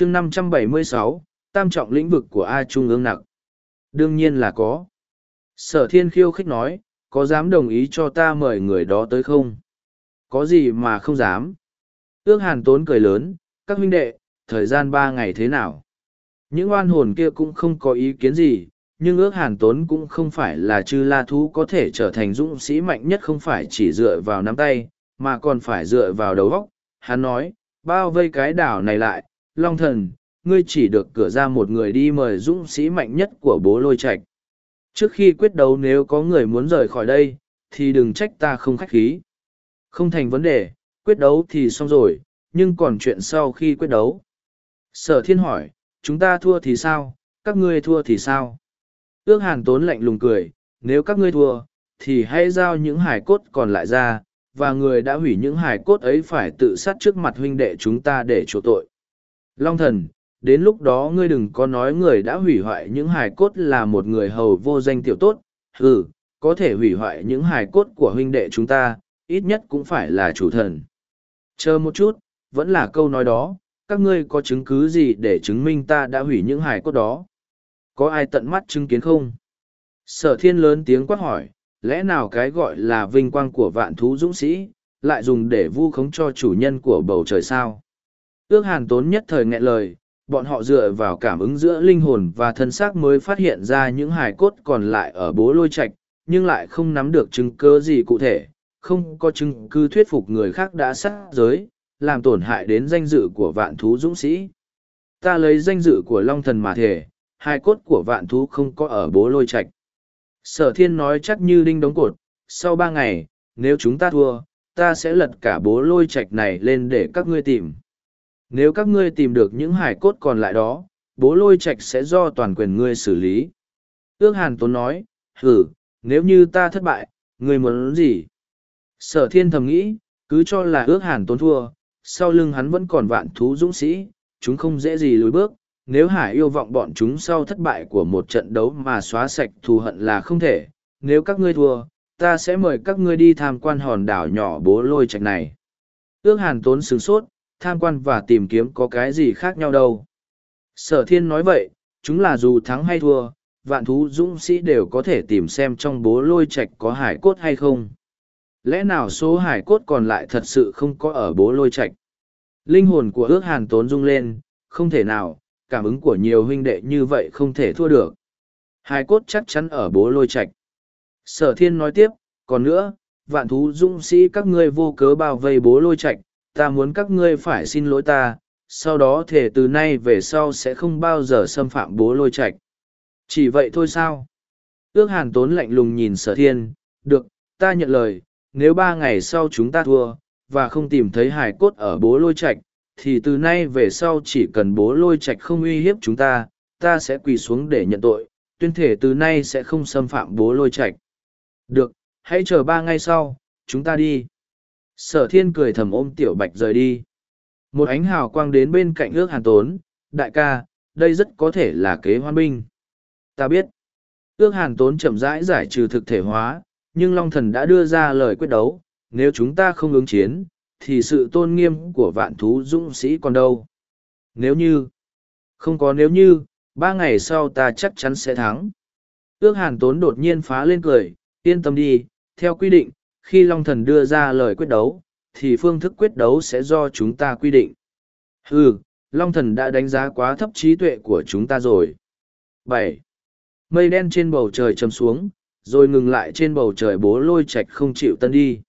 chương năm trăm bảy mươi sáu tam trọng lĩnh vực của A Trung ương nặc. Đương nhiên là có. Sở thiên khiêu khích nói, có dám đồng ý cho ta mời người đó tới không? Có gì mà không dám? Ước hàn tốn cười lớn, các huynh đệ, thời gian ba ngày thế nào? Những oan hồn kia cũng không có ý kiến gì, nhưng ước hàn tốn cũng không phải là chư la thú có thể trở thành dũng sĩ mạnh nhất không phải chỉ dựa vào nắm tay, mà còn phải dựa vào đầu óc. Hắn nói, bao vây cái đảo này lại, Long Thần, ngươi chỉ được cửa ra một người đi mời dũng sĩ mạnh nhất của bố lôi Trạch. Trước khi quyết đấu nếu có người muốn rời khỏi đây, thì đừng trách ta không khách khí. Không thành vấn đề, quyết đấu thì xong rồi, nhưng còn chuyện sau khi quyết đấu. Sở thiên hỏi, chúng ta thua thì sao, các ngươi thua thì sao? Ước hàn tốn lạnh lùng cười, nếu các ngươi thua, thì hãy giao những hải cốt còn lại ra, và người đã hủy những hải cốt ấy phải tự sát trước mặt huynh đệ chúng ta để chỗ tội. Long thần, đến lúc đó ngươi đừng có nói người đã hủy hoại những hải cốt là một người hầu vô danh tiểu tốt, ừ, có thể hủy hoại những hải cốt của huynh đệ chúng ta, ít nhất cũng phải là chủ thần. Chờ một chút, vẫn là câu nói đó, các ngươi có chứng cứ gì để chứng minh ta đã hủy những hải cốt đó? Có ai tận mắt chứng kiến không? Sở thiên lớn tiếng quát hỏi, lẽ nào cái gọi là vinh quang của vạn thú dũng sĩ, lại dùng để vu khống cho chủ nhân của bầu trời sao? Ước hàn tốn nhất thời nghẹn lời, bọn họ dựa vào cảm ứng giữa linh hồn và thân xác mới phát hiện ra những hài cốt còn lại ở bố lôi Trạch, nhưng lại không nắm được chứng cơ gì cụ thể, không có chứng cứ thuyết phục người khác đã sát giới, làm tổn hại đến danh dự của vạn thú dũng sĩ. Ta lấy danh dự của Long Thần mà thể, hai cốt của vạn thú không có ở bố lôi Trạch. Sở thiên nói chắc như đinh đóng cột, sau ba ngày, nếu chúng ta thua, ta sẽ lật cả bố lôi Trạch này lên để các ngươi tìm. Nếu các ngươi tìm được những hải cốt còn lại đó, bố lôi Trạch sẽ do toàn quyền ngươi xử lý. Ước hàn tốn nói, hử, nếu như ta thất bại, ngươi muốn gì? Sở thiên thầm nghĩ, cứ cho là ước hàn tốn thua, sau lưng hắn vẫn còn vạn thú dũng sĩ, chúng không dễ gì lùi bước. Nếu hải yêu vọng bọn chúng sau thất bại của một trận đấu mà xóa sạch thù hận là không thể, nếu các ngươi thua, ta sẽ mời các ngươi đi tham quan hòn đảo nhỏ bố lôi trạch này. Ước hàn tốn sướng sốt, tham quan và tìm kiếm có cái gì khác nhau đâu. Sở thiên nói vậy, chúng là dù thắng hay thua, vạn thú dũng sĩ đều có thể tìm xem trong bố lôi Trạch có hải cốt hay không. Lẽ nào số hải cốt còn lại thật sự không có ở bố lôi Trạch? Linh hồn của ước hàn tốn rung lên, không thể nào, cảm ứng của nhiều huynh đệ như vậy không thể thua được. Hải cốt chắc chắn ở bố lôi Trạch. Sở thiên nói tiếp, còn nữa, vạn thú dũng sĩ các ngươi vô cớ bao vây bố lôi Trạch, ta muốn các ngươi phải xin lỗi ta, sau đó thể từ nay về sau sẽ không bao giờ xâm phạm bố lôi Trạch. Chỉ vậy thôi sao? Ước hàn tốn lạnh lùng nhìn sở thiên, được, ta nhận lời, nếu ba ngày sau chúng ta thua, và không tìm thấy hải cốt ở bố lôi Trạch, thì từ nay về sau chỉ cần bố lôi Trạch không uy hiếp chúng ta, ta sẽ quỳ xuống để nhận tội, tuyên thể từ nay sẽ không xâm phạm bố lôi Trạch. Được, hãy chờ ba ngày sau, chúng ta đi. Sở thiên cười thầm ôm tiểu bạch rời đi. Một ánh hào quang đến bên cạnh ước hàn tốn, đại ca, đây rất có thể là kế hoan binh. Ta biết. Ước hàn tốn chậm rãi giải trừ thực thể hóa, nhưng Long Thần đã đưa ra lời quyết đấu, nếu chúng ta không ứng chiến, thì sự tôn nghiêm của vạn thú dũng sĩ còn đâu. Nếu như, không có nếu như, ba ngày sau ta chắc chắn sẽ thắng. Ước hàn tốn đột nhiên phá lên cười, yên tâm đi, theo quy định, khi Long Thần đưa ra lời quyết đấu, thì phương thức quyết đấu sẽ do chúng ta quy định. Ừ, Long Thần đã đánh giá quá thấp trí tuệ của chúng ta rồi. bảy Mây đen trên bầu trời chầm xuống, rồi ngừng lại trên bầu trời bố lôi Trạch không chịu tân đi.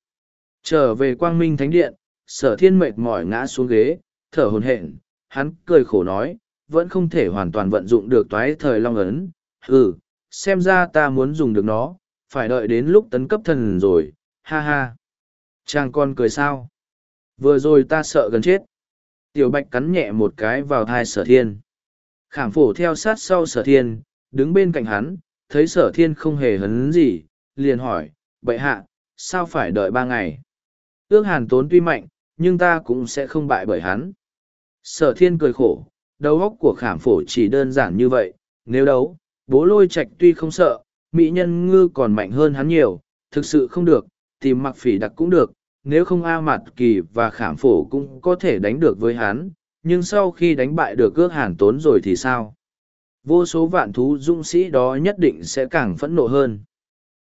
Trở về quang minh thánh điện, sở thiên mệt mỏi ngã xuống ghế, thở hồn hển, hắn cười khổ nói, vẫn không thể hoàn toàn vận dụng được toái thời long ấn. Ừ, xem ra ta muốn dùng được nó, phải đợi đến lúc tấn cấp thần rồi, ha ha. Chàng con cười sao? Vừa rồi ta sợ gần chết. Tiểu bạch cắn nhẹ một cái vào thai sở thiên. Khảm phổ theo sát sau sở thiên, đứng bên cạnh hắn, thấy sở thiên không hề hấn gì, liền hỏi, bậy hạ, sao phải đợi ba ngày? Ước hàn tốn tuy mạnh, nhưng ta cũng sẽ không bại bởi hắn. Sở thiên cười khổ, đầu óc của khảm phổ chỉ đơn giản như vậy, nếu đấu, bố lôi Trạch tuy không sợ, mỹ nhân ngư còn mạnh hơn hắn nhiều, thực sự không được, tìm mặc phỉ đặc cũng được, nếu không A Mạt Kỳ và Khảm Phổ cũng có thể đánh được với hắn, nhưng sau khi đánh bại được ước hàn tốn rồi thì sao? Vô số vạn thú dũng sĩ đó nhất định sẽ càng phẫn nộ hơn.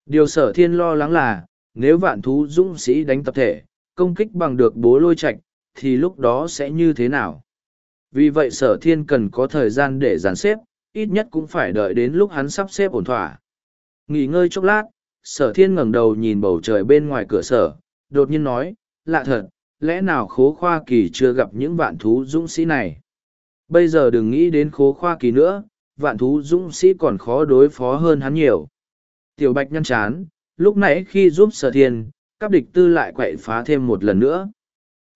Điều sở thiên lo lắng là, nếu vạn thú dũng sĩ đánh tập thể, công kích bằng được bố lôi Trạch thì lúc đó sẽ như thế nào? Vì vậy sở thiên cần có thời gian để dàn xếp, ít nhất cũng phải đợi đến lúc hắn sắp xếp ổn thỏa. Nghỉ ngơi chốc lát, sở thiên ngẩng đầu nhìn bầu trời bên ngoài cửa sở, đột nhiên nói, lạ thật, lẽ nào khố khoa kỳ chưa gặp những vạn thú dũng sĩ này? Bây giờ đừng nghĩ đến khố khoa kỳ nữa, vạn thú dũng sĩ còn khó đối phó hơn hắn nhiều. Tiểu bạch nhăn chán, lúc nãy khi giúp sở thiên, các địch tư lại quậy phá thêm một lần nữa.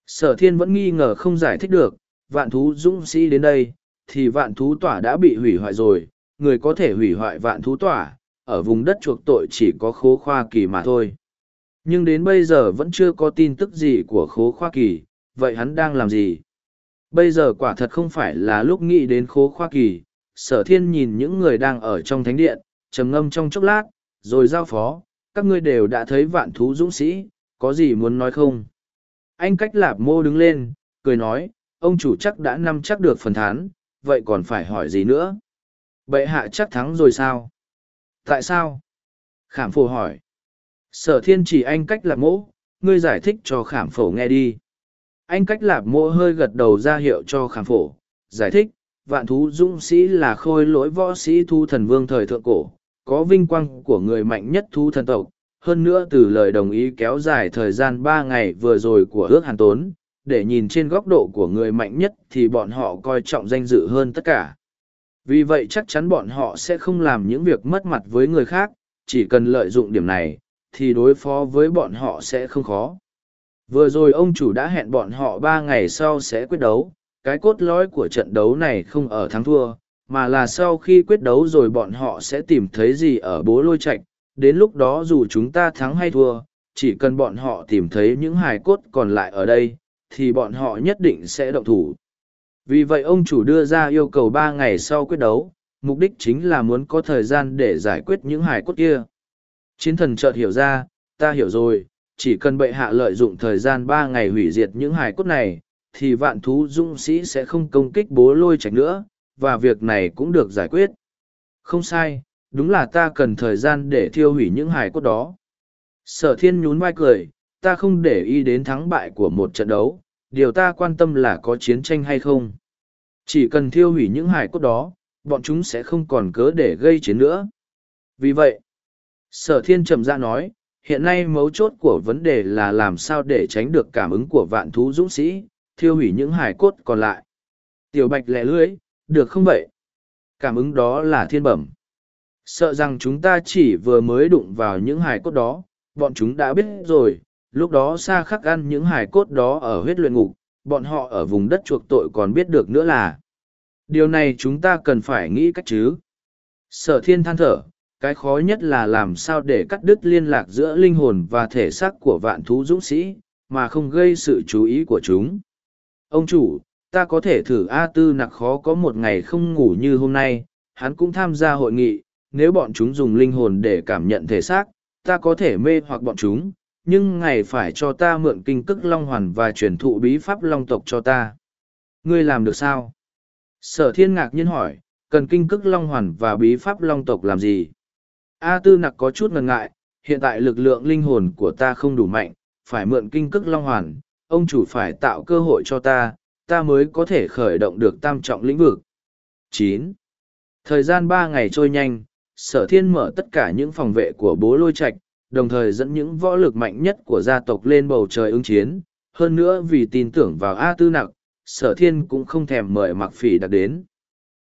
Sở thiên vẫn nghi ngờ không giải thích được, vạn thú dũng sĩ đến đây, thì vạn thú tỏa đã bị hủy hoại rồi, người có thể hủy hoại vạn thú tỏa, ở vùng đất chuộc tội chỉ có khố khoa kỳ mà thôi. Nhưng đến bây giờ vẫn chưa có tin tức gì của khố khoa kỳ, vậy hắn đang làm gì? Bây giờ quả thật không phải là lúc nghĩ đến khố khoa kỳ, sở thiên nhìn những người đang ở trong thánh điện, trầm ngâm trong chốc lát, rồi giao phó, các ngươi đều đã thấy vạn thú dũng sĩ, có gì muốn nói không? Anh cách lạp mô đứng lên, cười nói, ông chủ chắc đã nắm chắc được phần thán, vậy còn phải hỏi gì nữa? Bệ hạ chắc thắng rồi sao? Tại sao? Khảm phổ hỏi. Sở thiên chỉ anh cách lạp mỗ ngươi giải thích cho khảm phổ nghe đi. Anh cách lạp mỗ hơi gật đầu ra hiệu cho khảm phổ, giải thích, vạn thú dũng sĩ là khôi lỗi võ sĩ thu thần vương thời thượng cổ, có vinh quang của người mạnh nhất thu thần tộc. Hơn nữa từ lời đồng ý kéo dài thời gian ba ngày vừa rồi của ước hàn tốn, để nhìn trên góc độ của người mạnh nhất thì bọn họ coi trọng danh dự hơn tất cả. Vì vậy chắc chắn bọn họ sẽ không làm những việc mất mặt với người khác, chỉ cần lợi dụng điểm này, thì đối phó với bọn họ sẽ không khó. Vừa rồi ông chủ đã hẹn bọn họ ba ngày sau sẽ quyết đấu, cái cốt lõi của trận đấu này không ở thắng thua, mà là sau khi quyết đấu rồi bọn họ sẽ tìm thấy gì ở bố lôi Trạch. đến lúc đó dù chúng ta thắng hay thua, chỉ cần bọn họ tìm thấy những hài cốt còn lại ở đây, thì bọn họ nhất định sẽ động thủ. Vì vậy ông chủ đưa ra yêu cầu ba ngày sau quyết đấu, mục đích chính là muốn có thời gian để giải quyết những hài cốt kia. Chiến thần chợt hiểu ra, ta hiểu rồi, chỉ cần bệ hạ lợi dụng thời gian ba ngày hủy diệt những hài cốt này, thì vạn thú dũng sĩ sẽ không công kích bố lôi Trạch nữa, và việc này cũng được giải quyết. Không sai, đúng là ta cần thời gian để thiêu hủy những hài cốt đó. Sở thiên nhún vai cười, ta không để ý đến thắng bại của một trận đấu, điều ta quan tâm là có chiến tranh hay không. Chỉ cần thiêu hủy những hải cốt đó, bọn chúng sẽ không còn cớ để gây chiến nữa. Vì vậy, sở thiên trầm ra nói, hiện nay mấu chốt của vấn đề là làm sao để tránh được cảm ứng của vạn thú dũng sĩ, thiêu hủy những hải cốt còn lại. Tiểu bạch lẻ lưới, được không vậy? Cảm ứng đó là thiên bẩm. Sợ rằng chúng ta chỉ vừa mới đụng vào những hải cốt đó, bọn chúng đã biết rồi, lúc đó xa khắc ăn những hài cốt đó ở huyết luyện ngục, bọn họ ở vùng đất chuộc tội còn biết được nữa là. Điều này chúng ta cần phải nghĩ cách chứ. Sở thiên than thở, cái khó nhất là làm sao để cắt đứt liên lạc giữa linh hồn và thể xác của vạn thú dũng sĩ, mà không gây sự chú ý của chúng. Ông chủ, ta có thể thử A Tư nặc khó có một ngày không ngủ như hôm nay, hắn cũng tham gia hội nghị, nếu bọn chúng dùng linh hồn để cảm nhận thể xác, ta có thể mê hoặc bọn chúng, nhưng ngày phải cho ta mượn kinh cức long hoàn và truyền thụ bí pháp long tộc cho ta. Ngươi làm được sao? Sở thiên ngạc nhiên hỏi, cần kinh cức long hoàn và bí pháp long tộc làm gì? A tư nặc có chút ngần ngại, hiện tại lực lượng linh hồn của ta không đủ mạnh, phải mượn kinh cức long hoàn, ông chủ phải tạo cơ hội cho ta, ta mới có thể khởi động được tam trọng lĩnh vực. Chín. Thời gian ba ngày trôi nhanh, sở thiên mở tất cả những phòng vệ của bố lôi Trạch, đồng thời dẫn những võ lực mạnh nhất của gia tộc lên bầu trời ứng chiến. Hơn nữa vì tin tưởng vào A Tư Nặc, sở thiên cũng không thèm mời mặc phỉ đặc đến.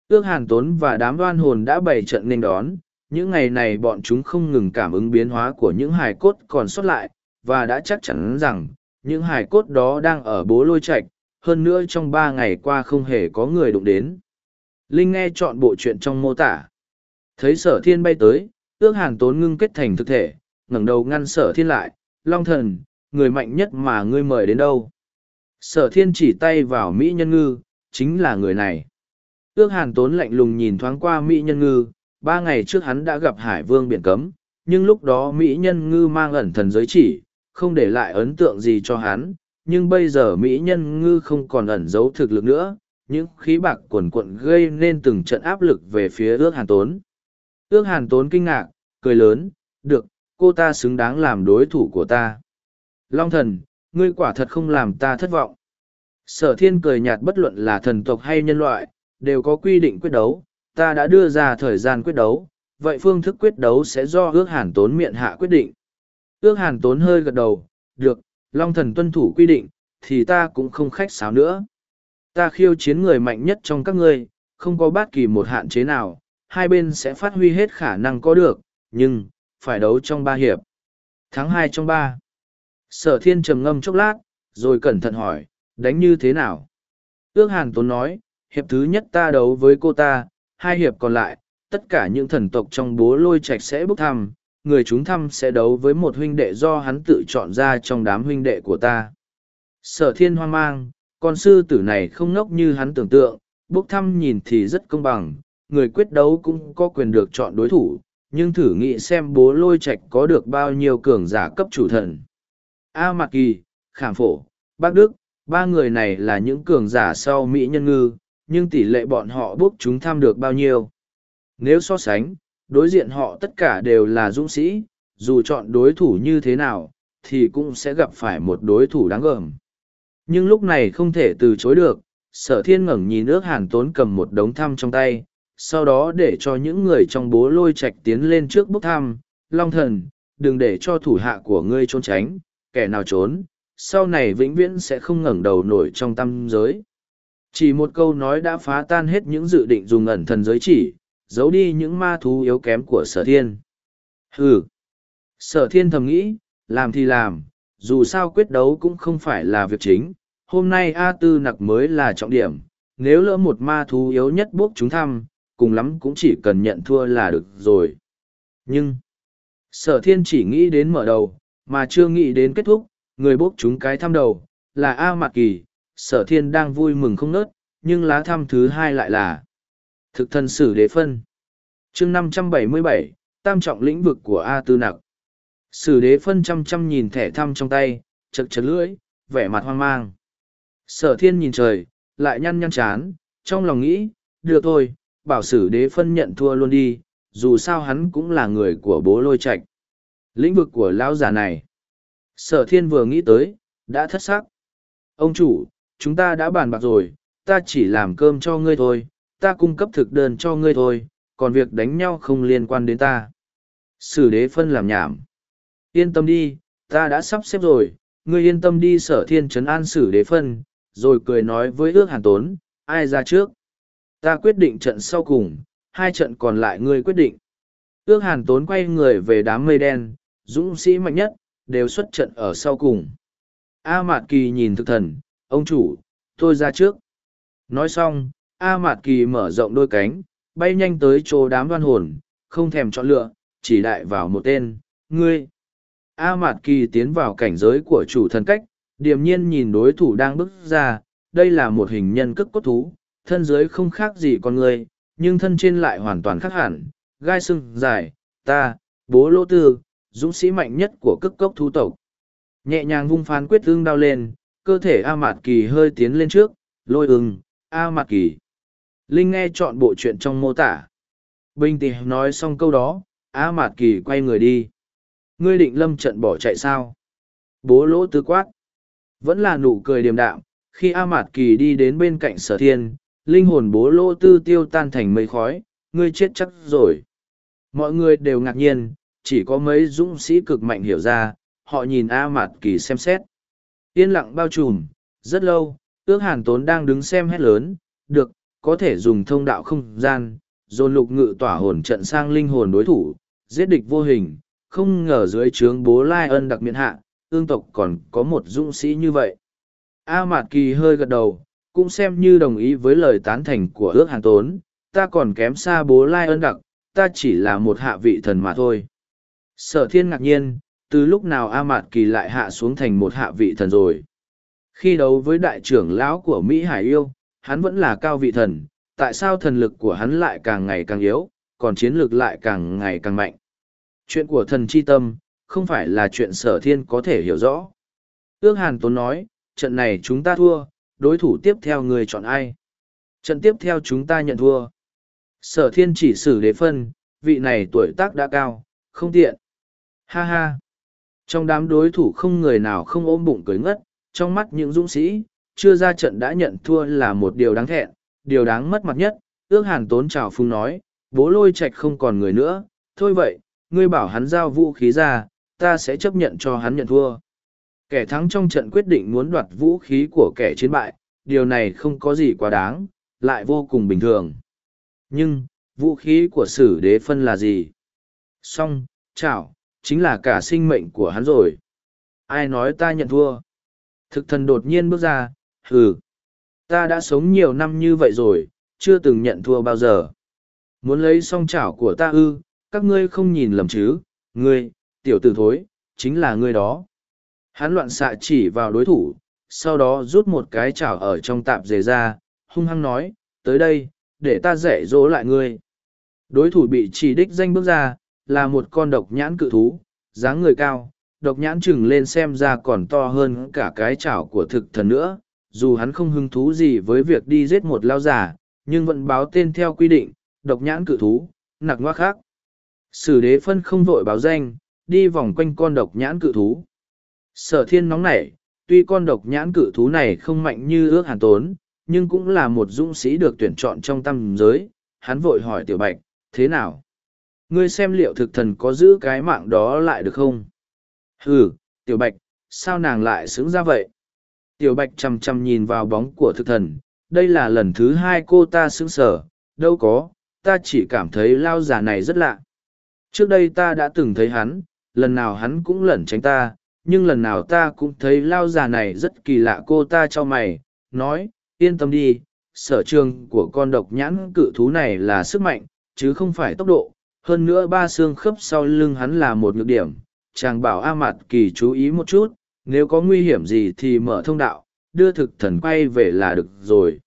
Ước hàn tốn và đám đoan hồn đã bày trận nên đón, những ngày này bọn chúng không ngừng cảm ứng biến hóa của những hài cốt còn sót lại, và đã chắc chắn rằng, những hài cốt đó đang ở bố lôi Trạch hơn nữa trong ba ngày qua không hề có người đụng đến. Linh nghe chọn bộ chuyện trong mô tả. Thấy sở thiên bay tới, ước hàn tốn ngưng kết thành thực thể, ngẩng đầu ngăn sở thiên lại, long thần, người mạnh nhất mà ngươi mời đến đâu. Sở thiên chỉ tay vào Mỹ nhân ngư, chính là người này. Ước hàn tốn lạnh lùng nhìn thoáng qua Mỹ nhân ngư, ba ngày trước hắn đã gặp hải vương biển cấm, nhưng lúc đó Mỹ nhân ngư mang ẩn thần giới chỉ, không để lại ấn tượng gì cho hắn, nhưng bây giờ Mỹ nhân ngư không còn ẩn giấu thực lực nữa, những khí bạc cuồn cuộn gây nên từng trận áp lực về phía ước hàn tốn. Ước hàn tốn kinh ngạc, cười lớn, được, cô ta xứng đáng làm đối thủ của ta. Long thần, ngươi quả thật không làm ta thất vọng. Sở thiên cười nhạt bất luận là thần tộc hay nhân loại, đều có quy định quyết đấu, ta đã đưa ra thời gian quyết đấu, vậy phương thức quyết đấu sẽ do ước hàn tốn miệng hạ quyết định. Ước hàn tốn hơi gật đầu, được, Long thần tuân thủ quy định, thì ta cũng không khách sáo nữa. Ta khiêu chiến người mạnh nhất trong các ngươi, không có bất kỳ một hạn chế nào, hai bên sẽ phát huy hết khả năng có được, nhưng, phải đấu trong ba hiệp. Tháng hai trong ba. Sở thiên trầm ngâm chốc lát, rồi cẩn thận hỏi, đánh như thế nào? Ước hàn tốn nói, hiệp thứ nhất ta đấu với cô ta, hai hiệp còn lại, tất cả những thần tộc trong bố lôi Trạch sẽ bốc thăm, người chúng thăm sẽ đấu với một huynh đệ do hắn tự chọn ra trong đám huynh đệ của ta. Sở thiên hoang mang, con sư tử này không ngốc như hắn tưởng tượng, bốc thăm nhìn thì rất công bằng, người quyết đấu cũng có quyền được chọn đối thủ, nhưng thử nghĩ xem bố lôi Trạch có được bao nhiêu cường giả cấp chủ thần. A Mạc Kỳ, Khảm Phổ, Bác Đức, ba người này là những cường giả sau Mỹ Nhân Ngư, nhưng tỷ lệ bọn họ bốc chúng tham được bao nhiêu. Nếu so sánh, đối diện họ tất cả đều là dũng sĩ, dù chọn đối thủ như thế nào, thì cũng sẽ gặp phải một đối thủ đáng gờm. Nhưng lúc này không thể từ chối được, sở thiên ngẩng nhìn ước hàn tốn cầm một đống thăm trong tay, sau đó để cho những người trong bố lôi Trạch tiến lên trước bốc thăm, long thần, đừng để cho thủ hạ của ngươi trốn tránh, kẻ nào trốn, sau này vĩnh viễn sẽ không ngẩng đầu nổi trong tâm giới. Chỉ một câu nói đã phá tan hết những dự định dùng ẩn thần giới chỉ, giấu đi những ma thú yếu kém của sở thiên. Hừ! Sở thiên thầm nghĩ, làm thì làm, dù sao quyết đấu cũng không phải là việc chính, hôm nay A Tư nặc mới là trọng điểm, nếu lỡ một ma thú yếu nhất buộc chúng thăm, cùng lắm cũng chỉ cần nhận thua là được rồi. Nhưng, sở thiên chỉ nghĩ đến mở đầu, mà chưa nghĩ đến kết thúc, người bốc chúng cái thăm đầu, là A Mạc Kỳ, sở thiên đang vui mừng không nớt, nhưng lá thăm thứ hai lại là thực thần sử đế phân. chương năm trăm bảy mươi bảy tam trọng lĩnh vực của A Tư Nặc. Sử đế phân chăm chăm nhìn thẻ thăm trong tay, chật chật lưỡi, vẻ mặt hoang mang. Sở thiên nhìn trời, lại nhăn nhăn chán, trong lòng nghĩ, được thôi, bảo sử đế phân nhận thua luôn đi, dù sao hắn cũng là người của bố lôi Trạch Lĩnh vực của lão già này. Sở thiên vừa nghĩ tới, đã thất sắc. Ông chủ, chúng ta đã bàn bạc rồi, ta chỉ làm cơm cho ngươi thôi, ta cung cấp thực đơn cho ngươi thôi, còn việc đánh nhau không liên quan đến ta. Sử đế phân làm nhảm. Yên tâm đi, ta đã sắp xếp rồi, ngươi yên tâm đi sở thiên trấn an sử đế phân, rồi cười nói với ước hàn tốn, ai ra trước. Ta quyết định trận sau cùng, hai trận còn lại ngươi quyết định. Ước hàn tốn quay người về đám mây đen, dũng sĩ mạnh nhất, đều xuất trận ở sau cùng. A Mạt Kỳ nhìn thực thần, ông chủ, tôi ra trước. Nói xong, A Mạt Kỳ mở rộng đôi cánh, bay nhanh tới chỗ đám đoan hồn, không thèm chọn lựa, chỉ đại vào một tên, ngươi. A Mạt Kỳ tiến vào cảnh giới của chủ thần cách, điềm nhiên nhìn đối thủ đang bước ra, đây là một hình nhân cức cốt thú, thân dưới không khác gì con người, nhưng thân trên lại hoàn toàn khác hẳn, gai sưng dài, ta, bố lỗ tư, dũng sĩ mạnh nhất của cức cốc thú tộc. Nhẹ nhàng vung phán quyết ưng đao lên, cơ thể A Mạt Kỳ hơi tiến lên trước, lôi ưng, A Mạt Kỳ. Linh nghe chọn bộ chuyện trong mô tả. Bình tĩnh nói xong câu đó, A Mạt Kỳ quay người đi. Ngươi định lâm trận bỏ chạy sao? Bố lỗ tư quát. Vẫn là nụ cười điềm đạm, khi A Mạt Kỳ đi đến bên cạnh sở thiên, linh hồn bố lô tư tiêu tan thành mây khói, ngươi chết chắc rồi. Mọi người đều ngạc nhiên, chỉ có mấy dũng sĩ cực mạnh hiểu ra, họ nhìn A Mạt Kỳ xem xét. Yên lặng bao trùm, rất lâu, ước hàn tốn đang đứng xem hét lớn, được, có thể dùng thông đạo không gian, dồn lục ngự tỏa hồn trận sang linh hồn đối thủ, giết địch vô hình, không ngờ dưới trướng bố Lai ân đặc miễn hạ, ương tộc còn có một dũng sĩ như vậy. A Mạt Kỳ hơi gật đầu, cũng xem như đồng ý với lời tán thành của ước hàn tốn, ta còn kém xa bố Lai ân đặc, ta chỉ là một hạ vị thần mà thôi. Sở thiên ngạc nhiên, từ lúc nào A Mạt Kỳ lại hạ xuống thành một hạ vị thần rồi. Khi đấu với đại trưởng lão của Mỹ Hải Yêu, hắn vẫn là cao vị thần, tại sao thần lực của hắn lại càng ngày càng yếu, còn chiến lược lại càng ngày càng mạnh. Chuyện của thần chi tâm, không phải là chuyện sở thiên có thể hiểu rõ. Ước Hàn Tốn nói, trận này chúng ta thua, đối thủ tiếp theo người chọn ai? Trận tiếp theo chúng ta nhận thua. Sở thiên chỉ xử đế phân, vị này tuổi tác đã cao, không tiện. Ha ha. Trong đám đối thủ không người nào không ôm bụng cười ngất, trong mắt những dũng sĩ, chưa ra trận đã nhận thua là một điều đáng thẹn, điều đáng mất mặt nhất. Ước hàn tốn trào phung nói, bố lôi Trạch không còn người nữa, thôi vậy, ngươi bảo hắn giao vũ khí ra, ta sẽ chấp nhận cho hắn nhận thua. Kẻ thắng trong trận quyết định muốn đoạt vũ khí của kẻ chiến bại, điều này không có gì quá đáng, lại vô cùng bình thường. Nhưng, vũ khí của sử đế phân là gì? Song, chảo, chính là cả sinh mệnh của hắn rồi. Ai nói ta nhận thua? Thực thần đột nhiên bước ra, hừ. Ta đã sống nhiều năm như vậy rồi, chưa từng nhận thua bao giờ. Muốn lấy song chảo của ta ư, các ngươi không nhìn lầm chứ, ngươi, tiểu tử thối, chính là ngươi đó. Hắn loạn xạ chỉ vào đối thủ, sau đó rút một cái chảo ở trong tạp dề ra, hung hăng nói, tới đây, để ta dạy dỗ lại ngươi. Đối thủ bị chỉ đích danh bước ra, là một con độc nhãn cự thú, dáng người cao, độc nhãn chừng lên xem ra còn to hơn cả cái chảo của thực thần nữa. Dù hắn không hứng thú gì với việc đi giết một lao giả, nhưng vẫn báo tên theo quy định, độc nhãn cự thú, nặc ngoác khác. Sử đế phân không vội báo danh, đi vòng quanh con độc nhãn cự thú. Sở thiên nóng nảy, tuy con độc nhãn cự thú này không mạnh như ước hàn tốn, nhưng cũng là một dũng sĩ được tuyển chọn trong tâm giới. Hắn vội hỏi tiểu bạch, thế nào? Ngươi xem liệu thực thần có giữ cái mạng đó lại được không? Ừ, tiểu bạch, sao nàng lại xứng ra vậy? Tiểu bạch chằm chằm nhìn vào bóng của thực thần, đây là lần thứ hai cô ta xứng sở, đâu có, ta chỉ cảm thấy lao già này rất lạ. Trước đây ta đã từng thấy hắn, lần nào hắn cũng lẩn tránh ta, nhưng lần nào ta cũng thấy lao già này rất kỳ lạ cô ta cho mày, nói, yên tâm đi, sở trường của con độc nhãn cự thú này là sức mạnh, chứ không phải tốc độ, hơn nữa ba xương khớp sau lưng hắn là một nhược điểm, chàng bảo A Mạt Kỳ chú ý một chút, nếu có nguy hiểm gì thì mở thông đạo, đưa thực thần quay về là được rồi.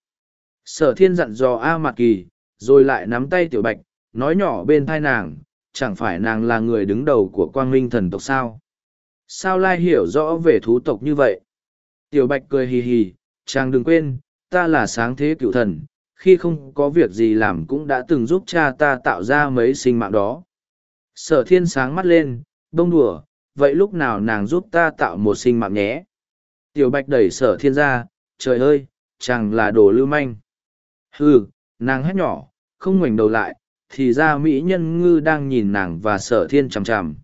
Sở thiên dặn dò A Mạt Kỳ, rồi lại nắm tay tiểu bạch, nói nhỏ bên thai nàng, chẳng phải nàng là người đứng đầu của quang minh thần tộc sao? Sao lai hiểu rõ về thú tộc như vậy? Tiểu bạch cười hì hì, chàng đừng quên, ta là sáng thế cựu thần, khi không có việc gì làm cũng đã từng giúp cha ta tạo ra mấy sinh mạng đó. Sở thiên sáng mắt lên, bông đùa, vậy lúc nào nàng giúp ta tạo một sinh mạng nhé? Tiểu bạch đẩy sở thiên ra, trời ơi, chàng là đồ lưu manh. Hừ, nàng hét nhỏ, không ngoảnh đầu lại, thì ra mỹ nhân ngư đang nhìn nàng và sở thiên chằm chằm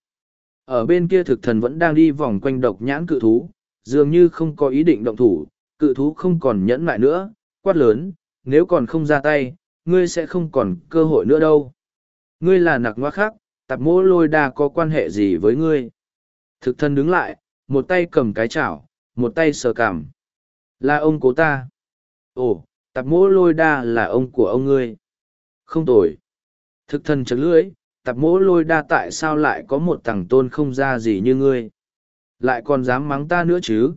ở bên kia thực thần vẫn đang đi vòng quanh độc nhãn cự thú, dường như không có ý định động thủ, cự thú không còn nhẫn lại nữa, quát lớn, nếu còn không ra tay, ngươi sẽ không còn cơ hội nữa đâu. Ngươi là nặc ngoa khác, tạp mỗ lôi đa có quan hệ gì với ngươi? Thực thần đứng lại, một tay cầm cái chảo, một tay sờ cảm là ông cố ta. Ồ, tạp mỗ lôi đa là ông của ông ngươi. Không tồi. Thực thần chật lưỡi tạp mỗ lôi đa tại sao lại có một tằng tôn không ra gì như ngươi? Lại còn dám mắng ta nữa chứ?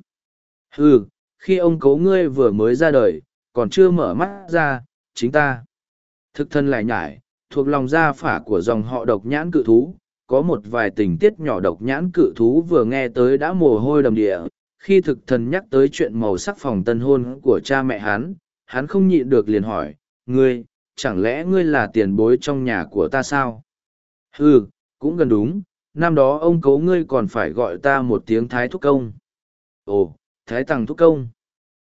Ừ khi ông cấu ngươi vừa mới ra đời, còn chưa mở mắt ra, chính ta. Thực thân lại nhải, thuộc lòng gia phả của dòng họ độc nhãn cự thú, có một vài tình tiết nhỏ độc nhãn cự thú vừa nghe tới đã mồ hôi đầm địa. Khi thực thần nhắc tới chuyện màu sắc phòng tân hôn của cha mẹ hắn hắn không nhịn được liền hỏi, ngươi, chẳng lẽ ngươi là tiền bối trong nhà của ta sao? Ừ cũng gần đúng, năm đó ông cấu ngươi còn phải gọi ta một tiếng thái thúc công. Ồ, thái tằng thúc công.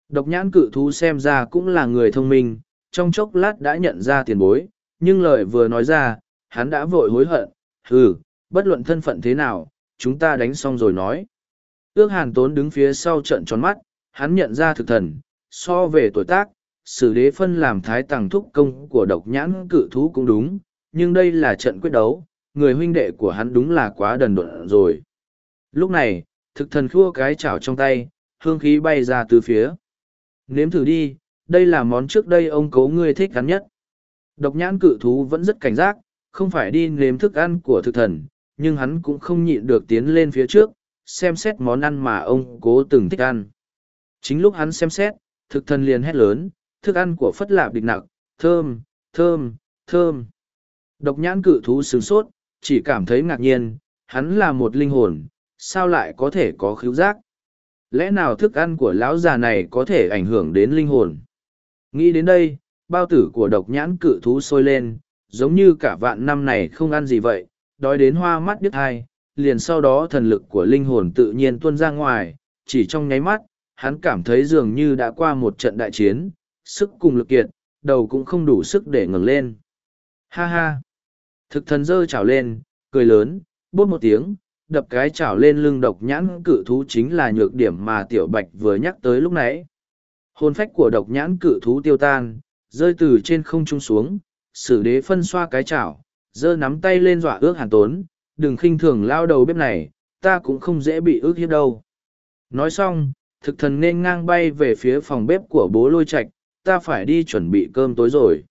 Độc nhãn cự thú xem ra cũng là người thông minh, trong chốc lát đã nhận ra tiền bối, nhưng lời vừa nói ra, hắn đã vội hối hận. Ừ bất luận thân phận thế nào, chúng ta đánh xong rồi nói. Ước hàn tốn đứng phía sau trận tròn mắt, hắn nhận ra thực thần, so về tuổi tác, sử đế phân làm thái tàng thúc công của độc nhãn cự thú cũng đúng, nhưng đây là trận quyết đấu người huynh đệ của hắn đúng là quá đần độn rồi. Lúc này, thực thần khua cái chảo trong tay, hương khí bay ra từ phía. Nếm thử đi, đây là món trước đây ông cố ngươi thích ăn nhất. Độc nhãn cự thú vẫn rất cảnh giác, không phải đi nếm thức ăn của thực thần, nhưng hắn cũng không nhịn được tiến lên phía trước, xem xét món ăn mà ông cố từng thích ăn. Chính lúc hắn xem xét, thực thần liền hét lớn, thức ăn của phất lạp địch nặc, thơm, thơm, thơm. Độc nhãn cự thú sướng sốt, chỉ cảm thấy ngạc nhiên, hắn là một linh hồn, sao lại có thể có khứu giác? Lẽ nào thức ăn của lão già này có thể ảnh hưởng đến linh hồn? Nghĩ đến đây, bao tử của độc nhãn cự thú sôi lên, giống như cả vạn năm này không ăn gì vậy, đói đến hoa mắt đứt hai, liền sau đó thần lực của linh hồn tự nhiên tuôn ra ngoài, chỉ trong nháy mắt, hắn cảm thấy dường như đã qua một trận đại chiến, sức cùng lực kiệt, đầu cũng không đủ sức để ngẩng lên. Ha ha! Thực thần dơ chảo lên, cười lớn, bốt một tiếng, đập cái chảo lên lưng độc nhãn cự thú chính là nhược điểm mà tiểu bạch vừa nhắc tới lúc nãy. Hồn phách của độc nhãn cự thú tiêu tan, rơi từ trên không trung xuống, sử đế phân xoa cái chảo, giơ nắm tay lên dọa ước hàn tốn, đừng khinh thường lao đầu bếp này, ta cũng không dễ bị ước hiếp đâu. Nói xong, thực thần nên ngang bay về phía phòng bếp của bố lôi Trạch, ta phải đi chuẩn bị cơm tối rồi.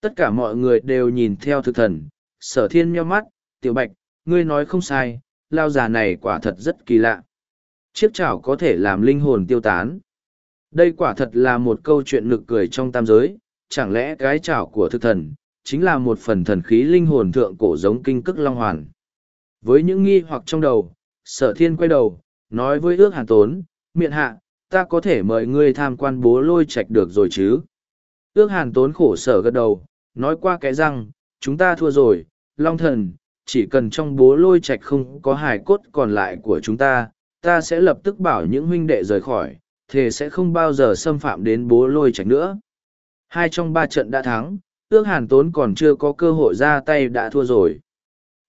Tất cả mọi người đều nhìn theo thực thần, sở thiên nheo mắt, tiểu bạch, ngươi nói không sai, lao già này quả thật rất kỳ lạ. Chiếc chảo có thể làm linh hồn tiêu tán. Đây quả thật là một câu chuyện nực cười trong tam giới, chẳng lẽ cái chảo của thực thần, chính là một phần thần khí linh hồn thượng cổ giống kinh cức long hoàn. Với những nghi hoặc trong đầu, sở thiên quay đầu, nói với ước hàn tốn, miệng hạ, ta có thể mời ngươi tham quan bố lôi Trạch được rồi chứ. Ước hàn tốn khổ sở gật đầu, nói qua cái răng, chúng ta thua rồi, long thần, chỉ cần trong bố lôi Trạch không có hài cốt còn lại của chúng ta, ta sẽ lập tức bảo những huynh đệ rời khỏi, thề sẽ không bao giờ xâm phạm đến bố lôi Trạch nữa. Hai trong ba trận đã thắng, ước hàn tốn còn chưa có cơ hội ra tay đã thua rồi.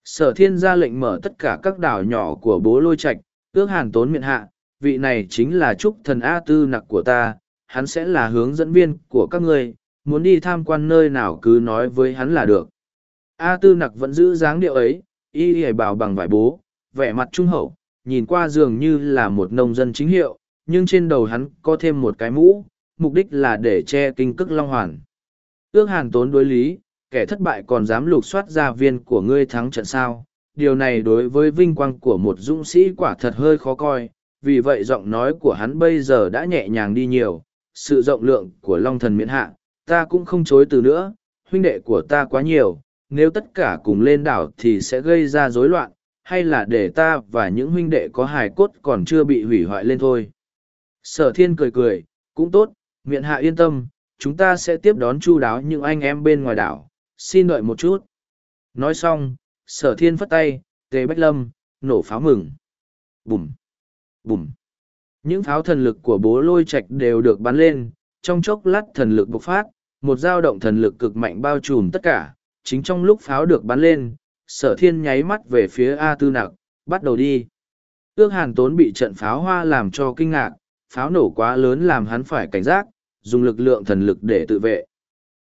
Sở thiên ra lệnh mở tất cả các đảo nhỏ của bố lôi Trạch, ước hàn tốn miệng hạ, vị này chính là trúc thần A tư nặc của ta, hắn sẽ là hướng dẫn viên của các ngươi, muốn đi tham quan nơi nào cứ nói với hắn là được. A tư nặc vẫn giữ dáng điệu ấy, y y bảo bằng vải bố, vẻ mặt trung hậu, nhìn qua dường như là một nông dân chính hiệu, nhưng trên đầu hắn có thêm một cái mũ, mục đích là để che kinh cức long hoàn. Ước hàn tốn đối lý, kẻ thất bại còn dám lục soát gia viên của ngươi thắng trận sao. Điều này đối với vinh quang của một dũng sĩ quả thật hơi khó coi, vì vậy giọng nói của hắn bây giờ đã nhẹ nhàng đi nhiều. Sự rộng lượng của Long Thần miễn hạ, ta cũng không chối từ nữa, huynh đệ của ta quá nhiều, nếu tất cả cùng lên đảo thì sẽ gây ra rối loạn, hay là để ta và những huynh đệ có hài cốt còn chưa bị hủy hoại lên thôi. Sở thiên cười cười, cũng tốt, miệng hạ yên tâm, chúng ta sẽ tiếp đón chu đáo những anh em bên ngoài đảo, xin đợi một chút. Nói xong, sở thiên phất tay, tề bách lâm, nổ pháo mừng. Bùm, bùm. Những pháo thần lực của bố lôi Trạch đều được bắn lên, trong chốc lát thần lực bộc phát, một dao động thần lực cực mạnh bao trùm tất cả, chính trong lúc pháo được bắn lên, sở thiên nháy mắt về phía A tư nặc, bắt đầu đi. Ước hàn tốn bị trận pháo hoa làm cho kinh ngạc, pháo nổ quá lớn làm hắn phải cảnh giác, dùng lực lượng thần lực để tự vệ.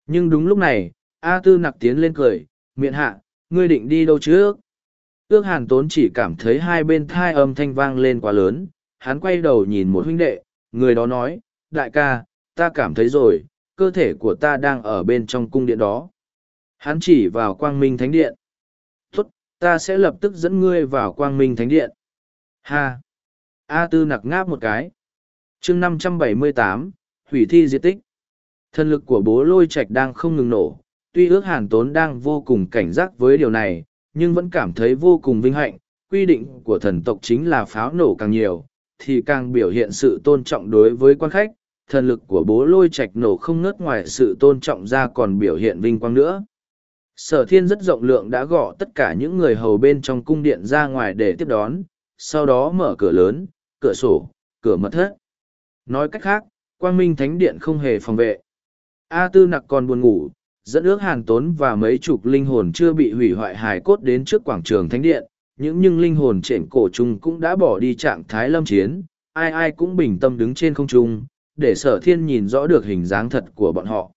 Nhưng đúng lúc này, A tư nặc tiến lên cười, miệng hạ, ngươi định đi đâu chứ? Ước hàn tốn chỉ cảm thấy hai bên thai âm thanh vang lên quá lớn, hắn quay đầu nhìn một huynh đệ, người đó nói, đại ca, ta cảm thấy rồi, cơ thể của ta đang ở bên trong cung điện đó. Hắn chỉ vào quang minh thánh điện. Tốt, ta sẽ lập tức dẫn ngươi vào quang minh thánh điện. Ha! A tư nặc ngáp một cái. chương năm trăm bảy mươi tám, hủy thi diệt tích. Thân lực của bố lôi Trạch đang không ngừng nổ, tuy ước hàn tốn đang vô cùng cảnh giác với điều này, nhưng vẫn cảm thấy vô cùng vinh hạnh. Quy định của thần tộc chính là pháo nổ càng nhiều, thì càng biểu hiện sự tôn trọng đối với quan khách. Thần lực của bố lôi Trạch nổ không ngớt ngoài sự tôn trọng ra còn biểu hiện vinh quang nữa. Sở thiên rất rộng lượng đã gõ tất cả những người hầu bên trong cung điện ra ngoài để tiếp đón, sau đó mở cửa lớn, cửa sổ, cửa mật thất. Nói cách khác, quang minh thánh điện không hề phòng vệ. A tư nặc còn buồn ngủ, dẫn ước hàn tốn và mấy chục linh hồn chưa bị hủy hoại hài cốt đến trước quảng trường thánh điện, những nhưng linh hồn trển cổ trung cũng đã bỏ đi trạng thái lâm chiến, ai ai cũng bình tâm đứng trên không trung, để sở thiên nhìn rõ được hình dáng thật của bọn họ.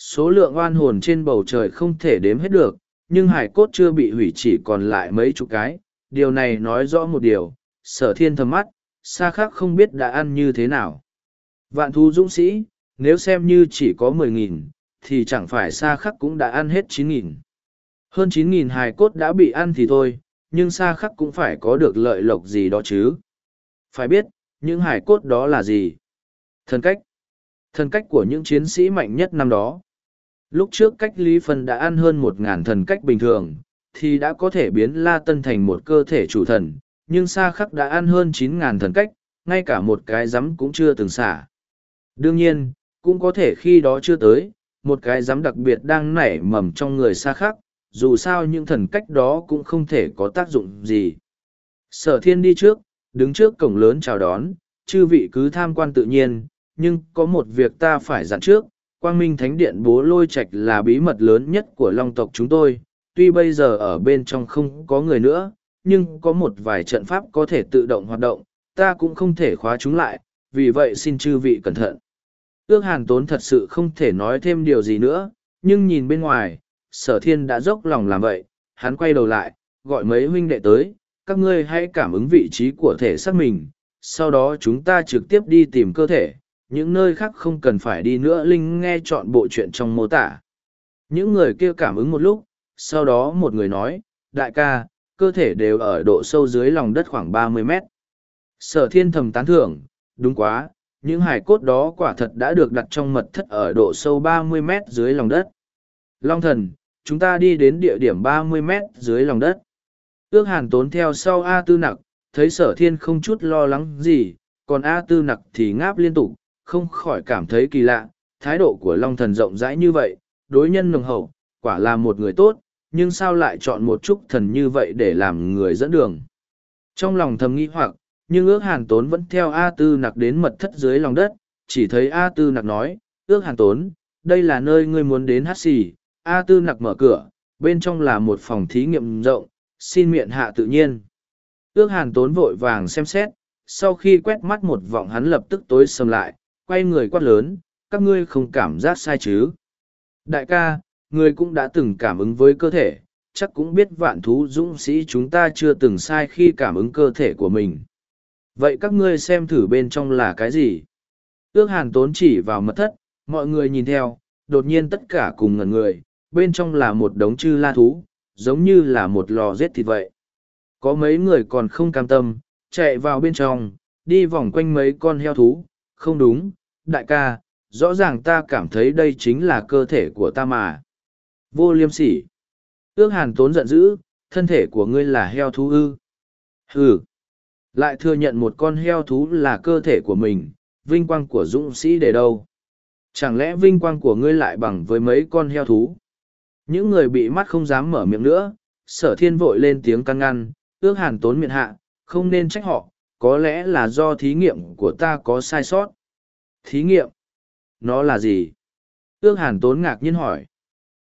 Số lượng oan hồn trên bầu trời không thể đếm hết được, nhưng hải cốt chưa bị hủy chỉ còn lại mấy chục cái. Điều này nói rõ một điều, sở thiên thầm mắt, xa khác không biết đã ăn như thế nào. Vạn thú dũng sĩ, nếu xem như chỉ có mười nghìn, thì chẳng phải xa khắc cũng đã ăn hết chín nghìn. Hơn chín nghìn hài cốt đã bị ăn thì thôi, nhưng xa khắc cũng phải có được lợi lộc gì đó chứ. Phải biết, những hài cốt đó là gì? Thần cách. Thần cách của những chiến sĩ mạnh nhất năm đó. Lúc trước cách Lý Phân đã ăn hơn một ngàn thần cách bình thường, thì đã có thể biến La Tân thành một cơ thể chủ thần, nhưng Sa Khắc đã ăn hơn chín ngàn thần cách, ngay cả một cái rắm cũng chưa từng xả. Đương nhiên, cũng có thể khi đó chưa tới, một cái rắm đặc biệt đang nảy mầm trong người xa khắc, dù sao những thần cách đó cũng không thể có tác dụng gì. Sở thiên đi trước, đứng trước cổng lớn chào đón, chư vị cứ tham quan tự nhiên, nhưng có một việc ta phải dặn trước, quang minh thánh điện bố lôi Trạch là bí mật lớn nhất của long tộc chúng tôi, tuy bây giờ ở bên trong không có người nữa, nhưng có một vài trận pháp có thể tự động hoạt động, ta cũng không thể khóa chúng lại, vì vậy xin chư vị cẩn thận. Ước hàn tốn thật sự không thể nói thêm điều gì nữa, nhưng nhìn bên ngoài, sở thiên đã dốc lòng làm vậy, hắn quay đầu lại, gọi mấy huynh đệ tới, các ngươi hãy cảm ứng vị trí của thể xác mình, sau đó chúng ta trực tiếp đi tìm cơ thể, những nơi khác không cần phải đi nữa Linh nghe chọn bộ chuyện trong mô tả. Những người kia cảm ứng một lúc, sau đó một người nói, đại ca, cơ thể đều ở độ sâu dưới lòng đất khoảng ba mươi mét. Sở thiên thầm tán thưởng, đúng quá, những hải cốt đó quả thật đã được đặt trong mật thất ở độ sâu ba mươi mét dưới lòng đất. Long thần, chúng ta đi đến địa điểm ba mươi mét dưới lòng đất. Ước hàn tốn theo sau A tư nặc, thấy sở thiên không chút lo lắng gì, còn A tư nặc thì ngáp liên tục, không khỏi cảm thấy kỳ lạ, thái độ của Long thần rộng rãi như vậy, đối nhân nồng hậu, quả là một người tốt, nhưng sao lại chọn một trúc thần như vậy để làm người dẫn đường. Trong lòng thầm nghi hoặc, nhưng ước hàn tốn vẫn theo A tư nặc đến mật thất dưới lòng đất, chỉ thấy A tư nặc nói, ước hàn tốn, đây là nơi ngươi muốn đến hát xì, A tư nặc mở cửa, bên trong là một phòng thí nghiệm rộng, xin miệng hạ tự nhiên. Ước hàn tốn vội vàng xem xét, sau khi quét mắt một vọng hắn lập tức tối sầm lại, quay người quát lớn, các ngươi không cảm giác sai chứ. Đại ca, ngươi cũng đã từng cảm ứng với cơ thể, chắc cũng biết vạn thú dũng sĩ chúng ta chưa từng sai khi cảm ứng cơ thể của mình. Vậy các ngươi xem thử bên trong là cái gì? Ước hàn tốn chỉ vào mật thất, mọi người nhìn theo, đột nhiên tất cả cùng ngẩn người, bên trong là một đống chư la thú, giống như là một lò giết thịt vậy. Có mấy người còn không cam tâm, chạy vào bên trong, đi vòng quanh mấy con heo thú, không đúng, đại ca, rõ ràng ta cảm thấy đây chính là cơ thể của ta mà. Vô liêm sỉ. Ước hàn tốn giận dữ, thân thể của ngươi là heo thú ư. Hừ. Lại thừa nhận một con heo thú là cơ thể của mình, vinh quang của dũng sĩ để đâu? Chẳng lẽ vinh quang của ngươi lại bằng với mấy con heo thú? Những người bị mắt không dám mở miệng nữa, sở thiên vội lên tiếng căn ngăn, ước hàn tốn miệng hạ, không nên trách họ, có lẽ là do thí nghiệm của ta có sai sót. Thí nghiệm? Nó là gì? Ước hàn tốn ngạc nhiên hỏi.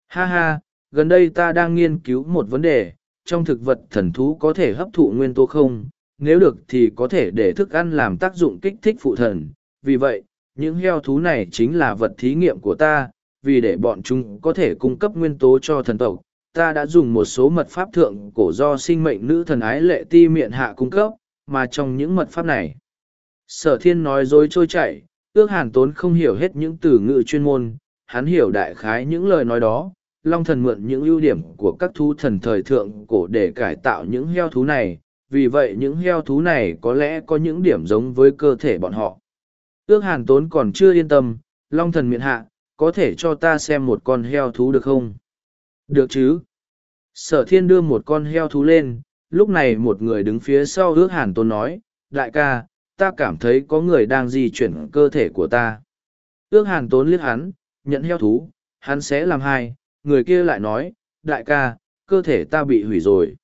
Ha ha, gần đây ta đang nghiên cứu một vấn đề, trong thực vật thần thú có thể hấp thụ nguyên tố không? Nếu được thì có thể để thức ăn làm tác dụng kích thích phụ thần. Vì vậy, những heo thú này chính là vật thí nghiệm của ta, vì để bọn chúng có thể cung cấp nguyên tố cho thần tộc, ta đã dùng một số mật pháp thượng cổ do sinh mệnh nữ thần ái lệ ti miệng hạ cung cấp, mà trong những mật pháp này. Sở thiên nói dối trôi chảy, ước hàn tốn không hiểu hết những từ ngữ chuyên môn, hắn hiểu đại khái những lời nói đó. Long thần mượn những ưu điểm của các thú thần thời thượng cổ để cải tạo những heo thú này, vì vậy những heo thú này có lẽ có những điểm giống với cơ thể bọn họ. Ước hàn tốn còn chưa yên tâm, long thần miệng hạ, có thể cho ta xem một con heo thú được không? Được chứ? Sở thiên đưa một con heo thú lên, lúc này một người đứng phía sau ước hàn Tốn nói, đại ca, ta cảm thấy có người đang di chuyển cơ thể của ta. Ước hàn tốn liếc hắn, nhận heo thú, hắn sẽ làm hai, người kia lại nói, đại ca, cơ thể ta bị hủy rồi.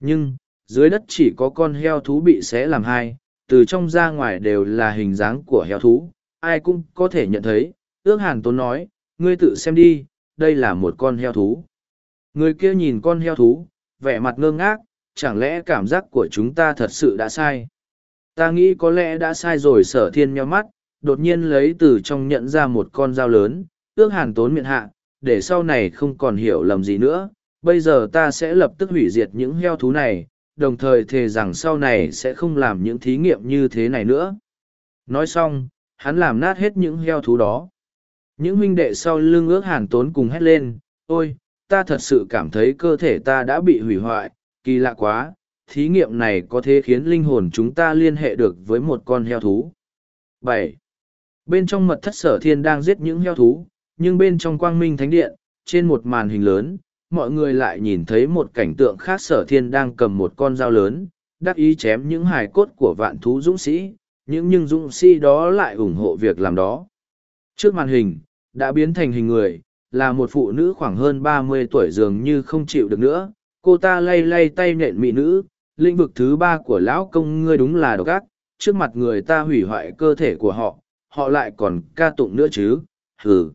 Nhưng, dưới đất chỉ có con heo thú bị xé làm hai, từ trong ra ngoài đều là hình dáng của heo thú, ai cũng có thể nhận thấy, ước hàn tốn nói, ngươi tự xem đi, đây là một con heo thú. Người kia nhìn con heo thú, vẻ mặt ngơ ngác, chẳng lẽ cảm giác của chúng ta thật sự đã sai? Ta nghĩ có lẽ đã sai rồi sở thiên nheo mắt, đột nhiên lấy từ trong nhận ra một con dao lớn, ước hàn tốn miệng hạ, để sau này không còn hiểu lầm gì nữa. Bây giờ ta sẽ lập tức hủy diệt những heo thú này, đồng thời thề rằng sau này sẽ không làm những thí nghiệm như thế này nữa. Nói xong, hắn làm nát hết những heo thú đó. Những huynh đệ sau lưng ước hàn tốn cùng hét lên, ôi, ta thật sự cảm thấy cơ thể ta đã bị hủy hoại, kỳ lạ quá, thí nghiệm này có thể khiến linh hồn chúng ta liên hệ được với một con heo thú. bảy Bên trong mật thất sở thiên đang giết những heo thú, nhưng bên trong quang minh thánh điện, trên một màn hình lớn, mọi người lại nhìn thấy một cảnh tượng khác sở thiên đang cầm một con dao lớn, đắc ý chém những hài cốt của vạn thú dũng sĩ, những nhưng dũng sĩ đó lại ủng hộ việc làm đó. Trước màn hình, đã biến thành hình người, là một phụ nữ khoảng hơn ba mươi tuổi dường như không chịu được nữa. Cô ta lay lay tay nện mỹ nữ, lĩnh vực thứ ba của lão công ngươi đúng là độc ác, trước mặt người ta hủy hoại cơ thể của họ, họ lại còn ca tụng nữa chứ, hừ.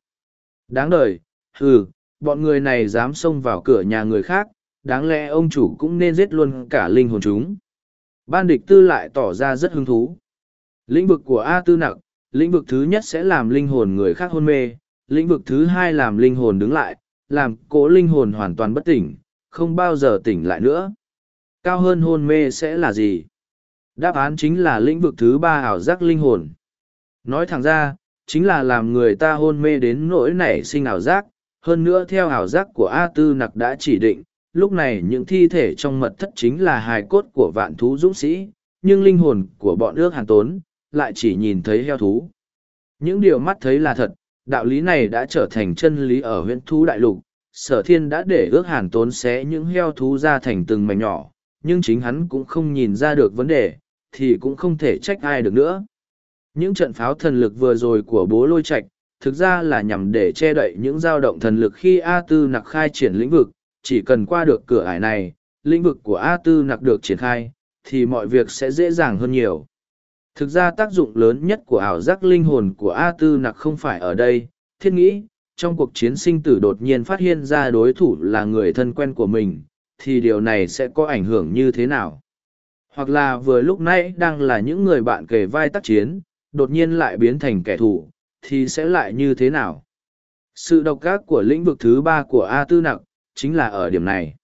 Đáng đời, hừ, bọn người này dám xông vào cửa nhà người khác, đáng lẽ ông chủ cũng nên giết luôn cả linh hồn chúng. Ban địch tư lại tỏ ra rất hứng thú. Lĩnh vực của A tư nặng, lĩnh vực thứ nhất sẽ làm linh hồn người khác hôn mê, lĩnh vực thứ hai làm linh hồn đứng lại, làm cố linh hồn hoàn toàn bất tỉnh, không bao giờ tỉnh lại nữa. Cao hơn hôn mê sẽ là gì? Đáp án chính là lĩnh vực thứ ba ảo giác linh hồn. Nói thẳng ra, chính là làm người ta hôn mê đến nỗi nảy sinh ảo giác, hơn nữa theo ảo giác của A Tư Nặc đã chỉ định, lúc này những thi thể trong mật thất chính là hài cốt của vạn thú dũng sĩ, nhưng linh hồn của bọn ước hàn tốn, lại chỉ nhìn thấy heo thú. Những điều mắt thấy là thật, đạo lý này đã trở thành chân lý ở huyện thú đại lục. Sở thiên đã để ước hàn tốn xé những heo thú ra thành từng mảnh nhỏ, nhưng chính hắn cũng không nhìn ra được vấn đề, thì cũng không thể trách ai được nữa. Những trận pháo thần lực vừa rồi của bố lôi Trạch thực ra là nhằm để che đậy những dao động thần lực khi A Tư nặc khai triển lĩnh vực, chỉ cần qua được cửa ải này, lĩnh vực của A Tư nặc được triển khai, thì mọi việc sẽ dễ dàng hơn nhiều. Thực ra tác dụng lớn nhất của ảo giác linh hồn của A Tư nặc không phải ở đây, thiên nghĩ, trong cuộc chiến sinh tử đột nhiên phát hiện ra đối thủ là người thân quen của mình, thì điều này sẽ có ảnh hưởng như thế nào? Hoặc là vừa lúc nãy đang là những người bạn kề vai tác chiến, đột nhiên lại biến thành kẻ thù, thì sẽ lại như thế nào? Sự độc ác của lĩnh vực thứ ba của A Tư Nặc, chính là ở điểm này.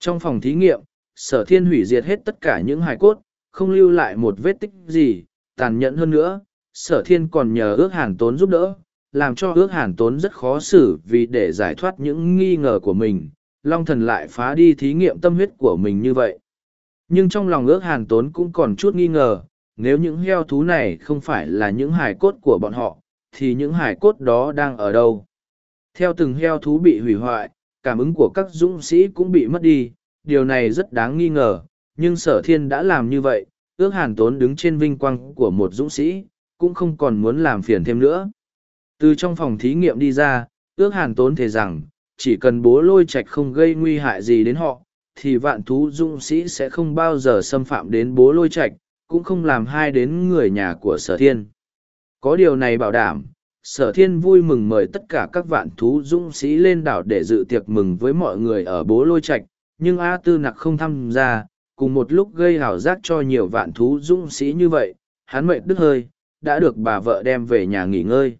Trong phòng thí nghiệm, sở thiên hủy diệt hết tất cả những hài cốt, không lưu lại một vết tích gì, tàn nhẫn hơn nữa, sở thiên còn nhờ ước hàn tốn giúp đỡ, làm cho ước hàn tốn rất khó xử vì để giải thoát những nghi ngờ của mình, Long thần lại phá đi thí nghiệm tâm huyết của mình như vậy. Nhưng trong lòng ước hàn tốn cũng còn chút nghi ngờ, nếu những heo thú này không phải là những hải cốt của bọn họ, thì những hải cốt đó đang ở đâu? Theo từng heo thú bị hủy hoại, cảm ứng của các dũng sĩ cũng bị mất đi, điều này rất đáng nghi ngờ, nhưng sở thiên đã làm như vậy, ước hàn tốn đứng trên vinh quang của một dũng sĩ, cũng không còn muốn làm phiền thêm nữa. Từ trong phòng thí nghiệm đi ra, ước hàn tốn thề rằng, chỉ cần bố lôi Trạch không gây nguy hại gì đến họ, thì vạn thú dũng sĩ sẽ không bao giờ xâm phạm đến bố lôi Trạch, cũng không làm hai đến người nhà của sở thiên. Có điều này bảo đảm, sở thiên vui mừng mời tất cả các vạn thú dũng sĩ lên đảo để dự tiệc mừng với mọi người ở bố lôi Trạch, nhưng A Tư Nặc không tham gia, cùng một lúc gây hảo giác cho nhiều vạn thú dũng sĩ như vậy, hắn mệt đứt hơi, đã được bà vợ đem về nhà nghỉ ngơi.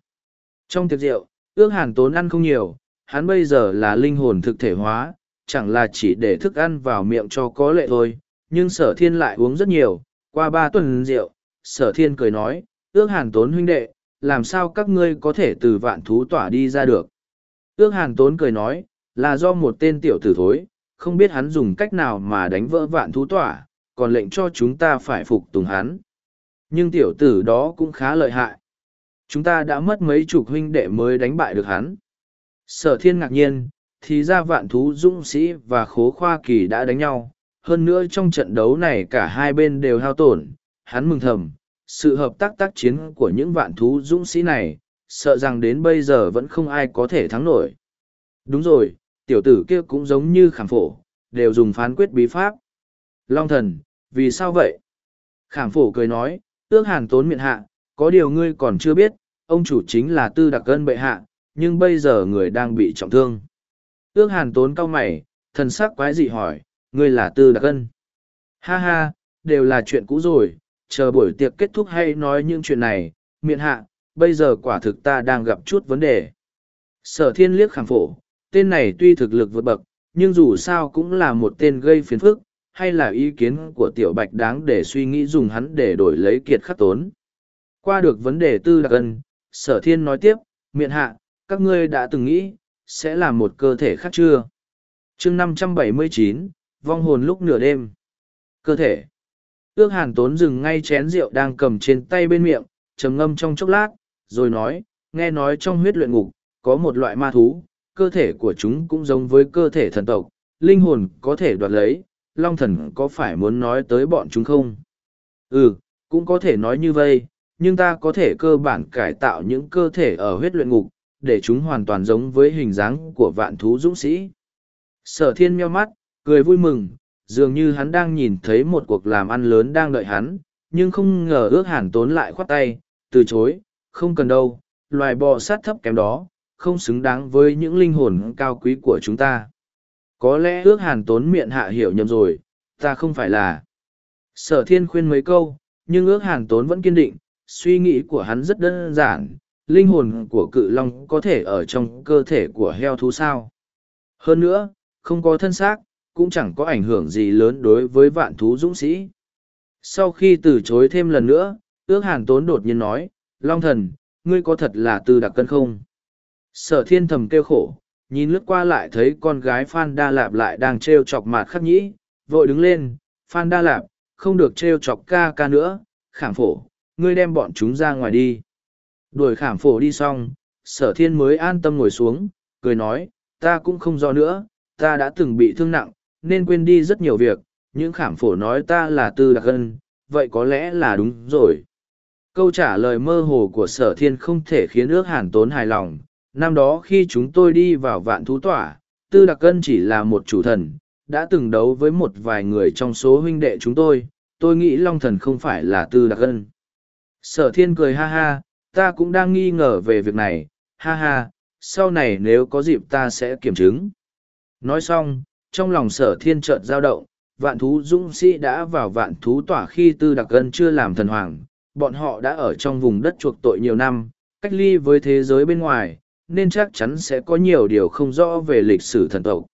Trong tiệc rượu, ước hàn tốn ăn không nhiều, hắn bây giờ là linh hồn thực thể hóa, chẳng là chỉ để thức ăn vào miệng cho có lệ thôi, nhưng sở thiên lại uống rất nhiều, qua ba tuần rượu, sở thiên cười nói, ước hàn tốn huynh đệ, làm sao các ngươi có thể từ vạn thú tỏa đi ra được. Ước hàn tốn cười nói, là do một tên tiểu tử thối, không biết hắn dùng cách nào mà đánh vỡ vạn thú tỏa, còn lệnh cho chúng ta phải phục tùng hắn. Nhưng tiểu tử đó cũng khá lợi hại. Chúng ta đã mất mấy chục huynh đệ mới đánh bại được hắn. Sở thiên ngạc nhiên, thì ra vạn thú dũng sĩ và khố khoa kỳ đã đánh nhau. Hơn nữa trong trận đấu này cả hai bên đều hao tổn, hắn mừng thầm, sự hợp tác tác chiến của những vạn thú dũng sĩ này, sợ rằng đến bây giờ vẫn không ai có thể thắng nổi. Đúng rồi, tiểu tử kia cũng giống như khảm phổ, đều dùng phán quyết bí pháp. Long thần, vì sao vậy? Khảm phổ cười nói, ước hàn tốn miệng hạ, có điều ngươi còn chưa biết, ông chủ chính là tư đặc cân bệ hạ, nhưng bây giờ người đang bị trọng thương. Ước hàn tốn cao mày, thần sắc quái dị hỏi, ngươi là tư đặc cân. Ha ha, đều là chuyện cũ rồi, chờ buổi tiệc kết thúc hay nói những chuyện này, miệng hạ, bây giờ quả thực ta đang gặp chút vấn đề. Sở thiên liếc khảm phổ, tên này tuy thực lực vượt bậc, nhưng dù sao cũng là một tên gây phiền phức, hay là ý kiến của tiểu bạch đáng để suy nghĩ dùng hắn để đổi lấy kiệt khắc tốn. Qua được vấn đề tư đặc ân, sở thiên nói tiếp, miệng hạ, các ngươi đã từng nghĩ, sẽ là một cơ thể khác chưa? chương năm trăm bảy mươi chín vong hồn lúc nửa đêm. Cơ thể. Ước hàn tốn dừng ngay chén rượu đang cầm trên tay bên miệng, trầm ngâm trong chốc lát, rồi nói, nghe nói trong huyết luyện ngục, có một loại ma thú, cơ thể của chúng cũng giống với cơ thể thần tộc, linh hồn có thể đoạt lấy, long thần có phải muốn nói tới bọn chúng không? Ừ, cũng có thể nói như vậy, nhưng ta có thể cơ bản cải tạo những cơ thể ở huyết luyện ngục, để chúng hoàn toàn giống với hình dáng của vạn thú dũng sĩ. Sở thiên meo mắt, cười vui mừng, dường như hắn đang nhìn thấy một cuộc làm ăn lớn đang đợi hắn, nhưng không ngờ ước hàn tốn lại khoát tay, từ chối, không cần đâu, loài bò sát thấp kém đó, không xứng đáng với những linh hồn cao quý của chúng ta. Có lẽ ước hàn tốn miệng hạ hiểu nhầm rồi, ta không phải là. Sở thiên khuyên mấy câu, nhưng ước hàn tốn vẫn kiên định, suy nghĩ của hắn rất đơn giản, linh hồn của cự long có thể ở trong cơ thể của heo thú sao. Hơn nữa, không có thân xác, cũng chẳng có ảnh hưởng gì lớn đối với vạn thú dũng sĩ. Sau khi từ chối thêm lần nữa, ước hàn tốn đột nhiên nói, Long thần, ngươi có thật là từ đặc cân không? Sở thiên thầm kêu khổ, nhìn lướt qua lại thấy con gái Phan Đa Lạp lại đang trêu chọc mạt khắc nhĩ, vội đứng lên, Phan Đa Lạp, không được trêu chọc ca ca nữa, khảm phổ, ngươi đem bọn chúng ra ngoài đi. Đuổi khảm phổ đi xong, sở thiên mới an tâm ngồi xuống, cười nói, ta cũng không do nữa, ta đã từng bị thương nặng, nên quên đi rất nhiều việc, những khảm phổ nói ta là tư đặc ân, vậy có lẽ là đúng rồi. Câu trả lời mơ hồ của sở thiên không thể khiến ước hàn tốn hài lòng. Năm đó khi chúng tôi đi vào vạn thú tỏa, tư đặc ân chỉ là một chủ thần, đã từng đấu với một vài người trong số huynh đệ chúng tôi, tôi nghĩ long thần không phải là tư đặc ân. Sở thiên cười ha ha, ta cũng đang nghi ngờ về việc này, ha ha, sau này nếu có dịp ta sẽ kiểm chứng. Nói xong, trong lòng sở thiên chợt dao động, vạn thú dũng sĩ đã vào vạn thú tỏa khi tư đặc ân chưa làm thần hoàng, bọn họ đã ở trong vùng đất chuộc tội nhiều năm, cách ly với thế giới bên ngoài, nên chắc chắn sẽ có nhiều điều không rõ về lịch sử thần tộc.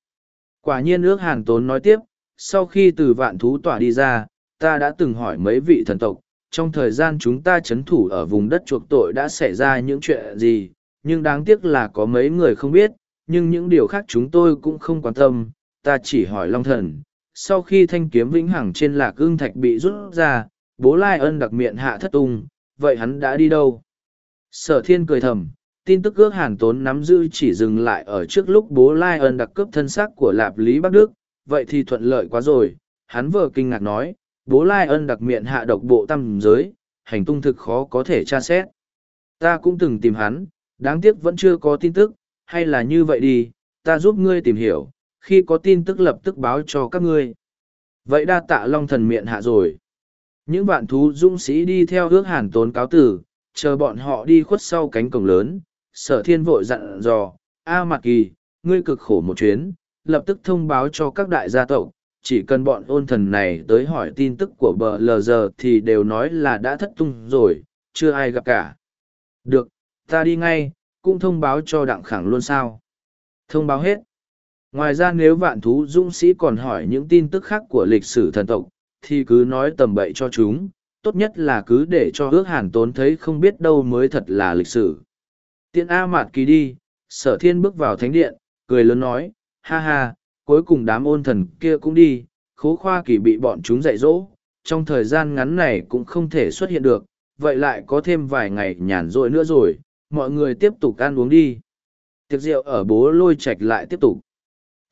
Quả nhiên ước hàn tốn nói tiếp, sau khi từ vạn thú tỏa đi ra, ta đã từng hỏi mấy vị thần tộc, trong thời gian chúng ta chấn thủ ở vùng đất chuộc tội đã xảy ra những chuyện gì, nhưng đáng tiếc là có mấy người không biết, nhưng những điều khác chúng tôi cũng không quan tâm, ta chỉ hỏi Long Thần. Sau khi thanh kiếm vĩnh hằng trên lạc ương thạch bị rút ra, bố Lai ân đặc miệng hạ thất tung, vậy hắn đã đi đâu? Sở thiên cười thầm, tin tức ước hàn tốn nắm giữ chỉ dừng lại ở trước lúc bố Lai ân đặc cướp thân xác của Lạp Lý Bắc Đức, vậy thì thuận lợi quá rồi, hắn vừa kinh ngạc nói, bố Lai ân đặc miệng hạ độc bộ tâm giới, hành tung thực khó có thể tra xét. Ta cũng từng tìm hắn, đáng tiếc vẫn chưa có tin tức, hay là như vậy đi, ta giúp ngươi tìm hiểu, khi có tin tức lập tức báo cho các ngươi. Vậy đa tạ long thần miệng hạ rồi. Những vạn thú dũng sĩ đi theo ước hàn tốn cáo tử, chờ bọn họ đi khuất sau cánh cổng lớn, sở thiên vội dặn dò, A Mạc Kỳ, ngươi cực khổ một chuyến, lập tức thông báo cho các đại gia tộc, chỉ cần bọn ôn thần này tới hỏi tin tức của bờ lờ giờ thì đều nói là đã thất tung rồi, chưa ai gặp cả. Được, ta đi ngay, cũng thông báo cho đặng khẳng luôn sao. Thông báo hết. Ngoài ra nếu vạn thú dũng sĩ còn hỏi những tin tức khác của lịch sử thần tộc, thì cứ nói tầm bậy cho chúng, tốt nhất là cứ để cho ước hàn tốn thấy không biết đâu mới thật là lịch sử. Tiện A Mạt Kỳ đi, sở thiên bước vào thánh điện, cười lớn nói, ha ha, cuối cùng đám ôn thần kia cũng đi, khố khoa kỳ bị bọn chúng dạy dỗ, trong thời gian ngắn này cũng không thể xuất hiện được, vậy lại có thêm vài ngày nhàn rỗi nữa rồi, mọi người tiếp tục ăn uống đi. Tiệc rượu ở bố lôi Trạch lại tiếp tục.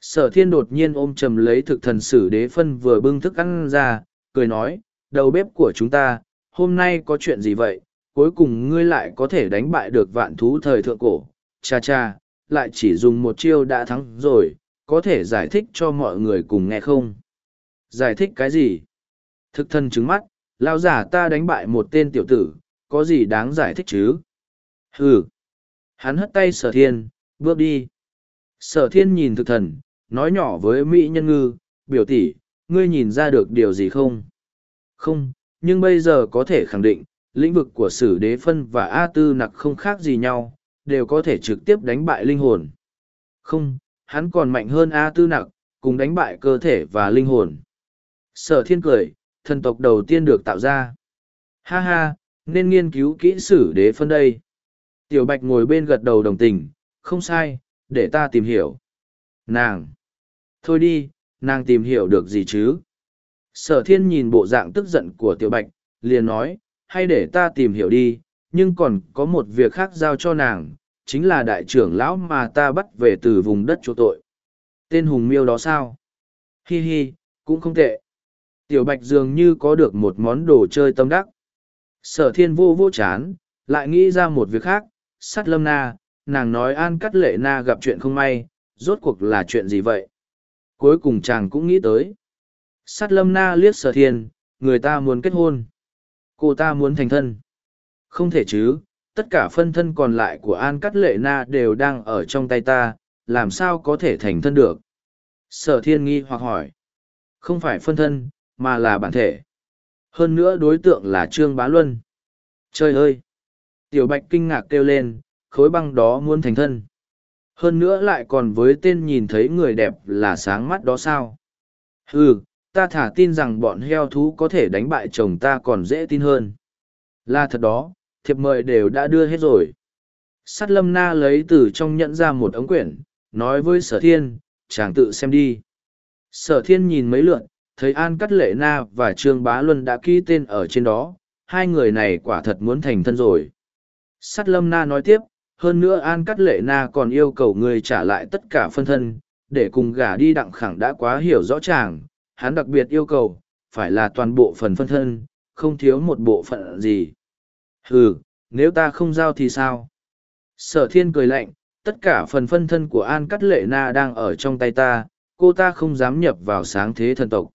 Sở thiên đột nhiên ôm chầm lấy thực thần sử đế phân vừa bưng thức ăn ra, cười nói, đầu bếp của chúng ta, hôm nay có chuyện gì vậy, cuối cùng ngươi lại có thể đánh bại được vạn thú thời thượng cổ, cha cha, lại chỉ dùng một chiêu đã thắng rồi, có thể giải thích cho mọi người cùng nghe không? Giải thích cái gì? Thực thân trứng mắt, lao giả ta đánh bại một tên tiểu tử, có gì đáng giải thích chứ? Hừ! Hắn hất tay sở thiên, bước đi. Sở thiên nhìn thực thần, nói nhỏ với Mỹ nhân ngư, biểu tỷ, ngươi nhìn ra được điều gì không? Không, nhưng bây giờ có thể khẳng định, lĩnh vực của sử đế phân và A tư nặc không khác gì nhau, đều có thể trực tiếp đánh bại linh hồn. Không, hắn còn mạnh hơn A tư nặc, cùng đánh bại cơ thể và linh hồn. Sở thiên cười, thần tộc đầu tiên được tạo ra. Ha ha, nên nghiên cứu kỹ sử đế phân đây. Tiểu bạch ngồi bên gật đầu đồng tình, không sai, để ta tìm hiểu. Nàng! Thôi đi, nàng tìm hiểu được gì chứ? Sở thiên nhìn bộ dạng tức giận của tiểu bạch, liền nói, hay để ta tìm hiểu đi, nhưng còn có một việc khác giao cho nàng, chính là đại trưởng lão mà ta bắt về từ vùng đất chỗ tội. Tên hùng miêu đó sao? Hi hi, cũng không tệ. Tiểu bạch dường như có được một món đồ chơi tâm đắc. Sở thiên vô vô chán, lại nghĩ ra một việc khác, sát lâm na, nàng nói an cắt lệ na gặp chuyện không may rốt cuộc là chuyện gì vậy cuối cùng chàng cũng nghĩ tới sát lâm na liếc sở thiên người ta muốn kết hôn cô ta muốn thành thân không thể chứ tất cả phân thân còn lại của an cắt lệ na đều đang ở trong tay ta, làm sao có thể thành thân được? Sở thiên nghi hoặc hỏi. Không phải phân thân, mà là bản thể. Hơn nữa đối tượng là trương bá luân. Trời ơi! Tiểu bạch kinh ngạc kêu lên, khối băng đó muốn thành thân. Hơn nữa lại còn với tên nhìn thấy người đẹp là sáng mắt đó sao? Ừ ta thả tin rằng bọn heo thú có thể đánh bại chồng ta còn dễ tin hơn. Là thật đó thiệp mời đều đã đưa hết rồi. Sắt lâm na lấy từ trong nhẫn ra một ống quyển nói với sở thiên chàng tự xem đi. Sở thiên nhìn mấy lượn thấy an cắt lệ na và trương bá luân đã ký tên ở trên đó hai người này quả thật muốn thành thân rồi. Sắt lâm na nói tiếp hơn nữa an cắt lệ na còn yêu cầu người trả lại tất cả phân thân để cùng gả đi đặng khẳng đã quá hiểu rõ chàng, hắn đặc biệt yêu cầu phải là toàn bộ phần phân thân không thiếu một bộ phận gì ừ nếu ta không giao thì sao? Sở thiên cười lạnh, tất cả phần phân thân của an cắt lệ na đang ở trong tay ta, cô ta không dám nhập vào sáng thế thần tộc.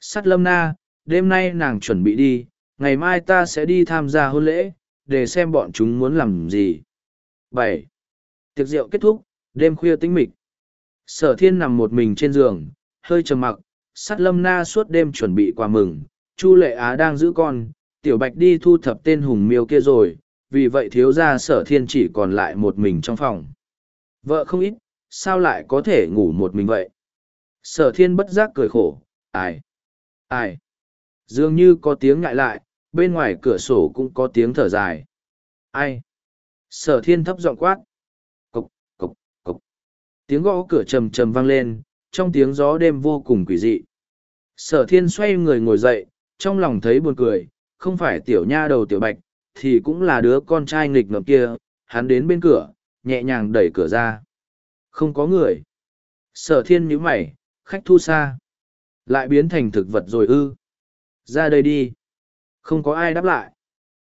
Sắt lâm na, đêm nay nàng chuẩn bị đi, ngày mai ta sẽ đi tham gia hôn lễ, để xem bọn chúng muốn làm gì. Bảy. Tiệc rượu kết thúc, đêm khuya tĩnh mịch. Sở thiên nằm một mình trên giường, hơi trầm mặc sắt lâm na suốt đêm chuẩn bị quà mừng, chu lệ á đang giữ con tiểu bạch đi thu thập tên hùng miêu kia rồi, vì vậy thiếu gia sở thiên chỉ còn lại một mình trong phòng. Vợ không ít, sao lại có thể ngủ một mình vậy? Sở thiên bất giác cười khổ, ai ai? Dường như có tiếng ngại lại, bên ngoài cửa sổ cũng có tiếng thở dài. Ai? Sở thiên thấp giọng quát. Cộc cộc cộc. Tiếng gõ cửa trầm trầm vang lên, trong tiếng gió đêm vô cùng quỷ dị. Sở thiên xoay người ngồi dậy, trong lòng thấy buồn cười không phải tiểu nha đầu tiểu bạch, thì cũng là đứa con trai nghịch ngợm kia, hắn đến bên cửa, nhẹ nhàng đẩy cửa ra. Không có người. Sở thiên nhíu mày, khách thu xa. Lại biến thành thực vật rồi ư. Ra đây đi. Không có ai đáp lại.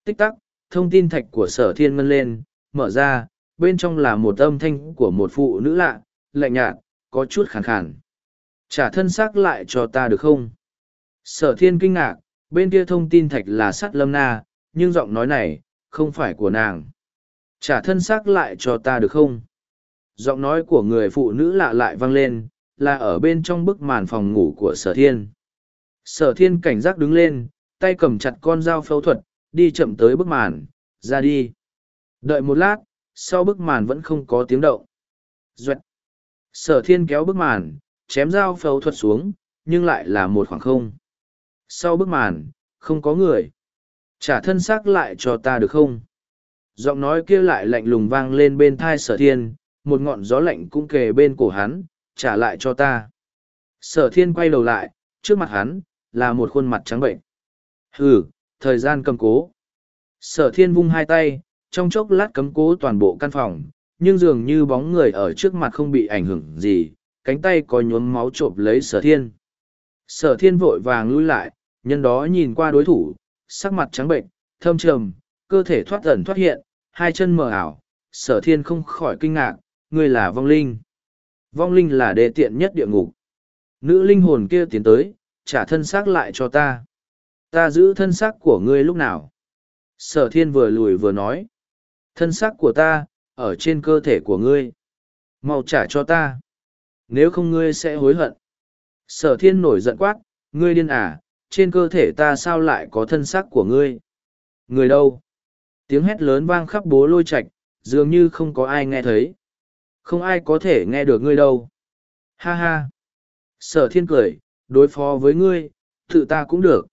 Tích tắc, thông tin thạch của sở thiên ngân lên, mở ra, bên trong là một âm thanh của một phụ nữ lạ, lạnh nhạt, có chút khàn khàn. Trả thân xác lại cho ta được không? Sở thiên kinh ngạc bên kia thông tin thạch là sắt lâm na, nhưng giọng nói này, không phải của nàng. Trả thân xác lại cho ta được không? Giọng nói của người phụ nữ lạ lại vang lên, là ở bên trong bức màn phòng ngủ của sở thiên. Sở thiên cảnh giác đứng lên, tay cầm chặt con dao phẫu thuật, đi chậm tới bức màn, ra đi. Đợi một lát, sau bức màn vẫn không có tiếng động. Duệt. sở thiên kéo bức màn, chém dao phẫu thuật xuống, nhưng lại là một khoảng không sau bức màn, không có người. Trả thân xác lại cho ta được không? Giọng nói kia lại lạnh lùng vang lên bên thai sở thiên, một ngọn gió lạnh cũng kề bên cổ hắn, trả lại cho ta. Sở thiên quay đầu lại, trước mặt hắn, là một khuôn mặt trắng bệnh. Hừ, thời gian cầm cố. Sở thiên vung hai tay, trong chốc lát cấm cố toàn bộ căn phòng, nhưng dường như bóng người ở trước mặt không bị ảnh hưởng gì, cánh tay có nhuốm máu trộm lấy sở thiên. Sở thiên vội vàng lui lại nhân đó nhìn qua đối thủ, sắc mặt trắng bệnh, thâm trầm, cơ thể thoát ẩn thoát hiện, hai chân mờ ảo, sở thiên không khỏi kinh ngạc, ngươi là vong linh. Vong linh là đề tiện nhất địa ngục. Nữ linh hồn kia tiến tới, trả thân xác lại cho ta. Ta giữ thân xác của ngươi lúc nào? Sở thiên vừa lùi vừa nói. Thân xác của ta, ở trên cơ thể của ngươi. Mau trả cho ta. Nếu không ngươi sẽ hối hận. Sở thiên nổi giận quát, ngươi điên à trên cơ thể ta sao lại có thân xác của ngươi? Người đâu? Tiếng hét lớn vang khắp bố lôi Trạch, dường như không có ai nghe thấy. Không ai có thể nghe được ngươi đâu. Ha ha. Sở thiên cười đối phó với ngươi tự ta cũng được.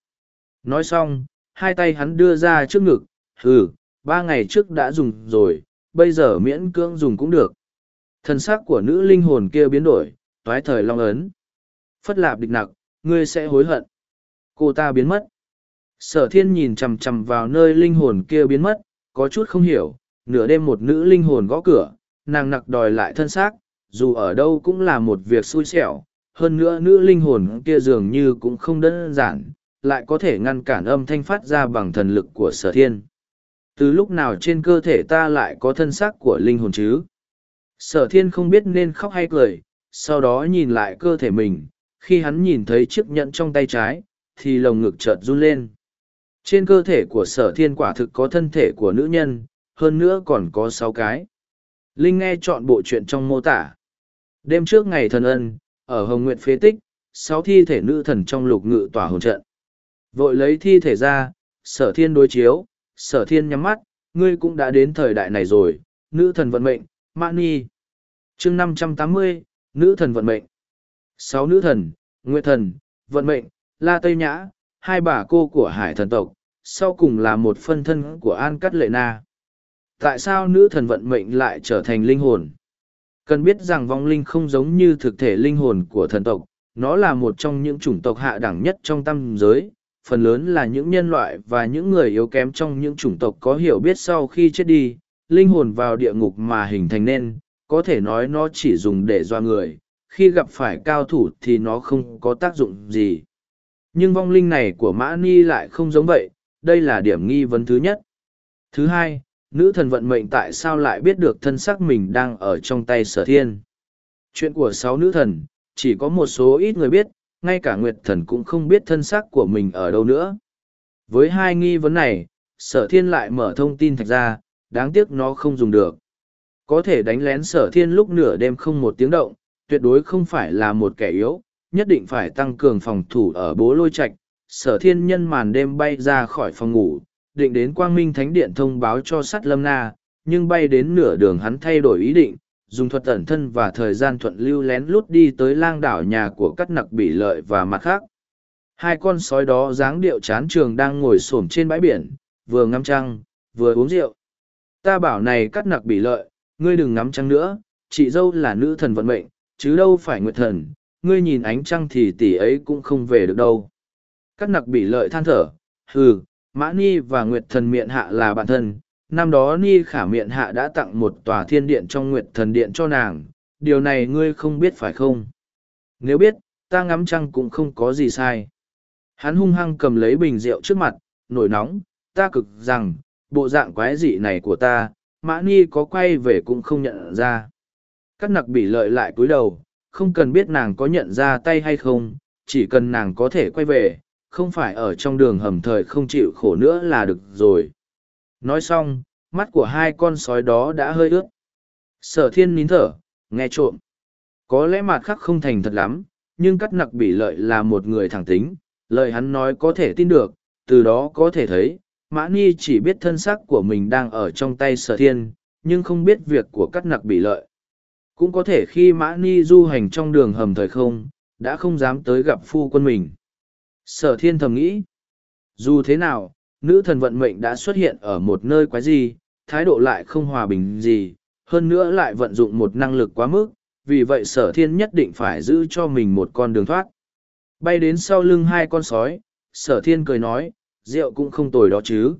Nói xong hai tay hắn đưa ra trước ngực ừ ba ngày trước đã dùng rồi bây giờ miễn cưỡng dùng cũng được. Thân xác của nữ linh hồn kia biến đổi toái thời long ấn. Phất lạp địch nặc ngươi sẽ hối hận cô ta biến mất. Sở thiên nhìn chằm chằm vào nơi linh hồn kia biến mất, có chút không hiểu, nửa đêm một nữ linh hồn gõ cửa, nàng nặc đòi lại thân xác, dù ở đâu cũng là một việc xui xẻo, hơn nữa nữ linh hồn kia dường như cũng không đơn giản, lại có thể ngăn cản âm thanh phát ra bằng thần lực của sở thiên. Từ lúc nào trên cơ thể ta lại có thân xác của linh hồn chứ? Sở thiên không biết nên khóc hay cười, sau đó nhìn lại cơ thể mình, khi hắn nhìn thấy chiếc nhẫn trong tay trái thì lồng ngực chợt run lên. Trên cơ thể của sở thiên quả thực có thân thể của nữ nhân, hơn nữa còn có sáu cái. Linh nghe chọn bộ chuyện trong mô tả. Đêm trước ngày thần ân, ở hồng Nguyệt phế tích, sáu thi thể nữ thần trong lục ngự tỏa hồn trận. Vội lấy thi thể ra, sở thiên đối chiếu, sở thiên nhắm mắt, ngươi cũng đã đến thời đại này rồi, nữ thần vận mệnh Mạn nhi chương năm trăm tám mươi, nữ thần vận mệnh. Sáu nữ thần, nguyệt thần, vận mệnh la tây nhã, hai bà cô của hải thần tộc, sau cùng là một phân thân của an cắt lệ na. Tại sao nữ thần vận mệnh lại trở thành linh hồn? Cần biết rằng vong linh không giống như thực thể linh hồn của thần tộc, nó là một trong những chủng tộc hạ đẳng nhất trong tam giới, phần lớn là những nhân loại và những người yếu kém trong những chủng tộc có hiểu biết sau khi chết đi, linh hồn vào địa ngục mà hình thành nên, có thể nói nó chỉ dùng để doa người, khi gặp phải cao thủ thì nó không có tác dụng gì nhưng vong linh này của mã ni lại không giống vậy, đây là điểm nghi vấn thứ nhất. Thứ hai, nữ thần vận mệnh tại sao lại biết được thân xác mình đang ở trong tay sở thiên? Chuyện của sáu nữ thần, chỉ có một số ít người biết, ngay cả nguyệt thần cũng không biết thân xác của mình ở đâu nữa. Với hai nghi vấn này, sở thiên lại mở thông tin thạch ra, đáng tiếc nó không dùng được. Có thể đánh lén sở thiên lúc nửa đêm không một tiếng động, tuyệt đối không phải là một kẻ yếu nhất định phải tăng cường phòng thủ ở bố lôi Trạch. sở thiên nhân màn đêm bay ra khỏi phòng ngủ, định đến quang minh thánh điện thông báo cho sắt lâm na nhưng bay đến nửa đường hắn thay đổi ý định, dùng thuật ẩn thân và thời gian thuận lưu lén lút đi tới lang đảo nhà của cắt nặc Bỉ lợi và mặt khác hai con sói đó dáng điệu chán trường đang ngồi s ổ m trên bãi biển, vừa ngắm trăng, vừa uống rượu ta bảo này cắt nặc Bỉ lợi, ngươi đừng ngắm trăng nữa, chị dâu là nữ thần vận mệnh, chứ đâu phải nguyệt thần ngươi nhìn ánh trăng thì tỷ ấy cũng không về được đâu. Cắt nặc bị lợi than thở, hừ, mã ni và nguyệt thần Miện hạ là bạn thân, năm đó ni khả Miện hạ đã tặng một tòa thiên điện trong nguyệt thần điện cho nàng, điều này ngươi không biết phải không? Nếu biết, ta ngắm trăng cũng không có gì sai. Hắn hung hăng cầm lấy bình rượu trước mặt, nổi nóng, ta cực rằng, bộ dạng quái dị này của ta, mã ni có quay về cũng không nhận ra. Các nặc bị lợi lại cúi đầu không cần biết nàng có nhận ra tay hay không, chỉ cần nàng có thể quay về, không phải ở trong đường hầm thời không chịu khổ nữa là được rồi. Nói xong, mắt của hai con sói đó đã hơi ướt. Sở thiên nín thở, nghe trộm. Có lẽ mặt khắc không thành thật lắm, nhưng cắt nặc bị lợi là một người thẳng tính, lời hắn nói có thể tin được, từ đó có thể thấy, mã ni chỉ biết thân xác của mình đang ở trong tay sở thiên, nhưng không biết việc của cắt nặc bị lợi cũng có thể khi mã ni du hành trong đường hầm thời không, đã không dám tới gặp phu quân mình. Sở thiên thầm nghĩ, dù thế nào, nữ thần vận mệnh đã xuất hiện ở một nơi quái gì, thái độ lại không hòa bình gì, hơn nữa lại vận dụng một năng lực quá mức, vì vậy sở thiên nhất định phải giữ cho mình một con đường thoát. Bay đến sau lưng hai con sói, sở thiên cười nói, rượu cũng không tồi đó chứ.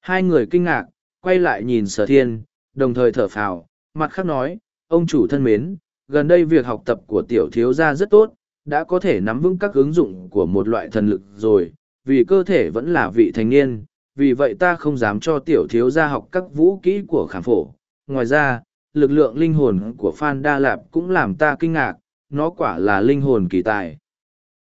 Hai người kinh ngạc, quay lại nhìn sở thiên, đồng thời thở phào, mặt khác nói ông chủ thân mến, gần đây việc học tập của tiểu thiếu gia rất tốt, đã có thể nắm vững các ứng dụng của một loại thần lực rồi, vì cơ thể vẫn là vị thành niên, vì vậy ta không dám cho tiểu thiếu gia học các vũ kỹ của khảm phổ. Ngoài ra, lực lượng linh hồn của phan đa lạp cũng làm ta kinh ngạc, nó quả là linh hồn kỳ tài.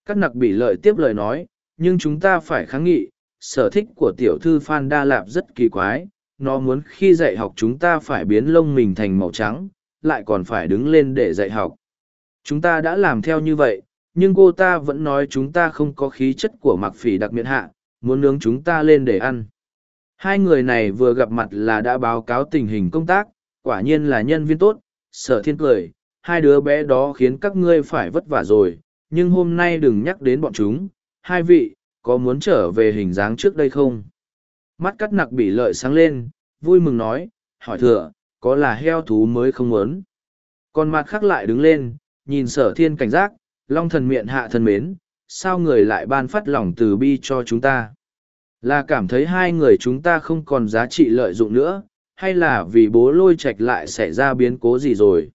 Các nặc bị lợi tiếp lời nói, nhưng chúng ta phải kháng nghị, sở thích của tiểu thư phan đa lạp rất kỳ quái, nó muốn khi dạy học chúng ta phải biến lông mình thành màu trắng lại còn phải đứng lên để dạy học. Chúng ta đã làm theo như vậy, nhưng cô ta vẫn nói chúng ta không có khí chất của mặc phỉ đặc miễn hạ, muốn nướng chúng ta lên để ăn. Hai người này vừa gặp mặt là đã báo cáo tình hình công tác, quả nhiên là nhân viên tốt, sở thiên cười, hai đứa bé đó khiến các ngươi phải vất vả rồi, nhưng hôm nay đừng nhắc đến bọn chúng. Hai vị, có muốn trở về hình dáng trước đây không? Mắt cắt nặc bị lợi sáng lên, vui mừng nói, hỏi thừa có là heo thú mới không muốn. Còn mặt khác lại đứng lên nhìn sở thiên cảnh giác long thần miệng hạ thân mến sao người lại ban phát lòng từ bi cho chúng ta? Là cảm thấy hai người chúng ta không còn giá trị lợi dụng nữa hay là vì bố lôi trạch lại xảy ra biến cố gì rồi?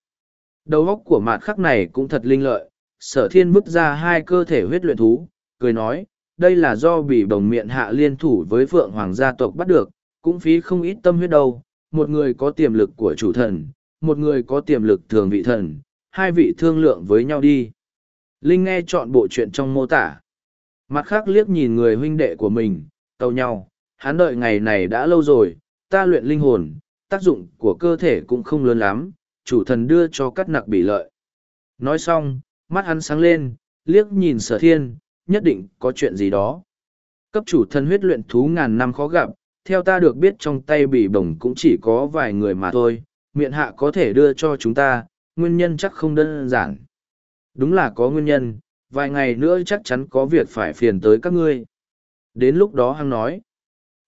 Đầu óc của mạt khắc này cũng thật linh lợi sở thiên vứt ra hai cơ thể huyết luyện thú cười nói đây là do bị bồng miệng hạ liên thủ với phượng hoàng gia tộc bắt được cũng phí không ít tâm huyết đâu, một người có tiềm lực của chủ thần, một người có tiềm lực thường vị thần, hai vị thương lượng với nhau đi. Linh nghe chọn bộ chuyện trong mô tả. Mặt khác liếc nhìn người huynh đệ của mình, tàu nhau, hắn đợi ngày này đã lâu rồi, ta luyện linh hồn, tác dụng của cơ thể cũng không lớn lắm, chủ thần đưa cho cắt nặc bị lợi. Nói xong, mắt hắn sáng lên, liếc nhìn sở thiên, nhất định có chuyện gì đó. Cấp chủ thần huyết luyện thú ngàn năm khó gặp, theo ta được biết trong tay bị bổng cũng chỉ có vài người mà thôi, miệng hạ có thể đưa cho chúng ta, nguyên nhân chắc không đơn giản. Đúng là có nguyên nhân, vài ngày nữa chắc chắn có việc phải phiền tới các ngươi. Đến lúc đó hăng nói,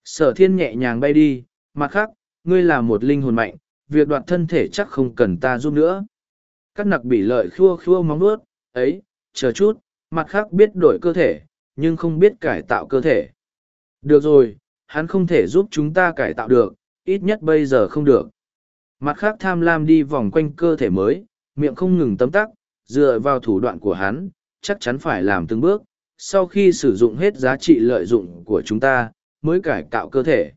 sở thiên nhẹ nhàng bay đi, mặt khác, ngươi là một linh hồn mạnh, việc đoạt thân thể chắc không cần ta giúp nữa. Các nặc bị lợi khua khua móng nuốt, ấy, chờ chút, mặt khác biết đổi cơ thể, nhưng không biết cải tạo cơ thể. Được rồi, hắn không thể giúp chúng ta cải tạo được, ít nhất bây giờ không được. Mặt khác tham lam đi vòng quanh cơ thể mới, miệng không ngừng tấm tắc, dựa vào thủ đoạn của hắn, chắc chắn phải làm từng bước, sau khi sử dụng hết giá trị lợi dụng của chúng ta, mới cải tạo cơ thể.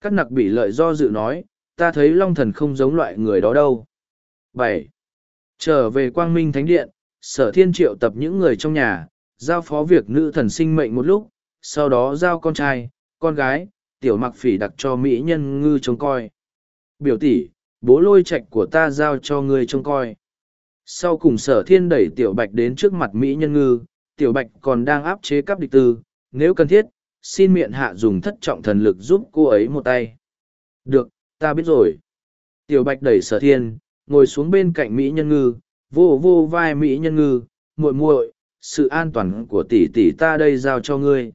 Các nặc bị lợi do dự nói, ta thấy long thần không giống loại người đó đâu. bảy Trở về quang minh thánh điện, sở thiên triệu tập những người trong nhà, giao phó việc nữ thần sinh mệnh một lúc, sau đó giao con trai, con gái, tiểu mặc phỉ đặc cho mỹ nhân ngư trông coi. Biểu tỷ, bố lôi Trạch của ta giao cho ngươi trông coi. Sau cùng sở thiên đẩy tiểu bạch đến trước mặt mỹ nhân ngư, tiểu bạch còn đang áp chế các địch tư, nếu cần thiết, xin miệng hạ dùng thất trọng thần lực giúp cô ấy một tay. Được, ta biết rồi. Tiểu bạch đẩy sở thiên, ngồi xuống bên cạnh mỹ nhân ngư, vô vô vai mỹ nhân ngư, muội muội, sự an toàn của tỷ tỷ ta đây giao cho ngươi.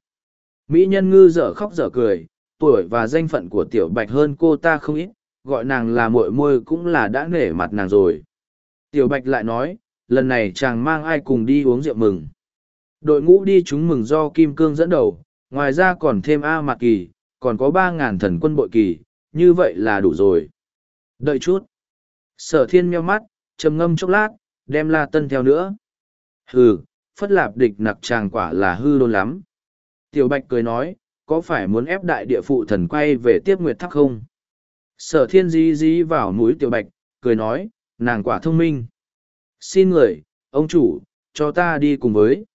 Mỹ nhân ngư dở khóc dở cười, tuổi và danh phận của tiểu bạch hơn cô ta không ít, gọi nàng là muội môi cũng là đã nể mặt nàng rồi. Tiểu bạch lại nói, lần này chàng mang ai cùng đi uống rượu mừng. Đội ngũ đi chúng mừng do Kim Cương dẫn đầu, ngoài ra còn thêm A Mạc Kỳ, còn có ba ngàn thần quân bội kỳ, như vậy là đủ rồi. Đợi chút. Sở thiên meo mắt, trầm ngâm chốc lát, đem La Tân theo nữa. Hừ, phất lạp địch nặc chàng quả là hư đôn lắm. Tiểu Bạch cười nói, có phải muốn ép đại địa phụ thần quay về tiếp nguyệt tháp không? Sở thiên dí dí vào mũi Tiểu Bạch, cười nói, nàng quả thông minh. Xin người, ông chủ, cho ta đi cùng với.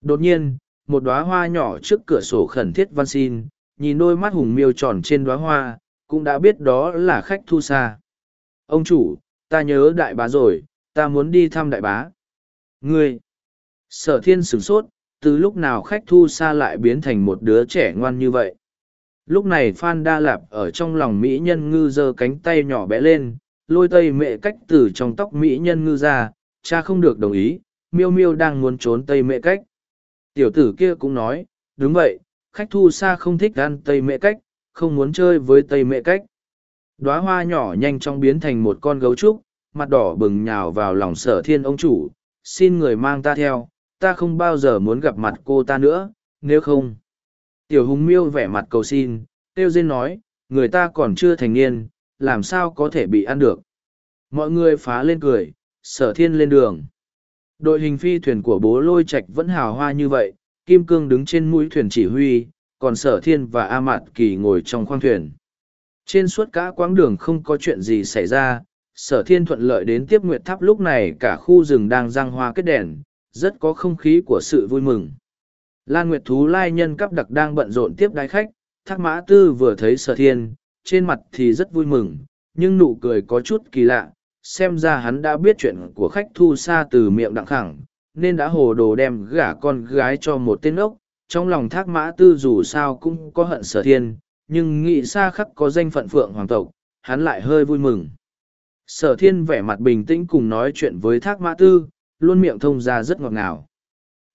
Đột nhiên, một đóa hoa nhỏ trước cửa sổ khẩn thiết văn xin, nhìn đôi mắt hùng miêu tròn trên đóa hoa, cũng đã biết đó là khách thu xa. Ông chủ, ta nhớ đại bá rồi, ta muốn đi thăm đại bá. Ngươi! Sở thiên sửng sốt, từ lúc nào khách thu xa lại biến thành một đứa trẻ ngoan như vậy. Lúc này Phan Đa Lạp ở trong lòng Mỹ nhân ngư giơ cánh tay nhỏ bé lên, lôi tây mẹ cách từ trong tóc Mỹ nhân ngư ra, cha không được đồng ý, miêu miêu đang muốn trốn tây mẹ cách. Tiểu tử kia cũng nói, đúng vậy, khách thu xa không thích ăn tây mẹ cách, không muốn chơi với tây mẹ cách. Đóa hoa nhỏ nhanh chóng biến thành một con gấu trúc, mặt đỏ bừng nhào vào lòng sở thiên ông chủ, xin người mang ta theo, ta không bao giờ muốn gặp mặt cô ta nữa, nếu không. Tiểu hùng miêu vẻ mặt cầu xin, tiêu dên nói, người ta còn chưa thành niên, làm sao có thể bị ăn được. Mọi người phá lên cười, sở thiên lên đường. Đội hình phi thuyền của bố lôi Trạch vẫn hào hoa như vậy, Kim Cương đứng trên mũi thuyền chỉ huy, còn sở thiên và A Mạt Kỳ ngồi trong khoang thuyền. Trên suốt cả quãng đường không có chuyện gì xảy ra, sở thiên thuận lợi đến tiếp nguyệt tháp lúc này cả khu rừng đang răng hoa kết đèn, rất có không khí của sự vui mừng. Lan Nguyệt Thú Lai Nhân cấp đặc đang bận rộn tiếp đái khách, Thác Mã Tư vừa thấy sở thiên, trên mặt thì rất vui mừng, nhưng nụ cười có chút kỳ lạ, xem ra hắn đã biết chuyện của khách thu xa từ miệng đặng khẳng, nên đã hồ đồ đem gả con gái cho một tên ốc. Trong lòng Thác Mã Tư dù sao cũng có hận sở thiên, nhưng nghĩ xa khắc có danh phận phượng hoàng tộc, hắn lại hơi vui mừng. Sở thiên vẻ mặt bình tĩnh cùng nói chuyện với Thác Mã Tư, luôn miệng thông ra rất ngọt ngào.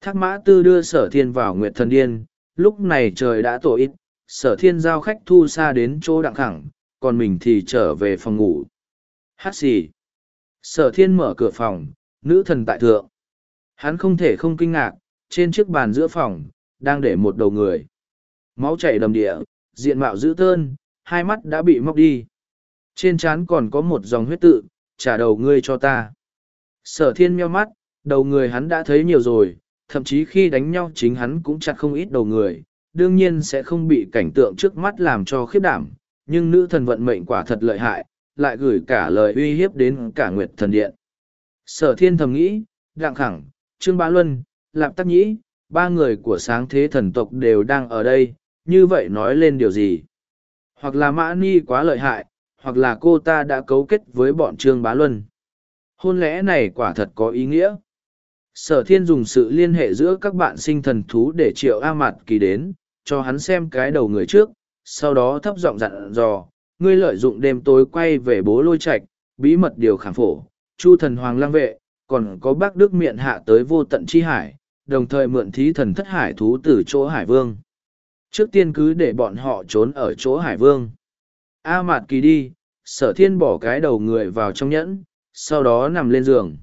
Thác mã tư đưa sở thiên vào nguyệt thần điên, lúc này trời đã tổ ít, sở thiên giao khách thu xa đến chỗ đặng khẳng, còn mình thì trở về phòng ngủ. Hát xì. Sở thiên mở cửa phòng, nữ thần tại thượng. Hắn không thể không kinh ngạc, trên chiếc bàn giữa phòng, đang để một đầu người. Máu chảy đầm địa, diện mạo dữ tơn, hai mắt đã bị móc đi. Trên trán còn có một dòng huyết tự, trả đầu ngươi cho ta. Sở thiên meo mắt, đầu người hắn đã thấy nhiều rồi, thậm chí khi đánh nhau chính hắn cũng chặt không ít đầu người, đương nhiên sẽ không bị cảnh tượng trước mắt làm cho khiếp đảm, nhưng nữ thần vận mệnh quả thật lợi hại, lại gửi cả lời uy hiếp đến cả Nguyệt Thần Điện. Sở thiên thầm nghĩ, Đặng Khẳng, Trương Bá Luân, Lạp Tắc Nhĩ, ba người của sáng thế thần tộc đều đang ở đây, như vậy nói lên điều gì? Hoặc là Mã Ni quá lợi hại, hoặc là cô ta đã cấu kết với bọn Trương Bá Luân. Hôn lẽ này quả thật có ý nghĩa. Sở thiên dùng sự liên hệ giữa các bạn sinh thần thú để triệu A Mạt Kỳ đến, cho hắn xem cái đầu người trước, sau đó thấp giọng dặn dò, ngươi lợi dụng đêm tối quay về bố lôi Trạch, bí mật điều khảm phổ, chu thần hoàng lang vệ, còn có bác đức miệng hạ tới vô tận chi hải, đồng thời mượn thí thần thất hải thú từ chỗ hải vương. Trước tiên cứ để bọn họ trốn ở chỗ hải vương. A mạt kỳ đi, sở thiên bỏ cái đầu người vào trong nhẫn, sau đó nằm lên giường.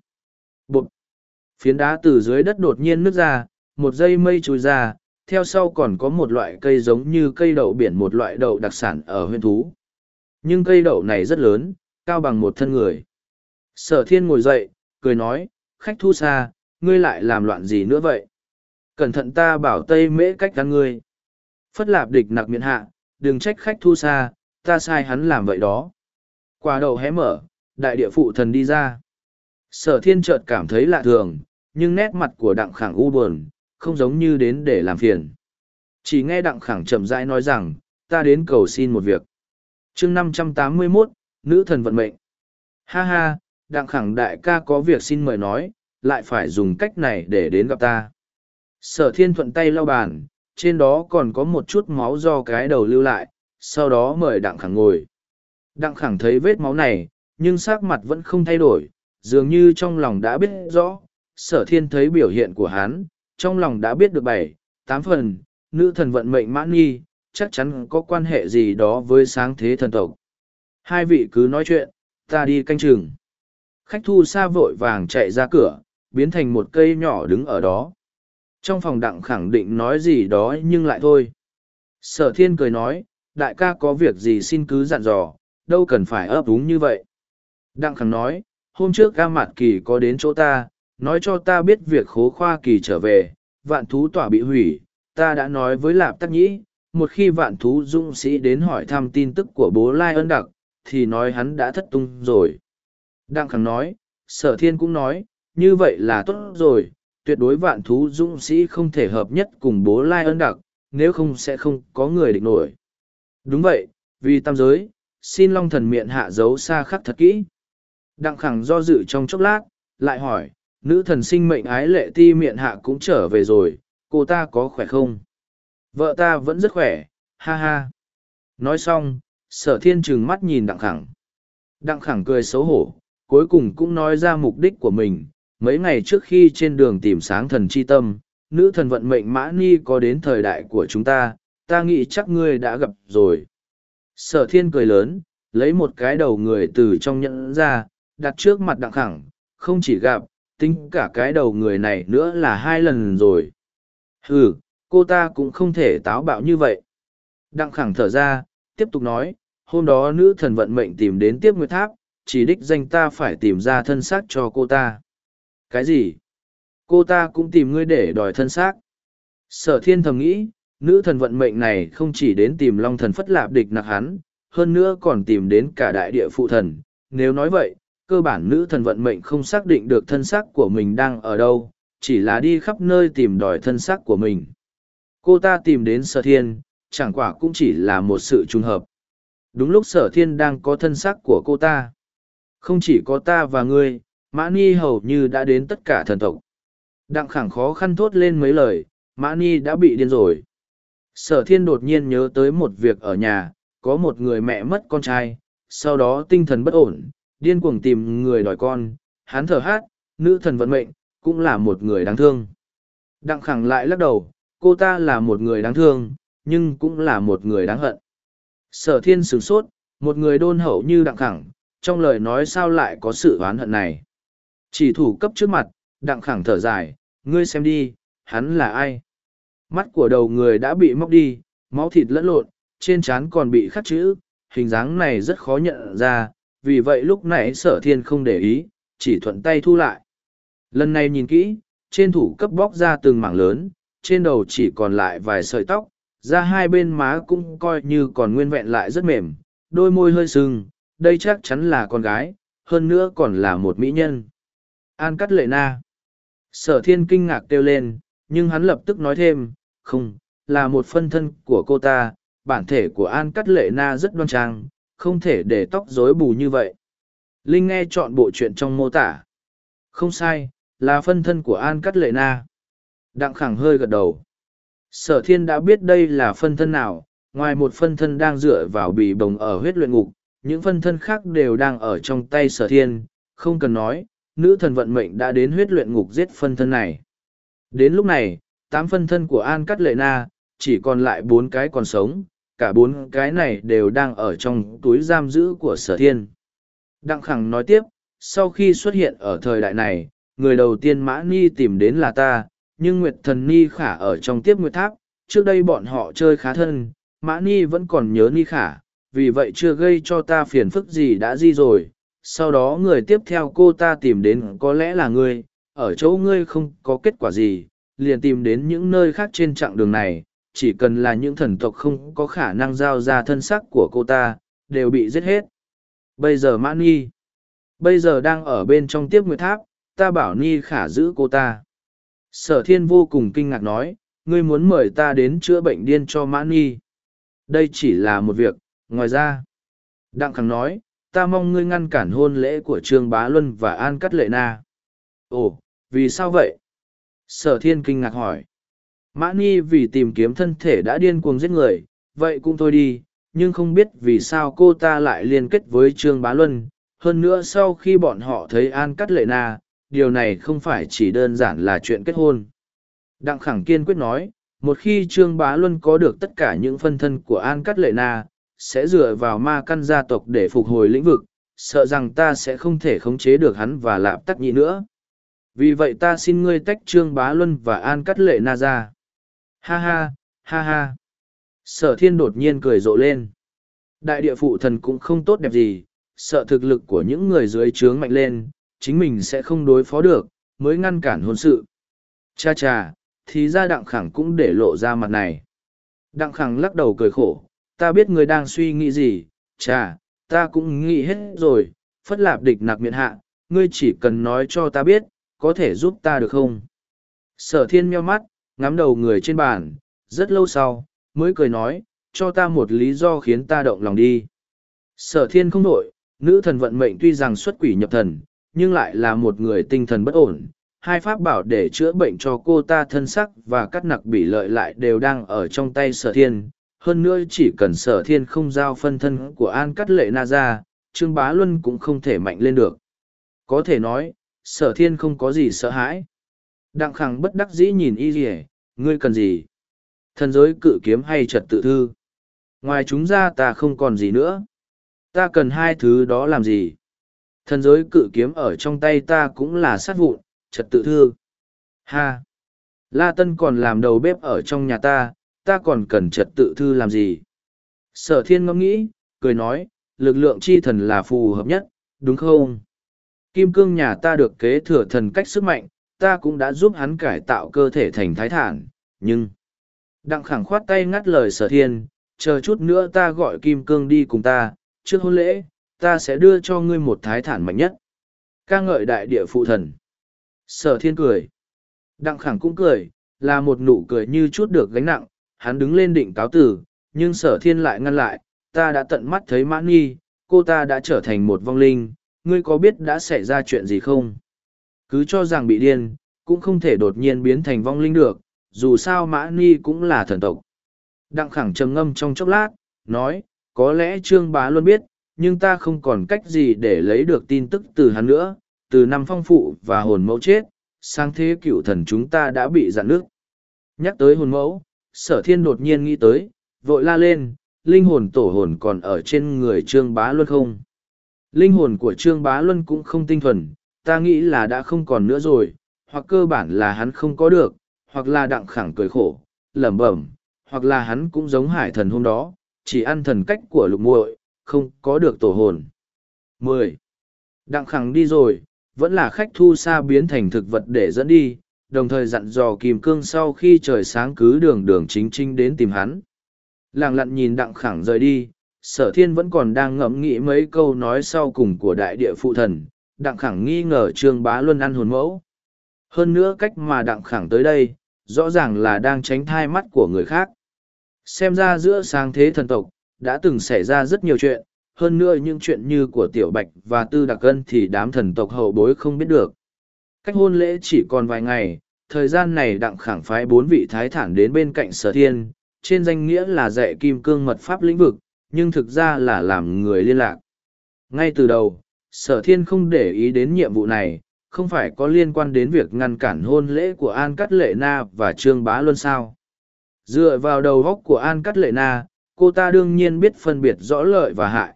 Phiến đá từ dưới đất đột nhiên nứt ra, một dây mây trôi ra, theo sau còn có một loại cây giống như cây đậu biển một loại đậu đặc sản ở huyện thú. Nhưng cây đậu này rất lớn, cao bằng một thân người. Sở thiên ngồi dậy, cười nói, khách thu xa, ngươi lại làm loạn gì nữa vậy? Cẩn thận ta bảo tây mễ cách gắn ngươi. Phất lạp địch nặc miệng hạ, đừng trách khách thu xa, ta sai hắn làm vậy đó. Quả đầu hé mở, đại địa phụ thần đi ra. Sở thiên chợt cảm thấy lạ thường, nhưng nét mặt của đặng khẳng u buồn, không giống như đến để làm phiền. Chỉ nghe đặng khẳng chậm rãi nói rằng, ta đến cầu xin một việc. chương năm trăm tám mươi 581, nữ thần vận mệnh. Ha ha, đặng khẳng đại ca có việc xin mời nói, lại phải dùng cách này để đến gặp ta. Sở thiên thuận tay lau bàn, trên đó còn có một chút máu do cái đầu lưu lại, sau đó mời đặng khẳng ngồi. Đặng khẳng thấy vết máu này, nhưng sắc mặt vẫn không thay đổi, dường như trong lòng đã biết rõ, sở thiên thấy biểu hiện của hắn, trong lòng đã biết được bảy, tám phần, nữ thần vận mệnh mãn nghi, chắc chắn có quan hệ gì đó với sáng thế thần tộc. Hai vị cứ nói chuyện, ta đi canh chừng. Khách thu xa vội vàng chạy ra cửa, biến thành một cây nhỏ đứng ở đó. Trong phòng đặng khẳng định nói gì đó nhưng lại thôi. Sở thiên cười nói, đại ca có việc gì xin cứ dặn dò, đâu cần phải ấp úng như vậy. Đặng khẳng nói, hôm trước ca mặt kỳ có đến chỗ ta, nói cho ta biết việc khố khoa kỳ trở về, vạn thú tỏa bị hủy, ta đã nói với lạp tắc nhĩ, một khi vạn thú dũng sĩ đến hỏi thăm tin tức của bố Lai ân đặc, thì nói hắn đã thất tung rồi. Đặng khẳng nói, sở thiên cũng nói, như vậy là tốt rồi, tuyệt đối vạn thú dũng sĩ không thể hợp nhất cùng bố Lai ân đặc, nếu không sẽ không có người địch nổi. Đúng vậy, vì tam giới, xin long thần miệng hạ dấu xa khắc thật kỹ. Đặng khẳng do dự trong chốc lát, lại hỏi, nữ thần sinh mệnh ái lệ ti miệng hạ cũng trở về rồi, cô ta có khỏe không? Vợ ta vẫn rất khỏe, ha ha. Nói xong, sở thiên trừng mắt nhìn đặng khẳng. Đặng khẳng cười xấu hổ, cuối cùng cũng nói ra mục đích của mình. Mấy ngày trước khi trên đường tìm sáng thần chi tâm, nữ thần vận mệnh mã ni có đến thời đại của chúng ta, ta nghĩ chắc ngươi đã gặp rồi. Sở thiên cười lớn, lấy một cái đầu người từ trong nhẫn ra, đặt trước mặt đặng khẳng, không chỉ gặp, tính cả cái đầu người này nữa là hai lần rồi. Ừ, cô ta cũng không thể táo bạo như vậy. Đặng khẳng thở ra, tiếp tục nói, hôm đó nữ thần vận mệnh tìm đến tiếp nguyệt tháp, chỉ đích danh ta phải tìm ra thân xác cho cô ta. Cái gì? Cô ta cũng tìm ngươi để đòi thân xác. Sở thiên thầm nghĩ, nữ thần vận mệnh này không chỉ đến tìm long thần phất lạp địch nặc hắn, hơn nữa còn tìm đến cả đại địa phụ thần. Nếu nói vậy, cơ bản nữ thần vận mệnh không xác định được thân xác của mình đang ở đâu, chỉ là đi khắp nơi tìm đòi thân xác của mình. Cô ta tìm đến sở thiên, chẳng quả cũng chỉ là một sự trùng hợp. Đúng lúc sở thiên đang có thân xác của cô ta. Không chỉ có ta và ngươi, Mã Ni hầu như đã đến tất cả thần tộc. Đặng khẳng khó khăn thốt lên mấy lời, Mã Ni đã bị điên rồi. Sở thiên đột nhiên nhớ tới một việc ở nhà, có một người mẹ mất con trai, sau đó tinh thần bất ổn, điên cuồng tìm người đòi con, hắn thở hát, nữ thần vận mệnh, cũng là một người đáng thương. Đặng khẳng lại lắc đầu, cô ta là một người đáng thương, nhưng cũng là một người đáng hận. Sở thiên sửng sốt, một người đôn hậu như đặng khẳng, trong lời nói sao lại có sự oán hận này. Chỉ thủ cấp trước mặt, đặng khẳng thở dài, ngươi xem đi, hắn là ai? Mắt của đầu người đã bị móc đi, máu thịt lẫn lộn, trên trán còn bị khắc chữ, hình dáng này rất khó nhận ra, vì vậy lúc nãy sở thiên không để ý, chỉ thuận tay thu lại. Lần này nhìn kỹ, trên thủ cấp bóc ra từng mảng lớn, trên đầu chỉ còn lại vài sợi tóc, ra hai bên má cũng coi như còn nguyên vẹn lại rất mềm, đôi môi hơi sưng, đây chắc chắn là con gái, hơn nữa còn là một mỹ nhân. An cắt lệ na. Sở thiên kinh ngạc kêu lên, nhưng hắn lập tức nói thêm, không, là một phân thân của cô ta, bản thể của An cắt lệ na rất đoan trang, không thể để tóc rối bù như vậy. Linh nghe chọn bộ chuyện trong mô tả. Không sai, là phân thân của An cắt lệ na. Đặng khẳng hơi gật đầu. Sở thiên đã biết đây là phân thân nào, ngoài một phân thân đang dựa vào bì bồng ở huyết luyện ngục, những phân thân khác đều đang ở trong tay sở thiên, không cần nói, nữ thần vận mệnh đã đến huyết luyện ngục giết phân thân này. Đến lúc này, tám phân thân của An Cắt Lệ Na, chỉ còn lại bốn cái còn sống, cả bốn cái này đều đang ở trong túi giam giữ của sở thiên. Đặng Khẳng nói tiếp, sau khi xuất hiện ở thời đại này, người đầu tiên Mã Ni tìm đến là ta, nhưng Nguyệt Thần Ni Khả ở trong tiếp Nguyệt Tháp, trước đây bọn họ chơi khá thân, Mã Ni vẫn còn nhớ Ni Khả, vì vậy chưa gây cho ta phiền phức gì đã di rồi. Sau đó người tiếp theo cô ta tìm đến có lẽ là ngươi, ở chỗ ngươi không có kết quả gì, liền tìm đến những nơi khác trên chặng đường này, chỉ cần là những thần tộc không có khả năng giao ra thân sắc của cô ta, đều bị giết hết. Bây giờ Mã Ni, bây giờ đang ở bên trong tiếp nguyệt tháp, ta bảo Ni khả giữ cô ta. Sở thiên vô cùng kinh ngạc nói, ngươi muốn mời ta đến chữa bệnh điên cho Mã Ni. Đây chỉ là một việc, ngoài ra. Đặng Khẳng nói, ta mong ngươi ngăn cản hôn lễ của Trương Bá Luân và An Cắt Lệ Na. Ồ, vì sao vậy? Sở thiên kinh ngạc hỏi. Mã Ni vì tìm kiếm thân thể đã điên cuồng giết người, vậy cũng thôi đi, nhưng không biết vì sao cô ta lại liên kết với Trương Bá Luân. Hơn nữa sau khi bọn họ thấy An Cắt Lệ Na, điều này không phải chỉ đơn giản là chuyện kết hôn. Đặng Khẳng kiên quyết nói, một khi Trương Bá Luân có được tất cả những phân thân của An Cắt Lệ Na, sẽ dựa vào ma căn gia tộc để phục hồi lĩnh vực, sợ rằng ta sẽ không thể khống chế được hắn và lạp tắc nhị nữa. Vì vậy ta xin ngươi tách Trương Bá Luân và An Cắt Lệ Na ra. Ha ha, ha ha. Sở thiên đột nhiên cười rộ lên. Đại địa phụ thần cũng không tốt đẹp gì, sợ thực lực của những người dưới trướng mạnh lên, chính mình sẽ không đối phó được, mới ngăn cản hôn sự. Cha cha, thì ra đặng khẳng cũng để lộ ra mặt này. Đặng khẳng lắc đầu cười khổ, ta biết người đang suy nghĩ gì, cha, ta cũng nghĩ hết rồi, phất lạp địch nặc miệng hạ, ngươi chỉ cần nói cho ta biết, có thể giúp ta được không? Sở thiên meo mắt, ngắm đầu người trên bàn, rất lâu sau, mới cười nói, cho ta một lý do khiến ta động lòng đi. Sở thiên không đổi, nữ thần vận mệnh tuy rằng xuất quỷ nhập thần, nhưng lại là một người tinh thần bất ổn. Hai pháp bảo để chữa bệnh cho cô ta thân sắc và cắt nặc bị lợi lại đều đang ở trong tay sở thiên. Hơn nữa chỉ cần sở thiên không giao phân thân của An Cắt Lệ Na ra, Trương Bá Luân cũng không thể mạnh lên được. Có thể nói, sở thiên không có gì sợ hãi. Đặng khẳng bất đắc dĩ nhìn y rỉa, ngươi cần gì? Thần giới cự kiếm hay trật tự thư? Ngoài chúng ra ta không còn gì nữa. Ta cần hai thứ đó làm gì? Thần giới cự kiếm ở trong tay ta cũng là sát vụn, trật tự thư. Ha! La Tân còn làm đầu bếp ở trong nhà ta, ta còn cần trật tự thư làm gì? Sở thiên ngẫm nghĩ, cười nói, lực lượng chi thần là phù hợp nhất, đúng không? Kim cương nhà ta được kế thừa thần cách sức mạnh, ta cũng đã giúp hắn cải tạo cơ thể thành thái thản, nhưng... Đặng khẳng khoát tay ngắt lời sở thiên, chờ chút nữa ta gọi kim cương đi cùng ta, trước hôn lễ, ta sẽ đưa cho ngươi một thái thản mạnh nhất. ca ngợi đại địa phụ thần. Sở thiên cười. Đặng khẳng cũng cười, là một nụ cười như chút được gánh nặng, hắn đứng lên định cáo tử, nhưng sở thiên lại ngăn lại, ta đã tận mắt thấy mãn nghi, cô ta đã trở thành một vong linh, ngươi có biết đã xảy ra chuyện gì không? Cứ cho rằng bị điên, cũng không thể đột nhiên biến thành vong linh được, dù sao mã ni cũng là thần tộc. Đặng khẳng trầm ngâm trong chốc lát, nói, có lẽ Trương Bá luôn biết, nhưng ta không còn cách gì để lấy được tin tức từ hắn nữa, từ năm phong phụ và hồn mẫu chết, sang thế cựu thần chúng ta đã bị dạn nước. Nhắc tới hồn mẫu, sở thiên đột nhiên nghĩ tới, vội la lên, linh hồn tổ hồn còn ở trên người Trương Bá Luân không? Linh hồn của Trương Bá Luân cũng không tinh thuần, ta nghĩ là đã không còn nữa rồi, hoặc cơ bản là hắn không có được, hoặc là đặng khẳng cười khổ, lẩm bẩm, hoặc là hắn cũng giống hải thần hôm đó, chỉ ăn thần cách của lục muội, không có được tổ hồn. mười Đặng khẳng đi rồi, vẫn là khách thu xa biến thành thực vật để dẫn đi, đồng thời dặn dò kìm cương sau khi trời sáng cứ đường đường chính chính đến tìm hắn. Làng lặn nhìn đặng khẳng rời đi, sở thiên vẫn còn đang ngẫm nghĩ mấy câu nói sau cùng của đại địa phụ thần, đặng khẳng nghi ngờ trương bá luân ăn hồn mẫu. Hơn nữa cách mà đặng khẳng tới đây, rõ ràng là đang tránh thai mắt của người khác. Xem ra giữa sáng thế thần tộc, đã từng xảy ra rất nhiều chuyện, hơn nữa những chuyện như của Tiểu Bạch và Tư Đặc Cân thì đám thần tộc hậu bối không biết được. Cách hôn lễ chỉ còn vài ngày, thời gian này đặng khẳng phái bốn vị thái thản đến bên cạnh sở thiên, trên danh nghĩa là dạy kim cương mật pháp lĩnh vực, nhưng thực ra là làm người liên lạc. Ngay từ đầu, sở thiên không để ý đến nhiệm vụ này, không phải có liên quan đến việc ngăn cản hôn lễ của An Cát Lệ Na và Trương Bá Luân sao. Dựa vào đầu góc của An Cát Lệ Na, cô ta đương nhiên biết phân biệt rõ lợi và hại.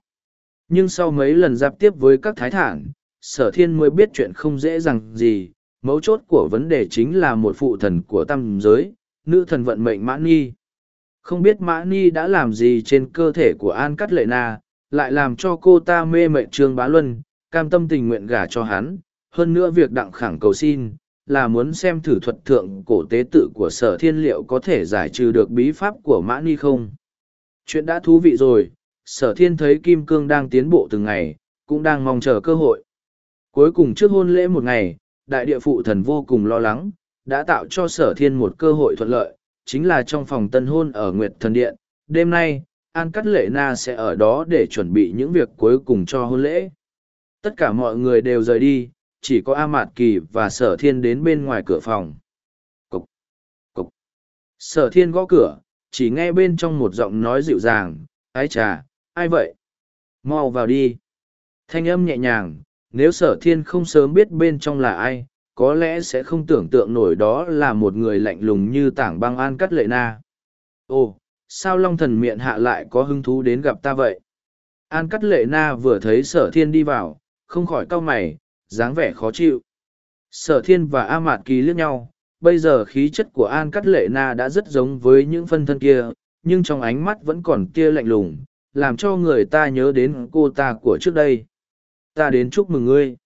Nhưng sau mấy lần giáp tiếp với các thái thản, sở thiên mới biết chuyện không dễ dàng gì, mấu chốt của vấn đề chính là một phụ thần của tam giới, nữ thần vận mệnh Mã Ni. Không biết Mã Ni đã làm gì trên cơ thể của An Cát Lệ Na, lại làm cho cô ta mê mệ Trương Bá Luân, cam tâm tình nguyện gả cho hắn, hơn nữa việc đặng khẳng cầu xin, là muốn xem thử thuật thượng cổ tế tự của sở thiên liệu có thể giải trừ được bí pháp của Mã Ni không. Chuyện đã thú vị rồi, sở thiên thấy Kim Cương đang tiến bộ từng ngày, cũng đang mong chờ cơ hội. Cuối cùng trước hôn lễ một ngày, đại địa phụ thần vô cùng lo lắng, đã tạo cho sở thiên một cơ hội thuận lợi, chính là trong phòng tân hôn ở Nguyệt Thần Điện. Đêm nay, An Cắt Lệ Na sẽ ở đó để chuẩn bị những việc cuối cùng cho hôn lễ. Tất cả mọi người đều rời đi, chỉ có A Mạt Kỳ và Sở Thiên đến bên ngoài cửa phòng. Cục, cục. Sở Thiên gõ cửa, chỉ nghe bên trong một giọng nói dịu dàng, ái trà, ai vậy? Mau vào đi. Thanh âm nhẹ nhàng, nếu Sở Thiên không sớm biết bên trong là ai, có lẽ sẽ không tưởng tượng nổi đó là một người lạnh lùng như tảng băng an cắt lệ na. Ồ, sao long thần miệng hạ lại có hứng thú đến gặp ta vậy? An cắt lệ na vừa thấy sở thiên đi vào, không khỏi cau mày, dáng vẻ khó chịu. Sở thiên và A Mạt Kỳ liếc nhau, bây giờ khí chất của An Cắt Lệ Na đã rất giống với những phân thân kia, nhưng trong ánh mắt vẫn còn tia lạnh lùng, làm cho người ta nhớ đến cô ta của trước đây. Ta đến chúc mừng ngươi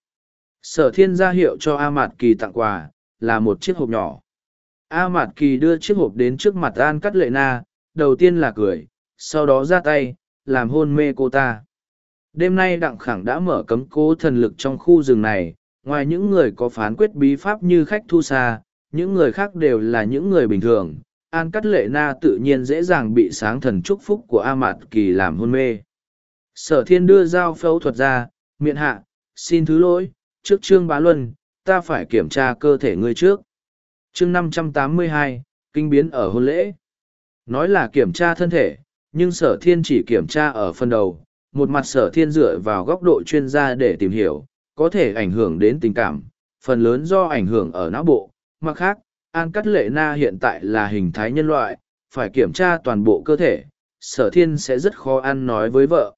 sở thiên ra hiệu cho a mạt kỳ tặng quà là một chiếc hộp nhỏ a mạt kỳ đưa chiếc hộp đến trước mặt an cắt lệ na đầu tiên là cười, sau đó ra tay, làm hôn mê cô ta. Đêm nay đặng khẳng đã mở cấm cố thần lực trong khu rừng này, ngoài những người có phán quyết bí pháp như khách thu xa, những người khác đều là những người bình thường. An cắt lệ na tự nhiên dễ dàng bị sáng thần chúc phúc của a mạt kỳ làm hôn mê. Sở thiên đưa dao phẫu thuật ra miệng hạ, xin thứ lỗi, trước trương bá luân, ta phải kiểm tra cơ thể ngươi trước. Chương năm trăm tám mươi hai, kinh biến ở hôn lễ nói là kiểm tra thân thể, nhưng sở thiên chỉ kiểm tra ở phần đầu, một mặt sở thiên dựa vào góc độ chuyên gia để tìm hiểu, có thể ảnh hưởng đến tình cảm, phần lớn do ảnh hưởng ở não bộ, mặt khác, an cắt lệ na hiện tại là hình thái nhân loại, phải kiểm tra toàn bộ cơ thể, sở thiên sẽ rất khó ăn nói với vợ.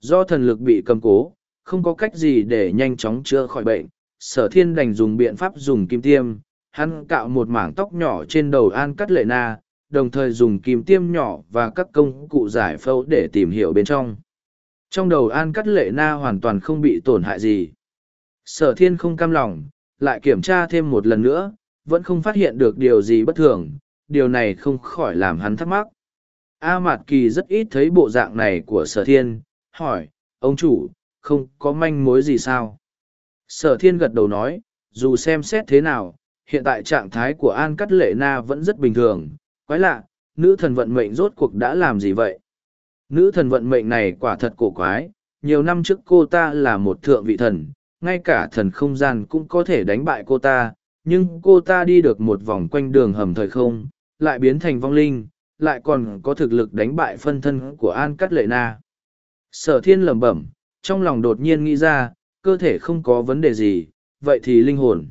Do thần lực bị cầm cố, không có cách gì để nhanh chóng chữa khỏi bệnh, sở thiên đành dùng biện pháp dùng kim tiêm, hắn cạo một mảng tóc nhỏ trên đầu an cắt lệ na đồng thời dùng kìm tiêm nhỏ và các công cụ giải phẫu để tìm hiểu bên trong. Trong đầu an cắt lệ na hoàn toàn không bị tổn hại gì. Sở thiên không cam lòng lại kiểm tra thêm một lần nữa vẫn không phát hiện được điều gì bất thường điều này không khỏi làm hắn thắc mắc. A mạt kỳ rất ít thấy bộ dạng này của sở thiên hỏi ông chủ không có manh mối gì sao. Sở thiên gật đầu nói, dù xem xét thế nào, hiện tại trạng thái của An Cắt Lệ Na vẫn rất bình thường, quái lạ, nữ thần vận mệnh rốt cuộc đã làm gì vậy? Nữ thần vận mệnh này quả thật cổ quái, nhiều năm trước cô ta là một thượng vị thần, ngay cả thần không gian cũng có thể đánh bại cô ta, nhưng cô ta đi được một vòng quanh đường hầm thời không, lại biến thành vong linh, lại còn có thực lực đánh bại phân thân của An Cắt Lệ Na. Sở thiên lẩm bẩm, trong lòng đột nhiên nghĩ ra, cơ thể không có vấn đề gì, vậy thì linh hồn.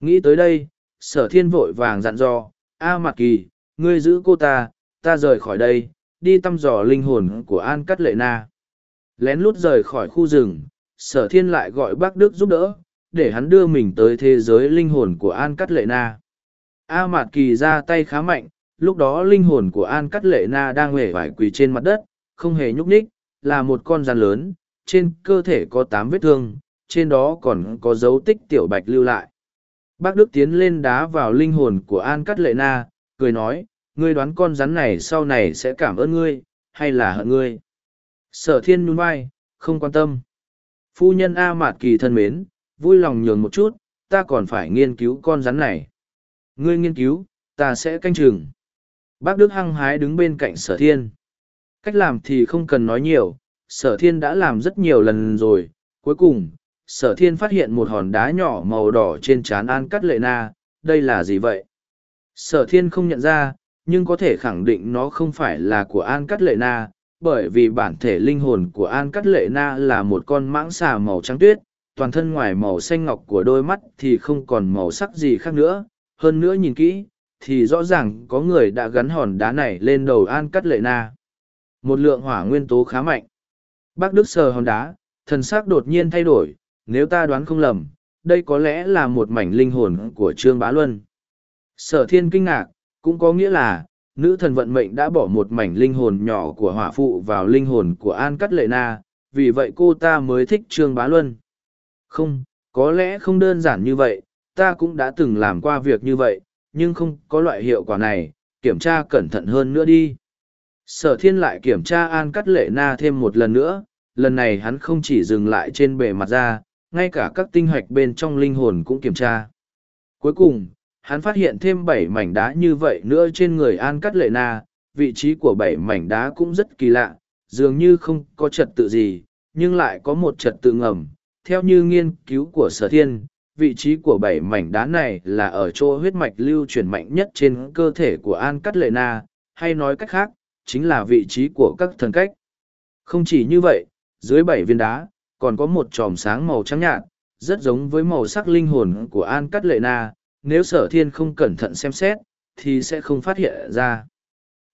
Nghĩ tới đây, sở thiên vội vàng dặn dò, A Mạc Kỳ, ngươi giữ cô ta, ta rời khỏi đây, đi thăm dò linh hồn của An Cắt Lệ Na. Lén lút rời khỏi khu rừng, sở thiên lại gọi bác Đức giúp đỡ, để hắn đưa mình tới thế giới linh hồn của An Cắt Lệ Na. A Mạt Kỳ ra tay khá mạnh, lúc đó linh hồn của An Cắt Lệ Na đang hề vải quỳ trên mặt đất, không hề nhúc nhích, là một con rắn lớn, trên cơ thể có tám vết thương, trên đó còn có dấu tích tiểu bạch lưu lại. Bác Đức tiến lên đá vào linh hồn của An Cắt Lệ Na, cười nói, ngươi đoán con rắn này sau này sẽ cảm ơn ngươi, hay là hận ngươi. Sở thiên nhún vai, không quan tâm. Phu nhân A Mạt Kỳ thân mến, vui lòng nhường một chút, ta còn phải nghiên cứu con rắn này. Ngươi nghiên cứu, ta sẽ canh chừng. Bác Đức hăng hái đứng bên cạnh sở thiên. Cách làm thì không cần nói nhiều, sở thiên đã làm rất nhiều lần rồi. Cuối cùng, sở thiên phát hiện một hòn đá nhỏ màu đỏ trên trán An Cắt Lệ Na. Đây là gì vậy? Sở thiên không nhận ra, nhưng có thể khẳng định nó không phải là của An Cắt Lệ Na, bởi vì bản thể linh hồn của An Cắt Lệ Na là một con mãng xà màu trắng tuyết, toàn thân ngoài màu xanh ngọc của đôi mắt thì không còn màu sắc gì khác nữa, hơn nữa nhìn kỹ, thì rõ ràng có người đã gắn hòn đá này lên đầu An Cắt Lệ Na. Một lượng hỏa nguyên tố khá mạnh. Bác Đức sờ hòn đá, thần sắc đột nhiên thay đổi, nếu ta đoán không lầm, đây có lẽ là một mảnh linh hồn của Trương Bá Luân. Sở thiên kinh ngạc, cũng có nghĩa là, nữ thần vận mệnh đã bỏ một mảnh linh hồn nhỏ của hỏa phụ vào linh hồn của An Cắt Lệ Na, vì vậy cô ta mới thích Trương Bá Luân. Không, có lẽ không đơn giản như vậy, ta cũng đã từng làm qua việc như vậy, nhưng không có loại hiệu quả này, kiểm tra cẩn thận hơn nữa đi. Sở thiên lại kiểm tra An Cắt Lệ Na thêm một lần nữa, lần này hắn không chỉ dừng lại trên bề mặt da, ngay cả các tinh hoạch bên trong linh hồn cũng kiểm tra. Cuối cùng, hắn phát hiện thêm bảy mảnh đá như vậy nữa trên người An Cắt Lệ Na, vị trí của bảy mảnh đá cũng rất kỳ lạ, dường như không có trật tự gì, nhưng lại có một trật tự ngầm. Theo như nghiên cứu của sở thiên, vị trí của bảy mảnh đá này là ở chỗ huyết mạch lưu chuyển mạnh nhất trên cơ thể của An Cắt Lệ Na, hay nói cách khác, chính là vị trí của các thần cách. Không chỉ như vậy, dưới bảy viên đá, còn có một tròm sáng màu trắng nhạt, rất giống với màu sắc linh hồn của An Cắt Lệ Na, nếu sở thiên không cẩn thận xem xét, thì sẽ không phát hiện ra.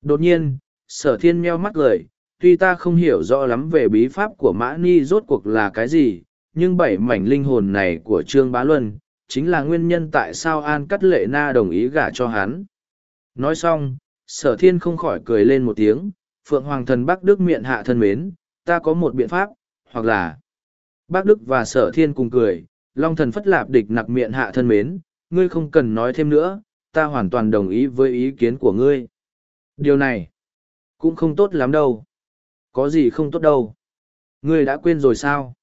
Đột nhiên, sở thiên meo mắt gửi, tuy ta không hiểu rõ lắm về bí pháp của Mã Ni rốt cuộc là cái gì, nhưng bảy mảnh linh hồn này của Trương Bá Luân, chính là nguyên nhân tại sao An Cắt Lệ Na đồng ý gả cho hắn. Nói xong, sở thiên không khỏi cười lên một tiếng, Phượng Hoàng thần Bắc Đức miệng hạ thân mến, ta có một biện pháp, hoặc là Bác Đức và sở thiên cùng cười, Long thần phất lạp địch nặc miệng hạ thân mến, ngươi không cần nói thêm nữa, ta hoàn toàn đồng ý với ý kiến của ngươi. Điều này, cũng không tốt lắm đâu. Có gì không tốt đâu. Ngươi đã quên rồi sao?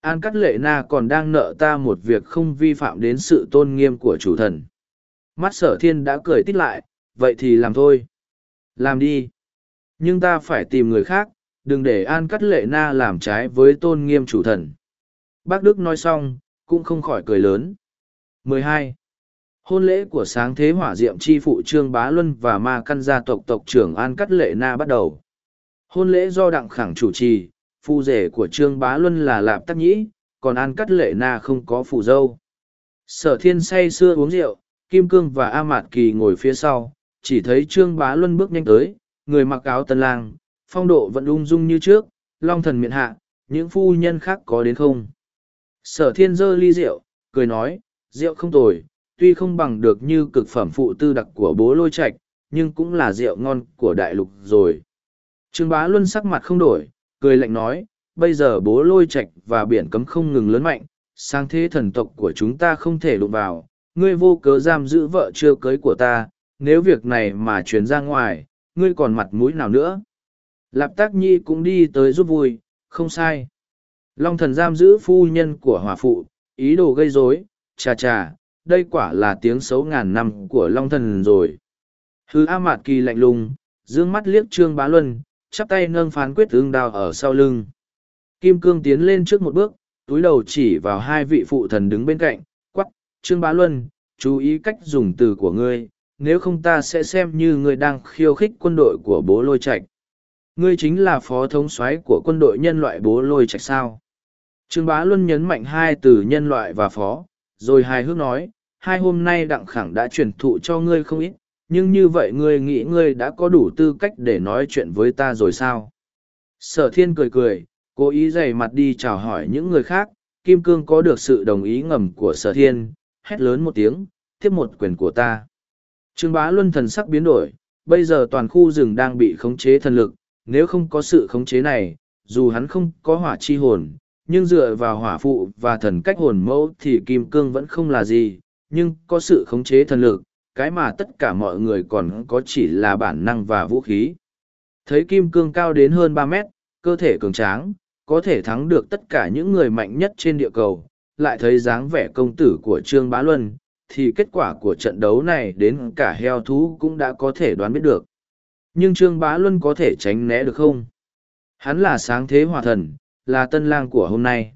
An Cắt Lệ Na còn đang nợ ta một việc không vi phạm đến sự tôn nghiêm của chủ thần. Mắt sở thiên đã cười tít lại, vậy thì làm thôi. Làm đi. Nhưng ta phải tìm người khác, đừng để An Cắt Lệ Na làm trái với tôn nghiêm chủ thần. Bác Đức nói xong, cũng không khỏi cười lớn. 12. Hôn lễ của sáng thế hỏa diệm chi phụ Trương Bá Luân và ma căn gia tộc tộc trưởng An Cắt Lệ Na bắt đầu. Hôn lễ do Đặng Khẳng chủ trì, phu rể của Trương Bá Luân là Lạp Tắc Nhĩ, còn An Cắt Lệ Na không có phụ dâu. Sở thiên say xưa uống rượu, Kim Cương và A Mạt Kỳ ngồi phía sau, chỉ thấy Trương Bá Luân bước nhanh tới, người mặc áo tân lang, phong độ vẫn ung dung như trước, long thần miệng hạ, những phu nhân khác có đến không? Sở thiên dơ ly rượu, cười nói, rượu không tồi, tuy không bằng được như cực phẩm phụ tư đặc của bố lôi Trạch, nhưng cũng là rượu ngon của đại lục rồi. Trương Bá Luân sắc mặt không đổi, cười lạnh nói, bây giờ bố lôi Trạch và biển cấm không ngừng lớn mạnh, sang thế thần tộc của chúng ta không thể đụng vào, ngươi vô cớ giam giữ vợ chưa cưới của ta, nếu việc này mà truyền ra ngoài, ngươi còn mặt mũi nào nữa. Lạp Tác Nhi cũng đi tới giúp vui, không sai. Long thần giam giữ phu nhân của hòa phụ, ý đồ gây rối, chà chà, đây quả là tiếng xấu ngàn năm của long thần rồi. Hư a mạt kỳ lạnh lùng d ư ơ n g mắt liếc trương bá luân chắp tay nâng phán quyết tương đao ở sau lưng. Kim cương tiến lên trước một bước túi đầu chỉ vào hai vị phụ thần đứng bên cạnh quắp trương bá luân chú ý cách dùng từ của ngươi nếu không ta sẽ xem như ngươi đang khiêu khích quân đội của bố lôi trạch. Ngươi chính là phó thống soái của quân đội nhân loại bố lôi trạch sao? Trương bá luân nhấn mạnh hai từ nhân loại và phó rồi hài hước nói, hai hôm nay đặng khẳng đã truyền thụ cho ngươi không ít, nhưng như vậy ngươi nghĩ ngươi đã có đủ tư cách để nói chuyện với ta rồi sao? Sở thiên cười cười, cố ý dày mặt đi chào hỏi những người khác, Kim Cương có được sự đồng ý ngầm của sở thiên, hét lớn một tiếng, tiếp một quyền của ta. Trương bá luân thần sắc biến đổi, bây giờ toàn khu rừng đang bị khống chế thần lực, nếu không có sự khống chế này, dù hắn không có hỏa chi hồn, nhưng dựa vào hỏa phụ và thần cách hồn mẫu thì kim cương vẫn không là gì, nhưng có sự khống chế thần lực, cái mà tất cả mọi người còn có chỉ là bản năng và vũ khí. Thấy kim cương cao đến hơn ba mét, cơ thể cường tráng, có thể thắng được tất cả những người mạnh nhất trên địa cầu, lại thấy dáng vẻ công tử của Trương Bá Luân, thì kết quả của trận đấu này đến cả heo thú cũng đã có thể đoán biết được. Nhưng Trương Bá Luân có thể tránh né được không? Hắn là sáng thế hòa thần, là tân lang của hôm nay.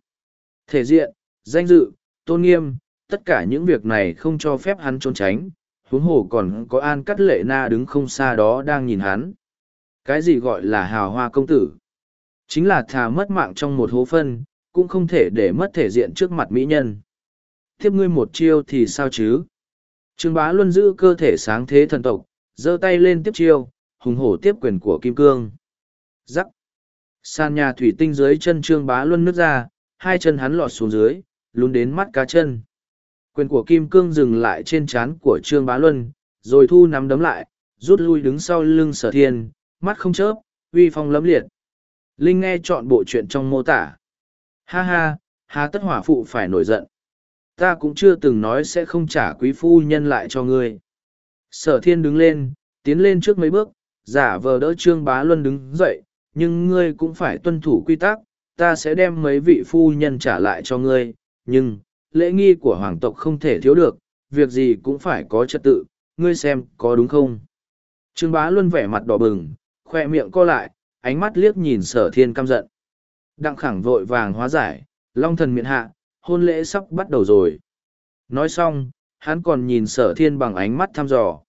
Thể diện, danh dự, tôn nghiêm, tất cả những việc này không cho phép hắn trốn tránh, huống hồ còn có An Cắt Lệ Na đứng không xa đó đang nhìn hắn. Cái gì gọi là hào hoa công tử? Chính là thà mất mạng trong một hố phân, cũng không thể để mất thể diện trước mặt mỹ nhân. Tiếp ngươi một chiêu thì sao chứ? Trương Bá Luân giữ cơ thể sáng thế thần tộc, giơ tay lên tiếp chiêu, hùng hổ tiếp quyền của Kim Cương. giắc Sàn nhà thủy tinh dưới chân Trương Bá Luân nước ra, hai chân hắn lọt xuống dưới, lún đến mắt cá chân. Quyền của Kim Cương dừng lại trên trán của Trương Bá Luân, rồi thu nắm đấm lại, rút lui đứng sau lưng sở thiên, mắt không chớp, uy phong lấm liệt. Linh nghe chọn bộ chuyện trong mô tả. Ha ha, hà tất hỏa phụ phải nổi giận. Ta cũng chưa từng nói sẽ không trả quý phu nhân lại cho ngươi. Sở thiên đứng lên, tiến lên trước mấy bước, giả vờ đỡ Trương Bá Luân đứng dậy, nhưng ngươi cũng phải tuân thủ quy tắc, ta sẽ đem mấy vị phu nhân trả lại cho ngươi, nhưng, lễ nghi của hoàng tộc không thể thiếu được, việc gì cũng phải có trật tự, ngươi xem có đúng không? Trương Bá Luân vẻ mặt đỏ bừng, khoe miệng co lại, ánh mắt liếc nhìn sở thiên căm giận. Đặng khẳng vội vàng hóa giải, long thần miệng hạ, hôn lễ sắp bắt đầu rồi. Nói xong, hắn còn nhìn sở thiên bằng ánh mắt thăm dò.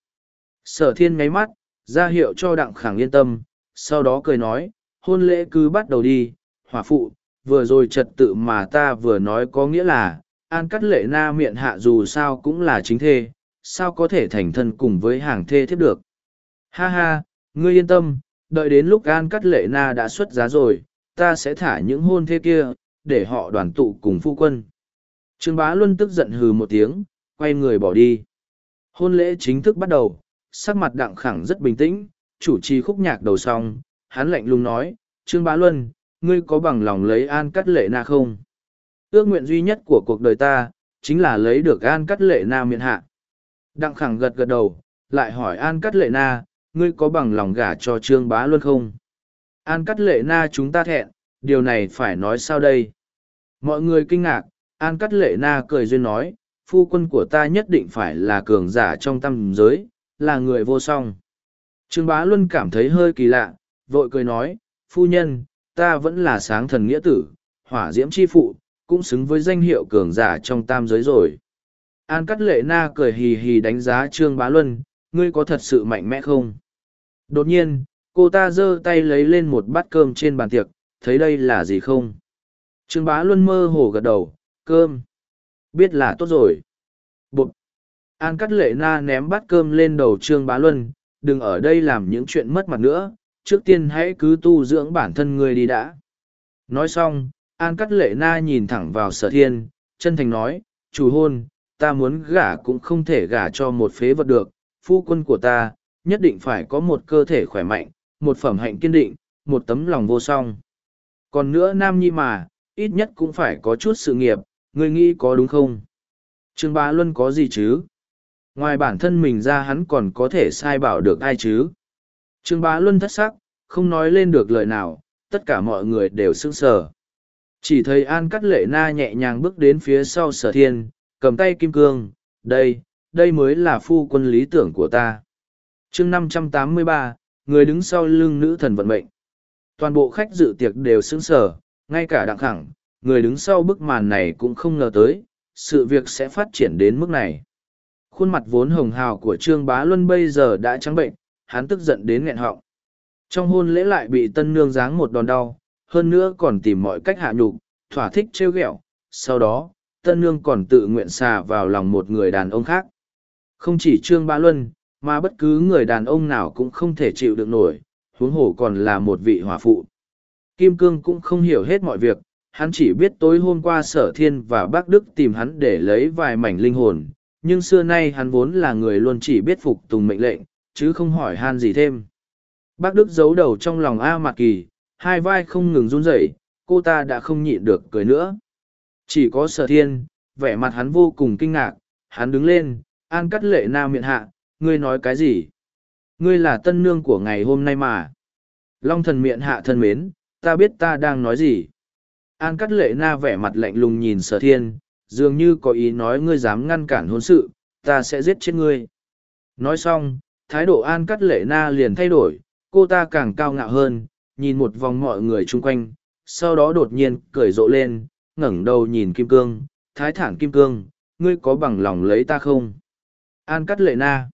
Sở thiên ngáy mắt, ra hiệu cho đặng khẳng yên tâm, sau đó cười nói, hôn lễ cứ bắt đầu đi, hỏa phụ, vừa rồi trật tự mà ta vừa nói có nghĩa là, an cắt lệ na miệng hạ dù sao cũng là chính thê, sao có thể thành thân cùng với hàng thê thiếp được. Ha ha, ngươi yên tâm, đợi đến lúc an cắt lệ na đã xuất giá rồi, ta sẽ thả những hôn thê kia, để họ đoàn tụ cùng phu quân. Trương Bá Luân tức giận hừ một tiếng, quay người bỏ đi. Hôn lễ chính thức bắt đầu, sắc mặt đặng khẳng rất bình tĩnh, chủ trì khúc nhạc đầu xong, hắn lạnh lùng nói, Trương Bá Luân, ngươi có bằng lòng lấy an cắt lệ na không? Ước nguyện duy nhất của cuộc đời ta, chính là lấy được an cắt lệ na miệng hạ. Đặng khẳng gật gật đầu, lại hỏi an cắt lệ na, ngươi có bằng lòng gả cho Trương Bá Luân không? An cắt lệ na chúng ta thẹn, điều này phải nói sao đây? Mọi người kinh ngạc, An cắt lệ na cười duyên nói, phu quân của ta nhất định phải là cường giả trong tâm giới, là người vô song. Trương Bá Luân cảm thấy hơi kỳ lạ, vội cười nói, phu nhân, ta vẫn là sáng thần nghĩa tử, hỏa diễm chi phụ, cũng xứng với danh hiệu cường giả trong tam giới rồi. An cắt lệ na cười hì hì đánh giá Trương Bá Luân, ngươi có thật sự mạnh mẽ không? Đột nhiên, cô ta giơ tay lấy lên một bát cơm trên bàn tiệc, thấy đây là gì không? Trương Bá Luân mơ hồ gật đầu, cơm. Biết là tốt rồi. Bụt. An cắt lệ na ném bát cơm lên đầu Trương Bá Luân, đừng ở đây làm những chuyện mất mặt nữa, trước tiên hãy cứ tu dưỡng bản thân ngươi đi đã. Nói xong, An cắt lệ na nhìn thẳng vào sở thiên, chân thành nói, chủ hôn, ta muốn gả cũng không thể gả cho một phế vật được, phu quân của ta, nhất định phải có một cơ thể khỏe mạnh, một phẩm hạnh kiên định, một tấm lòng vô song. Còn nữa nam nhi mà, ít nhất cũng phải có chút sự nghiệp, ngươi nghĩ có đúng không? Trương Bá Luân có gì chứ? Ngoài bản thân mình ra hắn còn có thể sai bảo được ai chứ? Trương Bá Luân thất sắc, không nói lên được lời nào, tất cả mọi người đều sững sờ. Chỉ thấy An Cắt Lệ Na nhẹ nhàng bước đến phía sau sở thiên, cầm tay kim cương, đây, đây mới là phu quân lý tưởng của ta. chương năm trăm tám mươi ba, người đứng sau lưng nữ thần vận mệnh. Toàn bộ khách dự tiệc đều sững sờ, ngay cả đặng khẳng, người đứng sau bức màn này cũng không ngờ tới, sự việc sẽ phát triển đến mức này. Khuôn mặt vốn hồng hào của Trương Bá Luân bây giờ đã trắng bệnh, hắn tức giận đến nghẹn họng. Trong hôn lễ lại bị tân nương giáng một đòn đau, hơn nữa còn tìm mọi cách hạ nhục, thỏa thích trêu ghẹo. Sau đó, tân nương còn tự nguyện xà vào lòng một người đàn ông khác. Không chỉ Trương Bá Luân, mà bất cứ người đàn ông nào cũng không thể chịu được nổi, huống hổ còn là một vị hòa phụ. Kim Cương cũng không hiểu hết mọi việc, hắn chỉ biết tối hôm qua sở thiên và bác Đức tìm hắn để lấy vài mảnh linh hồn, nhưng xưa nay hắn vốn là người luôn chỉ biết phục tùng mệnh lệnh, chứ không hỏi han gì thêm. Bác Đức giấu đầu trong lòng A Mạc Kỳ, hai vai không ngừng run rẩy, cô ta đã không nhịn được cười nữa. Chỉ có sở thiên, vẻ mặt hắn vô cùng kinh ngạc, hắn đứng lên, an cắt lệ na miệng hạ, ngươi nói cái gì? Ngươi là tân nương của ngày hôm nay mà. Long thần miệng hạ thân mến, ta biết ta đang nói gì. An cắt lệ na vẻ mặt lạnh lùng nhìn sở thiên, dường như có ý nói ngươi dám ngăn cản hôn sự, ta sẽ giết chết ngươi. Nói xong, thái độ an cắt lệ na liền thay đổi, cô ta càng cao ngạo hơn, nhìn một vòng mọi người chung quanh, sau đó đột nhiên cười rộ lên, ngẩng đầu nhìn Kim Cương, thái thản Kim Cương, ngươi có bằng lòng lấy ta không? An cắt lệ na.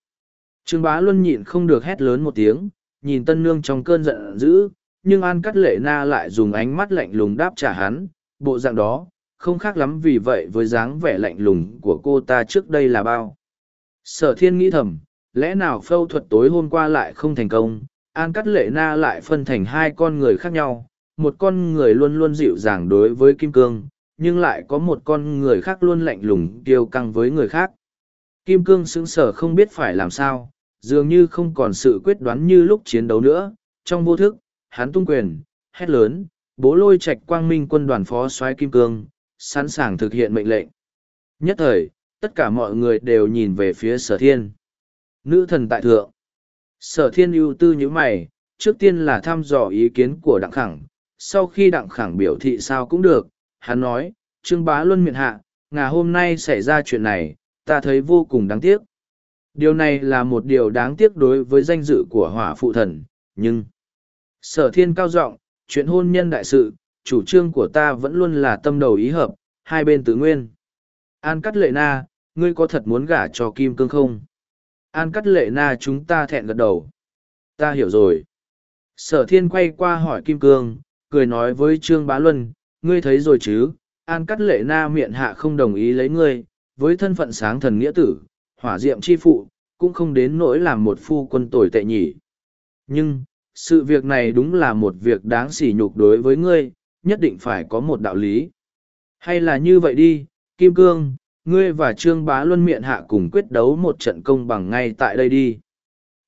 Trương bá luân nhịn không được hét lớn một tiếng, nhìn tân nương trong cơn giận dữ, nhưng An cắt lệ na lại dùng ánh mắt lạnh lùng đáp trả hắn, bộ dạng đó, không khác lắm vì vậy với dáng vẻ lạnh lùng của cô ta trước đây là bao. Sở thiên nghĩ thầm, lẽ nào phẫu thuật tối hôm qua lại không thành công, An Cắt Lệ Na lại phân thành hai con người khác nhau, một con người luôn luôn dịu dàng đối với Kim Cương, nhưng lại có một con người khác luôn lạnh lùng kiêu căng với người khác. Kim Cương sững sờ không biết phải làm sao, dường như không còn sự quyết đoán như lúc chiến đấu nữa, trong vô thức, hắn tung quyền, hét lớn, bố lôi Trạch quang minh quân đoàn phó soái Kim Cương, sẵn sàng thực hiện mệnh lệnh. Nhất thời, tất cả mọi người đều nhìn về phía sở thiên. Nữ thần tại thượng. Sở thiên ưu tư như mày, trước tiên là thăm dò ý kiến của Đặng Khẳng, sau khi Đặng Khẳng biểu thị sao cũng được, hắn nói, Trương Bá Luân miệng hạ, ngà hôm nay xảy ra chuyện này, ta thấy vô cùng đáng tiếc. Điều này là một điều đáng tiếc đối với danh dự của hỏa phụ thần, nhưng... Sở thiên cao giọng chuyện hôn nhân đại sự, chủ trương của ta vẫn luôn là tâm đầu ý hợp, hai bên tự nguyên. An cắt lệ na, ngươi có thật muốn gả cho Kim Cương không? An cắt lệ na chúng ta thẹn gật đầu. Ta hiểu rồi. Sở thiên quay qua hỏi Kim Cương, cười nói với Trương Bá Luân, ngươi thấy rồi chứ, An cắt lệ na miệng hạ không đồng ý lấy ngươi, với thân phận sáng thần nghĩa tử, hỏa diệm chi phụ, cũng không đến nỗi làm một phu quân tồi tệ nhỉ. Nhưng, sự việc này đúng là một việc đáng sỉ nhục đối với ngươi, nhất định phải có một đạo lý. Hay là như vậy đi, Kim Cương, ngươi và Trương Bá Luân miệng hạ cùng quyết đấu một trận công bằng ngay tại đây đi.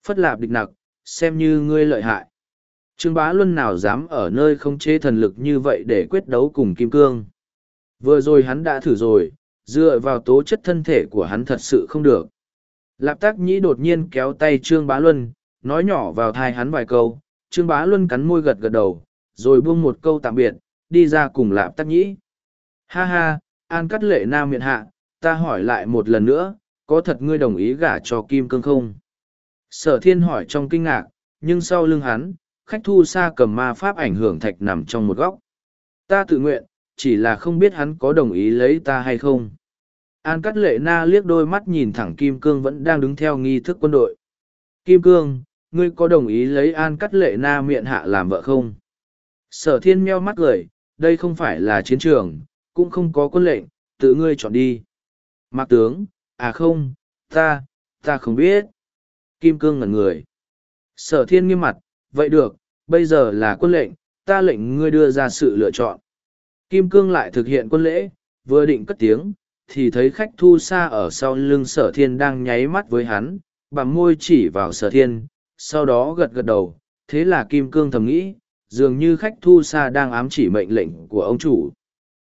Phất lạp địch nặc, xem như ngươi lợi hại. Trương Bá Luân nào dám ở nơi không chế thần lực như vậy để quyết đấu cùng Kim Cương. Vừa rồi hắn đã thử rồi, dựa vào tố chất thân thể của hắn thật sự không được. Lạp tác nhĩ đột nhiên kéo tay Trương Bá Luân, nói nhỏ vào thai hắn vài câu, Trương Bá Luân cắn môi gật gật đầu, rồi buông một câu tạm biệt, đi ra cùng Lạp tác nhĩ. Ha ha, An cắt lệ nam miệng hạ, ta hỏi lại một lần nữa, có thật ngươi đồng ý gả cho Kim Cương không? Sở thiên hỏi trong kinh ngạc, nhưng sau lưng hắn, khách thu xa cầm ma pháp ảnh hưởng thạch nằm trong một góc. Ta tự nguyện, chỉ là không biết hắn có đồng ý lấy ta hay không. An cắt lệ na liếc đôi mắt nhìn thẳng Kim Cương vẫn đang đứng theo nghi thức quân đội. Kim Cương, ngươi có đồng ý lấy An cắt lệ na miệng hạ làm vợ không? Sở thiên meo mắt cười, đây không phải là chiến trường, cũng không có quân lệnh, tự ngươi chọn đi. Mạc tướng, à không, ta, ta không biết. Kim cương ngẩn người. Sở thiên nghiêm mặt, vậy được, bây giờ là quân lệnh, ta lệnh ngươi đưa ra sự lựa chọn. Kim cương lại thực hiện quân lễ, vừa định cất tiếng, thì thấy khách thu xa ở sau lưng sở thiên đang nháy mắt với hắn, bằng môi chỉ vào sở thiên, sau đó gật gật đầu, thế là Kim cương thầm nghĩ, dường như khách thu xa đang ám chỉ mệnh lệnh của ông chủ.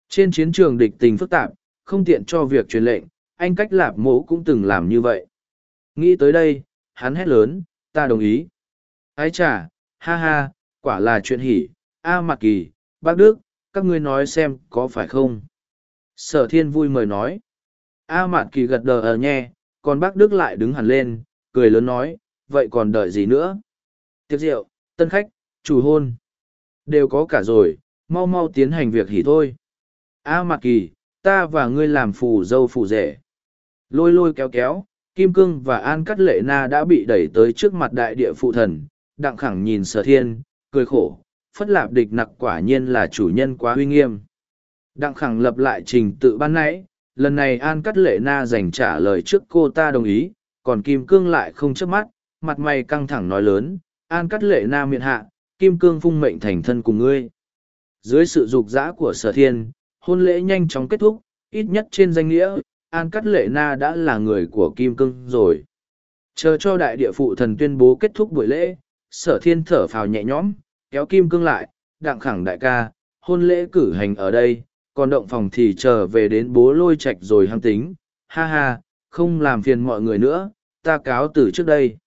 Trên chiến trường địch tình phức tạp, không tiện cho việc truyền lệnh, anh cách lạp mộ cũng từng làm như vậy. Nghĩ tới đây, hắn hét lớn, ta đồng ý. Ái chà, ha ha, quả là chuyện hỉ, A à, Mạc Kỳ, bác Đức, các ngươi nói xem có phải không? Sở thiên vui mời nói. A à, Mạc Kỳ gật đờ ở nhẹ, còn bác Đức lại đứng hẳn lên, cười lớn nói, vậy còn đợi gì nữa? Tiệc rượu, tân khách, chủ hôn. Đều có cả rồi, mau mau tiến hành việc hỉ thôi. A à, Mạc Kỳ, ta và ngươi làm phù dâu phù rể. Lôi lôi kéo kéo, Kim Cương và An Cắt Lệ Na đã bị đẩy tới trước mặt đại địa phụ thần, đặng khẳng nhìn sở thiên, cười khổ, phất lạp địch nặc quả nhiên là chủ nhân quá huy nghiêm. Đặng khẳng lập lại trình tự ban nãy, lần này An Cắt Lệ Na dành trả lời trước cô ta đồng ý, còn Kim Cương lại không chớp mắt, mặt mày căng thẳng nói lớn, An Cắt Lệ Na miệng hạ, Kim Cương phung mệnh thành thân cùng ngươi. Dưới sự dục dã của sở thiên, hôn lễ nhanh chóng kết thúc, ít nhất trên danh nghĩa, An Cắt Lệ Na đã là người của Kim Cương rồi. Chờ cho đại địa phụ thần tuyên bố kết thúc buổi lễ, sở thiên thở phào nhẹ nhõm, kéo Kim Cương lại, đặng khẳng đại ca, hôn lễ cử hành ở đây, còn động phòng thì chờ về đến bố lôi Trạch rồi hăng tính, ha ha, không làm phiền mọi người nữa, ta cáo từ trước đây.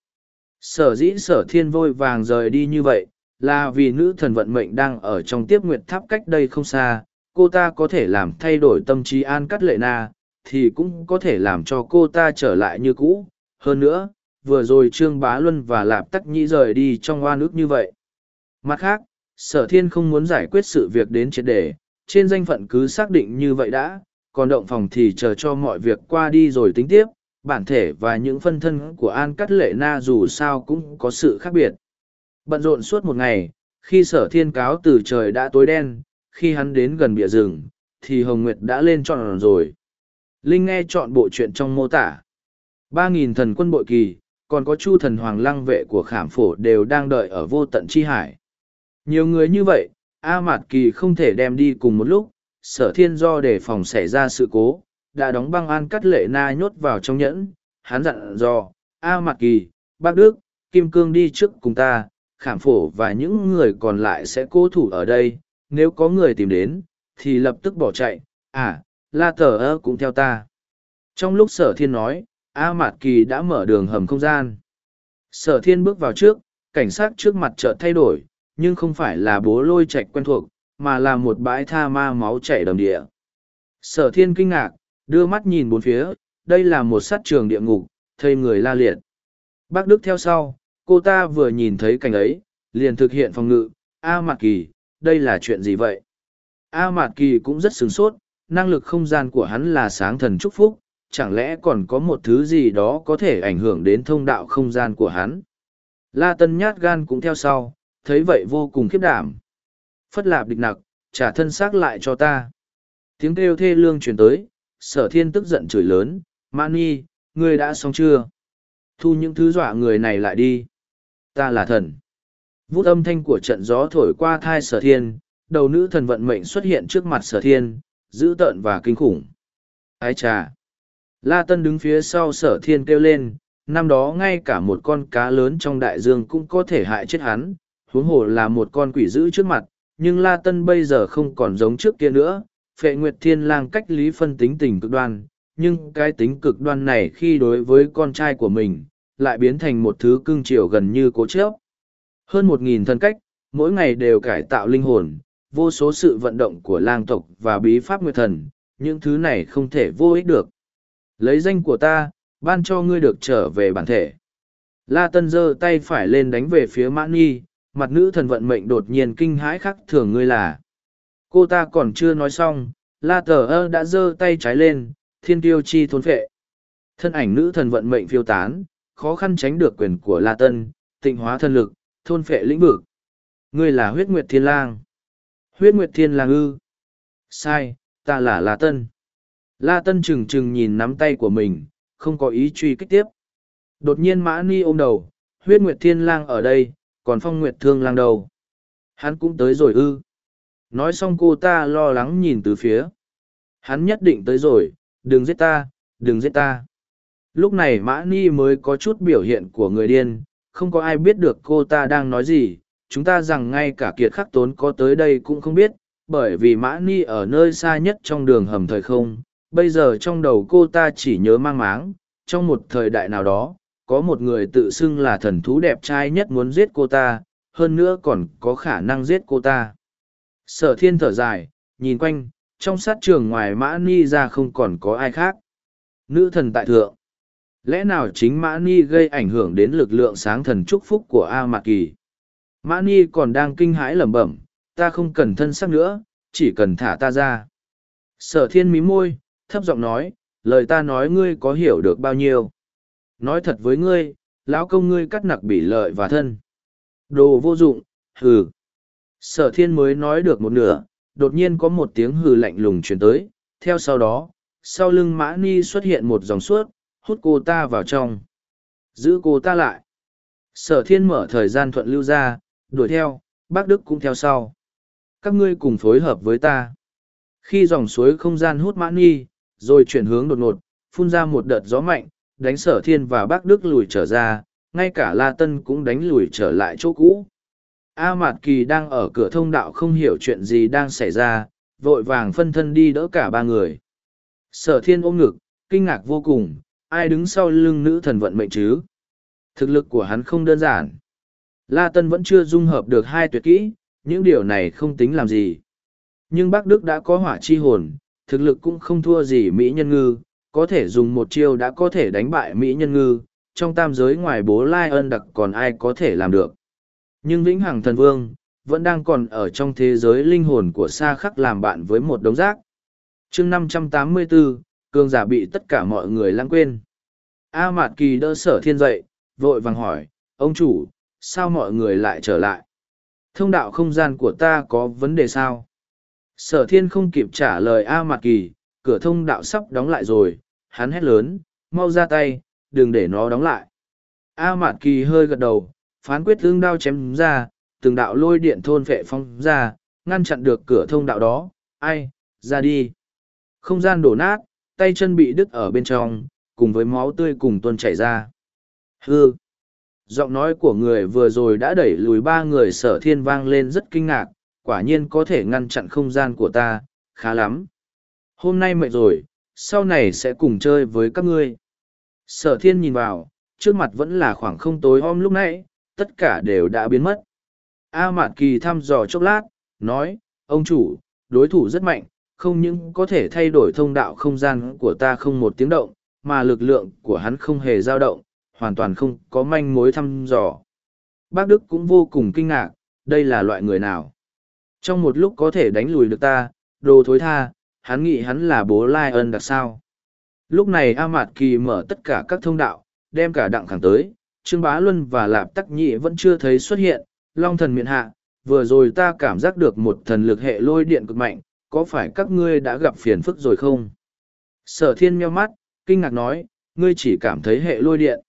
Sở dĩ sở thiên vội vàng rời đi như vậy, là vì nữ thần vận mệnh đang ở trong tiếp nguyệt tháp cách đây không xa, cô ta có thể làm thay đổi tâm trí An Cắt Lệ Na, thì cũng có thể làm cho cô ta trở lại như cũ. Hơn nữa, vừa rồi Trương Bá Luân và Lạp Tắc Nhĩ rời đi trong oan ức như vậy. Mặt khác, sở thiên không muốn giải quyết sự việc đến triệt đề, trên danh phận cứ xác định như vậy đã, còn động phòng thì chờ cho mọi việc qua đi rồi tính tiếp, bản thể và những phân thân của An Cắt Lệ Na dù sao cũng có sự khác biệt. Bận rộn suốt một ngày, khi sở thiên cáo từ trời đã tối đen, khi hắn đến gần bìa rừng, thì Hồng Nguyệt đã lên trọn rồi. Linh nghe chọn bộ chuyện trong mô tả. Ba nghìn thần quân bội kỳ, còn có chu thần hoàng lăng vệ của khảm phổ đều đang đợi ở vô tận chi hải. Nhiều người như vậy, A Mạt Kỳ không thể đem đi cùng một lúc, sở thiên do đề phòng xảy ra sự cố, đã đóng băng an cắt lệ na nhốt vào trong nhẫn, hắn dặn dò, A Mạt Kỳ, Bác Đức, Kim Cương đi trước cùng ta, khảm phổ và những người còn lại sẽ cố thủ ở đây, nếu có người tìm đến, thì lập tức bỏ chạy, à, la tờ ơ cũng theo ta. Trong lúc sở thiên nói, A Mạt Kỳ đã mở đường hầm không gian. Sở thiên bước vào trước, cảnh sát trước mặt chợt thay đổi, nhưng không phải là bố lôi Trạch quen thuộc, mà là một bãi tha ma máu chảy đầm địa. Sở thiên kinh ngạc, đưa mắt nhìn bốn phía, đây là một sát trường địa ngục, thây người la liệt. Bác Đức theo sau, cô ta vừa nhìn thấy cảnh ấy, liền thực hiện phòng ngự, A Mạt Kỳ, đây là chuyện gì vậy? A Mạt Kỳ cũng rất sướng sốt, năng lực không gian của hắn là sáng thần chúc phúc, chẳng lẽ còn có một thứ gì đó có thể ảnh hưởng đến thông đạo không gian của hắn? La Tân nhát gan cũng theo sau, thấy vậy vô cùng khiếp đảm. Phất lạp địch nặc, trả thân xác lại cho ta. Tiếng kêu thê lương truyền tới, sở thiên tức giận chửi lớn, Mani, ngươi đã xong chưa? Thu những thứ dọa người này lại đi. Ta là thần. Vút âm thanh của trận gió thổi qua thai sở thiên, đầu nữ thần vận mệnh xuất hiện trước mặt sở thiên, dữ tợn và kinh khủng. Ái trà! La Tân đứng phía sau sở thiên kêu lên, năm đó ngay cả một con cá lớn trong đại dương cũng có thể hại chết hắn, huống hồ là một con quỷ dữ trước mặt, nhưng La Tân bây giờ không còn giống trước kia nữa, phệ nguyệt thiên lang cách lý phân tính tình cực đoan, nhưng cái tính cực đoan này khi đối với con trai của mình, lại biến thành một thứ cưng chiều gần như cố chấp. Hơn một nghìn thân cách, mỗi ngày đều cải tạo linh hồn, vô số sự vận động của lang tộc và bí pháp nguyệt thần, những thứ này không thể vô ích được. Lấy danh của ta, ban cho ngươi được trở về bản thể. La Tân giơ tay phải lên đánh về phía Mã Nhi, mặt nữ thần vận mệnh đột nhiên kinh hãi khắc thường ngươi là. Cô ta còn chưa nói xong, La Tờ ơ đã giơ tay trái lên, thiên tiêu chi thôn phệ. Thân ảnh nữ thần vận mệnh phiêu tán, khó khăn tránh được quyền của La Tân, tịnh hóa thân lực, thôn phệ lĩnh vực. Ngươi là huyết nguyệt thiên lang. Huyết nguyệt thiên lang ư. Sai, ta là La Tân. La Tân trừng trừng nhìn nắm tay của mình, không có ý truy kích tiếp. Đột nhiên Mã Ni ôm đầu, huyết nguyệt thiên lang ở đây, còn phong nguyệt thương lang đâu. Hắn cũng tới rồi ư. Nói xong cô ta lo lắng nhìn từ phía. Hắn nhất định tới rồi, đừng giết ta, đừng giết ta. Lúc này Mã Ni mới có chút biểu hiện của người điên, không có ai biết được cô ta đang nói gì. Chúng ta rằng ngay cả kiệt khắc tốn có tới đây cũng không biết, bởi vì Mã Ni ở nơi xa nhất trong đường hầm thời không, bây giờ trong đầu cô ta chỉ nhớ mang máng trong một thời đại nào đó có một người tự xưng là thần thú đẹp trai nhất muốn giết cô ta hơn nữa còn có khả năng giết cô ta sở thiên thở dài nhìn quanh trong sát trường ngoài mã ni ra không còn có ai khác nữ thần tại thượng lẽ nào chính mã ni gây ảnh hưởng đến lực lượng sáng thần chúc phúc của a mạc kỳ mã ni còn đang kinh hãi lẩm bẩm ta không cần thân sắc nữa chỉ cần thả ta ra sở thiên mí môi thấp giọng nói, lời ta nói ngươi có hiểu được bao nhiêu. Nói thật với ngươi, lão công ngươi cắt nặc bị lợi và thân. Đồ vô dụng, hừ. Sở thiên mới nói được một nửa, đột nhiên có một tiếng hừ lạnh lùng truyền tới, theo sau đó, sau lưng mã ni xuất hiện một dòng suốt, hút cô ta vào trong. Giữ cô ta lại. Sở thiên mở thời gian thuận lưu ra, đuổi theo, bác Đức cũng theo sau. Các ngươi cùng phối hợp với ta. Khi dòng suối không gian hút mãn nghi, rồi chuyển hướng đột ngột, phun ra một đợt gió mạnh, đánh sở thiên và bác Đức lùi trở ra, ngay cả La Tân cũng đánh lùi trở lại chỗ cũ. A Mạt Kỳ đang ở cửa thông đạo không hiểu chuyện gì đang xảy ra, vội vàng phân thân đi đỡ cả ba người. Sở thiên ôm ngực, kinh ngạc vô cùng, ai đứng sau lưng nữ thần vận mệnh chứ? Thực lực của hắn không đơn giản. La Tân vẫn chưa dung hợp được hai tuyệt kỹ, những điều này không tính làm gì. Nhưng Bắc Đức đã có hỏa chi hồn, thực lực cũng không thua gì Mỹ Nhân Ngư, có thể dùng một chiêu đã có thể đánh bại Mỹ Nhân Ngư, trong tam giới ngoài bố Lai ân đặc còn ai có thể làm được. Nhưng Vĩnh Hằng Thần Vương, vẫn đang còn ở trong thế giới linh hồn của Sa Khắc làm bạn với một đống rác. chương 584, cường giả bị tất cả mọi người lãng quên. A Mạt Kỳ đỡ sở thiên dậy, vội vàng hỏi, ông chủ, sao mọi người lại trở lại? Thông đạo không gian của ta có vấn đề sao? Sở thiên không kịp trả lời A Mạt Kỳ, cửa thông đạo sắp đóng lại rồi, hắn hét lớn, mau ra tay, đừng để nó đóng lại. A Mạt Kỳ hơi gật đầu, phán quyết thương đao chém ra, từng đạo lôi điện thôn vệ phong ra, ngăn chặn được cửa thông đạo đó, ai, ra đi. Không gian đổ nát, tay chân bị đứt ở bên trong, cùng với máu tươi cùng tuôn chảy ra. Hư! Giọng nói của người vừa rồi đã đẩy lùi ba người sở thiên vang lên rất kinh ngạc, quả nhiên có thể ngăn chặn không gian của ta, khá lắm. Hôm nay mệt rồi, sau này sẽ cùng chơi với các ngươi. Sở thiên nhìn vào, trước mặt vẫn là khoảng không tối om lúc nãy, tất cả đều đã biến mất. A mạn Kỳ thăm dò chốc lát, nói, ông chủ, đối thủ rất mạnh, không những có thể thay đổi thông đạo không gian của ta không một tiếng động, mà lực lượng của hắn không hề dao động, hoàn toàn không có manh mối thăm dò. Bác Đức cũng vô cùng kinh ngạc, đây là loại người nào? Trong một lúc có thể đánh lùi được ta, đồ thối tha, hắn nghĩ hắn là bố Lai ân đặc sao. Lúc này A Mạt Kỳ mở tất cả các thông đạo, đem cả đặng khẳng tới, Trương Bá Luân và Lạp Tắc Nhị vẫn chưa thấy xuất hiện, Long thần miệng hạ, vừa rồi ta cảm giác được một thần lực hệ lôi điện cực mạnh, có phải các ngươi đã gặp phiền phức rồi không? Sở thiên meo mắt, kinh ngạc nói, ngươi chỉ cảm thấy hệ lôi điện.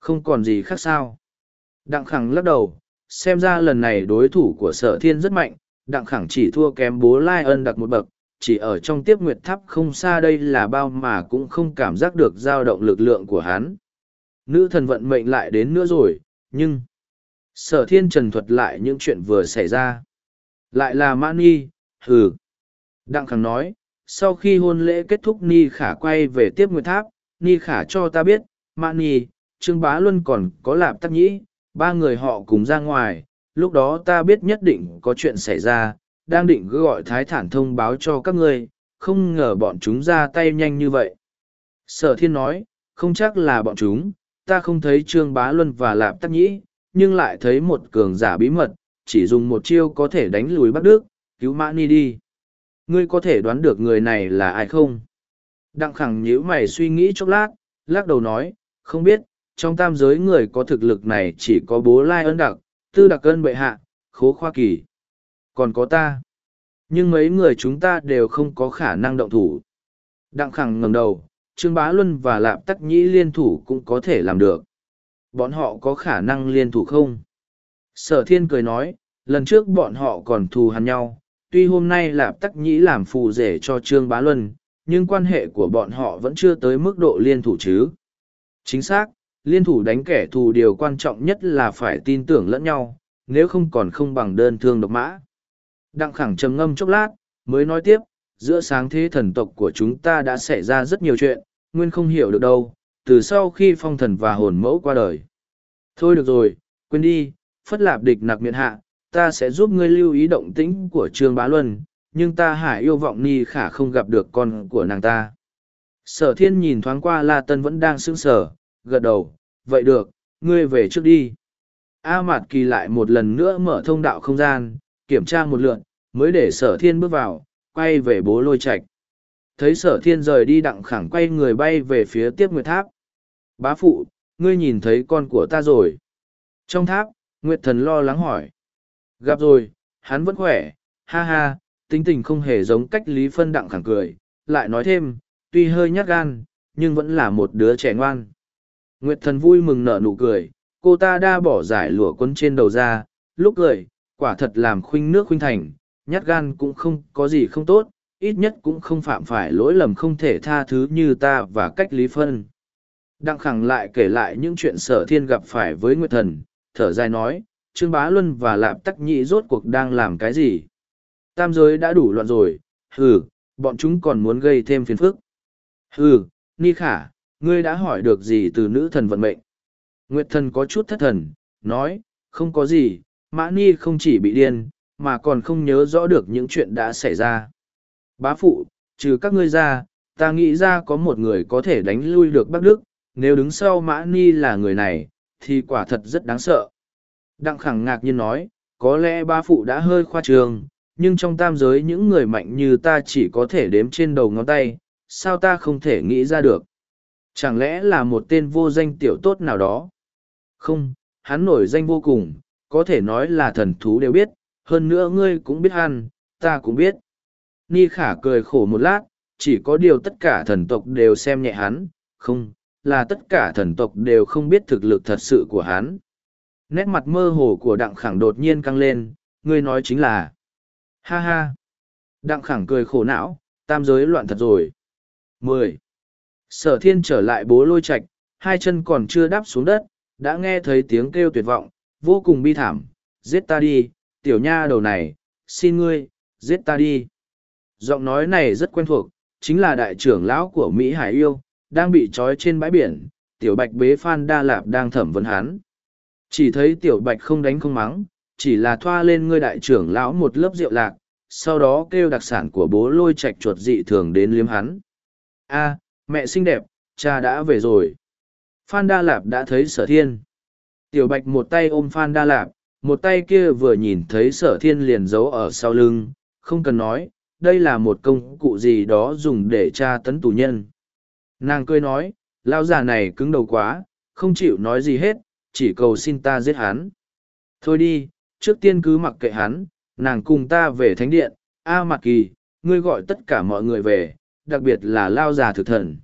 Không còn gì khác sao? Đặng khẳng lắc đầu, xem ra lần này đối thủ của sở thiên rất mạnh, đặng khẳng chỉ thua kém bố lai ân đặc một bậc, chỉ ở trong tiếp nguyệt tháp không xa đây là bao mà cũng không cảm giác được dao động lực lượng của hắn. Nữ thần vận mệnh lại đến nữa rồi, nhưng sở thiên trần thuật lại những chuyện vừa xảy ra lại là mãn nghi. hừ đặng khẳng nói sau khi hôn lễ kết thúc ni khả quay về tiếp nguyệt tháp ni khả cho ta biết mãn nhi trương bá luân còn có lạp tắc nhĩ ba người họ cùng ra ngoài lúc đó ta biết nhất định có chuyện xảy ra đang định cứ gọi thái thản thông báo cho các ngươi không ngờ bọn chúng ra tay nhanh như vậy sở thiên nói không chắc là bọn chúng ta không thấy trương bá luân và lạp tắc nhĩ nhưng lại thấy một cường giả bí mật, chỉ dùng một chiêu có thể đánh lùi Bắc Đức, cứu Mã Ni đi. Ngươi có thể đoán được người này là ai không? Đặng khẳng nhíu mày suy nghĩ chốc lát, lắc đầu nói, không biết, trong tam giới người có thực lực này chỉ có bố Lai ân đặc, tư đặc ân bệ hạ, khố khoa kỳ. Còn có ta. Nhưng mấy người chúng ta đều không có khả năng động thủ. Đặng khẳng ngẩng đầu, Trương Bá Luân và Lạp Tắc Nhĩ liên thủ cũng có thể làm được bọn họ có khả năng liên thủ không? Sở thiên cười nói, lần trước bọn họ còn thù hằn nhau, tuy hôm nay lạp tắc nhĩ làm phù rể cho Trương Bá Luân, nhưng quan hệ của bọn họ vẫn chưa tới mức độ liên thủ chứ. Chính xác, liên thủ đánh kẻ thù điều quan trọng nhất là phải tin tưởng lẫn nhau, nếu không còn không bằng đơn thương độc mã. Đặng khẳng trầm ngâm chốc lát, mới nói tiếp, giữa sáng thế thần tộc của chúng ta đã xảy ra rất nhiều chuyện, nguyên không hiểu được đâu, từ sau khi phong thần và hồn mẫu qua đời. Thôi được rồi, quên đi, phất lạp địch nặc miệng hạ, ta sẽ giúp ngươi lưu ý động tĩnh của Trương Bá Luân, nhưng ta hải yêu vọng ni khả không gặp được con của nàng ta. Sở thiên nhìn thoáng qua La Tân vẫn đang sững sờ, gật đầu, vậy được, ngươi về trước đi. A Mạt Kỳ lại một lần nữa mở thông đạo không gian, kiểm tra một lượn, mới để sở thiên bước vào, quay về bố lôi Trạch. Thấy sở thiên rời đi đặng khẳng quay người bay về phía tiếp nguyệt tháp. Bá phụ, ngươi nhìn thấy con của ta rồi. Trong tháp, Nguyệt Thần lo lắng hỏi. Gặp rồi, hắn vẫn khỏe, ha ha, tính tình không hề giống cách Lý Phân đặng khẳng cười, lại nói thêm, tuy hơi nhát gan, nhưng vẫn là một đứa trẻ ngoan. Nguyệt Thần vui mừng nở nụ cười, cô ta đa bỏ giải lụa quấn trên đầu ra, lúc cười, quả thật làm khuynh nước khuynh thành, nhát gan cũng không có gì không tốt, ít nhất cũng không phạm phải lỗi lầm không thể tha thứ như ta và cách Lý Phân. Đặng khẳng lại kể lại những chuyện sở thiên gặp phải với Nguyệt Thần, thở dài nói, Trương Bá Luân và Lạp Tắc Nhị rốt cuộc đang làm cái gì? Tam giới đã đủ loạn rồi, hừ, bọn chúng còn muốn gây thêm phiền phức. Hừ, Ni Khả, ngươi đã hỏi được gì từ nữ thần vận mệnh? Nguyệt Thần có chút thất thần, nói, Không có gì, Mã Ni không chỉ bị điên, mà còn không nhớ rõ được những chuyện đã xảy ra. Bá phụ, trừ các ngươi ra, ta nghĩ ra có một người có thể đánh lui được Bắc Đức, nếu đứng sau Mã Ni là người này, thì quả thật rất đáng sợ. Đặng khẳng ngạc nhiên nói, có lẽ ba phụ đã hơi khoa trường, nhưng trong tam giới những người mạnh như ta chỉ có thể đếm trên đầu ngón tay, sao ta không thể nghĩ ra được? Chẳng lẽ là một tên vô danh tiểu tốt nào đó? Không, hắn nổi danh vô cùng, có thể nói là thần thú đều biết, hơn nữa ngươi cũng biết hắn, ta cũng biết. Ni khả cười khổ một lát, chỉ có điều tất cả thần tộc đều xem nhẹ hắn, không, là tất cả thần tộc đều không biết thực lực thật sự của hắn. Nét mặt mơ hồ của đặng khẳng đột nhiên căng lên, ngươi nói chính là Ha ha! Đặng khẳng cười khổ não, tam giới loạn thật rồi. mười Sở thiên trở lại bố lôi Trạch, hai chân còn chưa đáp xuống đất, đã nghe thấy tiếng kêu tuyệt vọng, vô cùng bi thảm. Giết ta đi, tiểu nha đầu này, xin ngươi, giết ta đi. Giọng nói này rất quen thuộc, chính là đại trưởng lão của Mỹ Hải Yêu, đang bị trói trên bãi biển, tiểu bạch bế Phan Đa Lạp đang thẩm vấn hắn. Chỉ thấy tiểu bạch không đánh không mắng, chỉ là thoa lên ngươi đại trưởng lão một lớp rượu lạc, sau đó kêu đặc sản của bố lôi Trạch chuột dị thường đến liếm hắn. a mẹ xinh đẹp, cha đã về rồi. Phan Đa Lạp đã thấy sở thiên. Tiểu bạch một tay ôm Phan Đa Lạp, một tay kia vừa nhìn thấy sở thiên liền giấu ở sau lưng, không cần nói, đây là một công cụ gì đó dùng để tra tấn tù nhân. Nàng cười nói, lao già này cứng đầu quá, không chịu nói gì hết, chỉ cầu xin ta giết hắn. Thôi đi, trước tiên cứ mặc kệ hắn, nàng cùng ta về thánh điện, A Mạc Kỳ, ngươi gọi tất cả mọi người về, đặc biệt là lao già thực thần.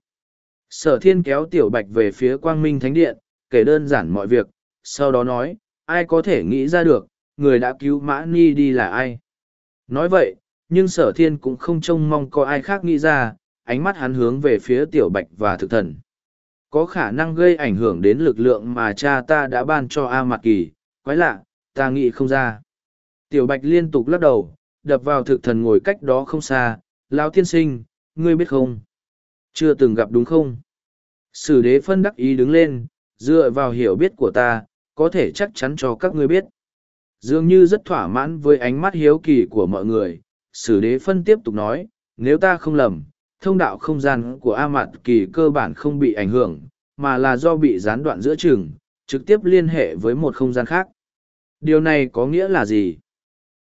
Sở thiên kéo tiểu bạch về phía quang minh thánh điện, kể đơn giản mọi việc, sau đó nói, ai có thể nghĩ ra được, người đã cứu mã ni đi là ai. Nói vậy, nhưng sở thiên cũng không trông mong có ai khác nghĩ ra, ánh mắt hắn hướng về phía tiểu bạch và thực thần. Có khả năng gây ảnh hưởng đến lực lượng mà cha ta đã ban cho A Mạc Kỳ, quái lạ, ta nghĩ không ra. Tiểu Bạch liên tục lắc đầu, đập vào thực thần ngồi cách đó không xa, lão tiên sinh, ngươi biết không? Chưa từng gặp đúng không? Sử đế phân đắc ý đứng lên, dựa vào hiểu biết của ta, có thể chắc chắn cho các ngươi biết. Dường như rất thỏa mãn với ánh mắt hiếu kỳ của mọi người, sử đế phân tiếp tục nói, nếu ta không lầm, thông đạo không gian của A Mạt Kỳ cơ bản không bị ảnh hưởng, mà là do bị gián đoạn giữa chừng, trực tiếp liên hệ với một không gian khác. Điều này có nghĩa là gì?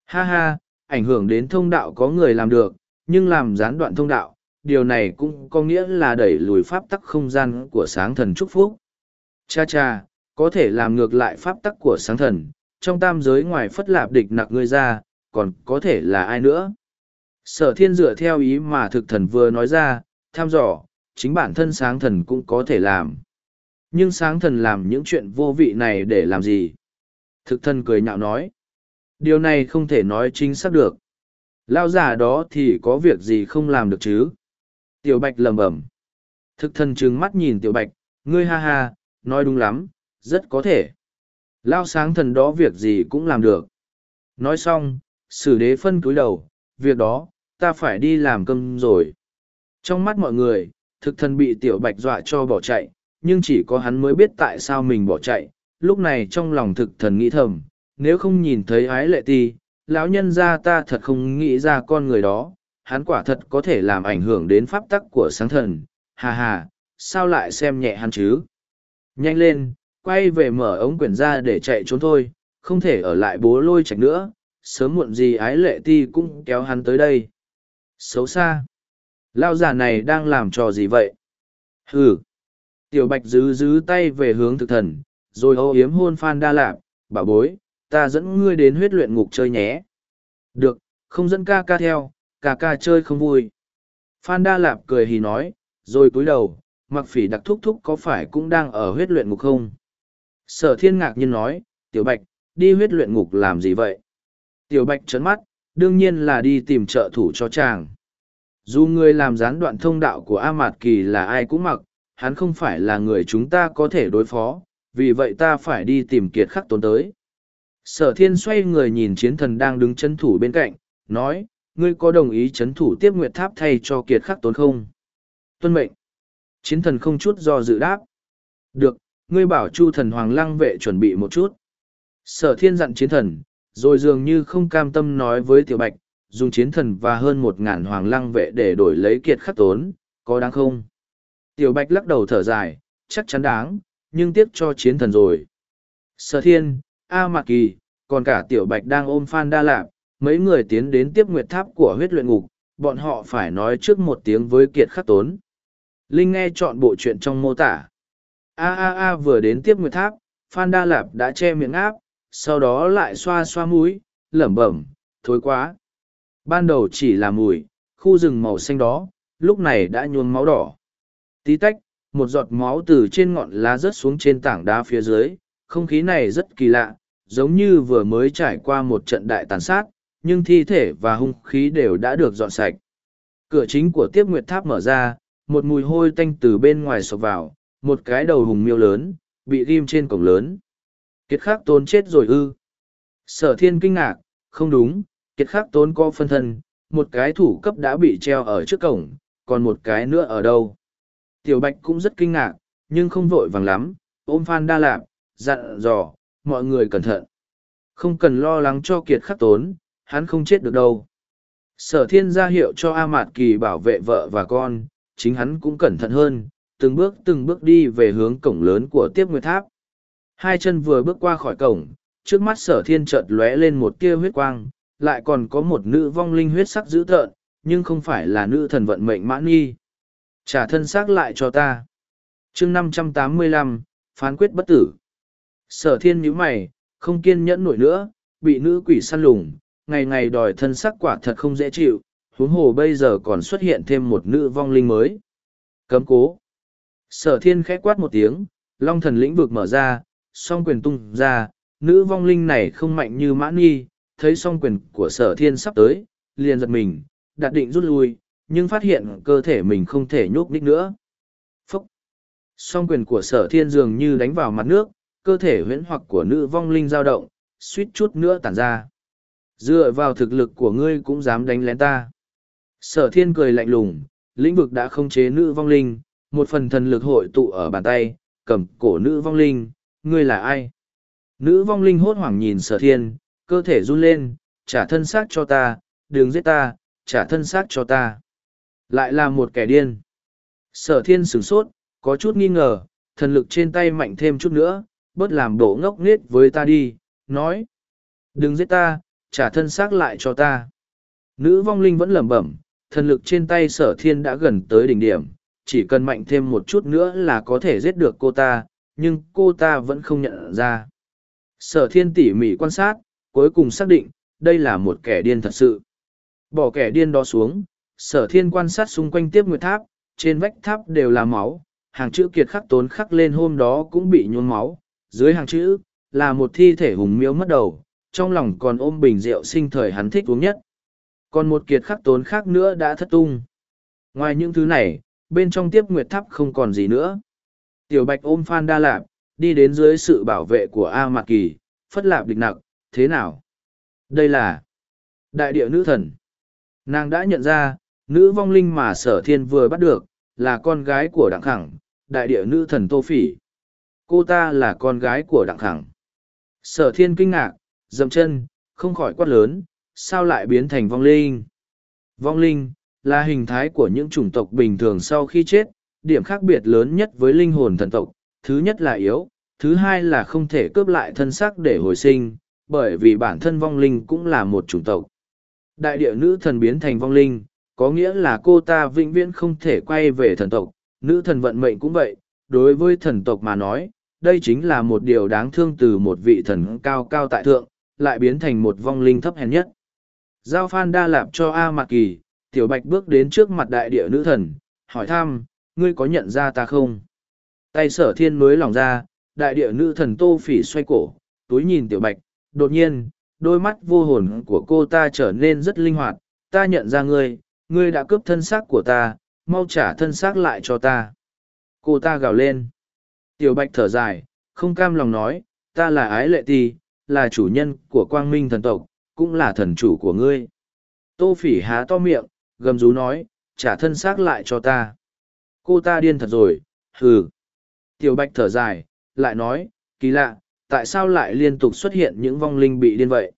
Ha ha, ảnh hưởng đến thông đạo có người làm được, nhưng làm gián đoạn thông đạo, điều này cũng có nghĩa là đẩy lùi pháp tắc không gian của sáng thần chúc phúc. Cha cha, có thể làm ngược lại pháp tắc của sáng thần, trong tam giới ngoài phất lạp địch nặc ngươi ra, còn có thể là ai nữa? Sở thiên dựa theo ý mà thực thần vừa nói ra, tham dò, chính bản thân sáng thần cũng có thể làm. Nhưng sáng thần làm những chuyện vô vị này để làm gì? Thực thần cười nhạo nói. Điều này không thể nói chính xác được. Lao giả đó thì có việc gì không làm được chứ? Tiểu Bạch lầm bẩm. Thực thần trừng mắt nhìn Tiểu Bạch, ngươi ha ha, nói đúng lắm, rất có thể. Lao sáng thần đó việc gì cũng làm được. Nói xong, sử đế phân cúi đầu, việc đó, ta phải đi làm cơm rồi. Trong mắt mọi người, thực thần bị Tiểu Bạch dọa cho bỏ chạy, nhưng chỉ có hắn mới biết tại sao mình bỏ chạy. Lúc này trong lòng thực thần nghĩ thầm, nếu không nhìn thấy ái lệ ti lão nhân gia ta thật không nghĩ ra con người đó. Hắn quả thật có thể làm ảnh hưởng đến pháp tắc của sáng thần. Hà hà sao lại xem nhẹ hắn chứ? Nhanh lên quay về mở ống quyển ra để chạy trốn thôi không thể ở lại bố lôi chạch nữa. Sớm muộn gì ái lệ ti cũng kéo hắn tới đây xấu xa lao già này đang làm trò gì vậy hừ tiểu bạch giữ giữ tay về hướng thực thần rồi âu yếm hôn phan đa lạp bảo bối ta dẫn ngươi đến huyết luyện ngục chơi nhé. Được, không dẫn ca ca theo, ca ca chơi không vui. Phan Đa Lạp cười hì nói, rồi cúi đầu, mặc phỉ đặc thúc thúc có phải cũng đang ở huyết luyện ngục không? Sở thiên ngạc nhiên nói, tiểu bạch, đi huyết luyện ngục làm gì vậy? Tiểu bạch trấn mắt, đương nhiên là đi tìm trợ thủ cho chàng. Dù người làm gián đoạn thông đạo của A Mạt Kỳ là ai cũng mặc, hắn không phải là người chúng ta có thể đối phó, vì vậy ta phải đi tìm kiệt khắc tốn tới. Sở thiên xoay người nhìn chiến thần đang đứng chân thủ bên cạnh nói ngươi có đồng ý chấn thủ tiếp nguyệt tháp thay cho kiệt khắc tốn không? Tuân mệnh. Chiến thần không chút do dự đáp. Được ngươi bảo chu thần hoàng lăng vệ chuẩn bị một chút. Sở thiên dặn chiến thần, rồi dường như không cam tâm nói với tiểu bạch, dùng chiến thần và hơn một ngàn hoàng lăng vệ để đổi lấy kiệt khắc tốn, có đáng không? Tiểu bạch lắc đầu thở dài, chắc chắn đáng, nhưng tiếc cho chiến thần rồi. Sở thiên, A Mạc Kỳ, còn cả tiểu bạch đang ôm Phan Đa Lạp, mấy người tiến đến tiếp nguyệt tháp của huyết luyện ngục, bọn họ phải nói trước một tiếng với kiệt khắc tốn. Linh nghe chọn bộ chuyện trong mô tả. A A A vừa đến tiếp nguyệt tháp, Phan Đa Lạp đã che miệng áp, sau đó lại xoa xoa mũi, lẩm bẩm, thối quá. Ban đầu chỉ là mùi, khu rừng màu xanh đó, lúc này đã nhuôn máu đỏ. Tí tách, một giọt máu từ trên ngọn lá rớt xuống trên tảng đá phía dưới, không khí này rất kỳ lạ, giống như vừa mới trải qua một trận đại tàn sát, nhưng thi thể và hung khí đều đã được dọn sạch. Cửa chính của tiếp nguyệt tháp mở ra, một mùi hôi tanh từ bên ngoài sộc vào, một cái đầu hùng miêu lớn, bị ghim trên cổng lớn. Kiệt khắc tốn chết rồi ư. Sở thiên kinh ngạc, không đúng, kiệt khắc tốn có phân thân, một cái thủ cấp đã bị treo ở trước cổng, còn một cái nữa ở đâu. Tiểu Bạch cũng rất kinh ngạc, nhưng không vội vàng lắm, ôm Phan Đa Lạp, dặn dò, mọi người cẩn thận. Không cần lo lắng cho kiệt khắc tốn, hắn không chết được đâu. Sở thiên ra hiệu cho A Mạt Kỳ bảo vệ vợ và con, chính hắn cũng cẩn thận hơn, từng bước từng bước đi về hướng cổng lớn của tiếp nguyệt tháp. Hai chân vừa bước qua khỏi cổng, trước mắt sở thiên chợt lóe lên một tia huyết quang, lại còn có một nữ vong linh huyết sắc dữ tợn, nhưng không phải là nữ thần vận mệnh mãn nghi. Trả thân xác lại cho ta. chương năm trăm tám mươi lăm phán quyết bất tử. Sở thiên nhíu mày, không kiên nhẫn nổi nữa, bị nữ quỷ săn lùng, ngày ngày đòi thân xác quả thật không dễ chịu, huống hồ bây giờ còn xuất hiện thêm một nữ vong linh mới. Cấm cố. Sở thiên khẽ quát một tiếng, long thần lĩnh vực mở ra, song quyền tung ra, nữ vong linh này không mạnh như mãn nghi, thấy song quyền của sở thiên sắp tới, liền giật mình, đặt định rút lui, nhưng phát hiện cơ thể mình không thể nhúc nhích nữa. Phúc! Song quyền của sở thiên dường như đánh vào mặt nước, cơ thể huyễn hoặc của nữ vong linh dao động, suýt chút nữa tản ra. Dựa vào thực lực của ngươi cũng dám đánh lén ta. Sở thiên cười lạnh lùng, lĩnh vực đã không chế nữ vong linh, một phần thần lực hội tụ ở bàn tay, cầm cổ nữ vong linh, ngươi là ai? Nữ vong linh hốt hoảng nhìn sở thiên, cơ thể run lên, trả thân xác cho ta, đừng giết ta, trả thân xác cho ta. Lại là một kẻ điên. Sở thiên sửng sốt, có chút nghi ngờ, thần lực trên tay mạnh thêm chút nữa, bớt làm đổ ngốc nghếch với ta đi, nói. Đừng giết ta, trả thân xác lại cho ta. Nữ vong linh vẫn lẩm bẩm, thần lực trên tay sở thiên đã gần tới đỉnh điểm, chỉ cần mạnh thêm một chút nữa là có thể giết được cô ta, nhưng cô ta vẫn không nhận ra. Sở thiên tỉ mỉ quan sát, cuối cùng xác định, đây là một kẻ điên thật sự. Bỏ kẻ điên đó xuống, sở thiên quan sát xung quanh tiếp nguyệt tháp, trên vách tháp đều là máu, hàng chữ kiệt khắc tốn khắc lên hôm đó cũng bị nhuôn máu, dưới hàng chữ, là một thi thể hùng miếu mất đầu, trong lòng còn ôm bình rượu sinh thời hắn thích uống nhất. Còn một kiệt khắc tốn khác nữa đã thất tung. Ngoài những thứ này, bên trong tiếp nguyệt tháp không còn gì nữa. Tiểu Bạch ôm Phan Đa Lạp, đi đến dưới sự bảo vệ của A Mạc Kỳ, phất lạp địch nặc, thế nào? Đây là đại địa nữ thần. Nàng đã nhận ra, nữ vong linh mà sở thiên vừa bắt được, là con gái của Đặng Khẳng, đại địa nữ thần Tô Phỉ. Cô ta là con gái của Đặng Khẳng. Sở thiên kinh ngạc, dậm chân, không khỏi quát lớn, sao lại biến thành vong linh? Vong linh, là hình thái của những chủng tộc bình thường sau khi chết, điểm khác biệt lớn nhất với linh hồn thần tộc, thứ nhất là yếu, thứ hai là không thể cướp lại thân xác để hồi sinh, bởi vì bản thân vong linh cũng là một chủng tộc. Đại địa nữ thần biến thành vong linh, có nghĩa là cô ta vĩnh viễn không thể quay về thần tộc, nữ thần vận mệnh cũng vậy, đối với thần tộc mà nói, đây chính là một điều đáng thương từ một vị thần cao cao tại thượng, lại biến thành một vong linh thấp hèn nhất. Giao Phan Đa Lạp cho A Mạc Kỳ, Tiểu Bạch bước đến trước mặt đại địa nữ thần, hỏi thăm, ngươi có nhận ra ta không? Tay sở thiên mới lòng ra, đại địa nữ thần tô phỉ xoay cổ, túi nhìn Tiểu Bạch, đột nhiên, đôi mắt vô hồn của cô ta trở nên rất linh hoạt, ta nhận ra ngươi, ngươi đã cướp thân xác của ta, mau trả thân xác lại cho ta. Cô ta gào lên. Tiểu Bạch thở dài, không cam lòng nói, ta là ái lệ ti, là chủ nhân của quang minh thần tộc, cũng là thần chủ của ngươi. Tô phỉ há to miệng, gầm rú nói, trả thân xác lại cho ta. Cô ta điên thật rồi, hừ. Tiểu bạch thở dài, lại nói, kỳ lạ, tại sao lại liên tục xuất hiện những vong linh bị điên vậy?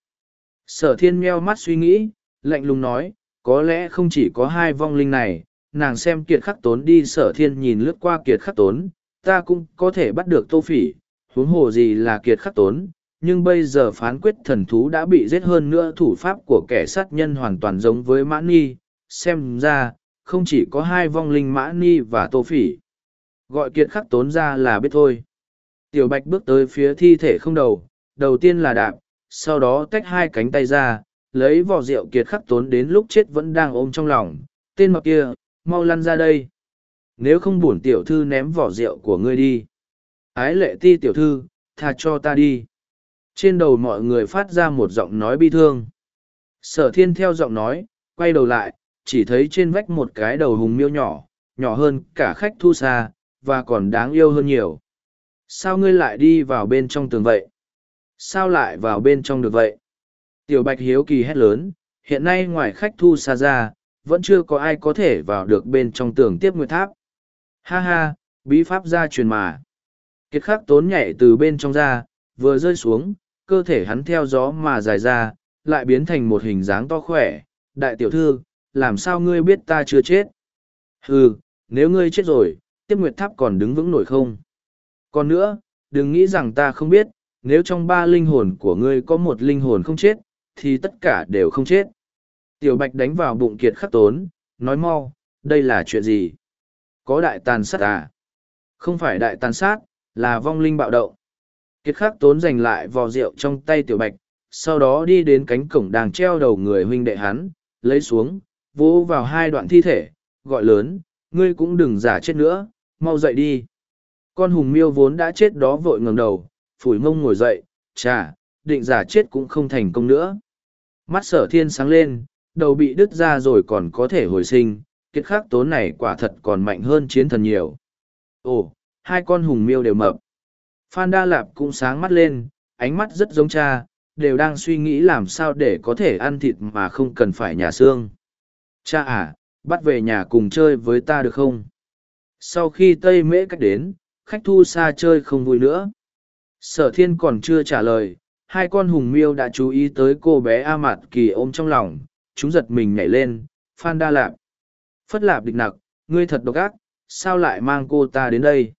Sở thiên meo mắt suy nghĩ, lạnh lùng nói, có lẽ không chỉ có hai vong linh này, nàng xem kiệt khắc tốn đi sở thiên nhìn lướt qua kiệt khắc tốn, ta cũng có thể bắt được tô phỉ, huống hồ gì là kiệt khắc tốn, nhưng bây giờ phán quyết thần thú đã bị giết hơn nữa thủ pháp của kẻ sát nhân hoàn toàn giống với mã nghi, xem ra, không chỉ có hai vong linh mã ni và tô phỉ. Gọi kiệt khắc tốn ra là biết thôi. Tiểu bạch bước tới phía thi thể không đầu, đầu tiên là đạp, sau đó tách hai cánh tay ra, lấy vỏ rượu kiệt khắc tốn đến lúc chết vẫn đang ôm trong lòng. Tên mập kia, mau lăn ra đây. Nếu không buồn tiểu thư ném vỏ rượu của ngươi đi. Ái lệ ti tiểu thư, tha cho ta đi. Trên đầu mọi người phát ra một giọng nói bi thương. Sở thiên theo giọng nói, quay đầu lại, chỉ thấy trên vách một cái đầu hùng miêu nhỏ, nhỏ hơn cả khách thu xa, và còn đáng yêu hơn nhiều. Sao ngươi lại đi vào bên trong tường vậy? Sao lại vào bên trong được vậy? Tiểu Bạch Hiếu Kỳ hét lớn, hiện nay ngoài khách thu xa ra, vẫn chưa có ai có thể vào được bên trong tường tiếp nguyệt tháp. Ha ha, bí pháp gia truyền mà. Kiệt khắc tốn nhảy từ bên trong ra, vừa rơi xuống, cơ thể hắn theo gió mà dài ra, lại biến thành một hình dáng to khỏe. Đại tiểu thư, làm sao ngươi biết ta chưa chết? Hừ, nếu ngươi chết rồi, tiếp nguyệt tháp còn đứng vững nổi không? Còn nữa, đừng nghĩ rằng ta không biết, nếu trong ba linh hồn của ngươi có một linh hồn không chết, thì tất cả đều không chết. Tiểu Bạch đánh vào bụng kiệt khắc tốn, nói mau, đây là chuyện gì? Có đại tàn sát à? Không phải đại tàn sát, là vong linh bạo động. Kiệt khắc tốn giành lại vò rượu trong tay Tiểu Bạch, sau đó đi đến cánh cổng đang treo đầu người huynh đệ hắn, lấy xuống, vỗ vào hai đoạn thi thể, gọi lớn, ngươi cũng đừng giả chết nữa, mau dậy đi. Con hùng miêu vốn đã chết đó vội ngẩng đầu, phủi mông ngồi dậy, chà, định giả chết cũng không thành công nữa. Mắt sở thiên sáng lên, đầu bị đứt ra rồi còn có thể hồi sinh, kiệt khắc tốn này quả thật còn mạnh hơn chiến thần nhiều. Ồ, hai con hùng miêu đều mập. Phan Đa Lạp cũng sáng mắt lên, ánh mắt rất giống cha, đều đang suy nghĩ làm sao để có thể ăn thịt mà không cần phải nhà xương. Cha à, bắt về nhà cùng chơi với ta được không? Sau khi Tây Mễ cách đến, khách thu xa chơi không vui nữa. Sở thiên còn chưa trả lời, hai con hùng miêu đã chú ý tới cô bé A Mạt Kỳ ôm trong lòng, chúng giật mình nhảy lên, Phan Đa Lạp. Phất Lạp địch nặc, ngươi thật độc ác, sao lại mang cô ta đến đây?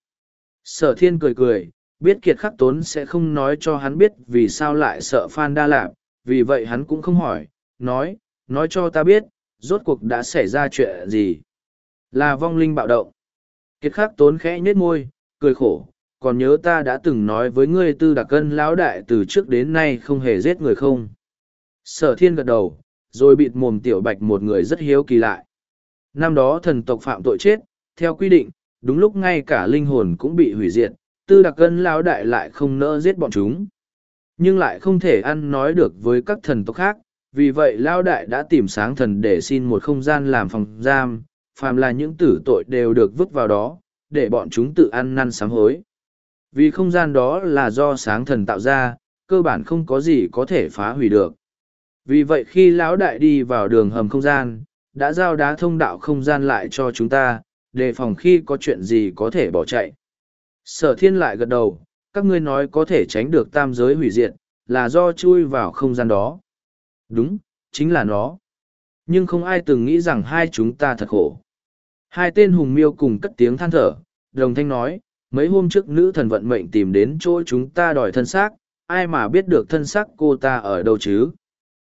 Sở thiên cười cười, biết kiệt khắc tốn sẽ không nói cho hắn biết vì sao lại sợ Phan Đa Lạp, vì vậy hắn cũng không hỏi, nói, nói cho ta biết, rốt cuộc đã xảy ra chuyện gì? Là vong linh bạo động. Kiệt khắc tốn khẽ nhếch môi, cười khổ, còn nhớ ta đã từng nói với ngươi tư đặc cân lão đại từ trước đến nay không hề giết người không. Sở thiên gật đầu, rồi bịt mồm tiểu bạch một người rất hiếu kỳ lại. Năm đó thần tộc phạm tội chết, theo quy định, đúng lúc ngay cả linh hồn cũng bị hủy diệt, tư đặc cân lão đại lại không nỡ giết bọn chúng. Nhưng lại không thể ăn nói được với các thần tộc khác, vì vậy lão đại đã tìm sáng thần để xin một không gian làm phòng giam, phàm là những tử tội đều được vứt vào đó, để bọn chúng tự ăn năn sám hối. Vì không gian đó là do sáng thần tạo ra, cơ bản không có gì có thể phá hủy được. Vì vậy khi lão đại đi vào đường hầm không gian, đã giao đá thông đạo không gian lại cho chúng ta, đề phòng khi có chuyện gì có thể bỏ chạy. Sở thiên lại gật đầu, các ngươi nói có thể tránh được tam giới hủy diệt, là do chui vào không gian đó. Đúng, chính là nó. Nhưng không ai từng nghĩ rằng hai chúng ta thật khổ. Hai tên hùng miêu cùng cất tiếng than thở, đồng thanh nói, mấy hôm trước nữ thần vận mệnh tìm đến chỗ chúng ta đòi thân xác, ai mà biết được thân xác cô ta ở đâu chứ.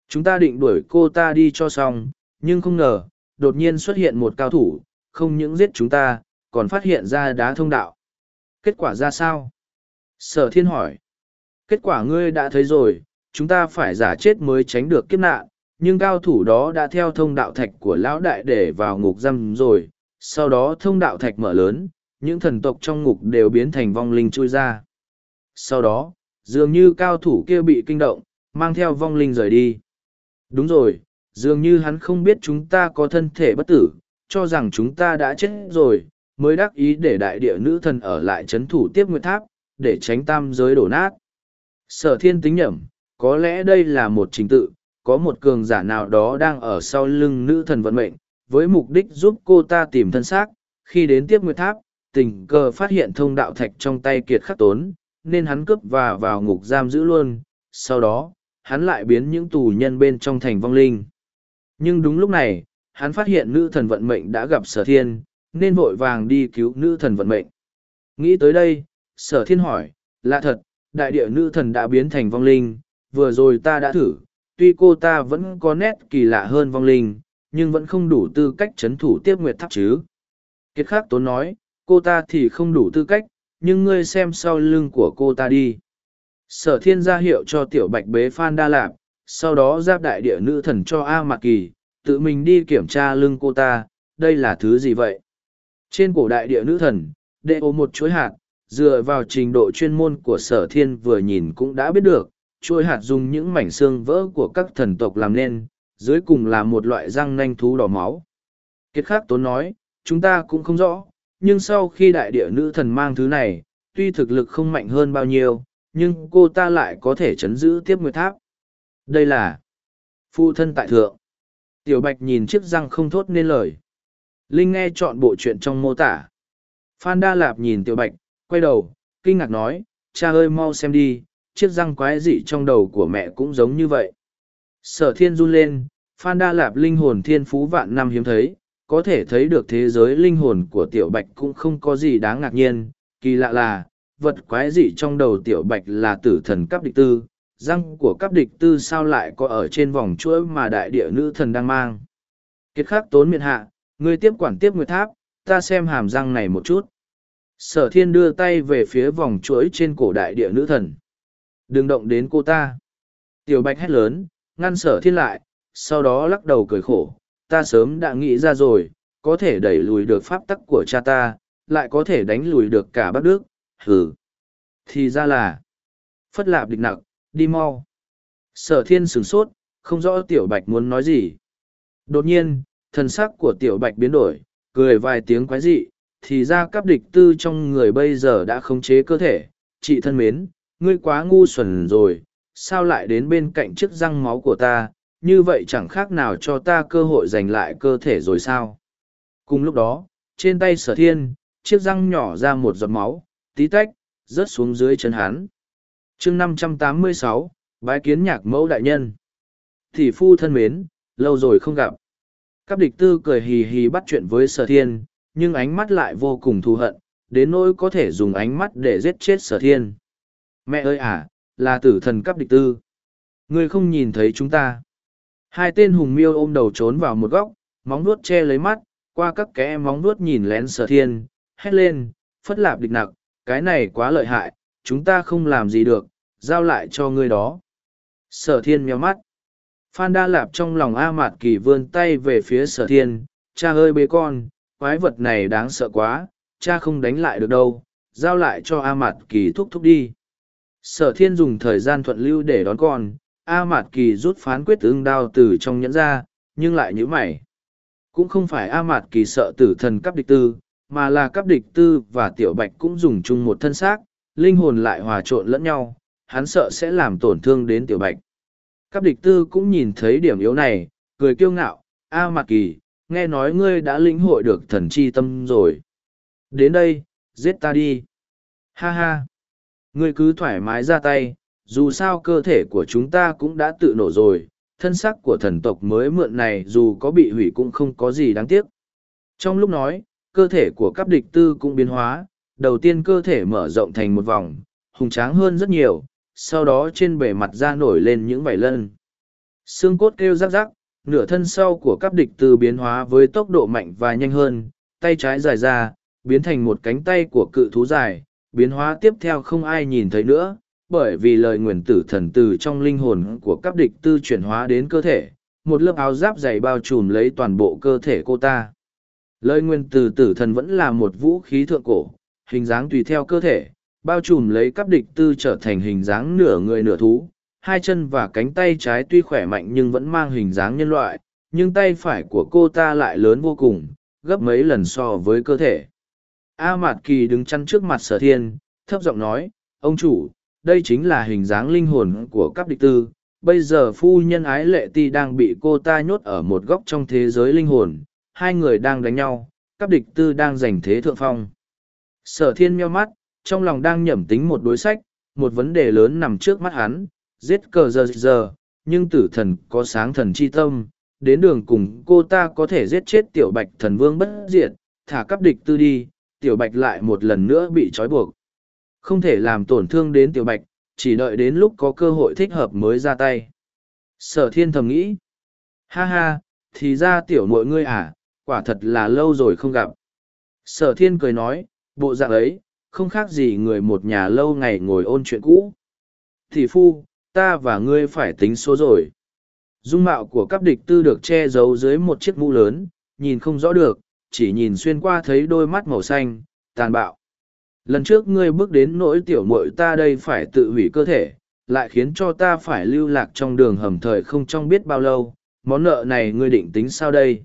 Chúng ta định đuổi cô ta đi cho xong, nhưng không ngờ, đột nhiên xuất hiện một cao thủ, không những giết chúng ta, còn phát hiện ra đá thông đạo. Kết quả ra sao? Sở thiên hỏi. Kết quả ngươi đã thấy rồi, chúng ta phải giả chết mới tránh được kiếp nạn, nhưng cao thủ đó đã theo thông đạo thạch của lão đại để vào ngục giam rồi, sau đó thông đạo thạch mở lớn, những thần tộc trong ngục đều biến thành vong linh chui ra. Sau đó, dường như cao thủ kia bị kinh động, mang theo vong linh rời đi. Đúng rồi, dường như hắn không biết chúng ta có thân thể bất tử, cho rằng chúng ta đã chết rồi, mới đắc ý để đại địa nữ thần ở lại chấn thủ tiếp nguyệt tháp, để tránh tam giới đổ nát. Sở thiên tính nhẩm, có lẽ đây là một trình tự, có một cường giả nào đó đang ở sau lưng nữ thần vận mệnh, với mục đích giúp cô ta tìm thân xác, khi đến tiếp nguyệt tháp, tình cờ phát hiện thông đạo thạch trong tay kiệt khắc tốn, nên hắn cướp và vào ngục giam giữ luôn, sau đó, hắn lại biến những tù nhân bên trong thành vong linh. Nhưng đúng lúc này, hắn phát hiện nữ thần vận mệnh đã gặp sở thiên, nên vội vàng đi cứu nữ thần vận mệnh. Nghĩ tới đây, sở thiên hỏi, lạ thật, đại địa nữ thần đã biến thành vong linh, vừa rồi ta đã thử, tuy cô ta vẫn có nét kỳ lạ hơn vong linh, nhưng vẫn không đủ tư cách chấn thủ tiếp nguyệt tháp chứ. Kiệt khắc tốn nói, cô ta thì không đủ tư cách, nhưng ngươi xem sau lưng của cô ta đi. Sở thiên ra hiệu cho tiểu bạch bế Phan Đa Lạp, sau đó giáp đại địa nữ thần cho A Mạc Kỳ, tự mình đi kiểm tra lưng cô ta, đây là thứ gì vậy? Trên cổ đại địa nữ thần, đệ ô một chuỗi hạt, dựa vào trình độ chuyên môn của sở thiên vừa nhìn cũng đã biết được, chuôi hạt dùng những mảnh xương vỡ của các thần tộc làm nên, dưới cùng là một loại răng nanh thú đỏ máu. Kiệt khắc tốn nói, chúng ta cũng không rõ, nhưng sau khi đại địa nữ thần mang thứ này, tuy thực lực không mạnh hơn bao nhiêu, nhưng cô ta lại có thể chấn giữ tiếp nguyệt tháp. Đây là phụ thân tại thượng. Tiểu Bạch nhìn chiếc răng không thốt nên lời. Linh nghe chọn bộ chuyện trong mô tả. Phan Đa Lạp nhìn Tiểu Bạch, quay đầu, kinh ngạc nói, cha ơi mau xem đi, chiếc răng quái dị trong đầu của mẹ cũng giống như vậy. Sở thiên run lên, Phan Đa Lạp linh hồn thiên phú vạn năm hiếm thấy, có thể thấy được thế giới linh hồn của Tiểu Bạch cũng không có gì đáng ngạc nhiên, kỳ lạ là, vật quái dị trong đầu Tiểu Bạch là tử thần cấp địch tư, răng của cấp địch tư sao lại có ở trên vòng chuỗi mà đại địa nữ thần đang mang. Kiệt khắc tốn miệng hạ, ngươi tiếp quản tiếp nguyệt tháp, ta xem hàm răng này một chút. Sở thiên đưa tay về phía vòng chuỗi trên cổ đại địa nữ thần. Đừng động đến cô ta. Tiểu bạch hét lớn, ngăn sở thiên lại, sau đó lắc đầu cười khổ. Ta sớm đã nghĩ ra rồi, có thể đẩy lùi được pháp tắc của cha ta, lại có thể đánh lùi được cả Bắc Đức. Hừ. Thì ra là. Phất lạp địch nặc, đi mau. Sở thiên sửng sốt, không rõ tiểu bạch muốn nói gì. Đột nhiên, thần sắc của tiểu bạch biến đổi, cười vài tiếng quái dị, thì ra các địch tư trong người bây giờ đã khống chế cơ thể. Chị thân mến, ngươi quá ngu xuẩn rồi, sao lại đến bên cạnh chiếc răng máu của ta, như vậy chẳng khác nào cho ta cơ hội giành lại cơ thể rồi sao. Cùng lúc đó, trên tay sở thiên, chiếc răng nhỏ ra một giọt máu, tí tách, rớt xuống dưới chân hắn. chương năm trăm tám mươi sáu bái kiến nhạc mẫu đại nhân. Thị phu thân mến, lâu rồi không gặp. Các địch tư cười hì hì bắt chuyện với sở thiên, nhưng ánh mắt lại vô cùng thù hận, đến nỗi có thể dùng ánh mắt để giết chết sở thiên. Mẹ ơi à, là tử thần cấp địch tư. Ngươi không nhìn thấy chúng ta. Hai tên hùng miêu ôm đầu trốn vào một góc, móng nuốt che lấy mắt, qua các kẽ móng nuốt nhìn lén sở thiên, hét lên, phất lạp địch nặc, cái này quá lợi hại, chúng ta không làm gì được, giao lại cho ngươi đó. Sở thiên mèo mắt. Phan Đa Lạp trong lòng A Mạt Kỳ vươn tay về phía sở thiên, cha ơi bế con, quái vật này đáng sợ quá, cha không đánh lại được đâu, giao lại cho A Mạt Kỳ thúc thúc đi. Sở thiên dùng thời gian thuận lưu để đón con, A Mạt Kỳ rút phán quyết ưng đao từ trong nhẫn ra, nhưng lại như mày. Cũng không phải A Mạt Kỳ sợ tử thần cấp địch tư, mà là cấp địch tư và tiểu bạch cũng dùng chung một thân xác, linh hồn lại hòa trộn lẫn nhau, hắn sợ sẽ làm tổn thương đến tiểu bạch. Cấp địch tư cũng nhìn thấy điểm yếu này, cười kiêu ngạo, A Mạt Kỳ, nghe nói ngươi đã lĩnh hội được thần chi tâm rồi. Đến đây, giết ta đi. Ha ha. Ngươi cứ thoải mái ra tay, dù sao cơ thể của chúng ta cũng đã tự nổ rồi, thân sắc của thần tộc mới mượn này dù có bị hủy cũng không có gì đáng tiếc. Trong lúc nói, cơ thể của các địch tư cũng biến hóa, đầu tiên cơ thể mở rộng thành một vòng, hùng tráng hơn rất nhiều, sau đó trên bề mặt da nổi lên những vảy lân. Xương cốt kêu rắc rắc, nửa thân sau của các địch tư biến hóa với tốc độ mạnh và nhanh hơn, tay trái dài ra, biến thành một cánh tay của cự thú dài, biến hóa tiếp theo không ai nhìn thấy nữa, bởi vì lời nguyền tử thần từ trong linh hồn của các địch tư chuyển hóa đến cơ thể, một lớp áo giáp dày bao trùm lấy toàn bộ cơ thể cô ta. Lời nguyên tử tử thần vẫn là một vũ khí thượng cổ, hình dáng tùy theo cơ thể, bao trùm lấy các địch tư trở thành hình dáng nửa người nửa thú. Hai chân và cánh tay trái tuy khỏe mạnh nhưng vẫn mang hình dáng nhân loại, nhưng tay phải của cô ta lại lớn vô cùng, gấp mấy lần so với cơ thể. A Mạt Kỳ đứng chắn trước mặt sở thiên, thấp giọng nói, ông chủ, đây chính là hình dáng linh hồn của các địch tư. Bây giờ phu nhân ái lệ ti đang bị cô ta nhốt ở một góc trong thế giới linh hồn, hai người đang đánh nhau, các địch tư đang giành thế thượng phong. Sở thiên meo mắt, trong lòng đang nhẩm tính một đối sách, một vấn đề lớn nằm trước mắt hắn, giết cờ giờ giờ, nhưng tử thần có sáng thần chi tâm, đến đường cùng cô ta có thể giết chết tiểu bạch thần vương bất diệt, thả cắp địch tư đi, tiểu bạch lại một lần nữa bị trói buộc. Không thể làm tổn thương đến tiểu bạch, chỉ đợi đến lúc có cơ hội thích hợp mới ra tay. Sở thiên thầm nghĩ. Ha ha, thì ra tiểu mội ngươi à, quả thật là lâu rồi không gặp. Sở thiên cười nói, bộ dạng ấy, không khác gì người một nhà lâu ngày ngồi ôn chuyện cũ. Thì phu, ta và ngươi phải tính số rồi. Dung mạo của các địch tư được che giấu dưới một chiếc mũ lớn, nhìn không rõ được, chỉ nhìn xuyên qua thấy đôi mắt màu xanh, tàn bạo. Lần trước ngươi bước đến nỗi tiểu muội ta đây phải tự hủy cơ thể, lại khiến cho ta phải lưu lạc trong đường hầm thời không trong biết bao lâu, món nợ này ngươi định tính sao đây?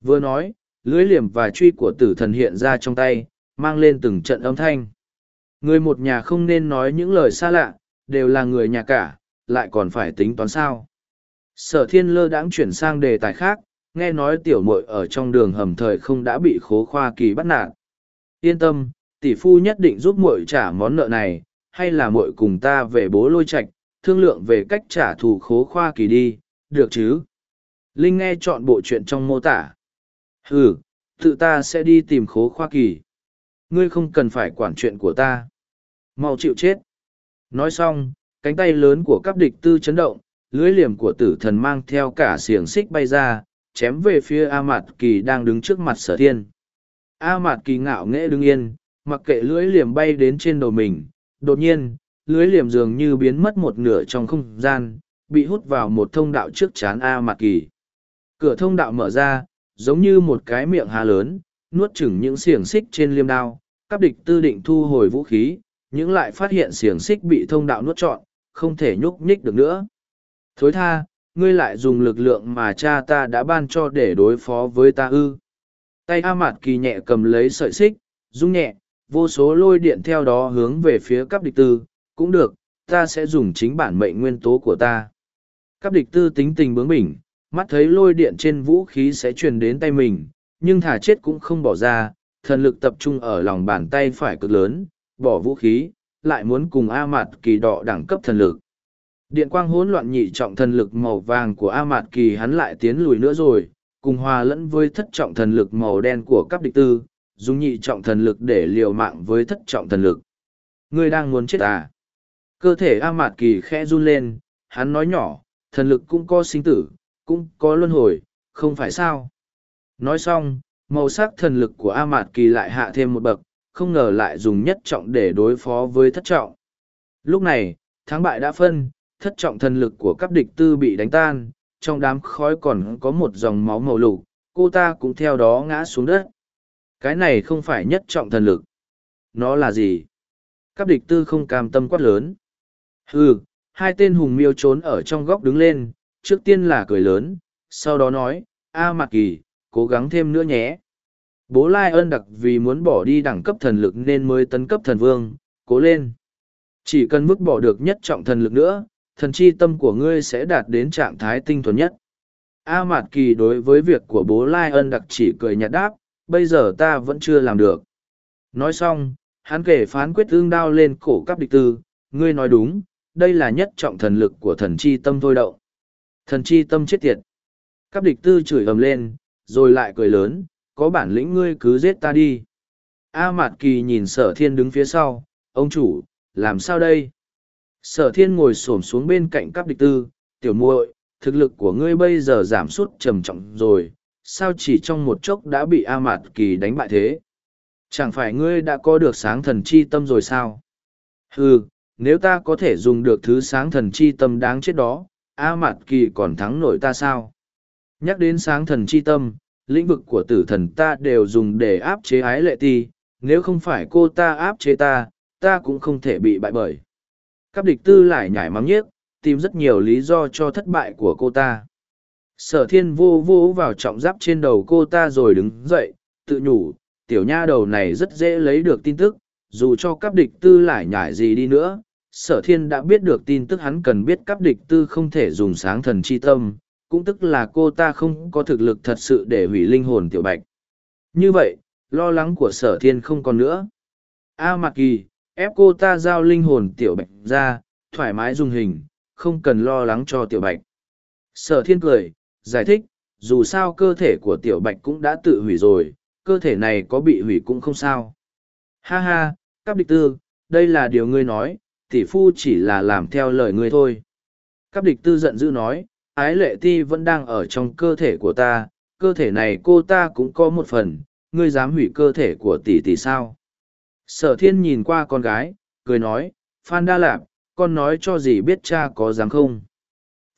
Vừa nói, lưới liềm và truy của tử thần hiện ra trong tay, mang lên từng trận âm thanh. Người một nhà không nên nói những lời xa lạ, đều là người nhà cả, lại còn phải tính toán sao. Sở thiên lơ đãng chuyển sang đề tài khác, nghe nói tiểu muội ở trong đường hầm thời không đã bị khố khoa kỳ bắt nạt. Yên tâm, tỷ phu nhất định giúp muội trả món nợ này, hay là muội cùng ta về bố lôi Trạch thương lượng về cách trả thù khố khoa kỳ đi, được chứ? Linh nghe chọn bộ chuyện trong mô tả. Ừ, tự ta sẽ đi tìm khố khoa kỳ. Ngươi không cần phải quản chuyện của ta. mau chịu chết. Nói xong, cánh tay lớn của các địch tư chấn động, lưới liềm của tử thần mang theo cả xiềng xích bay ra, chém về phía A Mạt Kỳ đang đứng trước mặt sở thiên. A Mạt Kỳ ngạo nghễ đứng yên, mặc kệ lưỡi liềm bay đến trên đầu mình. Đột nhiên, lưỡi liềm dường như biến mất một nửa trong không gian, bị hút vào một thông đạo trước chán A Mạt Kỳ. Cửa thông đạo mở ra, giống như một cái miệng hà lớn, nuốt chửng những xiềng xích trên liêm đao. Các địch tư định thu hồi vũ khí, nhưng lại phát hiện xiềng xích bị thông đạo nuốt trọn, không thể nhúc nhích được nữa. Thối tha, ngươi lại dùng lực lượng mà cha ta đã ban cho để đối phó với ta ư. Tay A Mạt Kỳ nhẹ cầm lấy sợi xích, rung nhẹ, vô số lôi điện theo đó hướng về phía cấp địch tư, cũng được, ta sẽ dùng chính bản mệnh nguyên tố của ta. Cấp địch tư tính tình bướng bỉnh, mắt thấy lôi điện trên vũ khí sẽ truyền đến tay mình, nhưng thả chết cũng không bỏ ra, thần lực tập trung ở lòng bàn tay phải cực lớn, bỏ vũ khí, lại muốn cùng A Mạt Kỳ đọ đẳng cấp thần lực. Điện quang hỗn loạn nhị trọng thần lực màu vàng của A Mạt Kỳ hắn lại tiến lùi nữa rồi, cùng hòa lẫn với thất trọng thần lực màu đen của các địch tư, dùng nhị trọng thần lực để liều mạng với thất trọng thần lực. Ngươi đang muốn chết à? Cơ thể A Mạt Kỳ khẽ run lên, hắn nói nhỏ, thần lực cũng có sinh tử, cũng có luân hồi, không phải sao? Nói xong, màu sắc thần lực của A Mạt Kỳ lại hạ thêm một bậc, không ngờ lại dùng nhất trọng để đối phó với thất trọng. Lúc này, thắng bại đã phân, thất trọng thần lực của các địch tư bị đánh tan, trong đám khói còn có một dòng máu màu lục, cô ta cũng theo đó ngã xuống đất. Cái này không phải nhất trọng thần lực. Nó là gì? Các địch tư không cam tâm quát lớn. Hừ, hai tên hùng miêu trốn ở trong góc đứng lên, trước tiên là cười lớn, sau đó nói, A Mạc Kỳ, cố gắng thêm nữa nhé. Bố Lai ơn đặc vì muốn bỏ đi đẳng cấp thần lực nên mới tấn cấp thần vương, cố lên. Chỉ cần vứt bỏ được nhất trọng thần lực nữa, thần chi tâm của ngươi sẽ đạt đến trạng thái tinh thuần nhất. A Mạt Kỳ đối với việc của bố Lai ân đặc chỉ cười nhạt đáp, bây giờ ta vẫn chưa làm được. Nói xong, hắn kể phán quyết ương đao lên cổ cắp địch tư, ngươi nói đúng, đây là nhất trọng thần lực của thần chi tâm thôi đậu. Thần chi tâm chết tiệt. Cắp địch tư chửi ầm lên, rồi lại cười lớn, có bản lĩnh ngươi cứ giết ta đi. A Mạt Kỳ nhìn sở thiên đứng phía sau, ông chủ, làm sao đây? Sở thiên ngồi xổm xuống bên cạnh cắp địch tư, tiểu muội, thực lực của ngươi bây giờ giảm sút trầm trọng rồi, sao chỉ trong một chốc đã bị A Mạt Kỳ đánh bại thế? Chẳng phải ngươi đã có được sáng thần chi tâm rồi sao? Ừ, nếu ta có thể dùng được thứ sáng thần chi tâm đáng chết đó, A Mạt Kỳ còn thắng nổi ta sao? Nhắc đến sáng thần chi tâm, lĩnh vực của tử thần ta đều dùng để áp chế ái lệ ti, nếu không phải cô ta áp chế ta, ta cũng không thể bị bại bởi. Các địch tư lại nhảy mắng nhiếc, tìm rất nhiều lý do cho thất bại của cô ta. Sở thiên vô vô vào trọng giáp trên đầu cô ta rồi đứng dậy, tự nhủ, tiểu nha đầu này rất dễ lấy được tin tức, dù cho các địch tư lại nhảy gì đi nữa. Sở thiên đã biết được tin tức hắn cần biết các địch tư không thể dùng sáng thần chi tâm, cũng tức là cô ta không có thực lực thật sự để hủy linh hồn tiểu bạch. Như vậy, lo lắng của sở thiên không còn nữa. A Mạc Kỳ, ép cô ta giao linh hồn tiểu bạch ra, thoải mái dùng hình, không cần lo lắng cho tiểu bạch. Sở thiên cười, giải thích, dù sao cơ thể của tiểu bạch cũng đã tự hủy rồi, cơ thể này có bị hủy cũng không sao. Ha ha, các địch tư, đây là điều ngươi nói, tỷ phu chỉ là làm theo lời ngươi thôi. Các địch tư giận dữ nói, ái lệ ti vẫn đang ở trong cơ thể của ta, cơ thể này cô ta cũng có một phần, ngươi dám hủy cơ thể của tỷ tỷ sao? Sở thiên nhìn qua con gái, cười nói, Phan Đa Lạp, con nói cho dì biết cha có dám không?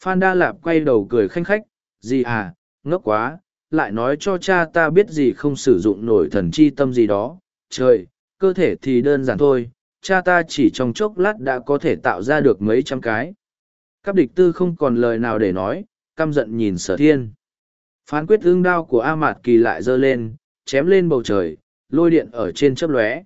Phan Đa Lạp quay đầu cười khanh khách, "Dì à, ngốc quá, lại nói cho cha ta biết gì không sử dụng nổi thần chi tâm gì đó. Trời, cơ thể thì đơn giản thôi, cha ta chỉ trong chốc lát đã có thể tạo ra được mấy trăm cái. Các địch tư không còn lời nào để nói, căm giận nhìn sở thiên. Phán quyết ương đao của A Mạt Kỳ lại giơ lên, chém lên bầu trời, lôi điện ở trên chớp lóe.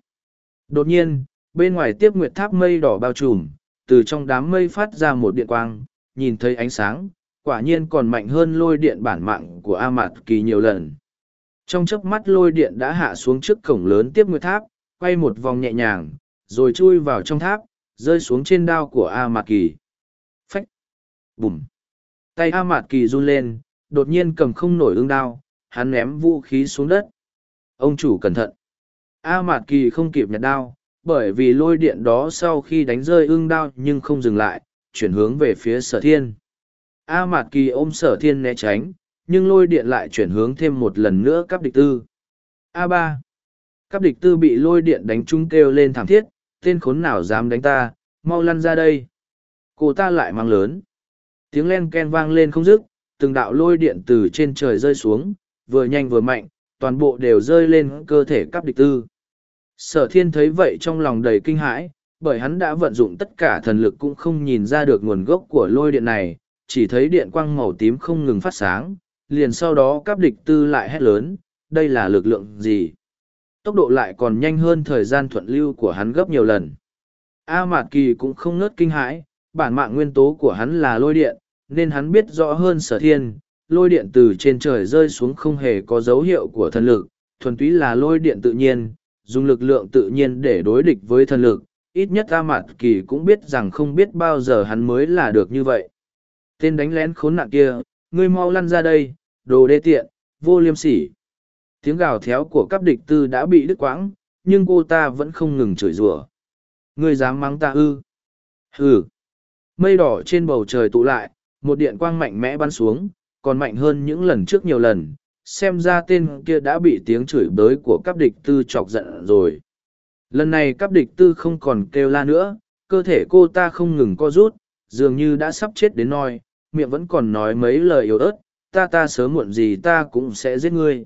Đột nhiên, bên ngoài tiếp nguyệt tháp mây đỏ bao trùm, từ trong đám mây phát ra một điện quang, nhìn thấy ánh sáng, quả nhiên còn mạnh hơn lôi điện bản mạng của A Mạt Kỳ nhiều lần. Trong chớp mắt lôi điện đã hạ xuống trước cổng lớn tiếp nguyệt tháp, quay một vòng nhẹ nhàng, rồi chui vào trong tháp, rơi xuống trên đao của A Mạt Kỳ. Phách! Bùm! Tay A Mạt Kỳ run lên, đột nhiên cầm không nổi ương đao, hắn ném vũ khí xuống đất. Ông chủ cẩn thận! A Mạt Kỳ không kịp nhặt đao, bởi vì lôi điện đó sau khi đánh rơi ương đao nhưng không dừng lại, chuyển hướng về phía sở thiên. A Mạt Kỳ ôm sở thiên né tránh, nhưng lôi điện lại chuyển hướng thêm một lần nữa cắp địch tư. A3. Cắp địch tư bị lôi điện đánh trúng kêu lên thảm thiết, tên khốn nào dám đánh ta, mau lăn ra đây. Cô ta lại mang lớn. Tiếng len ken vang lên không dứt, từng đạo lôi điện từ trên trời rơi xuống, vừa nhanh vừa mạnh, toàn bộ đều rơi lên cơ thể cắp địch tư. Sở thiên thấy vậy trong lòng đầy kinh hãi, bởi hắn đã vận dụng tất cả thần lực cũng không nhìn ra được nguồn gốc của lôi điện này, chỉ thấy điện quang màu tím không ngừng phát sáng, liền sau đó cắp địch tư lại hét lớn, đây là lực lượng gì? Tốc độ lại còn nhanh hơn thời gian thuận lưu của hắn gấp nhiều lần. A Mạt Kỳ cũng không ngớt kinh hãi, bản mạng nguyên tố của hắn là lôi điện, nên hắn biết rõ hơn sở thiên, lôi điện từ trên trời rơi xuống không hề có dấu hiệu của thần lực, thuần túy là lôi điện tự nhiên, dùng lực lượng tự nhiên để đối địch với thần lực, ít nhất A Mạt Kỳ cũng biết rằng không biết bao giờ hắn mới là được như vậy. Tên đánh lén khốn nạn kia, ngươi mau lăn ra đây, đồ đê tiện, vô liêm sỉ. Tiếng gào théo của các địch tư đã bị đứt quãng, nhưng cô ta vẫn không ngừng chửi rủa. Ngươi dám mắng ta ư? Hừ. Mây đỏ trên bầu trời tụ lại, một điện quang mạnh mẽ bắn xuống, còn mạnh hơn những lần trước nhiều lần. Xem ra tên kia đã bị tiếng chửi bới của các địch tư chọc giận rồi. Lần này các địch tư không còn kêu la nữa, cơ thể cô ta không ngừng co rút, dường như đã sắp chết đến nôi, miệng vẫn còn nói mấy lời yếu ớt, ta ta sớm muộn gì ta cũng sẽ giết ngươi.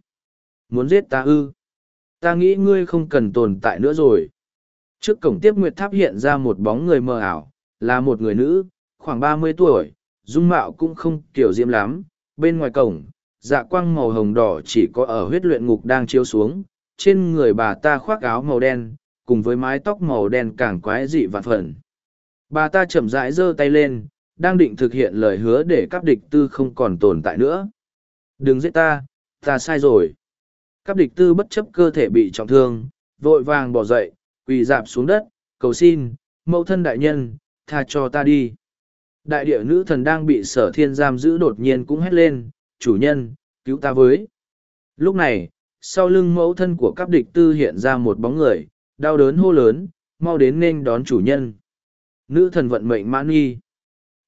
Muốn giết ta ư? Ta nghĩ ngươi không cần tồn tại nữa rồi. Trước cổng tiếp nguyệt tháp hiện ra một bóng người mờ ảo, là một người nữ, khoảng ba mươi tuổi, dung mạo cũng không kiểu diễm lắm. Bên ngoài cổng, dạ quang màu hồng đỏ chỉ có ở huyết luyện ngục đang chiếu xuống, trên người bà ta khoác áo màu đen, cùng với mái tóc màu đen càng quái dị vạn phần. Bà ta chậm rãi giơ tay lên, đang định thực hiện lời hứa để các địch tư không còn tồn tại nữa. Đừng giết ta, ta sai rồi. Các địch tư bất chấp cơ thể bị trọng thương, vội vàng bỏ dậy, quỳ dạp xuống đất, cầu xin, mẫu thân đại nhân, tha cho ta đi. Đại địa nữ thần đang bị sở thiên giam giữ đột nhiên cũng hét lên, chủ nhân, cứu ta với. Lúc này, sau lưng mẫu thân của các địch tư hiện ra một bóng người, đau đớn hô lớn, mau đến nên đón chủ nhân. Nữ thần vận mệnh mãn nghi.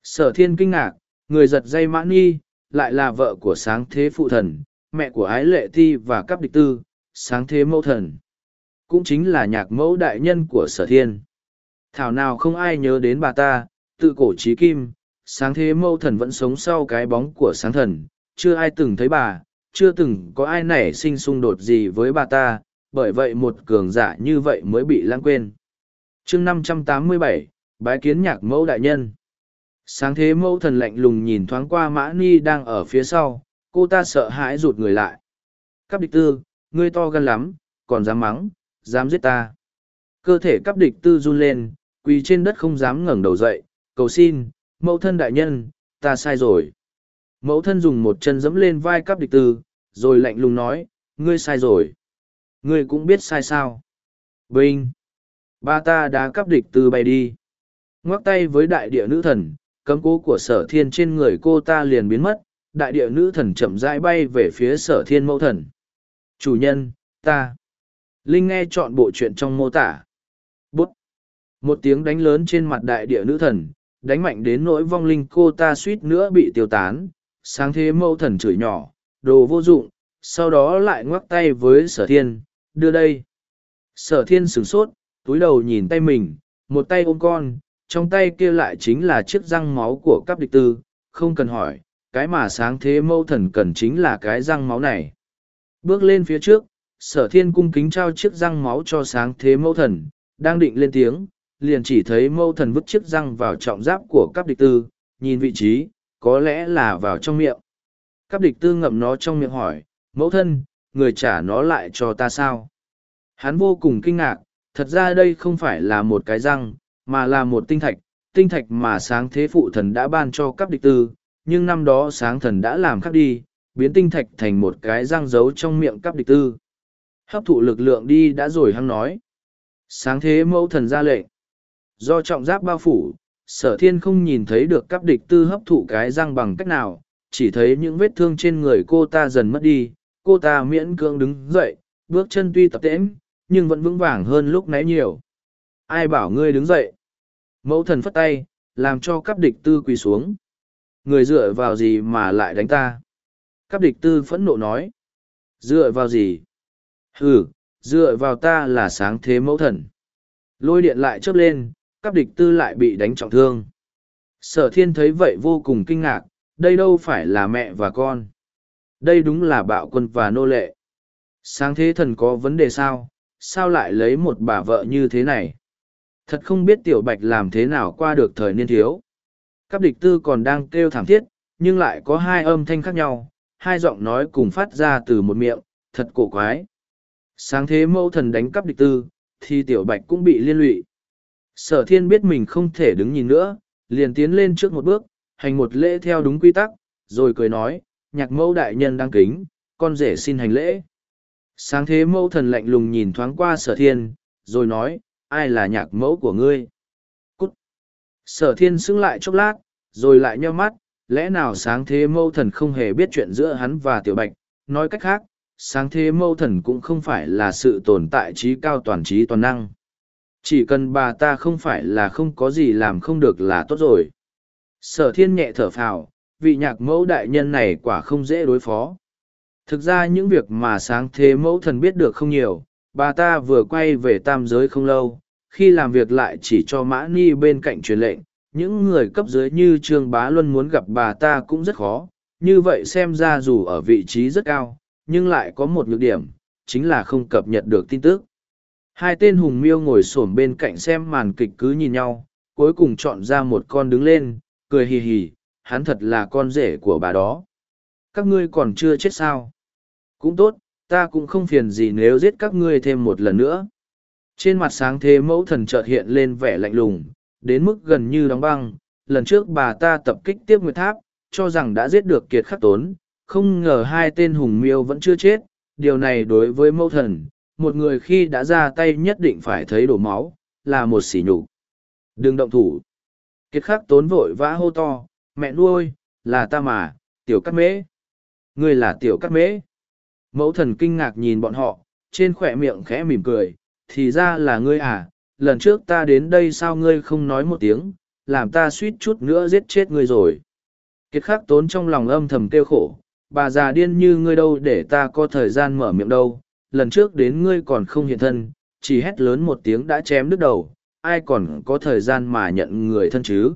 Sở thiên kinh ngạc, người giật dây mãn nghi, lại là vợ của sáng thế phụ thần, mẹ của ái lệ thi và cấp địch tư, sáng thế mẫu thần. Cũng chính là nhạc mẫu đại nhân của sở thiên. Thảo nào không ai nhớ đến bà ta, tự cổ trí kim, sáng thế mẫu thần vẫn sống sau cái bóng của sáng thần, chưa ai từng thấy bà, chưa từng có ai nảy sinh xung đột gì với bà ta, bởi vậy một cường giả như vậy mới bị lãng quên. chương 587, bái kiến nhạc mẫu đại nhân. Sáng thế mẫu thần lạnh lùng nhìn thoáng qua mã ni đang ở phía sau, cô ta sợ hãi rụt người lại. Cắp địch tư, ngươi to gan lắm, còn dám mắng, dám giết ta. Cơ thể cắp địch tư run lên, quỳ trên đất không dám ngẩng đầu dậy, cầu xin, mẫu thân đại nhân, ta sai rồi. Mẫu thân dùng một chân dẫm lên vai cắp địch tư, rồi lạnh lùng nói, ngươi sai rồi. Ngươi cũng biết sai sao. Binh! Ba ta đã cắp địch tư bay đi. Ngoắc tay với đại địa nữ thần, cấm cố của sở thiên trên người cô ta liền biến mất, đại địa nữ thần chậm rãi bay về phía sở thiên mẫu thần. Chủ nhân, ta. Linh nghe chọn bộ chuyện trong mô tả. Bút. Một tiếng đánh lớn trên mặt đại địa nữ thần, đánh mạnh đến nỗi vong linh cô ta suýt nữa bị tiêu tán. Sáng thế mẫu thần chửi nhỏ, đồ vô dụng, sau đó lại ngoắc tay với sở thiên, đưa đây. Sở thiên sửng sốt, túi đầu nhìn tay mình, một tay ôm con, trong tay kia lại chính là chiếc răng máu của cắp địch tư, không cần hỏi, cái mà sáng thế mâu thần cần chính là cái răng máu này. Bước lên phía trước, sở thiên cung kính trao chiếc răng máu cho sáng thế mâu thần, đang định lên tiếng, liền chỉ thấy mâu thần vứt chiếc răng vào trọng giáp của cắp địch tư, nhìn vị trí, có lẽ là vào trong miệng. Cắp địch tư ngậm nó trong miệng hỏi, mẫu thân, người trả nó lại cho ta sao? Hắn vô cùng kinh ngạc, thật ra đây không phải là một cái răng, mà là một tinh thạch, tinh thạch mà sáng thế phụ thần đã ban cho cấp địch tư, nhưng năm đó sáng thần đã làm khác đi, biến tinh thạch thành một cái răng giấu trong miệng cấp địch tư. Hấp thụ lực lượng đi đã rồi hắn nói. Sáng thế mẫu thần ra lệnh. Do trọng giáp bao phủ, sở thiên không nhìn thấy được cấp địch tư hấp thụ cái răng bằng cách nào, chỉ thấy những vết thương trên người cô ta dần mất đi, cô ta miễn cưỡng đứng dậy, bước chân tuy tập tễm, nhưng vẫn vững vàng hơn lúc nãy nhiều. Ai bảo ngươi đứng dậy? Mẫu thần phất tay, làm cho cắp địch tư quỳ xuống. Người dựa vào gì mà lại đánh ta? Cắp địch tư phẫn nộ nói. Dựa vào gì? Ừ, dựa vào ta là sáng thế mẫu thần. Lôi điện lại chớp lên, cắp địch tư lại bị đánh trọng thương. Sở thiên thấy vậy vô cùng kinh ngạc, đây đâu phải là mẹ và con. Đây đúng là bạo quân và nô lệ. Sáng thế thần có vấn đề sao? Sao lại lấy một bà vợ như thế này? Thật không biết tiểu bạch làm thế nào qua được thời niên thiếu. Các địch tư còn đang kêu thảm thiết, nhưng lại có hai âm thanh khác nhau, hai giọng nói cùng phát ra từ một miệng, thật cổ quái. Sáng thế mẫu thần đánh cắp địch tư, thì tiểu bạch cũng bị liên lụy. Sở thiên biết mình không thể đứng nhìn nữa, liền tiến lên trước một bước, hành một lễ theo đúng quy tắc, rồi cười nói, nhạc mẫu đại nhân đang kính, con rể xin hành lễ. Sáng thế mẫu thần lạnh lùng nhìn thoáng qua sở thiên, rồi nói, ai là nhạc mẫu của ngươi? Cút! Sở thiên xứng lại chốc lát, rồi lại nheo mắt, lẽ nào sáng thế mẫu thần không hề biết chuyện giữa hắn và tiểu bạch? Nói cách khác, sáng thế mẫu thần cũng không phải là sự tồn tại trí cao toàn trí toàn năng. Chỉ cần bà ta không phải là không có gì làm không được là tốt rồi. Sở thiên nhẹ thở phào, vị nhạc mẫu đại nhân này quả không dễ đối phó. Thực ra những việc mà sáng thế mẫu thần biết được không nhiều, bà ta vừa quay về tam giới không lâu, khi làm việc lại chỉ cho mã ni bên cạnh truyền lệnh, những người cấp dưới như Trương Bá Luân muốn gặp bà ta cũng rất khó, như vậy xem ra dù ở vị trí rất cao, nhưng lại có một nhược điểm, chính là không cập nhật được tin tức. Hai tên hùng miêu ngồi xổm bên cạnh xem màn kịch cứ nhìn nhau, cuối cùng chọn ra một con đứng lên, cười hì hì, hắn thật là con rể của bà đó. Các ngươi còn chưa chết sao? Cũng tốt, ta cũng không phiền gì nếu giết các ngươi thêm một lần nữa. Trên mặt sáng thế mẫu thần chợt hiện lên vẻ lạnh lùng, đến mức gần như đóng băng. Lần trước bà ta tập kích tiếp nguyệt tháp, cho rằng đã giết được kiệt khắc tốn, không ngờ hai tên hùng miêu vẫn chưa chết. Điều này đối với mẫu thần, một người khi đã ra tay nhất định phải thấy đổ máu, là một sỉ nhục. Đừng động thủ. Kiệt khắc tốn vội vã hô to, mẹ nuôi, là ta mà, tiểu cắt mễ. Ngươi là tiểu cắt mễ. Mẫu thần kinh ngạc nhìn bọn họ, trên khỏe miệng khẽ mỉm cười, thì ra là ngươi à, lần trước ta đến đây sao ngươi không nói một tiếng, làm ta suýt chút nữa giết chết ngươi rồi. Kiệt khắc tốn trong lòng âm thầm kêu khổ, bà già điên như ngươi đâu để ta có thời gian mở miệng đâu, lần trước đến ngươi còn không hiện thân, chỉ hét lớn một tiếng đã chém đứt đầu, ai còn có thời gian mà nhận người thân chứ.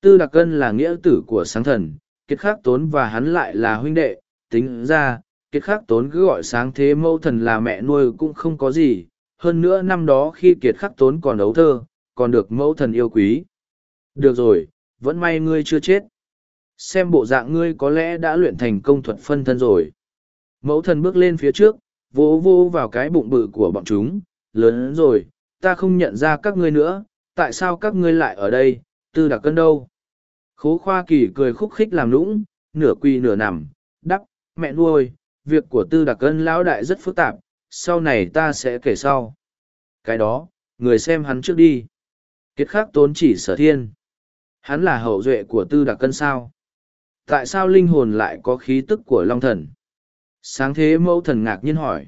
Tư Đặc Cân là nghĩa tử của sáng thần, kiệt khắc tốn và hắn lại là huynh đệ, tính ra, kiệt khắc tốn cứ gọi sáng thế mẫu thần là mẹ nuôi cũng không có gì, hơn nữa năm đó khi kiệt khắc tốn còn ấu thơ, còn được mẫu thần yêu quý. Được rồi, vẫn may ngươi chưa chết. Xem bộ dạng ngươi có lẽ đã luyện thành công thuật phân thân rồi. Mẫu thần bước lên phía trước, vỗ vô vào cái bụng bự của bọn chúng, lớn rồi, ta không nhận ra các ngươi nữa, tại sao các ngươi lại ở đây, tư đặc cân đâu. Khố khoa kỳ cười khúc khích làm lũng, nửa quỳ nửa nằm, đắp, mẹ nuôi, việc của tư đặc cân lão đại rất phức tạp, sau này ta sẽ kể sau. Cái đó, người xem hắn trước đi kiệt khắc tốn chỉ sở thiên hắn là hậu duệ của tư đặc cân sao tại sao linh hồn lại có khí tức của long thần sáng thế mẫu thần ngạc nhiên hỏi.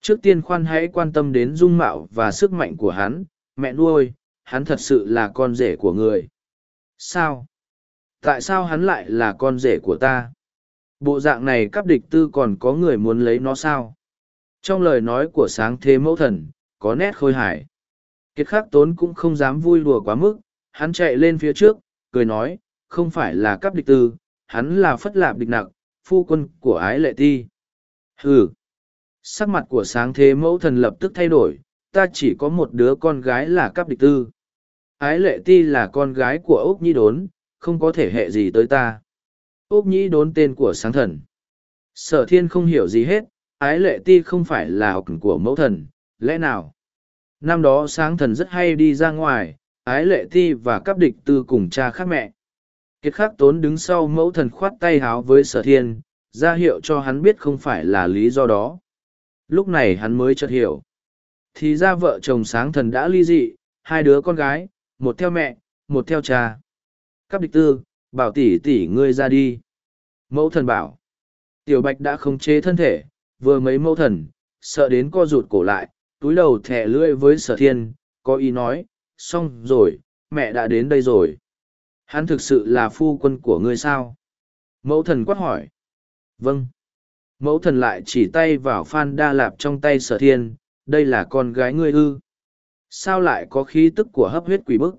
Trước tiên khoan hãy quan tâm đến dung mạo và sức mạnh của hắn, mẹ nuôi, hắn thật sự là con rể của người. Sao? Tại sao hắn lại là con rể của ta? Bộ dạng này cắp địch tư còn có người muốn lấy nó sao? Trong lời nói của sáng thế mẫu thần, có nét khôi hài. Kiệt khắc tốn cũng không dám vui đùa quá mức, hắn chạy lên phía trước, cười nói, không phải là cắp địch tư, hắn là phất lạp địch nặc, phu quân của ái lệ ti ừ sắc mặt của sáng thế mẫu thần lập tức thay đổi, ta chỉ có một đứa con gái là cắp địch tư. Ái lệ ti là con gái của ốc nhi đốn, không có thể hệ gì tới ta. Ốc nhĩ đốn tên của sáng thần. Sở thiên không hiểu gì hết, ái lệ ti không phải là học của mẫu thần, lẽ nào? Năm đó sáng thần rất hay đi ra ngoài, ái lệ ti và cắp địch tư cùng cha khác mẹ. Kiệt khắc tốn đứng sau mẫu thần khoát tay háo với sở thiên ra hiệu cho hắn biết không phải là lý do đó. Lúc này hắn mới chợt hiểu. Thì ra vợ chồng sáng thần đã ly dị, hai đứa con gái, một theo mẹ, một theo cha. Các địch tư, bảo tỷ tỷ ngươi ra đi. Mẫu thần bảo. Tiểu bạch đã khống chế thân thể, vừa mấy mẫu thần, sợ đến co rụt cổ lại, túi đầu thẻ lưỡi với sở thiên, có ý nói, xong rồi, mẹ đã đến đây rồi. Hắn thực sự là phu quân của ngươi sao? Mẫu thần quát hỏi vâng. Mẫu thần lại chỉ tay vào phan đa lạp trong tay sở thiên, đây là con gái ngươi ư? Sao lại có khí tức của hấp huyết quỷ bức?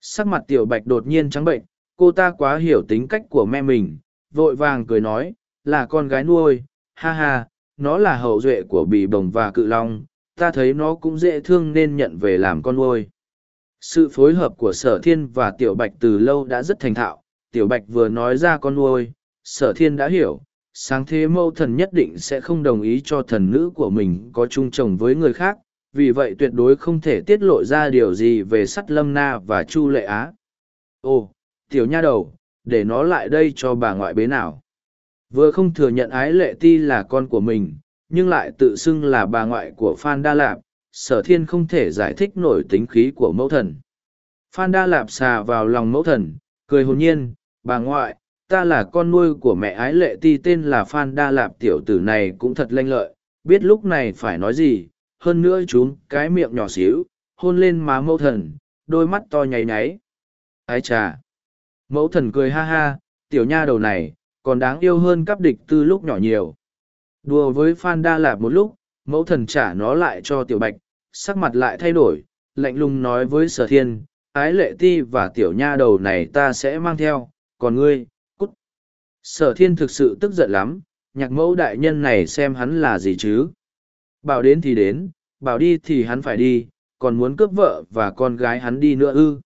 Sắc mặt tiểu bạch đột nhiên trắng bệnh, cô ta quá hiểu tính cách của mẹ mình, vội vàng cười nói, là con gái nuôi, ha ha, nó là hậu duệ của bì bồng và cự long, ta thấy nó cũng dễ thương nên nhận về làm con nuôi. Sự phối hợp của sở thiên và tiểu bạch từ lâu đã rất thành thạo, tiểu bạch vừa nói ra con nuôi, sở thiên đã hiểu sáng thế mâu thần nhất định sẽ không đồng ý cho thần nữ của mình có chung chồng với người khác, vì vậy tuyệt đối không thể tiết lộ ra điều gì về sắt lâm na và chu lệ á. Ồ, tiểu nha đầu, để nó lại đây cho bà ngoại bế nào. Vừa không thừa nhận ái lệ ti là con của mình, nhưng lại tự xưng là bà ngoại của phan đa lạp, sở thiên không thể giải thích nổi tính khí của mẫu thần. Phan đa lạp xà vào lòng mẫu thần, cười hồn nhiên, bà ngoại ta là con nuôi của mẹ ái lệ ti tên là phan đa lạp, tiểu tử này cũng thật lanh lợi, biết lúc này phải nói gì, hơn nữa chúng cái miệng nhỏ xíu, hôn lên má mẫu thần, đôi mắt to nháy nháy. ái chà mẫu thần cười ha ha, tiểu nha đầu này, còn đáng yêu hơn cắp địch tư lúc nhỏ nhiều đùa với phan đa lạp một lúc, mẫu thần trả nó lại cho tiểu bạch, sắc mặt lại thay đổi, lạnh lùng nói với sở thiên, ái lệ ti và tiểu nha đầu này ta sẽ mang theo, còn ngươi sở thiên thực sự tức giận lắm, nhạc mẫu đại nhân này xem hắn là gì chứ? Bảo đến thì đến, bảo đi thì hắn phải đi, còn muốn cướp vợ và con gái hắn đi nữa ư?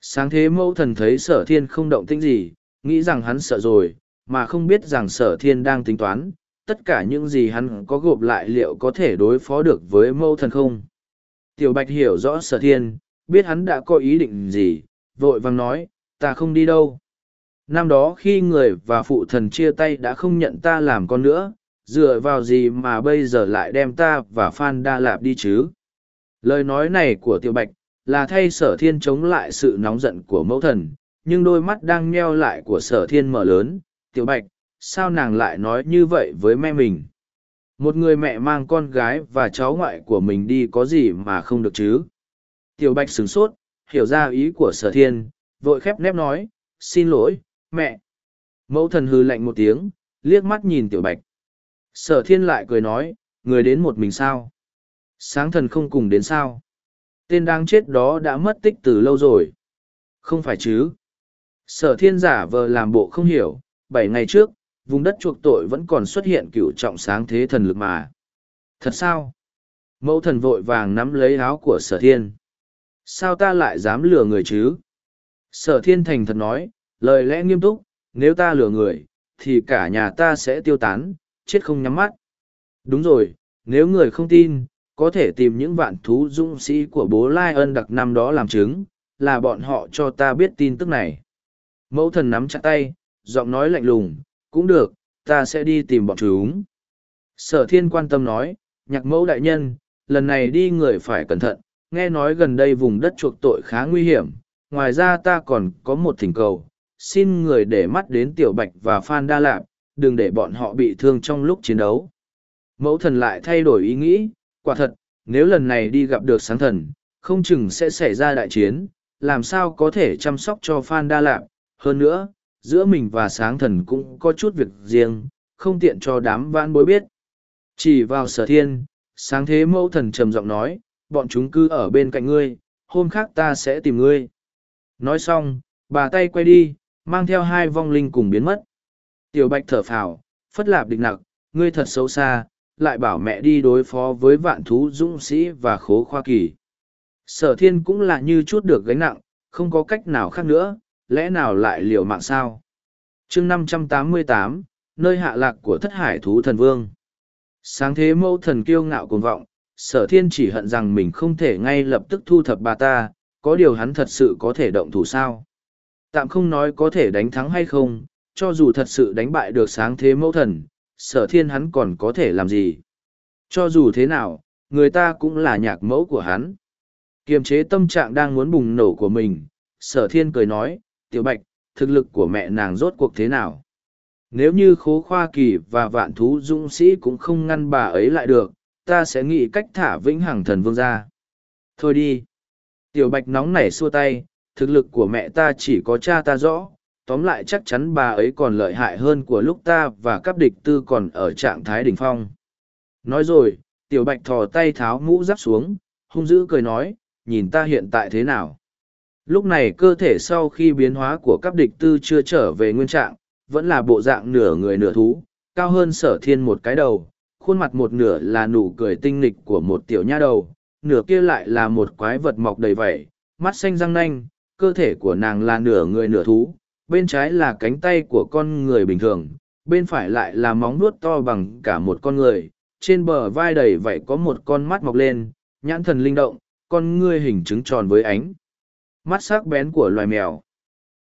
Sáng thế mẫu thần thấy sở thiên không động tĩnh gì, nghĩ rằng hắn sợ rồi, mà không biết rằng sở thiên đang tính toán, tất cả những gì hắn có gộp lại liệu có thể đối phó được với mẫu thần không? Tiểu bạch hiểu rõ sở thiên, biết hắn đã có ý định gì, vội vàng nói, ta không đi đâu năm đó khi người và phụ thần chia tay đã không nhận ta làm con nữa, dựa vào gì mà bây giờ lại đem ta và phan đa lạp đi chứ? Lời nói này của tiểu bạch là thay sở thiên chống lại sự nóng giận của mẫu thần, nhưng đôi mắt đang meo lại của sở thiên mở lớn. Tiểu bạch, sao nàng lại nói như vậy với mẹ mình? Một người mẹ mang con gái và cháu ngoại của mình đi có gì mà không được chứ? Tiểu bạch sửng sốt, hiểu ra ý của sở thiên, vội khép nép nói, xin lỗi mẹ. Mẫu thần hư lạnh một tiếng, liếc mắt nhìn tiểu bạch. Sở thiên lại cười nói, người đến một mình sao? Sáng thần không cùng đến sao? Tên đang chết đó đã mất tích từ lâu rồi. Không phải chứ? Sở thiên giả vờ làm bộ không hiểu, bảy ngày trước, vùng đất chuộc tội vẫn còn xuất hiện cựu trọng sáng thế thần lực mà. Thật sao? Mẫu thần vội vàng nắm lấy áo của sở thiên. Sao ta lại dám lừa người chứ? Sở thiên thành thật nói lời lẽ nghiêm túc nếu ta lừa người thì cả nhà ta sẽ tiêu tán chết không nhắm mắt. Đúng rồi nếu người không tin có thể tìm những vạn thú dũng sĩ của bố lai ân đặc năm đó làm chứng là bọn họ cho ta biết tin tức này. Mẫu thần nắm chặt tay giọng nói lạnh lùng cũng được ta sẽ đi tìm bọn chúng. Sở thiên quan tâm nói nhạc mẫu đại nhân lần này đi người phải cẩn thận nghe nói gần đây vùng đất chuộc tội khá nguy hiểm, ngoài ra ta còn có một thỉnh cầu, xin người để mắt đến Tiểu Bạch và Phan Đa Lạp, đừng để bọn họ bị thương trong lúc chiến đấu. Mẫu thần lại thay đổi ý nghĩ, quả thật, nếu lần này đi gặp được sáng thần, không chừng sẽ xảy ra đại chiến, làm sao có thể chăm sóc cho Phan Đa Lạp. Hơn nữa, giữa mình và sáng thần cũng có chút việc riêng, không tiện cho đám vãn bối biết. Chỉ vào sở thiên, sáng thế mẫu thần trầm giọng nói, bọn chúng cứ ở bên cạnh ngươi, hôm khác ta sẽ tìm ngươi. Nói xong, bà tay quay đi, mang theo hai vong linh cùng biến mất. Tiểu bạch thở phào, phất lạp địch nặc, ngươi thật xấu xa, lại bảo mẹ đi đối phó với vạn thú dũng sĩ và khố khoa kỳ. Sở thiên cũng là như chút được gánh nặng, không có cách nào khác nữa, lẽ nào lại liều mạng sao? chương năm trăm tám mươi tám nơi hạ lạc của thất hải thú thần vương. Sáng thế mẫu thần kiêu ngạo cuồng vọng, sở thiên chỉ hận rằng mình không thể ngay lập tức thu thập bà ta, có điều hắn thật sự có thể động thủ sao. Tạm không nói có thể đánh thắng hay không, cho dù thật sự đánh bại được sáng thế mẫu thần, sở thiên hắn còn có thể làm gì. Cho dù thế nào, người ta cũng là nhạc mẫu của hắn. Kiềm chế tâm trạng đang muốn bùng nổ của mình, sở thiên cười nói, tiểu bạch, thực lực của mẹ nàng rốt cuộc thế nào? Nếu như khố khoa kỳ và vạn thú dũng sĩ cũng không ngăn bà ấy lại được, ta sẽ nghĩ cách thả vĩnh hằng thần vương ra. Thôi đi. Tiểu bạch nóng nảy xua tay, thực lực của mẹ ta chỉ có cha ta rõ, tóm lại chắc chắn bà ấy còn lợi hại hơn của lúc ta và các địch tư còn ở trạng thái đỉnh phong. Nói rồi, tiểu bạch thò tay tháo mũ giáp xuống, hung dữ cười nói, nhìn ta hiện tại thế nào. Lúc này cơ thể sau khi biến hóa của các địch tư chưa trở về nguyên trạng, vẫn là bộ dạng nửa người nửa thú, cao hơn sở thiên một cái đầu, khuôn mặt một nửa là nụ cười tinh nghịch của một tiểu nha đầu, nửa kia lại là một quái vật mọc đầy vảy, mắt xanh răng nanh, cơ thể của nàng là nửa người nửa thú, bên trái là cánh tay của con người bình thường, bên phải lại là móng nuốt to bằng cả một con người, trên bờ vai đầy vảy có một con mắt mọc lên, nhãn thần linh động, con ngươi hình trứng tròn với ánh. Mắt sắc bén của loài mèo.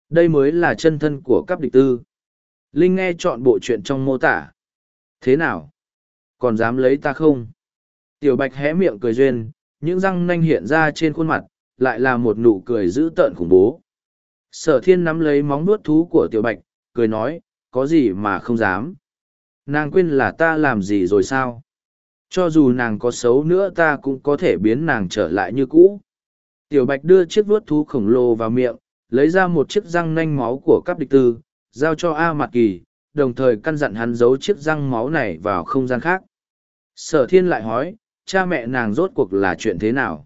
Đây mới là chân thân của các địch tư. Linh nghe chọn bộ chuyện trong mô tả. Thế nào? Còn dám lấy ta không? Tiểu bạch hé miệng cười duyên, những răng nanh hiện ra trên khuôn mặt, lại là một nụ cười dữ tợn khủng bố. Sở thiên nắm lấy móng nuốt thú của tiểu bạch, cười nói, có gì mà không dám. Nàng quên là ta làm gì rồi sao? Cho dù nàng có xấu nữa ta cũng có thể biến nàng trở lại như cũ. Tiểu bạch đưa chiếc vuốt thú khổng lồ vào miệng, lấy ra một chiếc răng nanh máu của các địch tư, giao cho A Mạc Kỳ, đồng thời căn dặn hắn giấu chiếc răng máu này vào không gian khác. Sở thiên lại hỏi, cha mẹ nàng rốt cuộc là chuyện thế nào?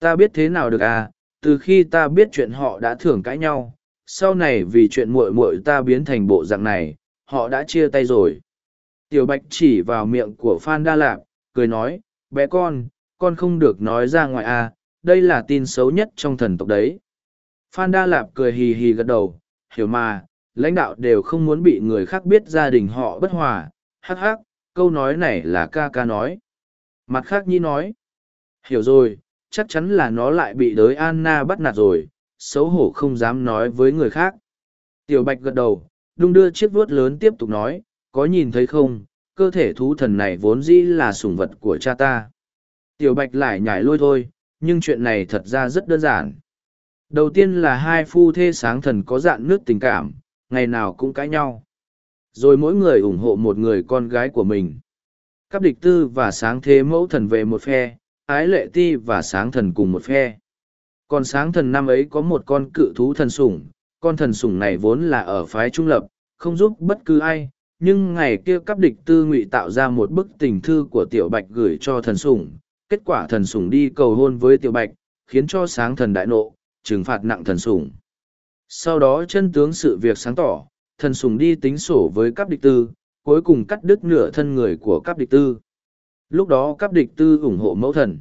Ta biết thế nào được à, từ khi ta biết chuyện họ đã thường cãi nhau, sau này vì chuyện muội muội ta biến thành bộ dạng này, họ đã chia tay rồi. Tiểu Bạch chỉ vào miệng của Phan Đa Lạp, cười nói, bé con, con không được nói ra ngoài à, đây là tin xấu nhất trong thần tộc đấy. Phan Đa Lạp cười hì hì gật đầu, hiểu mà, lãnh đạo đều không muốn bị người khác biết gia đình họ bất hòa, hắc hắc, câu nói này là ca ca nói. Mặt khác nhi nói, hiểu rồi, chắc chắn là nó lại bị đới Anna bắt nạt rồi, xấu hổ không dám nói với người khác. Tiểu Bạch gật đầu, đung đưa chiếc vuốt lớn tiếp tục nói, có nhìn thấy không, cơ thể thú thần này vốn dĩ là sủng vật của cha ta. Tiểu Bạch lại nhảy lôi thôi, nhưng chuyện này thật ra rất đơn giản. Đầu tiên là hai phu thê sáng thần có dạn nước tình cảm, ngày nào cũng cãi nhau. Rồi mỗi người ủng hộ một người con gái của mình. Các địch tư và sáng thế mẫu thần về một phe, ái lệ ti và sáng thần cùng một phe. Còn sáng thần năm ấy có một con cự thú thần sủng, con thần sủng này vốn là ở phái trung lập, không giúp bất cứ ai, nhưng ngày kia các địch tư ngụy tạo ra một bức tình thư của tiểu bạch gửi cho thần sủng, kết quả thần sủng đi cầu hôn với tiểu bạch, khiến cho sáng thần đại nộ, trừng phạt nặng thần sủng. Sau đó chân tướng sự việc sáng tỏ, thần sủng đi tính sổ với các địch tư, cuối cùng cắt đứt nửa thân người của các địch tư. Lúc đó các địch tư ủng hộ mẫu thần.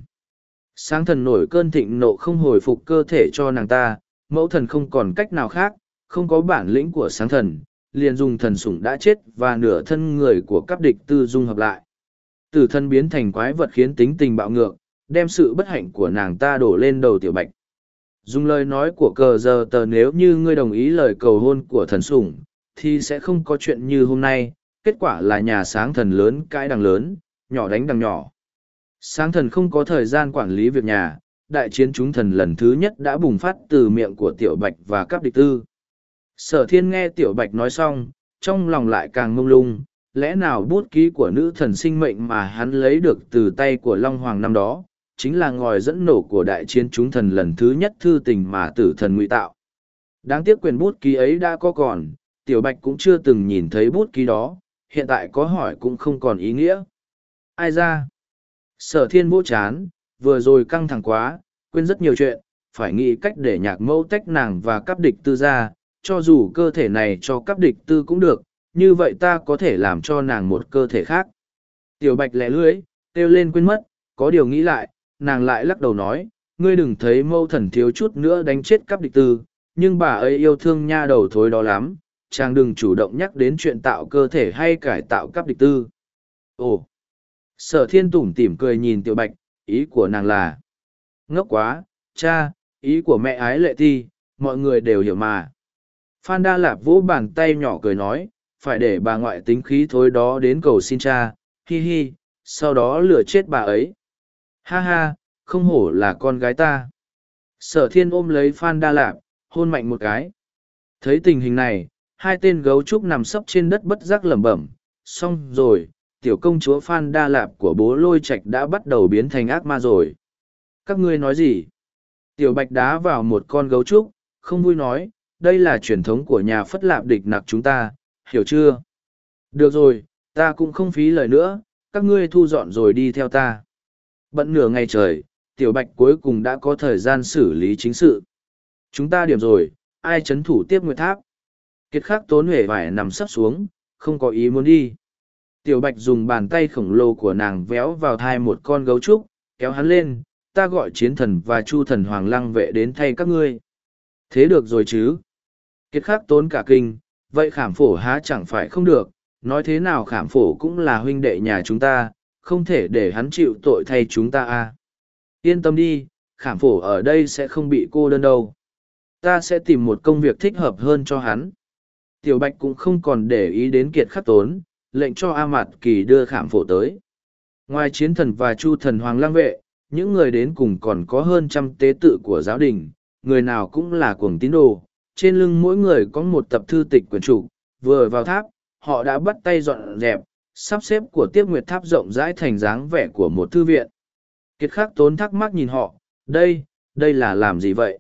Sáng thần nổi cơn thịnh nộ không hồi phục cơ thể cho nàng ta, mẫu thần không còn cách nào khác, không có bản lĩnh của sáng thần, liền dùng thần sủng đã chết và nửa thân người của các địch tư dung hợp lại. Tử thân biến thành quái vật khiến tính tình bạo ngược, đem sự bất hạnh của nàng ta đổ lên đầu tiểu bạch. Dùng lời nói của cờ giờ tờ nếu như ngươi đồng ý lời cầu hôn của thần sủng, thì sẽ không có chuyện như hôm nay, kết quả là nhà sáng thần lớn cãi đằng lớn, nhỏ đánh đằng nhỏ. Sáng thần không có thời gian quản lý việc nhà, đại chiến chúng thần lần thứ nhất đã bùng phát từ miệng của tiểu bạch và các địch tư. Sở thiên nghe tiểu bạch nói xong, trong lòng lại càng mông lung, lẽ nào bút ký của nữ thần sinh mệnh mà hắn lấy được từ tay của Long Hoàng năm đó, chính là ngòi dẫn nổ của đại chiến chúng thần lần thứ nhất thư tình mà tử thần ngụy tạo. Đáng tiếc quyền bút ký ấy đã có còn, tiểu bạch cũng chưa từng nhìn thấy bút ký đó, hiện tại có hỏi cũng không còn ý nghĩa. Ai ra? Sở thiên vỗ chán, vừa rồi căng thẳng quá, quên rất nhiều chuyện, phải nghĩ cách để nhạc mẫu tách nàng và cắp địch tư ra, cho dù cơ thể này cho cắp địch tư cũng được, như vậy ta có thể làm cho nàng một cơ thể khác. Tiểu bạch lẻ lưỡi, kêu lên quên mất, có điều nghĩ lại, nàng lại lắc đầu nói, ngươi đừng thấy mâu thần thiếu chút nữa đánh chết cắp địch tư, nhưng bà ấy yêu thương nha đầu thối đó lắm, chàng đừng chủ động nhắc đến chuyện tạo cơ thể hay cải tạo cắp địch tư. Ồ! Sở thiên tủm tỉm cười nhìn tiểu bạch, ý của nàng là ngốc quá, cha, ý của mẹ ái lệ thi, mọi người đều hiểu mà. Phan Đa Lạp vỗ bàn tay nhỏ cười nói, phải để bà ngoại tính khí thối đó đến cầu xin cha, hi hi, sau đó lừa chết bà ấy. Ha ha, không hổ là con gái ta. Sở thiên ôm lấy Phan Đa Lạp, hôn mạnh một cái. Thấy tình hình này, hai tên gấu trúc nằm sấp trên đất bất giác lẩm bẩm, xong rồi, tiểu công chúa Phan Đa Lạp của bố lôi Trạch đã bắt đầu biến thành ác ma rồi. Các ngươi nói gì? Tiểu bạch đá vào một con gấu trúc, không vui nói, đây là truyền thống của nhà phất lạp địch nặc chúng ta, hiểu chưa? Được rồi, ta cũng không phí lời nữa, các ngươi thu dọn rồi đi theo ta. Bận nửa ngày trời, tiểu bạch cuối cùng đã có thời gian xử lý chính sự. Chúng ta điểm rồi, ai chấn thủ tiếp nguyệt tháp? Kiệt khắc tốn huệ vải nằm sắp xuống, không có ý muốn đi. Tiểu bạch dùng bàn tay khổng lồ của nàng véo vào thai một con gấu trúc, kéo hắn lên, ta gọi chiến thần và chu thần hoàng lăng vệ đến thay các ngươi. Thế được rồi chứ? Kiệt khắc tốn cả kinh, vậy khảm phổ há chẳng phải không được, nói thế nào khảm phổ cũng là huynh đệ nhà chúng ta, không thể để hắn chịu tội thay chúng ta à. Yên tâm đi, khảm phổ ở đây sẽ không bị cô đơn đâu. Ta sẽ tìm một công việc thích hợp hơn cho hắn. Tiểu Bạch cũng không còn để ý đến kiệt khắc tốn, lệnh cho A Mạt Kỳ đưa khảm phổ tới. Ngoài chiến thần và chu thần hoàng lang vệ, những người đến cùng còn có hơn trăm tế tự của giáo đình, người nào cũng là cuồng tín đồ. Trên lưng mỗi người có một tập thư tịch quyển trục, vừa vào tháp, họ đã bắt tay dọn dẹp, sắp xếp của tiếp nguyệt tháp rộng rãi thành dáng vẻ của một thư viện. Kiệt khắc tốn thắc mắc nhìn họ, đây, đây là làm gì vậy?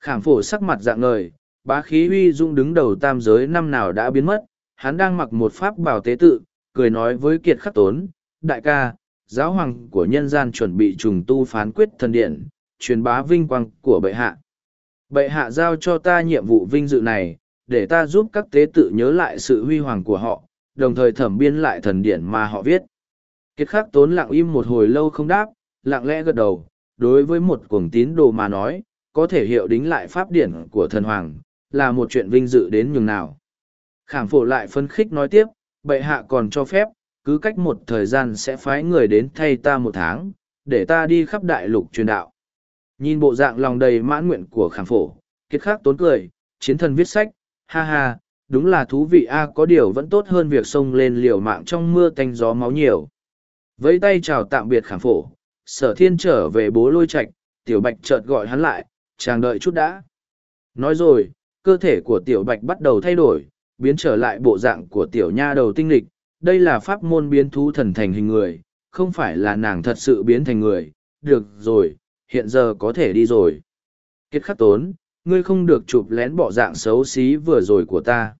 Khảm phổ sắc mặt dạng ngời, bá khí uy dung đứng đầu tam giới năm nào đã biến mất, hắn đang mặc một pháp bảo tế tự, cười nói với kiệt khắc tốn, đại ca, giáo hoàng của nhân gian chuẩn bị trùng tu phán quyết thần điện, truyền bá vinh quang của bệ hạ. Bệ hạ giao cho ta nhiệm vụ vinh dự này, để ta giúp các tế tự nhớ lại sự huy hoàng của họ, đồng thời thẩm biên lại thần điển mà họ viết. Kiệt khắc tốn lặng im một hồi lâu không đáp, lặng lẽ gật đầu, đối với một cuồng tín đồ mà nói, có thể hiệu đính lại pháp điển của thần hoàng, là một chuyện vinh dự đến nhường nào. Khảm phổ lại phân khích nói tiếp, bệ hạ còn cho phép, cứ cách một thời gian sẽ phái người đến thay ta một tháng, để ta đi khắp đại lục truyền đạo. Nhìn bộ dạng lòng đầy mãn nguyện của khảm phổ, kiệt khắc tốn cười, chiến thần viết sách, ha ha, đúng là thú vị a có điều vẫn tốt hơn việc xông lên liều mạng trong mưa tanh gió máu nhiều. Vẫy tay chào tạm biệt khảm phổ, sở thiên trở về bố lôi Trạch tiểu bạch chợt gọi hắn lại, chàng đợi chút đã. Nói rồi, cơ thể của tiểu bạch bắt đầu thay đổi, biến trở lại bộ dạng của tiểu nha đầu tinh lịch. Đây là pháp môn biến thú thần thành hình người, không phải là nàng thật sự biến thành người. Được rồi, hiện giờ có thể đi rồi. Kết khắc tốn, ngươi không được chụp lén bộ dạng xấu xí vừa rồi của ta.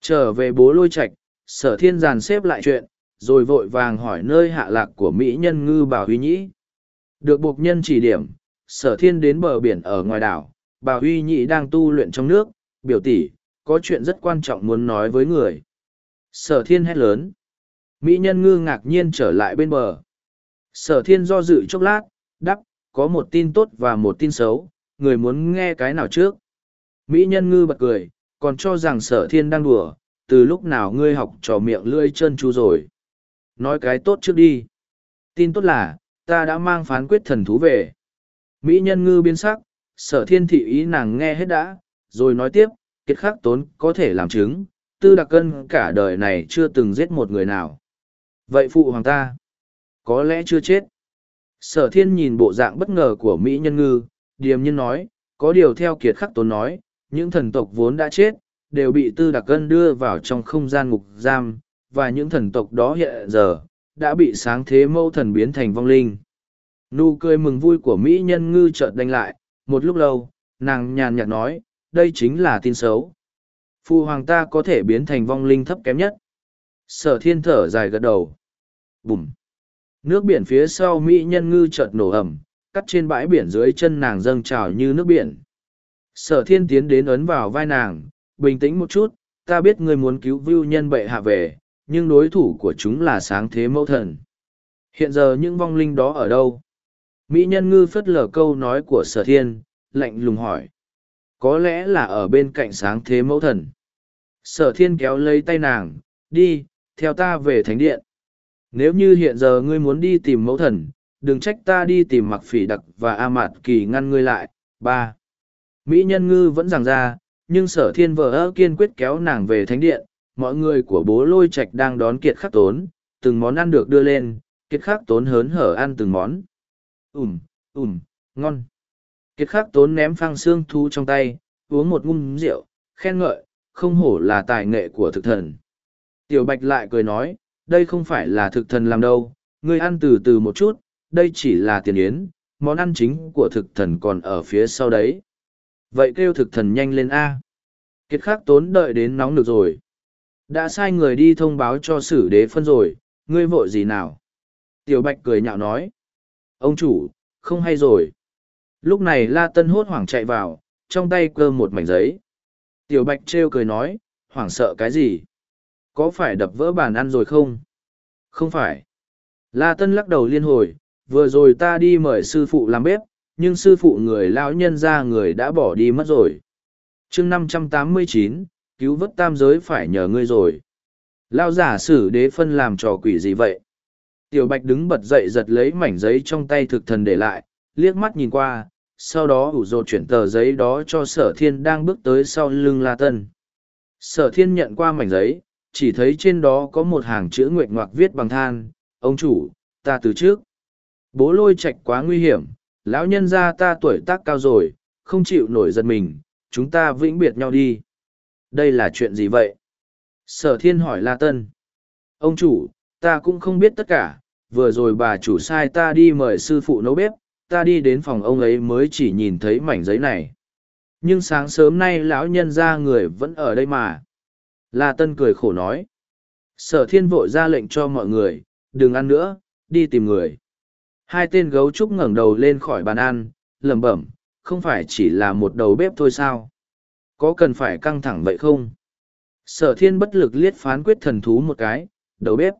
Trở về bố lôi Trạch sở thiên giàn xếp lại chuyện, rồi vội vàng hỏi nơi hạ lạc của Mỹ nhân ngư bà Huy Nhĩ. Được buộc nhân chỉ điểm, sở thiên đến bờ biển ở ngoài đảo, bà Huy Nhĩ đang tu luyện trong nước, biểu tỷ có chuyện rất quan trọng muốn nói với người. Sở thiên hét lớn. Mỹ nhân ngư ngạc nhiên trở lại bên bờ. Sở thiên do dự chốc lát, đắp, có một tin tốt và một tin xấu, người muốn nghe cái nào trước. Mỹ nhân ngư bật cười, còn cho rằng sở thiên đang đùa, từ lúc nào ngươi học trò miệng lưỡi chân chu rồi. Nói cái tốt trước đi. Tin tốt là, ta đã mang phán quyết thần thú về. Mỹ nhân ngư biến sắc, sở thiên thị ý nàng nghe hết đã, rồi nói tiếp, kiệt khắc tốn có thể làm chứng, tư đặc cân cả đời này chưa từng giết một người nào. Vậy phụ hoàng ta, có lẽ chưa chết. Sở thiên nhìn bộ dạng bất ngờ của Mỹ nhân ngư, điềm nhiên nói, có điều theo kiệt khắc tốn nói, những thần tộc vốn đã chết, đều bị tư đặc cân đưa vào trong không gian ngục giam, và những thần tộc đó hiện giờ, đã bị sáng thế mâu thần biến thành vong linh. Nụ cười mừng vui của Mỹ nhân ngư chợt đánh lại, một lúc lâu, nàng nhàn nhạt nói, đây chính là tin xấu. Phu hoàng ta có thể biến thành vong linh thấp kém nhất. Sở thiên thở dài gật đầu. Bùm. Nước biển phía sau Mỹ nhân ngư chợt nổ ẩm, cắt trên bãi biển dưới chân nàng dâng trào như nước biển. Sở thiên tiến đến ấn vào vai nàng, bình tĩnh một chút, ta biết ngươi muốn cứu vưu nhân bệ hạ về, nhưng đối thủ của chúng là sáng thế mẫu thần. Hiện giờ những vong linh đó ở đâu? Mỹ nhân ngư phất lờ câu nói của sở thiên, lạnh lùng hỏi. Có lẽ là ở bên cạnh sáng thế mẫu thần. Sở thiên kéo lấy tay nàng, đi, theo ta về thánh điện. Nếu như hiện giờ ngươi muốn đi tìm mẫu thần, đừng trách ta đi tìm mặc phỉ đặc và a mạt kỳ ngăn ngươi lại. ba Mỹ nhân ngư vẫn rằng ra, nhưng sở thiên vợ ơ kiên quyết kéo nàng về thánh điện. Mọi người của bố lôi Trạch đang đón kiệt khắc tốn, từng món ăn được đưa lên, kiệt khắc tốn hớn hở ăn từng món. Ùm, ùm, ngon. Kiệt khắc tốn ném phăng xương thú trong tay, uống một ngum rượu, khen ngợi, không hổ là tài nghệ của thực thần. Tiểu Bạch lại cười nói, đây không phải là thực thần làm đâu, ngươi ăn từ từ một chút, đây chỉ là tiền yến, món ăn chính của thực thần còn ở phía sau đấy. Vậy kêu thực thần nhanh lên A. Kiệt khắc tốn đợi đến nóng được rồi. Đã sai người đi thông báo cho sử đế phân rồi, ngươi vội gì nào? Tiểu Bạch cười nhạo nói. Ông chủ, không hay rồi. Lúc này La Tân hốt hoảng chạy vào, trong tay cơ một mảnh giấy. Tiểu Bạch trêu cười nói, hoảng sợ cái gì? Có phải đập vỡ bàn ăn rồi không? Không phải. La Tân lắc đầu liên hồi, vừa rồi ta đi mời sư phụ làm bếp, nhưng sư phụ người lão nhân ra người đã bỏ đi mất rồi. chương năm trăm tám mươi chín, cứu vớt tam giới phải nhờ ngươi rồi. Lao giả sử đế phân làm trò quỷ gì vậy? Tiểu Bạch đứng bật dậy giật lấy mảnh giấy trong tay thực thần để lại, liếc mắt nhìn qua, sau đó ủ rột chuyển tờ giấy đó cho sở thiên đang bước tới sau lưng La Tân. Sở thiên nhận qua mảnh giấy, chỉ thấy trên đó có một hàng chữ nguyệt ngoạc viết bằng than, ông chủ, ta từ trước. Bố lôi Trạch quá nguy hiểm, lão nhân gia ta tuổi tác cao rồi, không chịu nổi giật mình, chúng ta vĩnh biệt nhau đi. Đây là chuyện gì vậy? Sở thiên hỏi La Tân. Ông chủ, ta cũng không biết tất cả, vừa rồi bà chủ sai ta đi mời sư phụ nấu bếp, ta đi đến phòng ông ấy mới chỉ nhìn thấy mảnh giấy này. Nhưng sáng sớm nay lão nhân ra người vẫn ở đây mà. La Tân cười khổ nói. Sở thiên vội ra lệnh cho mọi người, đừng ăn nữa, đi tìm người. Hai tên gấu trúc ngẩng đầu lên khỏi bàn ăn, lẩm bẩm, không phải chỉ là một đầu bếp thôi sao? Có cần phải căng thẳng vậy không? Sở thiên bất lực liết phán quyết thần thú một cái, đầu bếp.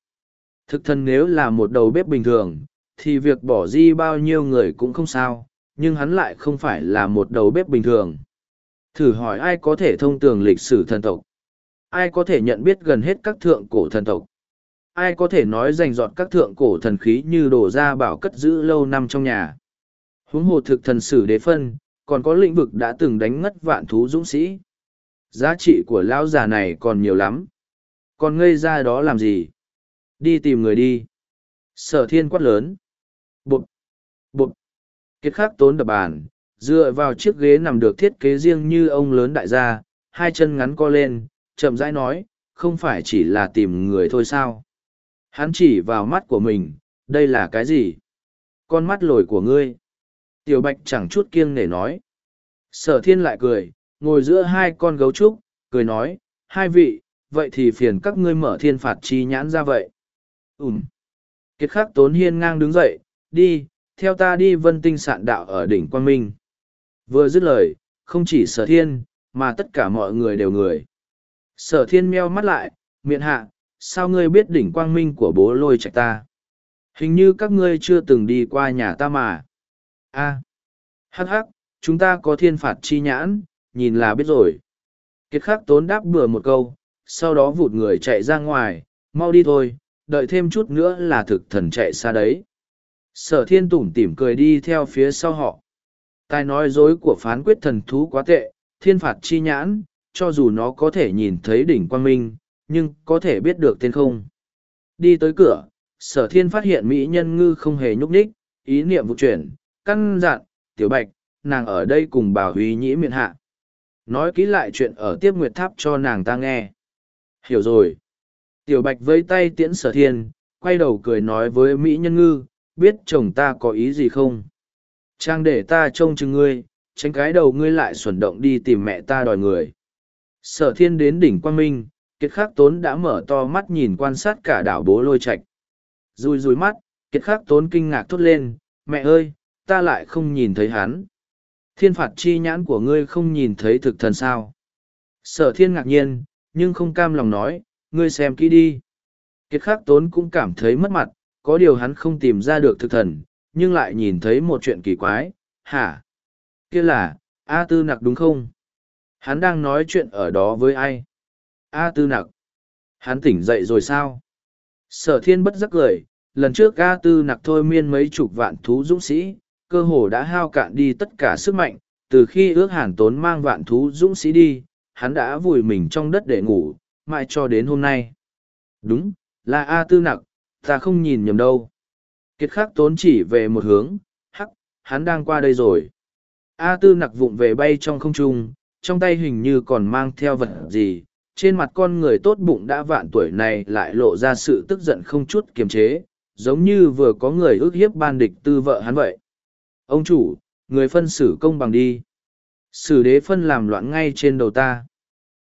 Thực thần nếu là một đầu bếp bình thường, thì việc bỏ di bao nhiêu người cũng không sao, nhưng hắn lại không phải là một đầu bếp bình thường. Thử hỏi ai có thể thông tường lịch sử thần tộc? Ai có thể nhận biết gần hết các thượng cổ thần tộc? Ai có thể nói rành rọt các thượng cổ thần khí như đổ ra bảo cất giữ lâu năm trong nhà? Huống hồ thực thần sử đế phân, còn có lĩnh vực đã từng đánh ngất vạn thú dũng sĩ. Giá trị của lão già này còn nhiều lắm. Còn ngây ra đó làm gì? Đi tìm người đi. Sở thiên quát lớn. Bụt! Bụt! Kiệt khắc tốn đập bàn, dựa vào chiếc ghế nằm được thiết kế riêng như ông lớn đại gia, hai chân ngắn co lên, chậm rãi nói, không phải chỉ là tìm người thôi sao. Hắn chỉ vào mắt của mình, đây là cái gì? Con mắt lồi của ngươi. Tiểu bạch chẳng chút kiêng nể nói. Sở thiên lại cười, ngồi giữa hai con gấu trúc, cười nói, hai vị, vậy thì phiền các ngươi mở thiên phạt chi nhãn ra vậy. Ừm. Kiệt khắc tốn hiên ngang đứng dậy, đi, theo ta đi vân tinh sạn đạo ở đỉnh Quang Minh. Vừa dứt lời, không chỉ sở thiên, mà tất cả mọi người đều người. Sở thiên meo mắt lại, miệng hạ, sao ngươi biết đỉnh Quang Minh của bố lôi chạy ta? Hình như các ngươi chưa từng đi qua nhà ta mà. a à. hắc hắc, chúng ta có thiên phạt chi nhãn, nhìn là biết rồi. Kiệt khắc tốn đáp bừa một câu, sau đó vụt người chạy ra ngoài, mau đi thôi, đợi thêm chút nữa là thực thần chạy xa đấy. Sở thiên tủm tỉm cười đi theo phía sau họ. Tài nói dối của phán quyết thần thú quá tệ, thiên phạt chi nhãn, cho dù nó có thể nhìn thấy đỉnh quang minh, nhưng có thể biết được tên không. Đi tới cửa, sở thiên phát hiện mỹ nhân ngư không hề nhúc nhích, ý niệm vụ chuyển, căn dặn, tiểu bạch, nàng ở đây cùng bảo Huy nhĩ miệng hạ. Nói kỹ lại chuyện ở tiếp nguyệt tháp cho nàng ta nghe. Hiểu rồi. Tiểu bạch vây tay tiễn sở thiên, quay đầu cười nói với Mỹ nhân ngư, biết chồng ta có ý gì không? Trang để ta trông chừng ngươi, tránh cái đầu ngươi lại xuẩn động đi tìm mẹ ta đòi người. Sở thiên đến đỉnh quang minh, kiệt khắc tốn đã mở to mắt nhìn quan sát cả đảo bố lôi Trạch. Rùi rùi mắt, kiệt khắc tốn kinh ngạc thốt lên, mẹ ơi, ta lại không nhìn thấy hắn. Thiên phạt chi nhãn của ngươi không nhìn thấy thực thần sao. Sở thiên ngạc nhiên, nhưng không cam lòng nói, ngươi xem kỹ đi. Kiệt khắc tốn cũng cảm thấy mất mặt, có điều hắn không tìm ra được thực thần, nhưng lại nhìn thấy một chuyện kỳ quái, hả? kia là, A Tư Nặc đúng không? Hắn đang nói chuyện ở đó với ai? A Tư Nặc. Hắn tỉnh dậy rồi sao? Sở thiên bất giác cười, lần trước A Tư Nặc thôi miên mấy chục vạn thú dũng sĩ, cơ hồ đã hao cạn đi tất cả sức mạnh, từ khi ước hàn tốn mang vạn thú dũng sĩ đi, hắn đã vùi mình trong đất để ngủ, mãi cho đến hôm nay. Đúng, là A Tư Nặc, ta không nhìn nhầm đâu. Kiệt khắc tốn chỉ về một hướng, hắc, hắn đang qua đây rồi. A Tư Nặc vụng về bay trong không trung, trong tay hình như còn mang theo vật gì. Trên mặt con người tốt bụng đã vạn tuổi này lại lộ ra sự tức giận không chút kiềm chế, giống như vừa có người ước hiếp ban địch tư vợ hắn vậy. Ông chủ, người phân xử công bằng đi. Sử đế phân làm loạn ngay trên đầu ta.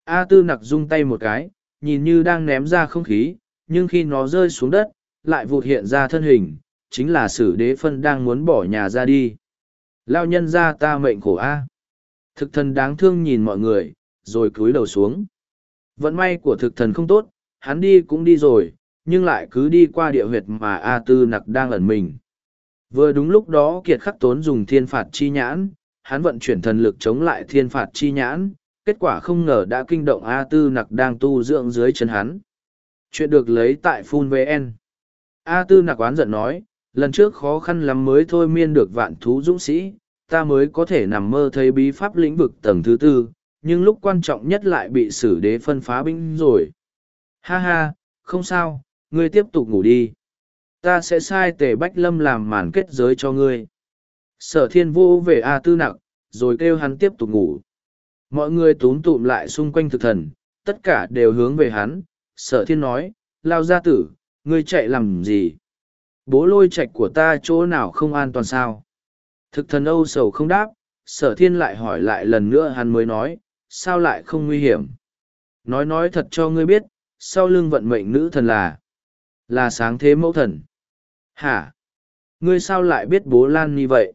A tư nặc rung tay một cái, nhìn như đang ném ra không khí, nhưng khi nó rơi xuống đất, lại vụt hiện ra thân hình, chính là sử đế phân đang muốn bỏ nhà ra đi. Lao nhân ra ta mệnh khổ A. Thực thần đáng thương nhìn mọi người, rồi cúi đầu xuống. Vận may của thực thần không tốt, hắn đi cũng đi rồi, nhưng lại cứ đi qua địa huyệt mà A tư nặc đang ẩn mình. Vừa đúng lúc đó kiệt khắc tốn dùng thiên phạt chi nhãn, hắn vận chuyển thần lực chống lại thiên phạt chi nhãn, kết quả không ngờ đã kinh động A Tư Nặc đang tu dưỡng dưới chân hắn. Chuyện được lấy tại Phun VN. A Tư Nặc oán giận nói, lần trước khó khăn lắm mới thôi miên được vạn thú dũng sĩ, ta mới có thể nằm mơ thấy bí pháp lĩnh vực tầng thứ tư, nhưng lúc quan trọng nhất lại bị sử đế phân phá binh rồi. Ha ha, không sao, ngươi tiếp tục ngủ đi. Ta sẽ sai tề bách lâm làm màn kết giới cho ngươi. Sở thiên vô về a tư nặc rồi kêu hắn tiếp tục ngủ. Mọi người túm tụm lại xung quanh thực thần tất cả đều hướng về hắn sở thiên nói lao gia tử ngươi chạy làm gì bố lôi trạch của ta chỗ nào không an toàn sao thực thần âu sầu không đáp sở thiên lại hỏi lại lần nữa hắn mới nói sao lại không nguy hiểm nói nói thật cho ngươi biết sau lưng vận mệnh nữ thần là là sáng thế mẫu thần Hả? Ngươi sao lại biết bố Lan như vậy?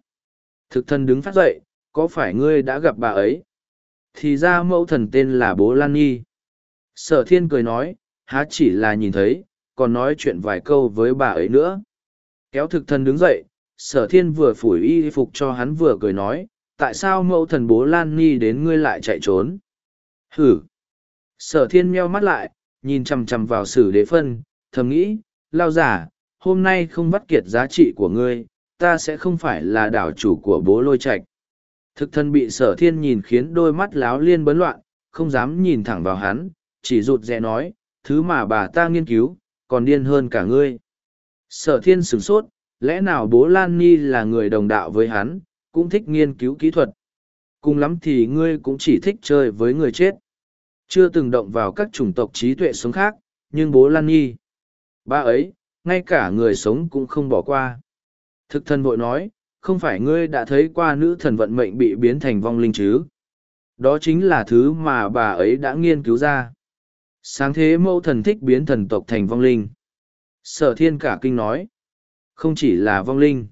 Thực thần đứng phát dậy, có phải ngươi đã gặp bà ấy? Thì ra mẫu thần tên là bố Lan Nhi. Sở thiên cười nói, há chỉ là nhìn thấy, còn nói chuyện vài câu với bà ấy nữa. Kéo thực thần đứng dậy, sở thiên vừa phủi y phục cho hắn vừa cười nói, tại sao mẫu thần bố Lan Nhi đến ngươi lại chạy trốn? Hử! Sở thiên meo mắt lại, nhìn chằm chằm vào sử đế phân, thầm nghĩ, lao giả, hôm nay không vắt kiệt giá trị của ngươi, ta sẽ không phải là đảo chủ của bố lôi Trạch. Thực thân bị sở thiên nhìn khiến đôi mắt láo liên bấn loạn, không dám nhìn thẳng vào hắn, chỉ rụt rè nói, thứ mà bà ta nghiên cứu, còn điên hơn cả ngươi. Sở thiên sửng sốt, lẽ nào bố Lan Nhi là người đồng đạo với hắn, cũng thích nghiên cứu kỹ thuật. Cùng lắm thì ngươi cũng chỉ thích chơi với người chết. Chưa từng động vào các chủng tộc trí tuệ sống khác, nhưng bố Lan Nhi. Ba ấy, ngay cả người sống cũng không bỏ qua. Thực thần vội nói, không phải ngươi đã thấy qua nữ thần vận mệnh bị biến thành vong linh chứ? Đó chính là thứ mà bà ấy đã nghiên cứu ra. Sáng thế mẫu thần thích biến thần tộc thành vong linh. Sở thiên cả kinh nói, không chỉ là vong linh,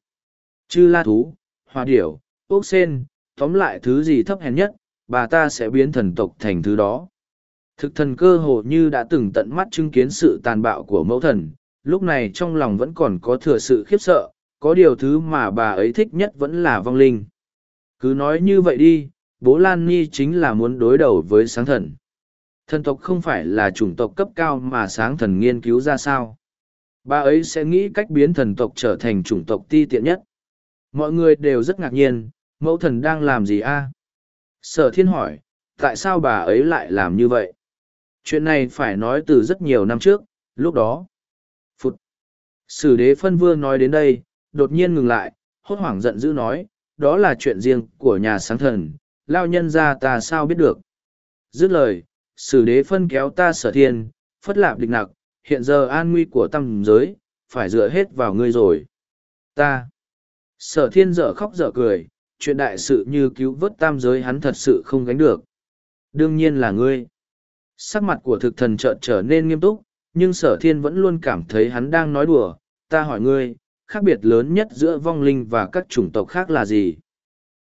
chư la thú, hoa điểu, ốc sen, tóm lại thứ gì thấp hèn nhất, bà ta sẽ biến thần tộc thành thứ đó. Thực thần cơ hồ như đã từng tận mắt chứng kiến sự tàn bạo của mẫu thần, lúc này trong lòng vẫn còn có thừa sự khiếp sợ, có điều thứ mà bà ấy thích nhất vẫn là vong linh. Cứ nói như vậy đi, bố Lan Ni chính là muốn đối đầu với sáng thần. Thần tộc không phải là chủng tộc cấp cao mà sáng thần nghiên cứu ra sao. Bà ấy sẽ nghĩ cách biến thần tộc trở thành chủng tộc ti tiện nhất. Mọi người đều rất ngạc nhiên, mẫu thần đang làm gì a? Sở thiên hỏi, tại sao bà ấy lại làm như vậy? Chuyện này phải nói từ rất nhiều năm trước, lúc đó, Sử đế phân vương nói đến đây, đột nhiên ngừng lại, hốt hoảng giận dữ nói, đó là chuyện riêng của nhà sáng thần, lao nhân ra ta sao biết được. Dứt lời, sử đế phân kéo ta sở thiên, phất lạp địch nặc, hiện giờ an nguy của tâm giới, phải dựa hết vào ngươi rồi. Ta. Sở thiên dở khóc dở cười, chuyện đại sự như cứu vớt tam giới hắn thật sự không gánh được. Đương nhiên là ngươi. Sắc mặt của thực thần chợt trở nên nghiêm túc, nhưng sở thiên vẫn luôn cảm thấy hắn đang nói đùa. Ta hỏi ngươi, khác biệt lớn nhất giữa vong linh và các chủng tộc khác là gì?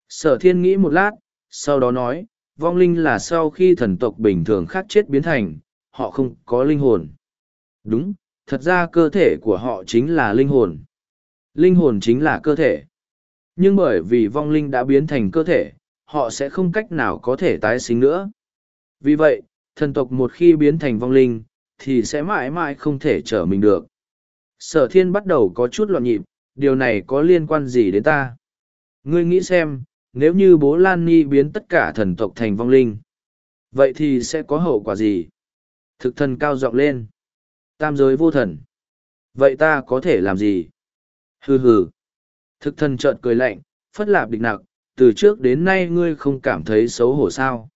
Sở thiên nghĩ một lát, sau đó nói, vong linh là sau khi thần tộc bình thường khác chết biến thành, họ không có linh hồn. Đúng, thật ra cơ thể của họ chính là linh hồn. Linh hồn chính là cơ thể. Nhưng bởi vì vong linh đã biến thành cơ thể, họ sẽ không cách nào có thể tái sinh nữa. Vì vậy, thần tộc một khi biến thành vong linh, thì sẽ mãi mãi không thể trở mình được. Sở thiên bắt đầu có chút loạn nhịp, điều này có liên quan gì đến ta? Ngươi nghĩ xem, nếu như bố Lan Ni biến tất cả thần tộc thành vong linh, vậy thì sẽ có hậu quả gì? Thực thần cao giọng lên. Tam giới vô thần. Vậy ta có thể làm gì? Hừ hừ. Thực thần chợt cười lạnh, phất lạp địch nặc, từ trước đến nay ngươi không cảm thấy xấu hổ sao.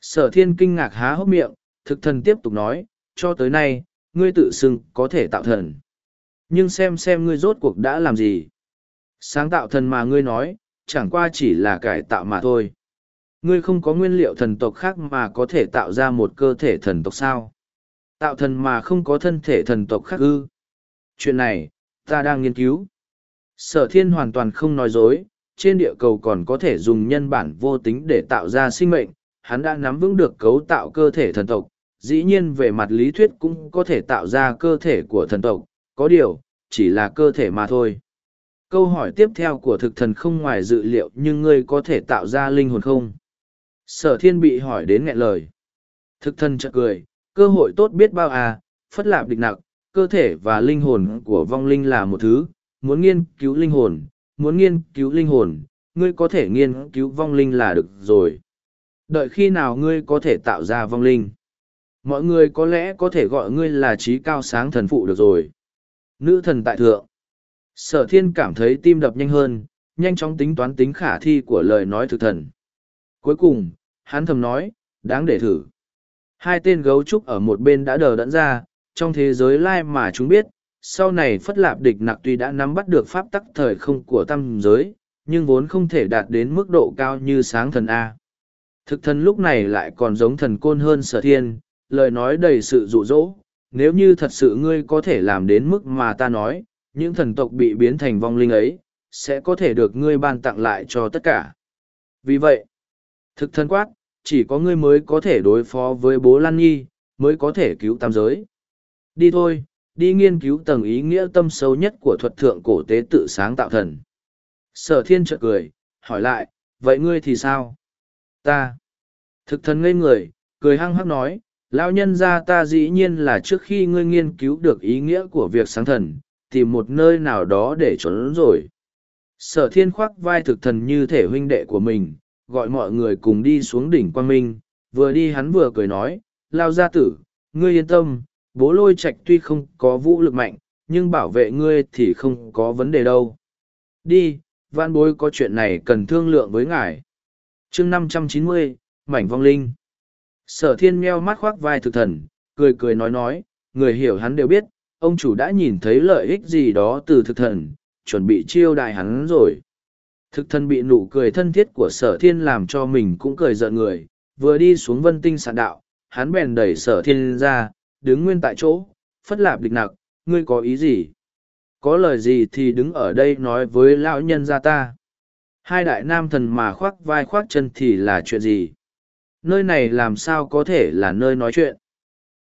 Sở thiên kinh ngạc há hốc miệng, thực thần tiếp tục nói, cho tới nay, ngươi tự xưng có thể tạo thần. Nhưng xem xem ngươi rốt cuộc đã làm gì. Sáng tạo thần mà ngươi nói, chẳng qua chỉ là cải tạo mà thôi. Ngươi không có nguyên liệu thần tộc khác mà có thể tạo ra một cơ thể thần tộc sao? Tạo thần mà không có thân thể thần tộc khác ư? Chuyện này, ta đang nghiên cứu. Sở thiên hoàn toàn không nói dối, trên địa cầu còn có thể dùng nhân bản vô tính để tạo ra sinh mệnh, hắn đã nắm vững được cấu tạo cơ thể thần tộc, dĩ nhiên về mặt lý thuyết cũng có thể tạo ra cơ thể của thần tộc, có điều, chỉ là cơ thể mà thôi. Câu hỏi tiếp theo của thực thần không ngoài dự liệu nhưng ngươi có thể tạo ra linh hồn không? Sở thiên bị hỏi đến nghẹn lời. Thực thần chợt cười, cơ hội tốt biết bao à, phất lạp địch nặng, cơ thể và linh hồn của vong linh là một thứ, muốn nghiên cứu linh hồn, muốn nghiên cứu linh hồn, ngươi có thể nghiên cứu vong linh là được rồi. Đợi khi nào ngươi có thể tạo ra vong linh? Mọi người có lẽ có thể gọi ngươi là trí cao sáng thần phụ được rồi. Nữ thần tại thượng. Sở thiên cảm thấy tim đập nhanh hơn, nhanh chóng tính toán tính khả thi của lời nói thực thần. Cuối cùng, hắn thầm nói, đáng để thử. Hai tên gấu trúc ở một bên đã đờ đẫn ra, trong thế giới lai mà chúng biết, sau này phất lạp địch nặc tuy đã nắm bắt được pháp tắc thời không của tam giới, nhưng vốn không thể đạt đến mức độ cao như sáng thần A. Thực thần lúc này lại còn giống thần côn hơn sở thiên, lời nói đầy sự dụ dỗ, nếu như thật sự ngươi có thể làm đến mức mà ta nói, những thần tộc bị biến thành vong linh ấy, sẽ có thể được ngươi ban tặng lại cho tất cả. Vì vậy, thực thần quát, chỉ có ngươi mới có thể đối phó với bố Lan Nhi, mới có thể cứu tam giới. Đi thôi, đi nghiên cứu tầng ý nghĩa tâm sâu nhất của thuật thượng cổ tế tự sáng tạo thần. Sở thiên chợt cười, hỏi lại, vậy ngươi thì sao? Ta. Thực thần ngây người, cười hăng hắc nói, lão nhân gia ta dĩ nhiên là trước khi ngươi nghiên cứu được ý nghĩa của việc sáng thần, tìm một nơi nào đó để trốn rồi. Sở thiên khoác vai thực thần như thể huynh đệ của mình, gọi mọi người cùng đi xuống đỉnh quang minh, vừa đi hắn vừa cười nói, lao gia tử, ngươi yên tâm, bố lôi Trạch tuy không có vũ lực mạnh, nhưng bảo vệ ngươi thì không có vấn đề đâu. Đi, văn bối có chuyện này cần thương lượng với ngài. chương năm trăm chín mươi mảnh vong linh. Sở thiên meo mắt khoác vai thực thần, cười cười nói nói, người hiểu hắn đều biết, ông chủ đã nhìn thấy lợi ích gì đó từ thực thần, chuẩn bị chiêu đài hắn rồi. Thực thần bị nụ cười thân thiết của sở thiên làm cho mình cũng cười giận người, vừa đi xuống vân tinh sạn đạo, hắn bèn đẩy sở thiên ra, đứng nguyên tại chỗ, phất lạp địch nặc, ngươi có ý gì? Có lời gì thì đứng ở đây nói với lão nhân gia ta. Hai đại nam thần mà khoác vai khoác chân thì là chuyện gì? Nơi này làm sao có thể là nơi nói chuyện?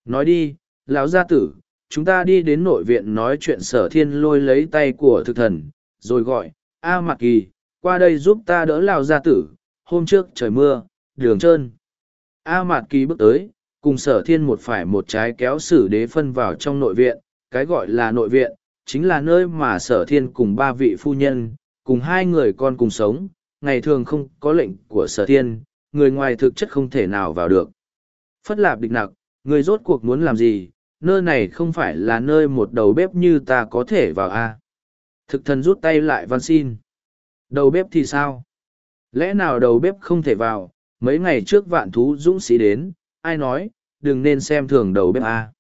Nói đi, lão gia tử, chúng ta đi đến nội viện nói chuyện sở thiên lôi lấy tay của thực thần, rồi gọi, A Mạc Kỳ, qua đây giúp ta đỡ lão gia tử, hôm trước trời mưa, đường trơn. A Mạc Kỳ bước tới, cùng sở thiên một phải một trái kéo sử đế phân vào trong nội viện, cái gọi là nội viện, chính là nơi mà sở thiên cùng ba vị phu nhân, cùng hai người con cùng sống, ngày thường không có lệnh của sở thiên, người ngoài thực chất không thể nào vào được. Phất lạp địch nặc, người rốt cuộc muốn làm gì, nơi này không phải là nơi một đầu bếp như ta có thể vào a Thực thần rút tay lại van xin. Đầu bếp thì sao? Lẽ nào đầu bếp không thể vào, mấy ngày trước vạn thú dũng sĩ đến, ai nói, đừng nên xem thường đầu bếp a.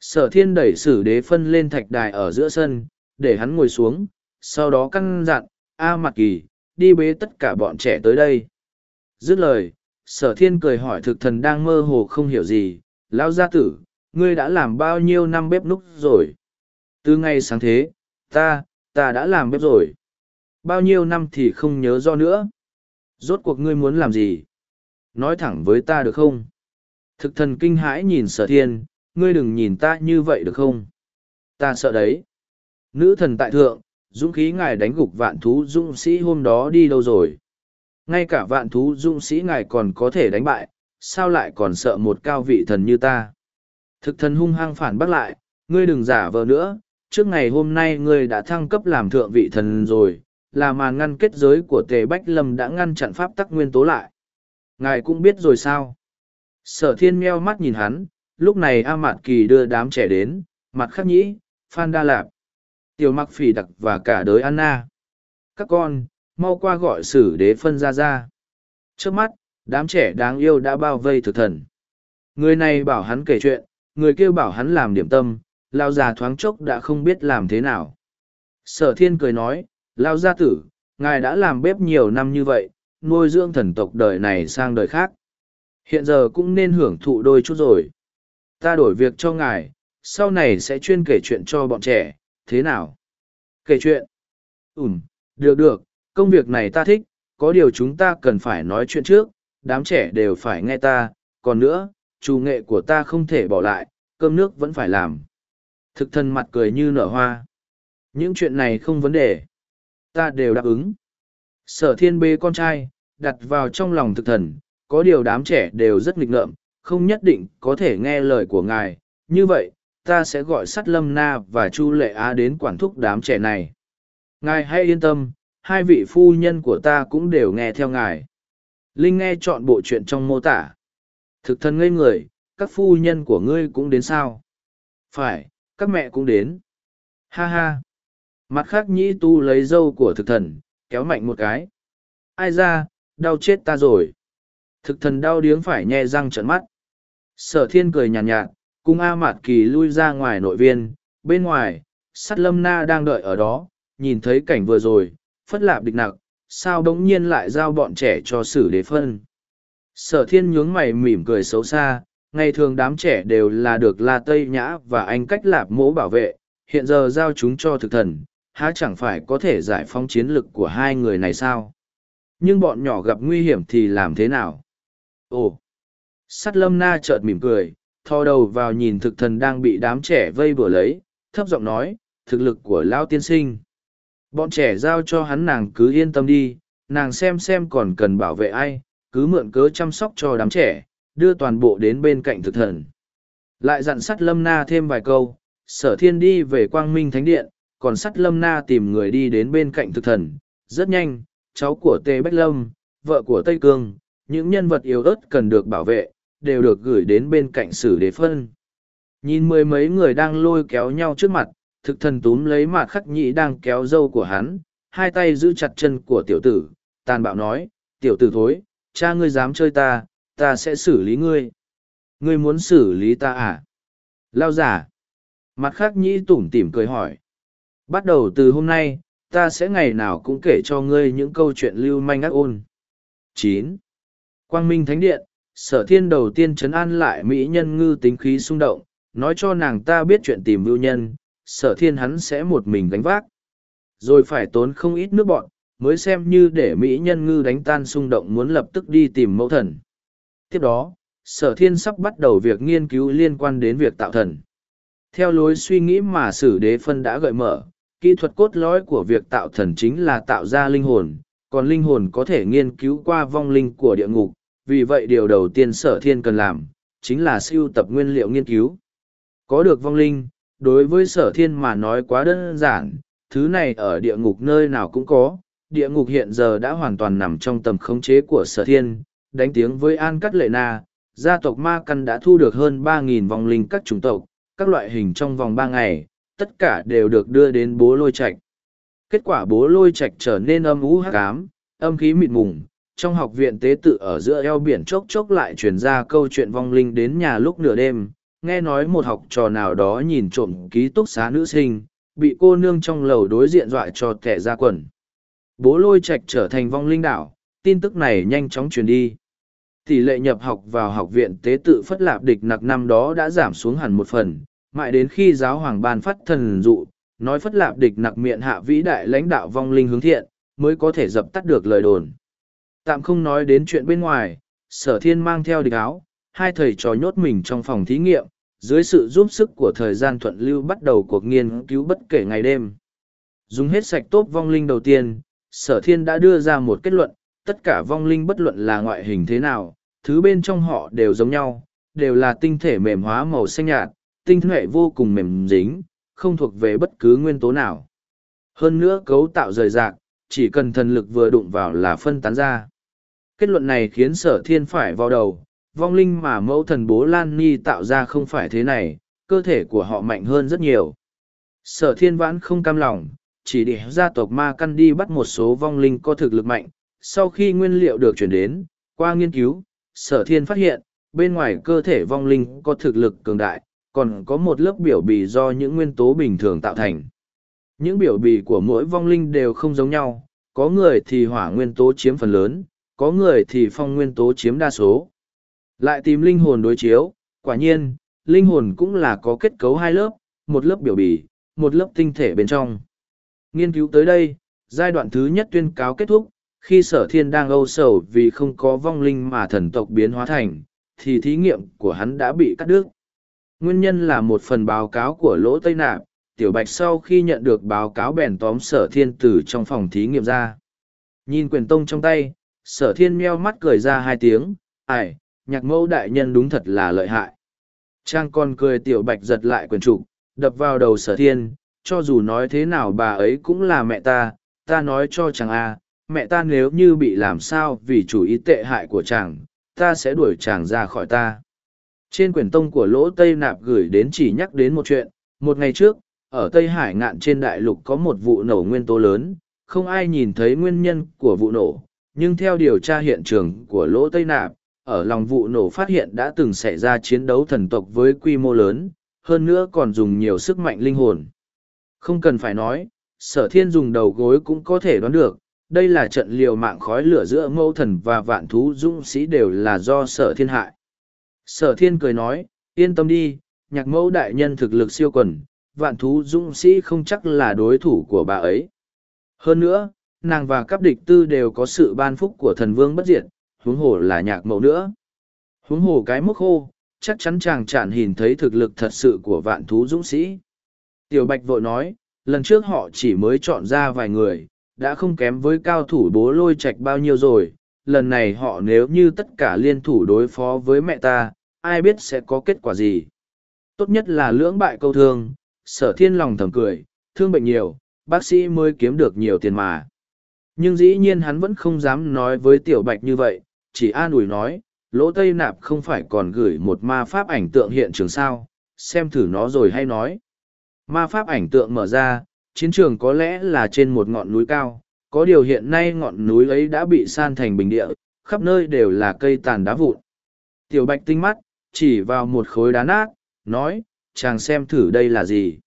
Sở thiên đẩy sử đế phân lên thạch đài ở giữa sân, để hắn ngồi xuống, sau đó căn dặn, A mặt kỳ, đi bế tất cả bọn trẻ tới đây. Dứt lời, sở thiên cười hỏi thực thần đang mơ hồ không hiểu gì, lão gia tử, ngươi đã làm bao nhiêu năm bếp núc rồi? Từ ngày sáng thế, ta, ta đã làm bếp rồi. Bao nhiêu năm thì không nhớ do nữa. Rốt cuộc ngươi muốn làm gì? Nói thẳng với ta được không? Thực thần kinh hãi nhìn sở thiên, ngươi đừng nhìn ta như vậy được không? Ta sợ đấy. Nữ thần tại thượng, dũng khí ngài đánh gục vạn thú dũng sĩ hôm đó đi đâu rồi? Ngay cả vạn thú dũng sĩ ngài còn có thể đánh bại, sao lại còn sợ một cao vị thần như ta? Thực thần hung hăng phản bác lại, ngươi đừng giả vờ nữa, trước ngày hôm nay ngươi đã thăng cấp làm thượng vị thần rồi, là màn ngăn kết giới của tề bách lâm đã ngăn chặn pháp tắc nguyên tố lại. Ngài cũng biết rồi sao? Sở thiên meo mắt nhìn hắn lúc này a mạt kỳ đưa đám trẻ đến mặt khắc nhĩ phan đa lạp tiểu mặc phỉ đặc và cả đới anna. Các con mau qua gọi sử đế phân ra ra trước mắt đám trẻ đáng yêu đã bao vây thực thần. Người này bảo hắn kể chuyện người kêu bảo hắn làm điểm tâm lao già thoáng chốc đã không biết làm thế nào. Sở thiên cười nói lao gia tử ngài đã làm bếp nhiều năm như vậy nuôi dưỡng thần tộc đời này sang đời khác. Hiện giờ cũng nên hưởng thụ đôi chút rồi. Ta đổi việc cho ngài sau này sẽ chuyên kể chuyện cho bọn trẻ thế nào? Kể chuyện. Ừm, được được công việc này ta thích có điều chúng ta cần phải nói chuyện trước đám trẻ đều phải nghe ta còn nữa chủ nghệ của ta không thể bỏ lại cơm nước vẫn phải làm thực thân mặt cười như nở hoa những chuyện này không vấn đề ta đều đáp ứng. Sở thiên bê con trai, đặt vào trong lòng thực thần, có điều đám trẻ đều rất nghịch ngợm, không nhất định có thể nghe lời của ngài. Như vậy, ta sẽ gọi sắt lâm na và chu lệ á đến quản thúc đám trẻ này. Ngài hãy yên tâm, hai vị phu nhân của ta cũng đều nghe theo ngài. Linh nghe chọn bộ chuyện trong mô tả. Thực thần ngây người, các phu nhân của ngươi cũng đến sao? Phải, các mẹ cũng đến. Ha ha. Mặt khác nhĩ tu lấy dâu của thực thần, kéo mạnh một cái. Ai ra, đau chết ta rồi. Thực thần đau điếng phải nhe răng trợn mắt. Sở thiên cười nhàn nhạt, nhạt, cùng A Mạt Kỳ lui ra ngoài nội viên. Bên ngoài, sắt lâm na đang đợi ở đó, nhìn thấy cảnh vừa rồi, phất lạp địch nặc, sao đống nhiên lại giao bọn trẻ cho sử đế phân. Sở thiên nhướng mày mỉm cười xấu xa, ngày thường đám trẻ đều là được La Tây Nhã và anh cách lạp mỗ bảo vệ, hiện giờ giao chúng cho thực thần, há chẳng phải có thể giải phóng chiến lực của hai người này sao? Nhưng bọn nhỏ gặp nguy hiểm thì làm thế nào? Ồ! Sắt lâm na chợt mỉm cười, thò đầu vào nhìn thực thần đang bị đám trẻ vây bừa lấy, thấp giọng nói, thực lực của Lao tiên sinh. Bọn trẻ giao cho hắn nàng cứ yên tâm đi, nàng xem xem còn cần bảo vệ ai, cứ mượn cớ chăm sóc cho đám trẻ, đưa toàn bộ đến bên cạnh thực thần. Lại dặn sắt lâm na thêm vài câu, sở thiên đi về quang minh thánh điện, còn sắt lâm na tìm người đi đến bên cạnh thực thần. Rất nhanh, cháu của Tê Bách Lâm, vợ của Tây Cương, những nhân vật yếu ớt cần được bảo vệ, đều được gửi đến bên cạnh sử đế phân. Nhìn mười mấy người đang lôi kéo nhau trước mặt, thực thần túm lấy mặt khắc nhị đang kéo dâu của hắn, hai tay giữ chặt chân của tiểu tử, tàn bạo nói, tiểu tử thối, cha ngươi dám chơi ta, ta sẽ xử lý ngươi. Ngươi muốn xử lý ta à? Lao giả. Mặt khắc nhĩ tủm tỉm cười hỏi. Bắt đầu từ hôm nay, ta sẽ ngày nào cũng kể cho ngươi những câu chuyện lưu manh ác ôn. chín Quang Minh Thánh Điện, sở thiên đầu tiên trấn an lại Mỹ nhân ngư tính khí xung động, nói cho nàng ta biết chuyện tìm vưu nhân, sở thiên hắn sẽ một mình gánh vác. Rồi phải tốn không ít nước bọn, mới xem như để Mỹ nhân ngư đánh tan xung động muốn lập tức đi tìm mẫu thần. Tiếp đó, sở thiên sắp bắt đầu việc nghiên cứu liên quan đến việc tạo thần. Theo lối suy nghĩ mà sử đế phân đã gợi mở, kỹ thuật cốt lõi của việc tạo thần chính là tạo ra linh hồn, còn linh hồn có thể nghiên cứu qua vong linh của địa ngục, vì vậy điều đầu tiên sở thiên cần làm, chính là siêu tập nguyên liệu nghiên cứu. Có được vong linh, đối với sở thiên mà nói quá đơn giản, thứ này ở địa ngục nơi nào cũng có, địa ngục hiện giờ đã hoàn toàn nằm trong tầm khống chế của sở thiên, đánh tiếng với An Cắt Lệ Na, gia tộc Ma Căn đã thu được hơn 3.000 vong linh các chủng tộc, các loại hình trong vòng ba ngày, tất cả đều được đưa đến bố lôi Trạch Kết quả bố lôi Trạch trở nên âm ú hắc ám, âm khí mịt mùng. Trong học viện tế tự ở giữa eo biển chốc chốc lại truyền ra câu chuyện vong linh đến nhà lúc nửa đêm, nghe nói một học trò nào đó nhìn trộm ký túc xá nữ sinh, bị cô nương trong lầu đối diện dọa cho kẻ ra quần. Bố lôi Trạch trở thành vong linh đảo, tin tức này nhanh chóng truyền đi. Tỷ lệ nhập học vào học viện tế tự phất lạp địch nặc năm đó đã giảm xuống hẳn một phần, mãi đến khi giáo hoàng ban phát thần dụ, nói phất lạp địch nặc miệng hạ vĩ đại lãnh đạo vong linh hướng thiện, mới có thể dập tắt được lời đồn. Tạm không nói đến chuyện bên ngoài, sở thiên mang theo địch áo, hai thầy trò nhốt mình trong phòng thí nghiệm, dưới sự giúp sức của thời gian thuận lưu bắt đầu cuộc nghiên cứu bất kể ngày đêm. Dùng hết sạch tốt vong linh đầu tiên, sở thiên đã đưa ra một kết luận, tất cả vong linh bất luận là ngoại hình thế nào, thứ bên trong họ đều giống nhau, đều là tinh thể mềm hóa màu xanh nhạt, tinh thể vô cùng mềm dính, không thuộc về bất cứ nguyên tố nào. Hơn nữa cấu tạo rời rạc, chỉ cần thần lực vừa đụng vào là phân tán ra. Kết luận này khiến sở thiên phải vào đầu, vong linh mà mẫu thần bố Lan Ni tạo ra không phải thế này, cơ thể của họ mạnh hơn rất nhiều. Sở thiên vãn không cam lòng, chỉ để gia tộc ma căn đi bắt một số vong linh có thực lực mạnh. Sau khi nguyên liệu được chuyển đến, qua nghiên cứu, sở thiên phát hiện, bên ngoài cơ thể vong linh có thực lực cường đại, còn có một lớp biểu bì do những nguyên tố bình thường tạo thành. Những biểu bì của mỗi vong linh đều không giống nhau, có người thì hỏa nguyên tố chiếm phần lớn, có người thì phong nguyên tố chiếm đa số. Lại tìm linh hồn đối chiếu, quả nhiên, linh hồn cũng là có kết cấu hai lớp, một lớp biểu bì, một lớp tinh thể bên trong. Nghiên cứu tới đây, giai đoạn thứ nhất tuyên cáo kết thúc, khi sở thiên đang âu sầu vì không có vong linh mà thần tộc biến hóa thành, thì thí nghiệm của hắn đã bị cắt đứt. Nguyên nhân là một phần báo cáo của lỗ Tây Nạp, Tiểu Bạch sau khi nhận được báo cáo bèn tóm sở thiên từ trong phòng thí nghiệm ra. Nhìn quyền tông trong tay, sở thiên meo mắt cười ra hai tiếng, ải, nhạc mẫu đại nhân đúng thật là lợi hại. Trang còn cười Tiểu Bạch giật lại quyền trục, đập vào đầu sở thiên, cho dù nói thế nào bà ấy cũng là mẹ ta, ta nói cho chàng a mẹ ta nếu như bị làm sao vì chủ ý tệ hại của chàng, ta sẽ đuổi chàng ra khỏi ta. Trên quyển tông của lỗ Tây Nạp gửi đến chỉ nhắc đến một chuyện, một ngày trước, ở Tây Hải ngạn trên đại lục có một vụ nổ nguyên tố lớn, không ai nhìn thấy nguyên nhân của vụ nổ, nhưng theo điều tra hiện trường của lỗ Tây Nạp, ở lòng vụ nổ phát hiện đã từng xảy ra chiến đấu thần tộc với quy mô lớn, hơn nữa còn dùng nhiều sức mạnh linh hồn. Không cần phải nói, sở thiên dùng đầu gối cũng có thể đoán được, đây là trận liều mạng khói lửa giữa mâu thần và vạn thú dũng sĩ đều là do sở thiên hại. Sở thiên cười nói, yên tâm đi, nhạc mẫu đại nhân thực lực siêu quần, vạn thú dũng sĩ không chắc là đối thủ của bà ấy. Hơn nữa, nàng và các địch tư đều có sự ban phúc của thần vương bất diệt, huống hồ là nhạc mẫu nữa. Huống hồ cái mốc khô, chắc chắn chàng chản nhìn thấy thực lực thật sự của vạn thú dũng sĩ. Tiểu Bạch vội nói, lần trước họ chỉ mới chọn ra vài người, đã không kém với cao thủ bố lôi Trạch bao nhiêu rồi. Lần này họ nếu như tất cả liên thủ đối phó với mẹ ta, ai biết sẽ có kết quả gì. Tốt nhất là lưỡng bại câu thương, sở thiên lòng thầm cười, thương bệnh nhiều, bác sĩ mới kiếm được nhiều tiền mà. Nhưng dĩ nhiên hắn vẫn không dám nói với tiểu bạch như vậy, chỉ an ủi nói, lỗ tây nạp không phải còn gửi một ma pháp ảnh tượng hiện trường sao, xem thử nó rồi hay nói. Ma pháp ảnh tượng mở ra, chiến trường có lẽ là trên một ngọn núi cao, có điều hiện nay ngọn núi ấy đã bị san thành bình địa, khắp nơi đều là cây tàn đá vụn. Tiểu bạch tinh mắt, chỉ vào một khối đá nát, nói, chàng xem thử đây là gì.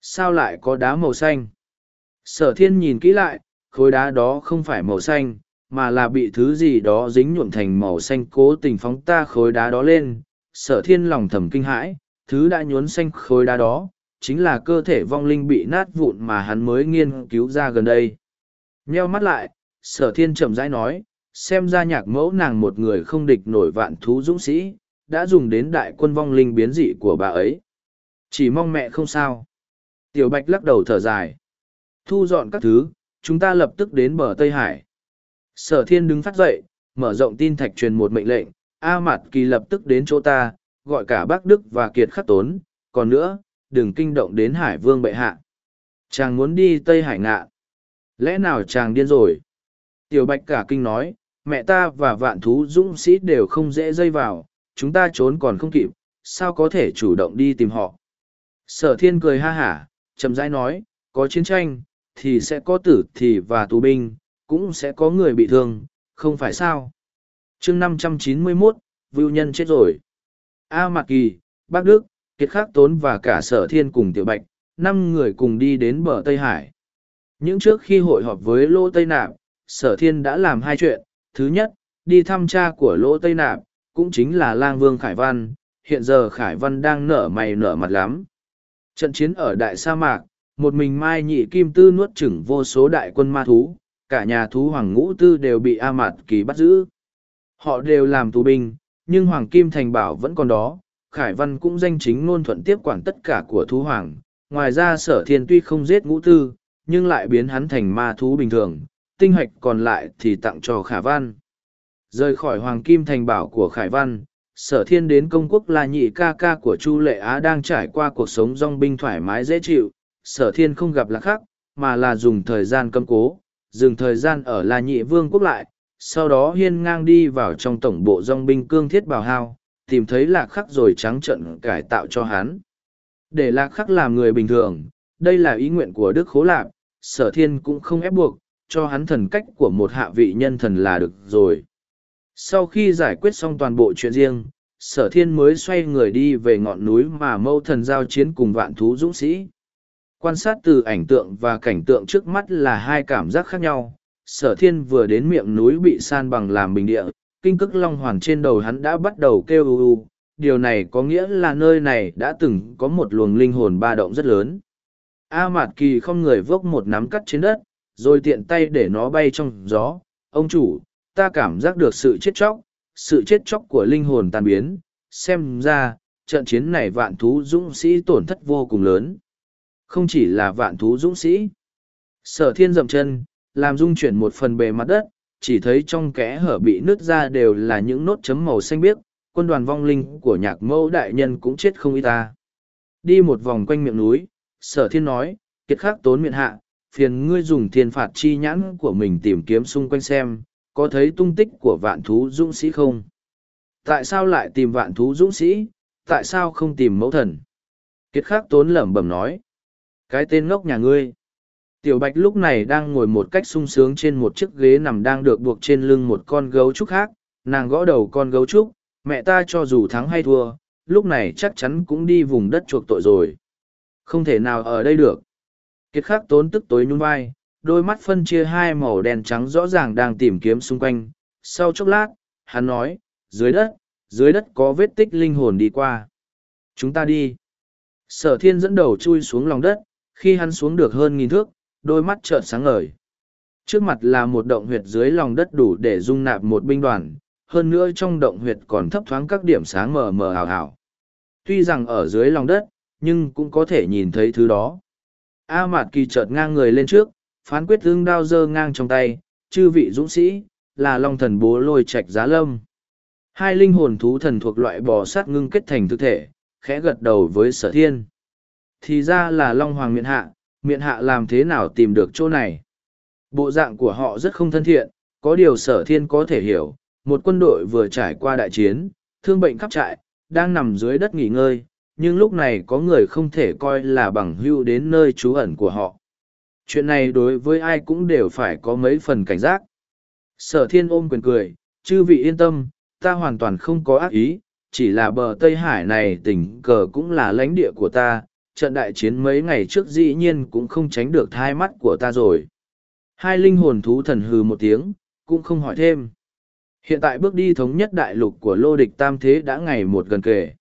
Sao lại có đá màu xanh? Sở thiên nhìn kỹ lại, khối đá đó không phải màu xanh, mà là bị thứ gì đó dính nhuộm thành màu xanh cố tình phóng ta khối đá đó lên. Sở thiên lòng thầm kinh hãi, thứ đã nhuốn xanh khối đá đó, chính là cơ thể vong linh bị nát vụn mà hắn mới nghiên cứu ra gần đây. Nheo mắt lại, sở thiên chậm rãi nói, xem ra nhạc mẫu nàng một người không địch nổi vạn thú dũng sĩ, đã dùng đến đại quân vong linh biến dị của bà ấy. Chỉ mong mẹ không sao. Tiểu Bạch lắc đầu thở dài. Thu dọn các thứ, chúng ta lập tức đến bờ Tây Hải. Sở thiên đứng phát dậy, mở rộng tin thạch truyền một mệnh lệnh, A Mạt Kỳ lập tức đến chỗ ta, gọi cả bác Đức và Kiệt khắc tốn, còn nữa, đừng kinh động đến Hải Vương bệ hạ. Chàng muốn đi Tây Hải ngạ. Lẽ nào chàng điên rồi? Tiểu Bạch cả kinh nói, mẹ ta và vạn thú dũng sĩ đều không dễ dây vào, chúng ta trốn còn không kịp, sao có thể chủ động đi tìm họ. Sở thiên cười ha hả, chậm rãi nói, có chiến tranh, thì sẽ có tử thì và tù binh, cũng sẽ có người bị thương, không phải sao. chương 591, Vưu Nhân chết rồi. A Mạc Kỳ, Bác Đức, Kiệt Khắc Tốn và cả Sở Thiên cùng Tiểu Bạch, năm người cùng đi đến bờ Tây Hải. Những trước khi hội họp với Lô Tây Nạp, Sở Thiên đã làm hai chuyện. Thứ nhất, đi thăm cha của Lô Tây Nạp, cũng chính là Lang Vương Khải Văn. Hiện giờ Khải Văn đang nở mày nở mặt lắm. Trận chiến ở Đại Sa Mạc, một mình Mai Nhị Kim Tư nuốt chửng vô số đại quân ma thú, cả nhà thú Hoàng Ngũ Tư đều bị A Mạt Kỳ bắt giữ. Họ đều làm tù binh, nhưng Hoàng Kim Thành Bảo vẫn còn đó, Khải Văn cũng danh chính ngôn thuận tiếp quản tất cả của thú hoàng. Ngoài ra sở thiên tuy không giết ngũ tư, nhưng lại biến hắn thành ma thú bình thường, tinh hoạch còn lại thì tặng cho Khải Văn. Rời khỏi Hoàng Kim Thành Bảo của Khải Văn, sở thiên đến công quốc là nhị ca ca của Chu Lệ Á đang trải qua cuộc sống rong binh thoải mái dễ chịu. Sở thiên không gặp lạc khắc, mà là dùng thời gian cấm cố, dừng thời gian ở La Nhị Vương quốc lại, sau đó hiên ngang đi vào trong tổng bộ dòng binh cương thiết bảo hao, tìm thấy lạc khắc rồi trắng trận cải tạo cho hắn. Để lạc khắc làm người bình thường, đây là ý nguyện của Đức Khố Lạp, sở thiên cũng không ép buộc, cho hắn thần cách của một hạ vị nhân thần là được rồi. Sau khi giải quyết xong toàn bộ chuyện riêng, sở thiên mới xoay người đi về ngọn núi mà mâu thần giao chiến cùng vạn thú dũng sĩ. Quan sát từ ảnh tượng và cảnh tượng trước mắt là hai cảm giác khác nhau. Sở thiên vừa đến miệng núi bị san bằng làm bình địa, kinh cức long hoàn trên đầu hắn đã bắt đầu kêu u u. Điều này có nghĩa là nơi này đã từng có một luồng linh hồn ba động rất lớn. A Mạt Kỳ không người vốc một nắm cắt trên đất, rồi tiện tay để nó bay trong gió. Ông chủ, ta cảm giác được sự chết chóc, sự chết chóc của linh hồn tan biến. Xem ra, trận chiến này vạn thú dũng sĩ tổn thất vô cùng lớn. Không chỉ là vạn thú dũng sĩ. Sở thiên dậm chân, làm dung chuyển một phần bề mặt đất, chỉ thấy trong kẽ hở bị nứt ra đều là những nốt chấm màu xanh biếc, quân đoàn vong linh của nhạc mẫu đại nhân cũng chết không ít ta. Đi một vòng quanh miệng núi, sở thiên nói, kiệt khắc tốn miệng hạ, phiền ngươi dùng thiên phạt chi nhãn của mình tìm kiếm xung quanh xem, có thấy tung tích của vạn thú dũng sĩ không? Tại sao lại tìm vạn thú dũng sĩ, tại sao không tìm mẫu thần? Kiệt khắc tốn lẩm bẩm nói, cái tên ngốc nhà ngươi. Tiểu Bạch lúc này đang ngồi một cách sung sướng trên một chiếc ghế nằm đang được buộc trên lưng một con gấu trúc khác, nàng gõ đầu con gấu trúc, mẹ ta cho dù thắng hay thua, lúc này chắc chắn cũng đi vùng đất chuộc tội rồi. Không thể nào ở đây được. Kiệt khắc tốn tức tối nhún vai, đôi mắt phân chia hai màu đen trắng rõ ràng đang tìm kiếm xung quanh. Sau chốc lát, hắn nói, dưới đất, dưới đất có vết tích linh hồn đi qua. Chúng ta đi. Sở thiên dẫn đầu chui xuống lòng đất, khi hắn xuống được hơn nghìn thước, đôi mắt trợn sáng ngời. Trước mặt là một động huyệt dưới lòng đất đủ để dung nạp một binh đoàn, hơn nữa trong động huyệt còn thấp thoáng các điểm sáng mờ mờ hào hào. Tuy rằng ở dưới lòng đất, nhưng cũng có thể nhìn thấy thứ đó. A Mạt Kỳ chợt ngang người lên trước, phán quyết ương đao dơ ngang trong tay, chư vị dũng sĩ, là long thần bố lôi Trạch giá lâm. Hai linh hồn thú thần thuộc loại bò sát ngưng kết thành thực thể, khẽ gật đầu với sở thiên. Thì ra là long hoàng miện hạ, miệng hạ làm thế nào tìm được chỗ này. Bộ dạng của họ rất không thân thiện, có điều sở thiên có thể hiểu, một quân đội vừa trải qua đại chiến, thương bệnh khắp trại, đang nằm dưới đất nghỉ ngơi, nhưng lúc này có người không thể coi là bằng hưu đến nơi trú ẩn của họ. Chuyện này đối với ai cũng đều phải có mấy phần cảnh giác. Sở thiên ôm quyền cười, chư vị yên tâm, ta hoàn toàn không có ác ý, chỉ là bờ Tây Hải này tình cờ cũng là lãnh địa của ta, trận đại chiến mấy ngày trước dĩ nhiên cũng không tránh được thai mắt của ta rồi. Hai linh hồn thú thần hừ một tiếng, cũng không hỏi thêm. Hiện tại bước đi thống nhất đại lục của lô địch tam thế đã ngày một gần kề.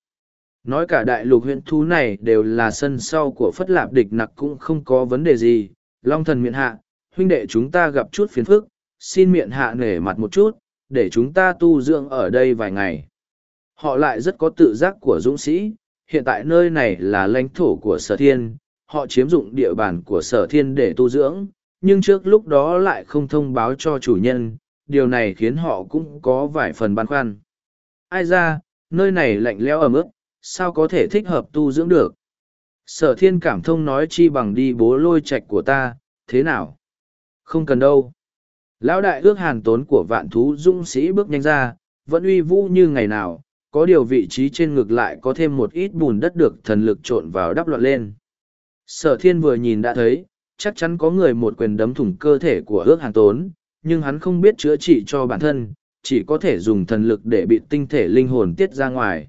Nói cả đại lục huyện thú này đều là sân sau của phất lạp địch nặc cũng không có vấn đề gì. Long thần miệng hạ, huynh đệ chúng ta gặp chút phiền phức, xin miệng hạ nể mặt một chút, để chúng ta tu dưỡng ở đây vài ngày. Họ lại rất có tự giác của dũng sĩ, hiện tại nơi này là lãnh thổ của sở thiên, họ chiếm dụng địa bàn của sở thiên để tu dưỡng, nhưng trước lúc đó lại không thông báo cho chủ nhân, điều này khiến họ cũng có vài phần băn khoăn. Ai ra, nơi này lạnh lẽo ẩm ướt, sao có thể thích hợp tu dưỡng được? Sở thiên cảm thông nói chi bằng đi bố lôi Trạch của ta, thế nào? Không cần đâu. Lão đại ước hàn tốn của vạn thú dũng sĩ bước nhanh ra, vẫn uy vũ như ngày nào, có điều vị trí trên ngực lại có thêm một ít bùn đất được thần lực trộn vào đắp loạn lên. Sở thiên vừa nhìn đã thấy, chắc chắn có người một quyền đấm thủng cơ thể của ước hàng tốn, nhưng hắn không biết chữa trị cho bản thân, chỉ có thể dùng thần lực để bị tinh thể linh hồn tiết ra ngoài.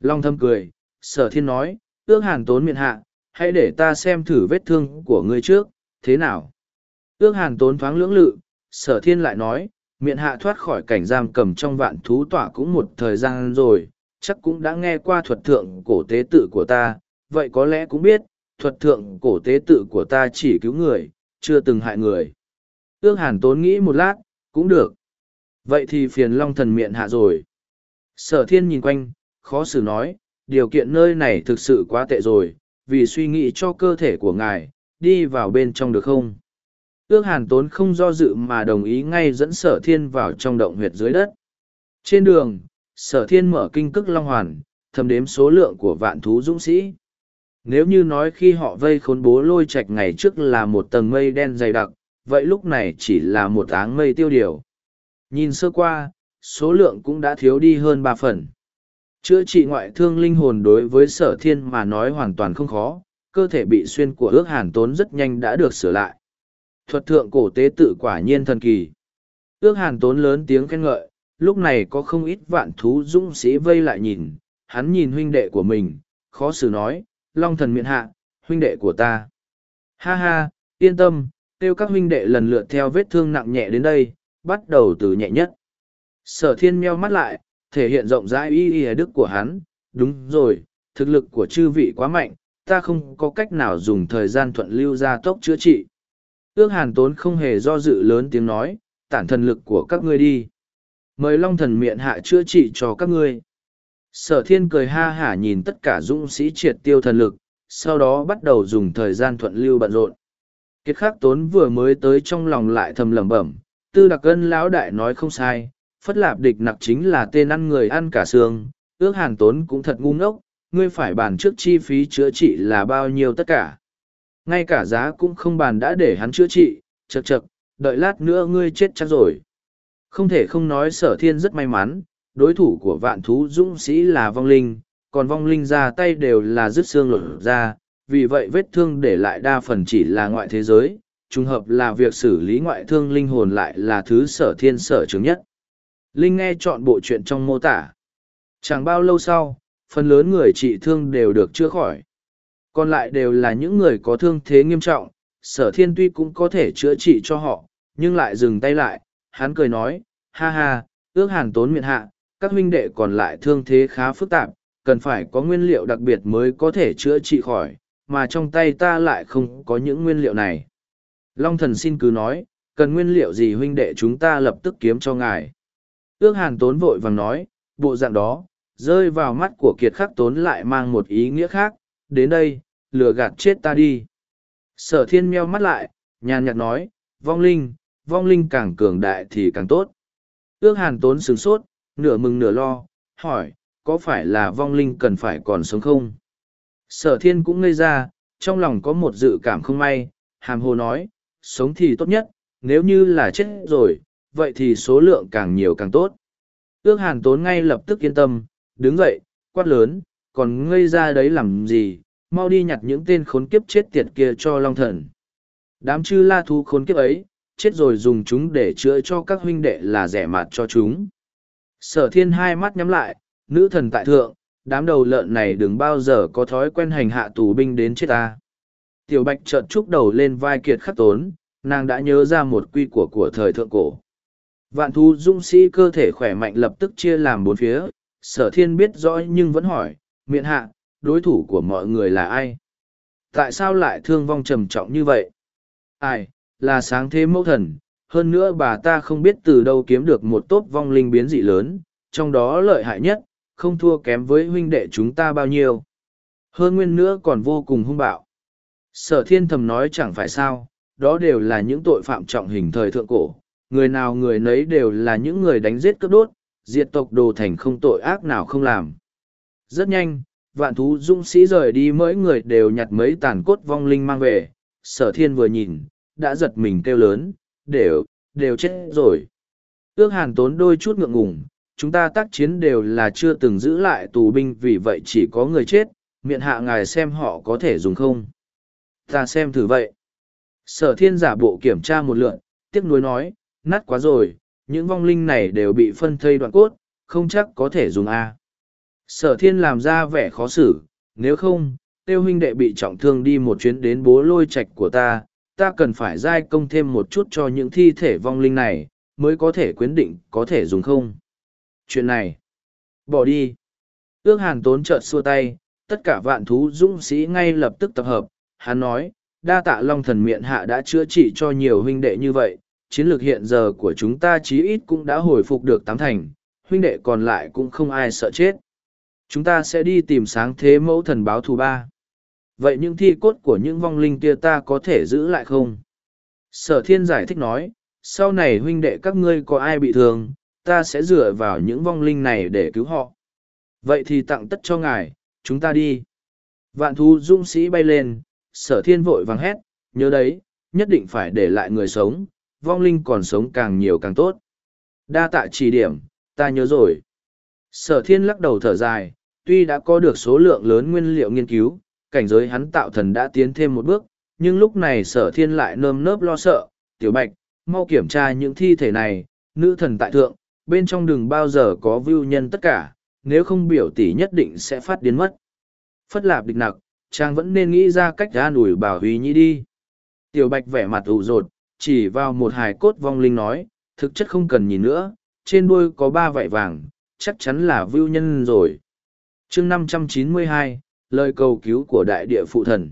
Long thâm cười, sở thiên nói, ước hàn tốn miệng hạ, hãy để ta xem thử vết thương của ngươi trước, thế nào? Ước hàn tốn thoáng lưỡng lự, sở thiên lại nói, miệng hạ thoát khỏi cảnh giam cầm trong vạn thú tỏa cũng một thời gian rồi, chắc cũng đã nghe qua thuật thượng cổ tế tự của ta, vậy có lẽ cũng biết, thuật thượng cổ tế tự của ta chỉ cứu người, chưa từng hại người. Ước hàn tốn nghĩ một lát, cũng được. Vậy thì phiền long thần miệng hạ rồi. Sở thiên nhìn quanh, khó xử nói, điều kiện nơi này thực sự quá tệ rồi, vì suy nghĩ cho cơ thể của ngài, đi vào bên trong được không? Ước hàn tốn không do dự mà đồng ý ngay dẫn sở thiên vào trong động huyệt dưới đất. Trên đường, sở thiên mở kinh cức long hoàn, thầm đếm số lượng của vạn thú dũng sĩ. Nếu như nói khi họ vây khốn bố lôi Trạch ngày trước là một tầng mây đen dày đặc, vậy lúc này chỉ là một áng mây tiêu điều. Nhìn sơ qua, số lượng cũng đã thiếu đi hơn ba phần. Chữa trị ngoại thương linh hồn đối với sở thiên mà nói hoàn toàn không khó, cơ thể bị xuyên của ước hàn tốn rất nhanh đã được sửa lại. Thuật thượng cổ tế tự quả nhiên thần kỳ. Ước hàn tốn lớn tiếng khen ngợi, lúc này có không ít vạn thú dũng sĩ vây lại nhìn, hắn nhìn huynh đệ của mình, khó xử nói, long thần miệng hạ, huynh đệ của ta. Ha ha, yên tâm, tiêu các huynh đệ lần lượt theo vết thương nặng nhẹ đến đây, bắt đầu từ nhẹ nhất. Sở thiên meo mắt lại, thể hiện rộng rãi y y đức của hắn, đúng rồi, thực lực của chư vị quá mạnh, ta không có cách nào dùng thời gian thuận lưu ra tốc chữa trị. Ước hàn tốn không hề do dự lớn tiếng nói, tản thần lực của các ngươi đi. Mời long thần miệng hạ chữa trị cho các ngươi. Sở thiên cười ha hả nhìn tất cả dũng sĩ triệt tiêu thần lực, sau đó bắt đầu dùng thời gian thuận lưu bận rộn. Kiệt khắc tốn vừa mới tới trong lòng lại thầm lẩm bẩm, tư đặc ân lão đại nói không sai, phất lạp địch nặc chính là tên ăn người ăn cả xương, ước hàn tốn cũng thật ngu ngốc, ngươi phải bàn trước chi phí chữa trị là bao nhiêu tất cả. Ngay cả giá cũng không bàn đã để hắn chữa trị, chật chật, đợi lát nữa ngươi chết chắc rồi. Không thể không nói sở thiên rất may mắn, đối thủ của vạn thú dũng sĩ là vong linh, còn vong linh ra tay đều là dứt xương lột ra, vì vậy vết thương để lại đa phần chỉ là ngoại thế giới, trùng hợp là việc xử lý ngoại thương linh hồn lại là thứ sở thiên sở chứng nhất. Linh nghe chọn bộ chuyện trong mô tả. Chẳng bao lâu sau, phần lớn người trị thương đều được chữa khỏi. Còn lại đều là những người có thương thế nghiêm trọng, sở thiên tuy cũng có thể chữa trị cho họ, nhưng lại dừng tay lại, hắn cười nói, ha ha, ước hàn tốn miệng hạ, các huynh đệ còn lại thương thế khá phức tạp, cần phải có nguyên liệu đặc biệt mới có thể chữa trị khỏi, mà trong tay ta lại không có những nguyên liệu này. Long thần xin cứ nói, cần nguyên liệu gì huynh đệ chúng ta lập tức kiếm cho ngài. Ước hàn tốn vội vàng nói, bộ dạng đó, rơi vào mắt của kiệt khắc tốn lại mang một ý nghĩa khác, đến đây, lừa gạt chết ta đi. Sở thiên meo mắt lại, nhàn nhạt nói, vong linh, vong linh càng cường đại thì càng tốt. Ước hàn tốn sửng sốt, nửa mừng nửa lo, hỏi, có phải là vong linh cần phải còn sống không? Sở thiên cũng ngây ra, trong lòng có một dự cảm không may, hàm hồ nói, sống thì tốt nhất, nếu như là chết rồi, vậy thì số lượng càng nhiều càng tốt. Ước hàn tốn ngay lập tức yên tâm, đứng dậy, quát lớn, còn ngây ra đấy làm gì, mau đi nhặt những tên khốn kiếp chết tiệt kia cho long thần. Đám chư la thú khốn kiếp ấy, chết rồi dùng chúng để chữa cho các huynh đệ là rẻ mạt cho chúng. Sở thiên hai mắt nhắm lại, nữ thần tại thượng, đám đầu lợn này đừng bao giờ có thói quen hành hạ tù binh đến chết ta. Tiểu bạch trợn trúc đầu lên vai kiệt khắc tốn, nàng đã nhớ ra một quy của của thời thượng cổ. Vạn thú dung sĩ cơ thể khỏe mạnh lập tức chia làm bốn phía, sở thiên biết rõ nhưng vẫn hỏi, miệng hạ, đối thủ của mọi người là ai? Tại sao lại thương vong trầm trọng như vậy? Ai, là sáng thế mẫu thần, hơn nữa bà ta không biết từ đâu kiếm được một tốp vong linh biến dị lớn, trong đó lợi hại nhất, không thua kém với huynh đệ chúng ta bao nhiêu. Hơn nguyên nữa còn vô cùng hung bạo. Sở thiên thầm nói chẳng phải sao, đó đều là những tội phạm trọng hình thời thượng cổ, người nào người nấy đều là những người đánh giết cướp đốt, diệt tộc đồ thành không tội ác nào không làm. Rất nhanh, vạn thú dũng sĩ rời đi mỗi người đều nhặt mấy tàn cốt vong linh mang về, sở thiên vừa nhìn, đã giật mình kêu lớn, đều, đều chết rồi. Ước hàn tốn đôi chút ngượng ngùng, chúng ta tác chiến đều là chưa từng giữ lại tù binh vì vậy chỉ có người chết, miệng hạ ngài xem họ có thể dùng không. Ta xem thử vậy. Sở thiên giả bộ kiểm tra một lượn, tiếc nuối nói, nát quá rồi, những vong linh này đều bị phân thây đoạn cốt, không chắc có thể dùng A. Sở thiên làm ra vẻ khó xử, nếu không, tiêu huynh đệ bị trọng thương đi một chuyến đến bố lôi Trạch của ta, ta cần phải giai công thêm một chút cho những thi thể vong linh này, mới có thể quyến định có thể dùng không. Chuyện này, bỏ đi. Ước hàn tốn trợt xua tay, tất cả vạn thú dũng sĩ ngay lập tức tập hợp, hắn nói, đa tạ long thần miệng hạ đã chữa trị cho nhiều huynh đệ như vậy, chiến lược hiện giờ của chúng ta chí ít cũng đã hồi phục được tám thành, huynh đệ còn lại cũng không ai sợ chết. Chúng ta sẽ đi tìm sáng thế mẫu thần báo thù ba. Vậy những thi cốt của những vong linh kia ta có thể giữ lại không? Sở thiên giải thích nói, sau này huynh đệ các ngươi có ai bị thương, ta sẽ dựa vào những vong linh này để cứu họ. Vậy thì tặng tất cho ngài, chúng ta đi. Vạn thú dung sĩ bay lên, sở thiên vội vàng hét, nhớ đấy, nhất định phải để lại người sống, vong linh còn sống càng nhiều càng tốt. Đa tạ chỉ điểm, ta nhớ rồi. Sở thiên lắc đầu thở dài, tuy đã có được số lượng lớn nguyên liệu nghiên cứu, cảnh giới hắn tạo thần đã tiến thêm một bước, nhưng lúc này sở thiên lại nơm nớp lo sợ, tiểu bạch, mau kiểm tra những thi thể này, nữ thần tại thượng, bên trong đừng bao giờ có view nhân tất cả, nếu không biểu tỷ nhất định sẽ phát điên mất. Phất lạp địch nặc, chàng vẫn nên nghĩ ra cách ra nủi bảo huy nhi đi. Tiểu bạch vẻ mặt ủ rột, chỉ vào một hài cốt vong linh nói, thực chất không cần nhìn nữa, trên đuôi có ba vảy vàng, chắc chắn là vưu nhân rồi chương năm trăm chín mươi hai lời cầu cứu của đại địa phụ thần.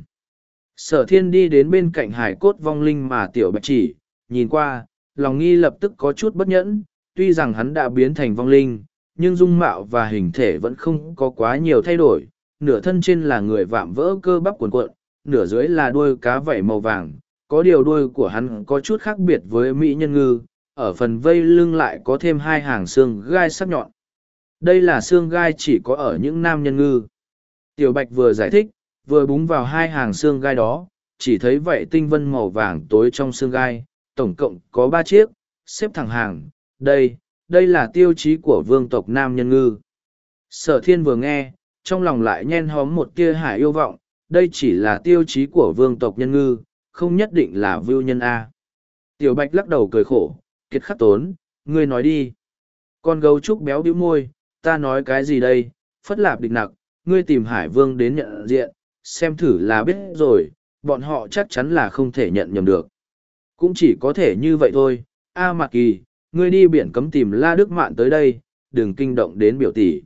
Sở thiên đi đến bên cạnh hải cốt vong linh mà tiểu bạch chỉ, nhìn qua, lòng nghi lập tức có chút bất nhẫn, tuy rằng hắn đã biến thành vong linh, nhưng dung mạo và hình thể vẫn không có quá nhiều thay đổi, nửa thân trên là người vạm vỡ cơ bắp cuộn cuộn, nửa dưới là đuôi cá vảy màu vàng, có điều đuôi của hắn có chút khác biệt với mỹ nhân ngư, ở phần vây lưng lại có thêm hai hàng xương gai sắc nhọn. Đây là xương gai chỉ có ở những nam nhân ngư. Tiểu Bạch vừa giải thích, vừa búng vào hai hàng xương gai đó, chỉ thấy vậy tinh vân màu vàng tối trong xương gai, tổng cộng có ba chiếc, xếp thẳng hàng. Đây, đây là tiêu chí của vương tộc nam nhân ngư. Sở thiên vừa nghe, trong lòng lại nhen hóm một tia hải yêu vọng, đây chỉ là tiêu chí của vương tộc nhân ngư, không nhất định là vưu nhân A. Tiểu Bạch lắc đầu cười khổ, kiệt khắc tốn, ngươi nói đi. Con gấu trúc béo bĩu môi, ta nói cái gì đây, phất lạp địch nặc, ngươi tìm hải vương đến nhận diện, xem thử là biết rồi, bọn họ chắc chắn là không thể nhận nhầm được. Cũng chỉ có thể như vậy thôi, A Mạc Kỳ, ngươi đi biển cấm tìm La Đức Mạn tới đây, đừng kinh động đến biểu tỷ.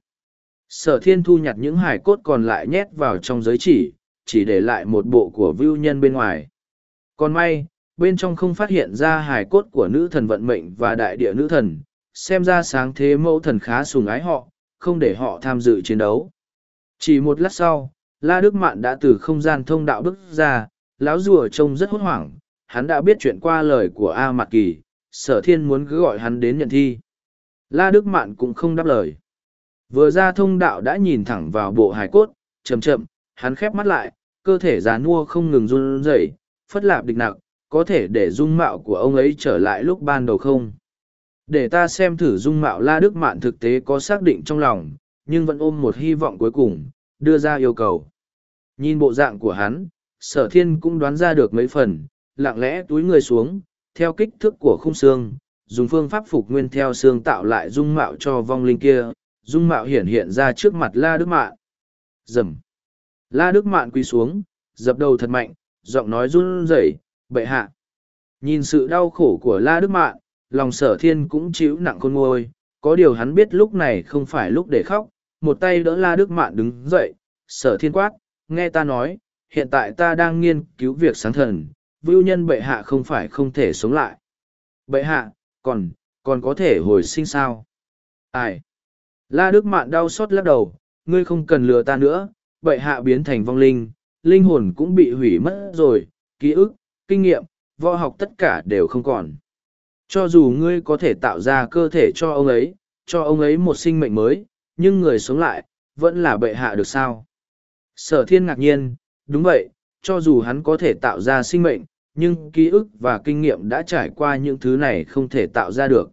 Sở thiên thu nhặt những hải cốt còn lại nhét vào trong giới chỉ, chỉ để lại một bộ của vưu nhân bên ngoài. Còn may, bên trong không phát hiện ra hải cốt của nữ thần vận mệnh và đại địa nữ thần, xem ra sáng thế mẫu thần khá sùng ái họ, không để họ tham dự chiến đấu. Chỉ một lát sau, La Đức Mạn đã từ không gian thông đạo bước ra, lão rùa trông rất hốt hoảng, hắn đã biết chuyện qua lời của A Mạc Kỳ, sở thiên muốn cứ gọi hắn đến nhận thi. La Đức Mạn cũng không đáp lời. Vừa ra thông đạo đã nhìn thẳng vào bộ hài cốt, chậm chậm, hắn khép mắt lại, cơ thể già nua không ngừng run rẩy, phất lạp địch nặng, có thể để dung mạo của ông ấy trở lại lúc ban đầu không? Để ta xem thử dung mạo La Đức Mạn thực tế có xác định trong lòng, nhưng vẫn ôm một hy vọng cuối cùng, đưa ra yêu cầu. Nhìn bộ dạng của hắn, sở thiên cũng đoán ra được mấy phần, lặng lẽ túi người xuống, theo kích thước của khung xương, dùng phương pháp phục nguyên theo xương tạo lại dung mạo cho vong linh kia, dung mạo hiển hiện ra trước mặt La Đức Mạn. Dầm. La Đức Mạn quỳ xuống, dập đầu thật mạnh, giọng nói run rẩy, bệ hạ. Nhìn sự đau khổ của La Đức Mạn, lòng sở thiên cũng chịu nặng con ngôi, có điều hắn biết lúc này không phải lúc để khóc, một tay đỡ La Đức Mạn đứng dậy, sở thiên quát, nghe ta nói, hiện tại ta đang nghiên cứu việc sáng thần, vưu nhân bệ hạ không phải không thể sống lại. Bệ hạ, còn, còn có thể hồi sinh sao? Ai? La Đức Mạn đau xót lắc đầu, ngươi không cần lừa ta nữa, bệ hạ biến thành vong linh, linh hồn cũng bị hủy mất rồi, ký ức, kinh nghiệm, võ học tất cả đều không còn. Cho dù ngươi có thể tạo ra cơ thể cho ông ấy, cho ông ấy một sinh mệnh mới, nhưng người sống lại, vẫn là bệ hạ được sao? Sở thiên ngạc nhiên, đúng vậy, cho dù hắn có thể tạo ra sinh mệnh, nhưng ký ức và kinh nghiệm đã trải qua những thứ này không thể tạo ra được.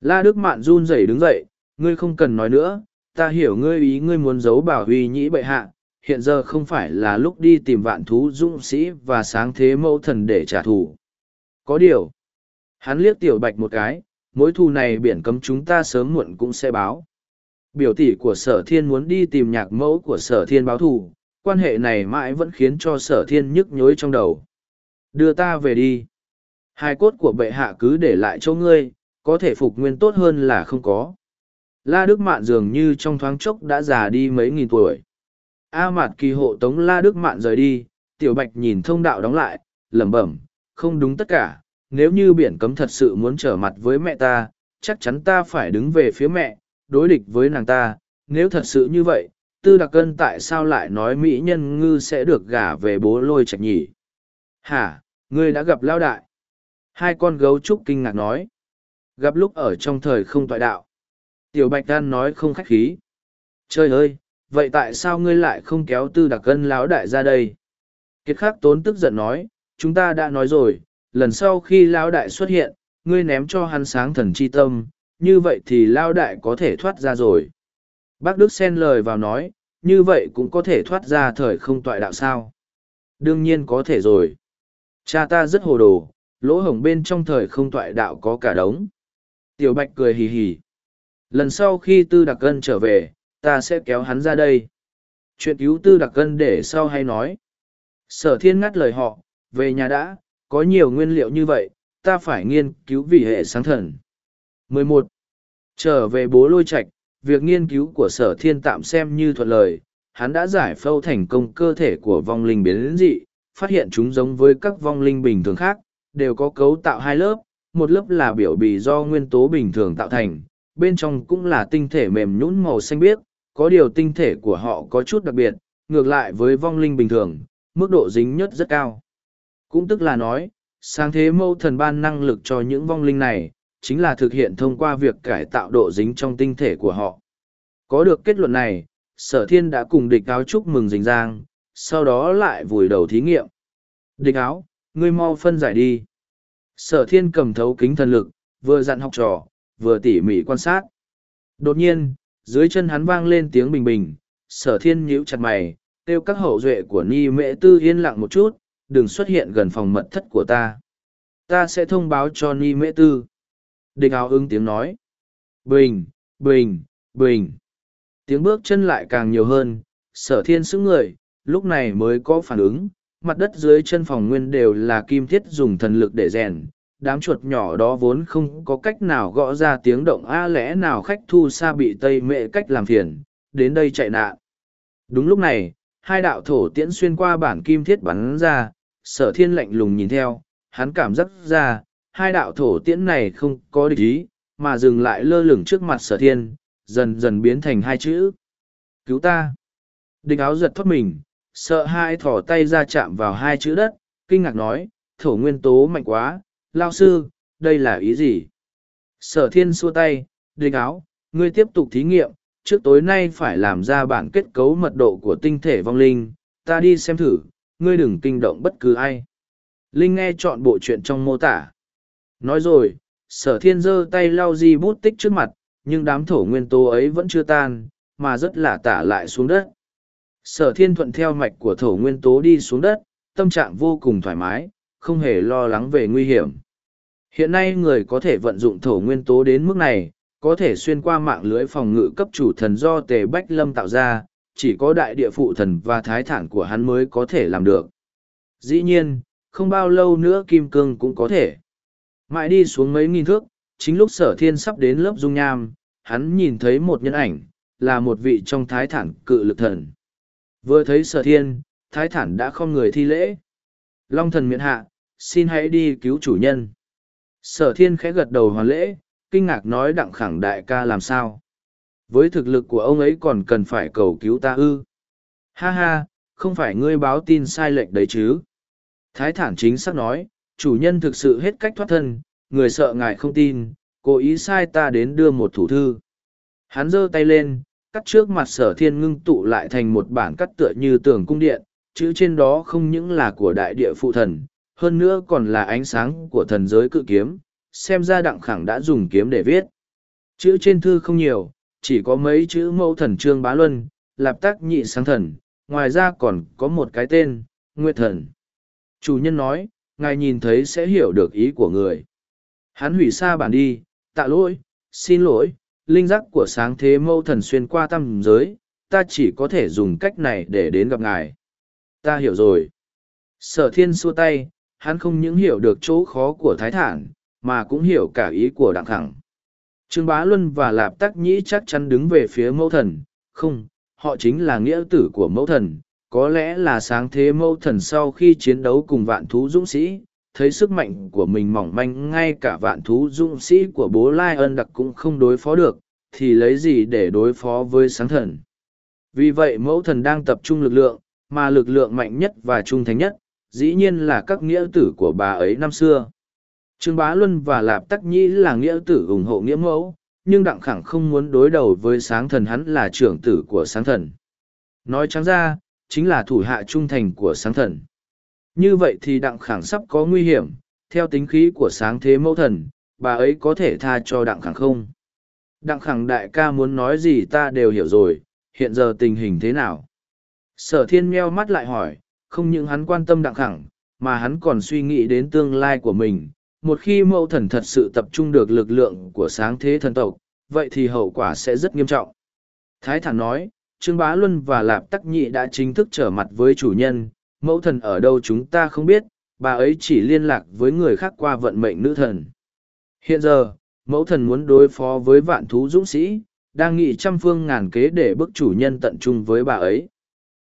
La Đức Mạn run rẩy đứng dậy, ngươi không cần nói nữa, ta hiểu ngươi ý ngươi muốn giấu bảo huy nhĩ bệ hạ, hiện giờ không phải là lúc đi tìm vạn thú dũng sĩ và sáng thế mẫu thần để trả thù. Có điều, hắn liếc tiểu bạch một cái, mối thù này biển cấm chúng ta sớm muộn cũng sẽ báo. Biểu tỷ của sở thiên muốn đi tìm nhạc mẫu của sở thiên báo thù, quan hệ này mãi vẫn khiến cho sở thiên nhức nhối trong đầu. Đưa ta về đi. Hai cốt của bệ hạ cứ để lại cho ngươi, có thể phục nguyên tốt hơn là không có. La Đức Mạn dường như trong thoáng chốc đã già đi mấy nghìn tuổi. A Mạt kỳ hộ tống La Đức Mạn rời đi, Tiểu Bạch nhìn thông đạo đóng lại, lẩm bẩm, không đúng tất cả, nếu như biển cấm thật sự muốn trở mặt với mẹ ta, chắc chắn ta phải đứng về phía mẹ, đối địch với nàng ta, nếu thật sự như vậy, Tư Đặc Cân tại sao lại nói Mỹ Nhân Ngư sẽ được gả về bố lôi trạch nhỉ? Hả, ngươi đã gặp Lao Đại? Hai con gấu trúc kinh ngạc nói. Gặp lúc ở trong thời không tọa đạo. Tiểu Bạch Đan nói không khách khí. Trời ơi, vậy tại sao ngươi lại không kéo tư đặc cân lão đại ra đây? Kiệt khắc tốn tức giận nói, chúng ta đã nói rồi, lần sau khi lão đại xuất hiện, ngươi ném cho hắn sáng thần chi tâm, như vậy thì lão đại có thể thoát ra rồi. Bác Đức xen lời vào nói, như vậy cũng có thể thoát ra thời không toại đạo sao? Đương nhiên có thể rồi. Cha ta rất hồ đồ, lỗ hổng bên trong thời không toại đạo có cả đống. Tiểu Bạch cười hì hì. Lần sau khi Tư Đặc Cân trở về, ta sẽ kéo hắn ra đây. Chuyện cứu Tư Đặc Cân để sau hay nói. Sở thiên ngắt lời họ, về nhà đã, có nhiều nguyên liệu như vậy, ta phải nghiên cứu vì hệ sáng thần. 11. Trở về bố lôi Trạch, việc nghiên cứu của sở thiên tạm xem như thuận lời, hắn đã giải phẫu thành công cơ thể của vong linh biến dị, phát hiện chúng giống với các vong linh bình thường khác, đều có cấu tạo hai lớp, một lớp là biểu bì do nguyên tố bình thường tạo thành, bên trong cũng là tinh thể mềm nhũn màu xanh biếc, có điều tinh thể của họ có chút đặc biệt, ngược lại với vong linh bình thường, mức độ dính nhất rất cao. Cũng tức là nói, sáng thế mâu thần ban năng lực cho những vong linh này, chính là thực hiện thông qua việc cải tạo độ dính trong tinh thể của họ. Có được kết luận này, sở thiên đã cùng địch áo chúc mừng rình giang, sau đó lại vùi đầu thí nghiệm. Địch áo, ngươi mau phân giải đi. Sở thiên cầm thấu kính thần lực, vừa dặn học trò, vừa tỉ mỉ quan sát. Đột nhiên, dưới chân hắn vang lên tiếng bình bình, sở thiên nhíu chặt mày, kêu các hậu duệ của ni mễ tư yên lặng một chút, đừng xuất hiện gần phòng mật thất của ta. Ta sẽ thông báo cho ni mễ tư. Địch áo ứng tiếng nói. Bình, bình, bình. Tiếng bước chân lại càng nhiều hơn, sở thiên sững người, lúc này mới có phản ứng, mặt đất dưới chân phòng nguyên đều là kim thiết dùng thần lực để rèn, đám chuột nhỏ đó vốn không có cách nào gõ ra tiếng động a lẽ nào khách thu xa bị tây mệ cách làm phiền đến đây chạy nạn đúng lúc này hai đạo thổ tiễn xuyên qua bản kim thiết bắn ra sở thiên lạnh lùng nhìn theo hắn cảm giác ra hai đạo thổ tiễn này không có địch ý mà dừng lại lơ lửng trước mặt sở thiên dần dần biến thành hai chữ cứu ta địch áo giật thoát mình sợ hai thỏ tay ra chạm vào hai chữ đất kinh ngạc nói thổ nguyên tố mạnh quá lao sư, đây là ý gì? Sở thiên xua tay, địch áo, ngươi tiếp tục thí nghiệm, trước tối nay phải làm ra bản kết cấu mật độ của tinh thể vong linh, ta đi xem thử, ngươi đừng kinh động bất cứ ai. Linh nghe chọn bộ chuyện trong mô tả. Nói rồi, sở thiên giơ tay lau di bút tích trước mặt, nhưng đám thổ nguyên tố ấy vẫn chưa tan, mà rất là tả lại xuống đất. Sở thiên thuận theo mạch của thổ nguyên tố đi xuống đất, tâm trạng vô cùng thoải mái, không hề lo lắng về nguy hiểm. Hiện nay người có thể vận dụng thổ nguyên tố đến mức này, có thể xuyên qua mạng lưới phòng ngự cấp chủ thần do Tề Bách Lâm tạo ra, chỉ có đại địa phụ thần và thái thản của hắn mới có thể làm được. Dĩ nhiên, không bao lâu nữa Kim Cương cũng có thể. Mãi đi xuống mấy nghìn thước, chính lúc sở thiên sắp đến lớp dung nham, hắn nhìn thấy một nhân ảnh, là một vị trong thái thản cự lực thần. Vừa thấy sở thiên, thái thản đã không người thi lễ. Long thần miện hạ, xin hãy đi cứu chủ nhân. Sở thiên khẽ gật đầu hoàn lễ, kinh ngạc nói đặng khẳng đại ca làm sao. Với thực lực của ông ấy còn cần phải cầu cứu ta ư. Ha ha, không phải ngươi báo tin sai lệch đấy chứ. Thái thản chính xác nói, chủ nhân thực sự hết cách thoát thân, người sợ ngài không tin, cố ý sai ta đến đưa một thủ thư. Hắn giơ tay lên, cắt trước mặt sở thiên ngưng tụ lại thành một bản cắt tựa như tường cung điện, chữ trên đó không những là của đại địa phụ thần, hơn nữa còn là ánh sáng của thần giới cự kiếm, xem ra đặng khẳng đã dùng kiếm để viết. Chữ trên thư không nhiều, chỉ có mấy chữ mẫu thần trương bá luân, lạp tác nhị sáng thần, ngoài ra còn có một cái tên, Nguyệt Thần. Chủ nhân nói, ngài nhìn thấy sẽ hiểu được ý của người. Hắn hủy xa bản đi, tạ lỗi, xin lỗi, linh giác của sáng thế Mẫu thần xuyên qua tam giới, ta chỉ có thể dùng cách này để đến gặp ngài. Ta hiểu rồi. Sở thiên xua tay, hắn không những hiểu được chỗ khó của thái thản, mà cũng hiểu cả ý của đặng Thẳng. Trương Bá Luân và Lạp Tắc Nhĩ chắc chắn đứng về phía mẫu thần, không, họ chính là nghĩa tử của mẫu thần, có lẽ là sáng thế mẫu thần sau khi chiến đấu cùng vạn thú dũng sĩ, thấy sức mạnh của mình mỏng manh ngay cả vạn thú dũng sĩ của bố Lai ân đặc cũng không đối phó được, thì lấy gì để đối phó với sáng thần. Vì vậy mẫu thần đang tập trung lực lượng, mà lực lượng mạnh nhất và trung thành nhất, dĩ nhiên là các nghĩa tử của bà ấy năm xưa. Trương Bá Luân và Lạp Tắc Nhĩ là nghĩa tử ủng hộ nghĩa mẫu, nhưng Đặng Khẳng không muốn đối đầu với sáng thần hắn là trưởng tử của sáng thần. Nói trắng ra, chính là thủ hạ trung thành của sáng thần. Như vậy thì Đặng Khẳng sắp có nguy hiểm, theo tính khí của sáng thế mẫu thần, bà ấy có thể tha cho Đặng Khẳng không? Đặng Khẳng đại ca muốn nói gì ta đều hiểu rồi, hiện giờ tình hình thế nào? Sở thiên meo mắt lại hỏi, không những hắn quan tâm Đặng Khẳng, mà hắn còn suy nghĩ đến tương lai của mình một khi mẫu thần thật sự tập trung được lực lượng của sáng thế thần tộc, vậy thì hậu quả sẽ rất nghiêm trọng. Thái thản nói, Trương Bá Luân và Lạp Tắc Nhị đã chính thức trở mặt với chủ nhân, mẫu thần ở đâu chúng ta không biết, bà ấy chỉ liên lạc với người khác qua vận mệnh nữ thần. Hiện giờ, mẫu thần muốn đối phó với vạn thú dũng sĩ, đang nghị trăm phương ngàn kế để bức chủ nhân tận trung với bà ấy.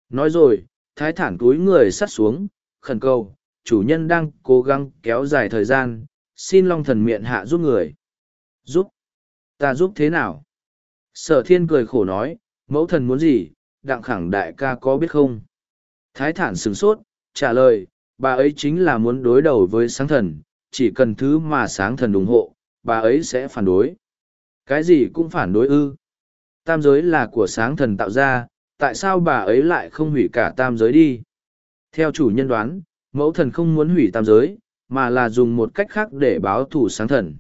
Nói rồi, thái thản túi người sắt xuống, khẩn cầu, chủ nhân đang cố gắng kéo dài thời gian, xin long thần miệng hạ giúp người. Giúp? Ta giúp thế nào? Sở thiên cười khổ nói, mẫu thần muốn gì, đặng khẳng đại ca có biết không? Thái thản sửng sốt, trả lời, bà ấy chính là muốn đối đầu với sáng thần, chỉ cần thứ mà sáng thần ủng hộ, bà ấy sẽ phản đối. Cái gì cũng phản đối ư. Tam giới là của sáng thần tạo ra, tại sao bà ấy lại không hủy cả tam giới đi? Theo chủ nhân đoán, mẫu thần không muốn hủy tam giới, mà là dùng một cách khác để báo thủ sáng thần.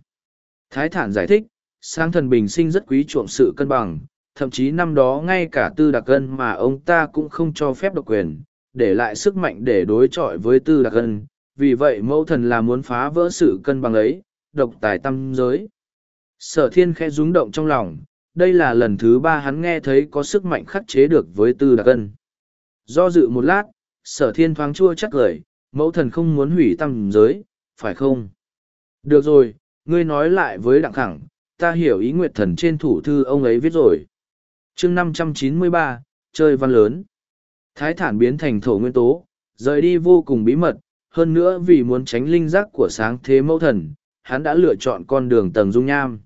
Thái thản giải thích, sáng thần bình sinh rất quý chuộng sự cân bằng, thậm chí năm đó ngay cả tư đặc cân mà ông ta cũng không cho phép độc quyền, để lại sức mạnh để đối chọi với tư đặc cân. Vì vậy mẫu thần là muốn phá vỡ sự cân bằng ấy, độc tài tâm giới. Sở thiên khẽ rúng động trong lòng, đây là lần thứ ba hắn nghe thấy có sức mạnh khắc chế được với tư đặc cân. Do dự một lát, sở thiên thoáng chua chắc lời, mẫu thần không muốn hủy tam giới, phải không? Được rồi, ngươi nói lại với đặng khẳng, ta hiểu ý nguyệt thần trên thủ thư ông ấy viết rồi. chương năm trăm chín mươi ba chơi văn lớn. Thái thản biến thành thổ nguyên tố, rời đi vô cùng bí mật, hơn nữa vì muốn tránh linh giác của sáng thế mẫu thần, hắn đã lựa chọn con đường tầng dung nham.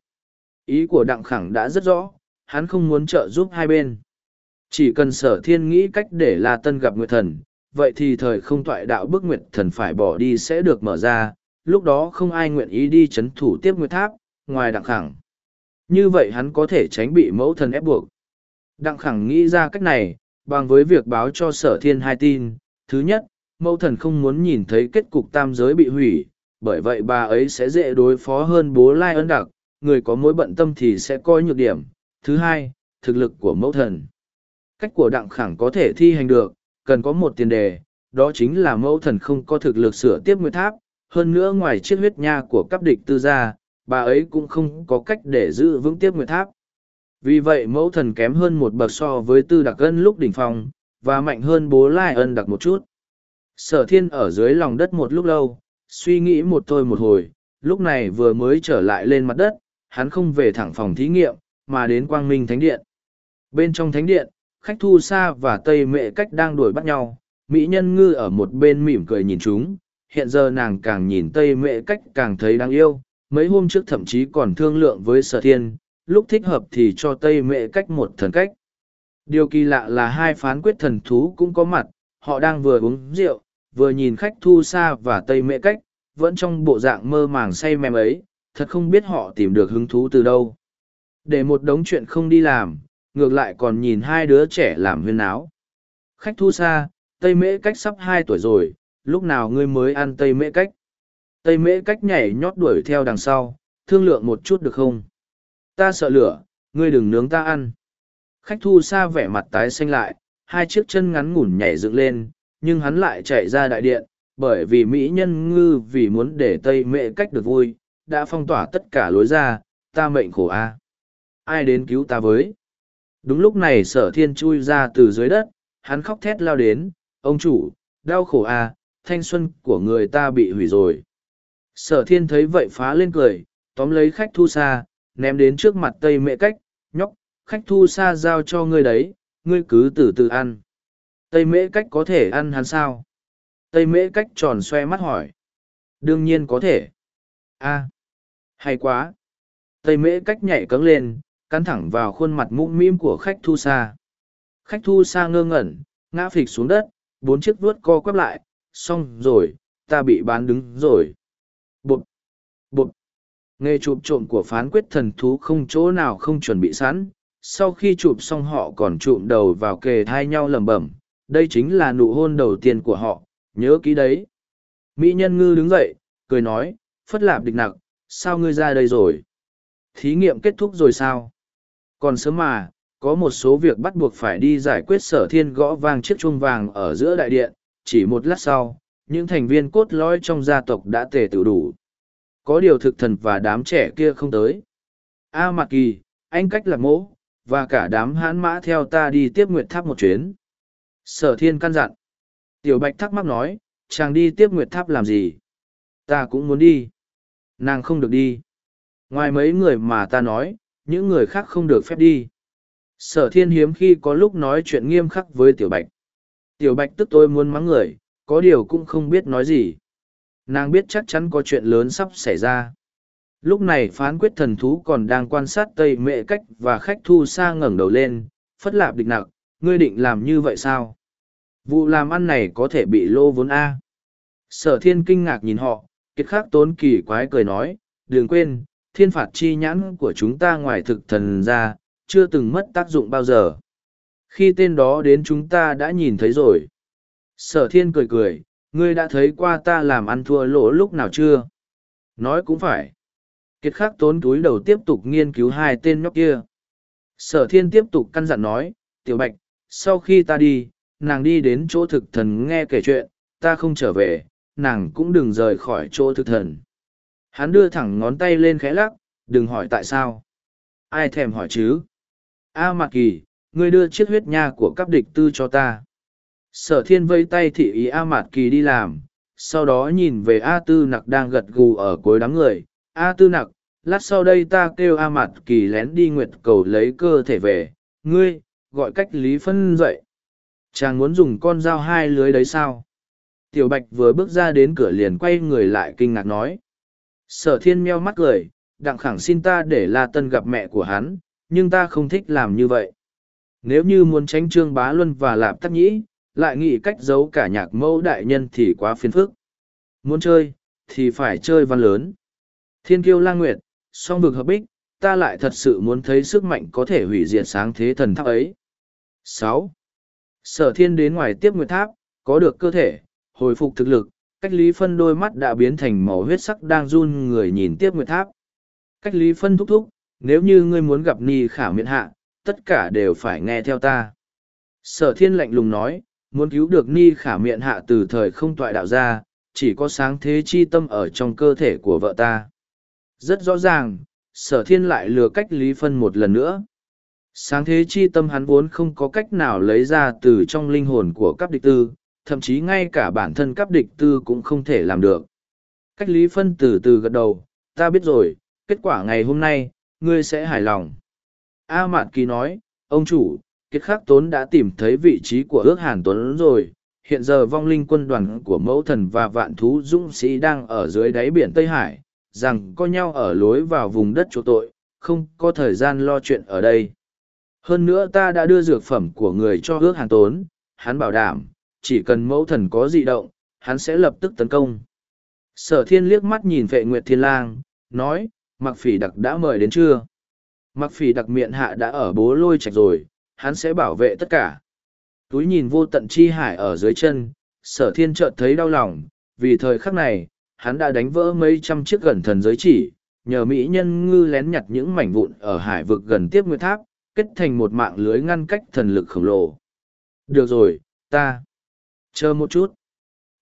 Ý của đặng khẳng đã rất rõ, hắn không muốn trợ giúp hai bên. Chỉ cần sở thiên nghĩ cách để La Tân gặp Nguyệt Thần, vậy thì thời không toại đạo bức nguyệt thần phải bỏ đi sẽ được mở ra, lúc đó không ai nguyện ý đi chấn thủ tiếp nguyệt tháp, ngoài đặng khẳng. Như vậy hắn có thể tránh bị mẫu thần ép buộc. Đặng khẳng nghĩ ra cách này, bằng với việc báo cho sở thiên hai tin. Thứ nhất, mẫu thần không muốn nhìn thấy kết cục tam giới bị hủy, bởi vậy bà ấy sẽ dễ đối phó hơn bố lai ân đặc, người có mối bận tâm thì sẽ coi nhược điểm. Thứ hai, thực lực của mẫu thần. Cách của đặng khẳng có thể thi hành được, cần có một tiền đề, đó chính là mẫu thần không có thực lực sửa tiếp nguyệt tháp, hơn nữa ngoài chiếc huyết nha của cấp địch tư gia, bà ấy cũng không có cách để giữ vững tiếp nguyệt tháp. Vì vậy mẫu thần kém hơn một bậc so với tư đặc ân lúc đỉnh phong, và mạnh hơn bố lai ân đặc một chút. Sở thiên ở dưới lòng đất một lúc lâu, suy nghĩ một thôi một hồi, lúc này vừa mới trở lại lên mặt đất, hắn không về thẳng phòng thí nghiệm, mà đến quang minh thánh điện. Bên trong thánh điện, khách thu xa và tây mệ cách đang đuổi bắt nhau. Mỹ nhân ngư ở một bên mỉm cười nhìn chúng. Hiện giờ nàng càng nhìn tây mệ cách càng thấy đáng yêu. Mấy hôm trước thậm chí còn thương lượng với sở thiên. Lúc thích hợp thì cho tây mệ cách một thần cách. Điều kỳ lạ là hai phán quyết thần thú cũng có mặt. Họ đang vừa uống rượu, vừa nhìn khách thu xa và tây mệ cách. Vẫn trong bộ dạng mơ màng say mềm ấy, thật không biết họ tìm được hứng thú từ đâu. Để một đống chuyện không đi làm ngược lại còn nhìn hai đứa trẻ làm huyên áo. Khách thu xa, Tây Mễ cách sắp hai tuổi rồi, lúc nào ngươi mới ăn Tây Mễ cách? Tây Mễ cách nhảy nhót đuổi theo đằng sau, thương lượng một chút được không? Ta sợ lửa, ngươi đừng nướng ta ăn. Khách thu xa vẻ mặt tái xanh lại, hai chiếc chân ngắn ngủn nhảy dựng lên, nhưng hắn lại chạy ra đại điện, bởi vì Mỹ nhân ngư vì muốn để Tây Mễ cách được vui, đã phong tỏa tất cả lối ra, ta mệnh khổ a. Ai đến cứu ta với? Đúng lúc này sở thiên chui ra từ dưới đất, hắn khóc thét lao đến, ông chủ, đau khổ à thanh xuân của người ta bị hủy rồi. Sở thiên thấy vậy phá lên cười, tóm lấy khách thu xa, ném đến trước mặt Tây Mệ cách, nhóc, khách thu xa giao cho ngươi đấy, ngươi cứ từ từ ăn. Tây Mễ cách có thể ăn hắn sao? Tây Mễ cách tròn xoe mắt hỏi. Đương nhiên có thể. a hay quá. Tây Mễ cách nhảy cấm lên, cắn thẳng vào khuôn mặt mũm mĩm của khách thu xa. Khách thu xa ngơ ngẩn, ngã phịch xuống đất, bốn chiếc vuốt co quắp lại, xong rồi, ta bị bán đứng rồi. Bụt! Bụt! Nghề chụp trộm của phán quyết thần thú không chỗ nào không chuẩn bị sẵn, sau khi chụp xong họ còn chụm đầu vào kề thai nhau lẩm bẩm đây chính là nụ hôn đầu tiên của họ nhớ kỹ đấy mỹ nhân ngư đứng dậy cười nói phất lạp địch nặc sao ngươi ra đây rồi thí nghiệm kết thúc rồi sao còn sớm mà có một số việc bắt buộc phải đi giải quyết sở thiên gõ vang chiếc chuông vàng ở giữa đại điện chỉ một lát sau những thành viên cốt lõi trong gia tộc đã tề tự đủ. Có điều thực thần và đám trẻ kia không tới. A à, mạc kỳ anh cách lạc mỗ và cả đám hãn mã theo ta đi tiếp nguyệt tháp một chuyến. Sở thiên căn dặn. Tiểu bạch thắc mắc nói chàng đi tiếp nguyệt tháp làm gì? Ta cũng muốn đi. Nàng không được đi. Ngoài mấy người mà ta nói những người khác không được phép đi. Sở thiên hiếm khi có lúc nói chuyện nghiêm khắc với tiểu bạch. Tiểu bạch tức tôi muốn mắng người, có điều cũng không biết nói gì. Nàng biết chắc chắn có chuyện lớn sắp xảy ra. Lúc này phán quyết thần thú còn đang quan sát tây mệ cách và khách thu xa ngẩng đầu lên, phất lạp địch nặc, ngươi định làm như vậy sao? Vụ làm ăn này có thể bị lô vốn a. Sở thiên kinh ngạc nhìn họ, kiệt khắc tốn kỳ quái cười nói, đừng quên thiên phạt chi nhãn của chúng ta ngoài thực thần ra chưa từng mất tác dụng bao giờ khi tên đó đến chúng ta đã nhìn thấy rồi sở thiên cười cười ngươi đã thấy qua ta làm ăn thua lỗ lúc nào chưa nói cũng phải Kiệt khắc tốn túi đầu tiếp tục nghiên cứu hai tên nhóc kia. Sở thiên tiếp tục căn dặn nói, tiểu bạch, sau khi ta đi, nàng đi đến chỗ thực thần nghe kể chuyện, ta không trở về, nàng cũng đừng rời khỏi chỗ thực thần. Hắn đưa thẳng ngón tay lên khẽ lắc, đừng hỏi tại sao. Ai thèm hỏi chứ? A Mạc Kỳ, ngươi đưa chiếc huyết nha của các địch tư cho ta. Sở thiên vây tay thị ý A Mạt Kỳ đi làm, sau đó nhìn về A Tư Nặc đang gật gù ở cuối đám người, A tư nặc, lát sau đây ta kêu A Mạt kỳ lén đi nguyệt cầu lấy cơ thể về, ngươi, gọi cách lý phân dậy. Chàng muốn dùng con dao hai lưới đấy sao? Tiểu bạch vừa bước ra đến cửa liền quay người lại kinh ngạc nói. Sở thiên meo mắt cười, đặng khẳng xin ta để La Tân gặp mẹ của hắn, nhưng ta không thích làm như vậy. Nếu như muốn tránh trương bá luân và lạp tắc nhĩ, lại nghĩ cách giấu cả nhạc mẫu đại nhân thì quá phiền phức. Muốn chơi, thì phải chơi văn lớn. Thiên kiêu lang nguyệt, song vực hợp bích, ta lại thật sự muốn thấy sức mạnh có thể hủy diệt sáng thế thần tháp ấy. sáu Sở thiên đến ngoài tiếp nguyệt tháp, có được cơ thể, hồi phục thực lực, cách lý phân đôi mắt đã biến thành màu huyết sắc đang run người nhìn tiếp nguyệt tháp. Cách lý phân thúc thúc, nếu như ngươi muốn gặp ni khả miễn hạ, tất cả đều phải nghe theo ta. Sở thiên lạnh lùng nói, muốn cứu được ni khả miễn hạ từ thời không toại đạo ra, chỉ có sáng thế chi tâm ở trong cơ thể của vợ ta. Rất rõ ràng, sở thiên lại lừa cách lý phân một lần nữa. Sáng thế chi tâm hắn vốn không có cách nào lấy ra từ trong linh hồn của các địch tư, thậm chí ngay cả bản thân cấp địch tư cũng không thể làm được. Cách lý phân từ từ gật đầu, ta biết rồi, kết quả ngày hôm nay, ngươi sẽ hài lòng. A Mạn Kỳ nói, ông chủ, kết khắc tốn đã tìm thấy vị trí của ước hàn tuấn rồi. Hiện giờ vong linh quân đoàn của mẫu thần và vạn thú dũng sĩ đang ở dưới đáy biển Tây Hải, rằng có nhau ở lối vào vùng đất chỗ tội, không có thời gian lo chuyện ở đây. Hơn nữa ta đã đưa dược phẩm của người cho ước hàn tốn, hắn bảo đảm, chỉ cần mẫu thần có dị động, hắn sẽ lập tức tấn công. Sở thiên liếc mắt nhìn vệ nguyệt thiên lang, nói, mặc phỉ đặc đã mời đến chưa? Mặc phỉ đặc miệng hạ đã ở bố lôi chạch rồi, hắn sẽ bảo vệ tất cả. Túi nhìn vô tận chi hải ở dưới chân, sở thiên chợt thấy đau lòng, vì thời khắc này, hắn đã đánh vỡ mấy trăm chiếc gần thần giới chỉ, nhờ mỹ nhân ngư lén nhặt những mảnh vụn ở hải vực gần tiếp nguyệt tháp, kết thành một mạng lưới ngăn cách thần lực khổng lồ. Được rồi, ta. Chờ một chút.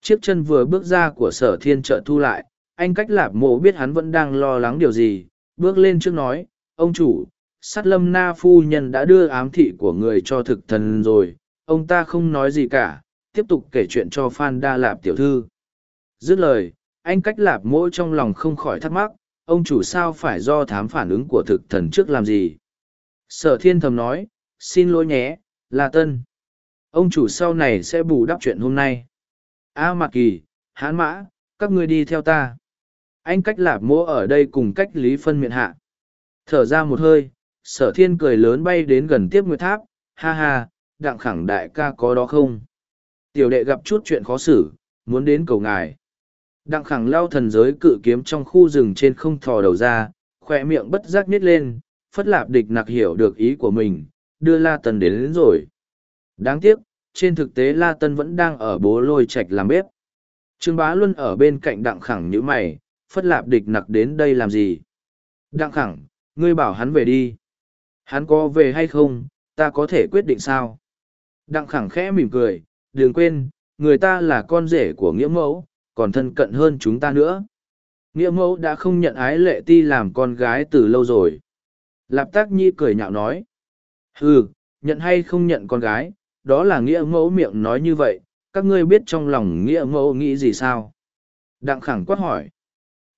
Chiếc chân vừa bước ra của sở thiên trợ thu lại, anh cách lạp mộ biết hắn vẫn đang lo lắng điều gì, bước lên trước nói, ông chủ, sát lâm na phu nhân đã đưa ám thị của người cho thực thần rồi, ông ta không nói gì cả, tiếp tục kể chuyện cho Phan Đa Lạp tiểu thư. Dứt lời, anh cách lạp Mỗ trong lòng không khỏi thắc mắc, ông chủ sao phải do thám phản ứng của thực thần trước làm gì. Sở thiên thầm nói, xin lỗi nhé, là tân. Ông chủ sau này sẽ bù đắp chuyện hôm nay. A à, Mạc Kỳ, Hán Mã, các ngươi đi theo ta. Anh cách lạp mỗ ở đây cùng cách lý phân miệng hạ. Thở ra một hơi, sở thiên cười lớn bay đến gần tiếp nguyệt tháp, ha ha, đặng khẳng đại ca có đó không? Tiểu đệ gặp chút chuyện khó xử, muốn đến cầu ngài. Đặng khẳng lao thần giới cự kiếm trong khu rừng trên không thò đầu ra, khoe miệng bất giác nít lên, phất lạp địch nặc hiểu được ý của mình, đưa La tần đến, đến rồi. Đáng tiếc, trên thực tế La Tân vẫn đang ở bố lôi Trạch làm bếp. Trương Bá Luân ở bên cạnh đặng khẳng như mày, phất lạp địch nặc đến đây làm gì? Đặng khẳng, ngươi bảo hắn về đi. Hắn có về hay không, ta có thể quyết định sao? Đặng khẳng khẽ mỉm cười, đừng quên, người ta là con rể của nghĩa mẫu, còn thân cận hơn chúng ta nữa. Nghĩa mẫu đã không nhận ái lệ ti làm con gái từ lâu rồi. Lạp tác nhi cười nhạo nói. Ừ, nhận hay không nhận con gái, đó là nghĩa mẫu miệng nói như vậy, các ngươi biết trong lòng nghĩa mẫu nghĩ gì sao? Đặng khẳng quát hỏi.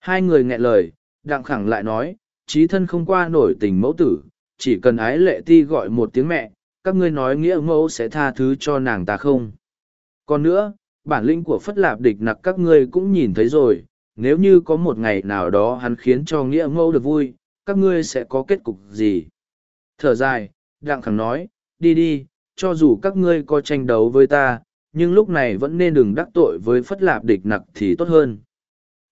Hai người nghẹn lời, đặng khẳng lại nói, trí thân không qua nổi tình mẫu tử, chỉ cần ái lệ ti gọi một tiếng mẹ, các ngươi nói nghĩa mẫu sẽ tha thứ cho nàng ta không? Còn nữa, bản lĩnh của phất lạp địch nặc các ngươi cũng nhìn thấy rồi, nếu như có một ngày nào đó hắn khiến cho nghĩa mẫu được vui, các ngươi sẽ có kết cục gì? Thở dài, Đặng Khẳng nói, đi đi, cho dù các ngươi có tranh đấu với ta, nhưng lúc này vẫn nên đừng đắc tội với phất lạp địch nặc thì tốt hơn.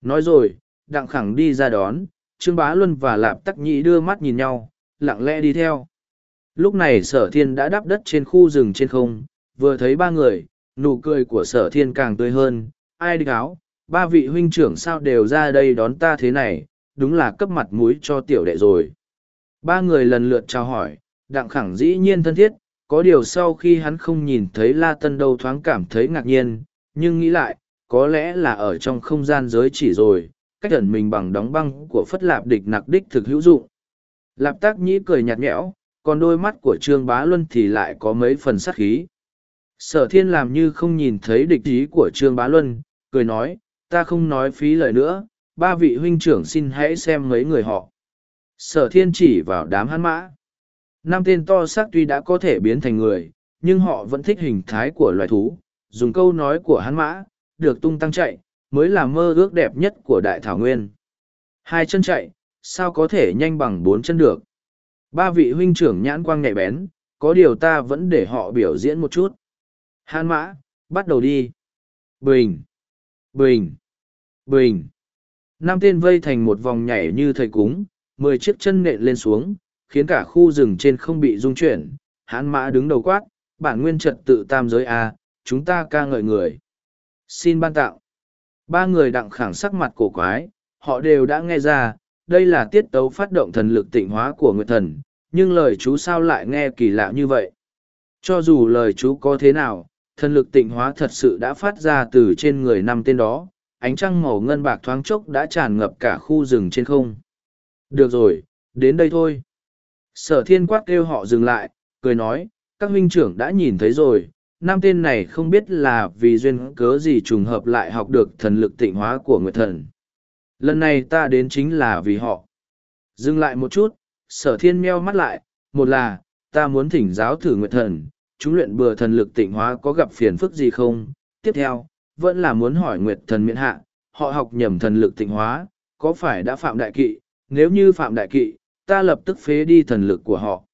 Nói rồi, Đặng Khẳng đi ra đón, Trương Bá Luân và Lạp Tắc Nhĩ đưa mắt nhìn nhau, lặng lẽ đi theo. Lúc này sở thiên đã đắp đất trên khu rừng trên không, vừa thấy ba người, nụ cười của sở thiên càng tươi hơn, ai đi áo, ba vị huynh trưởng sao đều ra đây đón ta thế này, đúng là cấp mặt mũi cho tiểu đệ rồi. Ba người lần lượt chào hỏi, đặng khẳng dĩ nhiên thân thiết, có điều sau khi hắn không nhìn thấy La Tân đâu thoáng cảm thấy ngạc nhiên, nhưng nghĩ lại, có lẽ là ở trong không gian giới chỉ rồi, cách ẩn mình bằng đóng băng của phất lạp địch nặc đích thực hữu dụng. Lạp tác nhĩ cười nhạt nhẽo, còn đôi mắt của Trương Bá Luân thì lại có mấy phần sát khí. Sở thiên làm như không nhìn thấy địch ý của Trương Bá Luân, cười nói, ta không nói phí lời nữa, ba vị huynh trưởng xin hãy xem mấy người họ. Sở thiên chỉ vào đám hắn mã. Năm tên to xác tuy đã có thể biến thành người, nhưng họ vẫn thích hình thái của loài thú. Dùng câu nói của hắn mã, được tung tăng chạy, mới là mơ ước đẹp nhất của đại thảo nguyên. Hai chân chạy, sao có thể nhanh bằng bốn chân được. Ba vị huynh trưởng nhãn quang nhạy bén, có điều ta vẫn để họ biểu diễn một chút. Hán mã, bắt đầu đi. Bình, bình, bình. Năm tên vây thành một vòng nhảy như thầy cúng, mười chiếc chân nện lên xuống, khiến cả khu rừng trên không bị rung chuyển. Hán mã đứng đầu quát, bản nguyên trật tự tam giới A, chúng ta ca ngợi người. Xin ban tạo. Ba người đặng khẳng sắc mặt cổ quái, họ đều đã nghe ra, đây là tiết tấu phát động thần lực tịnh hóa của nguyệt thần, nhưng lời chú sao lại nghe kỳ lạ như vậy. Cho dù lời chú có thế nào, thần lực tịnh hóa thật sự đã phát ra từ trên người năm tên đó, ánh trăng màu ngân bạc thoáng chốc đã tràn ngập cả khu rừng trên không. Được rồi, đến đây thôi. Sở thiên quát kêu họ dừng lại, cười nói, các huynh trưởng đã nhìn thấy rồi, nam tên này không biết là vì duyên cớ gì trùng hợp lại học được thần lực tịnh hóa của Nguyệt Thần. Lần này ta đến chính là vì họ. Dừng lại một chút, sở thiên meo mắt lại, một là, ta muốn thỉnh giáo thử Nguyệt Thần, chúng luyện bừa thần lực tịnh hóa có gặp phiền phức gì không? Tiếp theo, vẫn là muốn hỏi Nguyệt Thần miễn hạ, họ học nhầm thần lực tịnh hóa, có phải đã phạm đại kỵ? Nếu như phạm đại kỵ, ta lập tức phế đi thần lực của họ.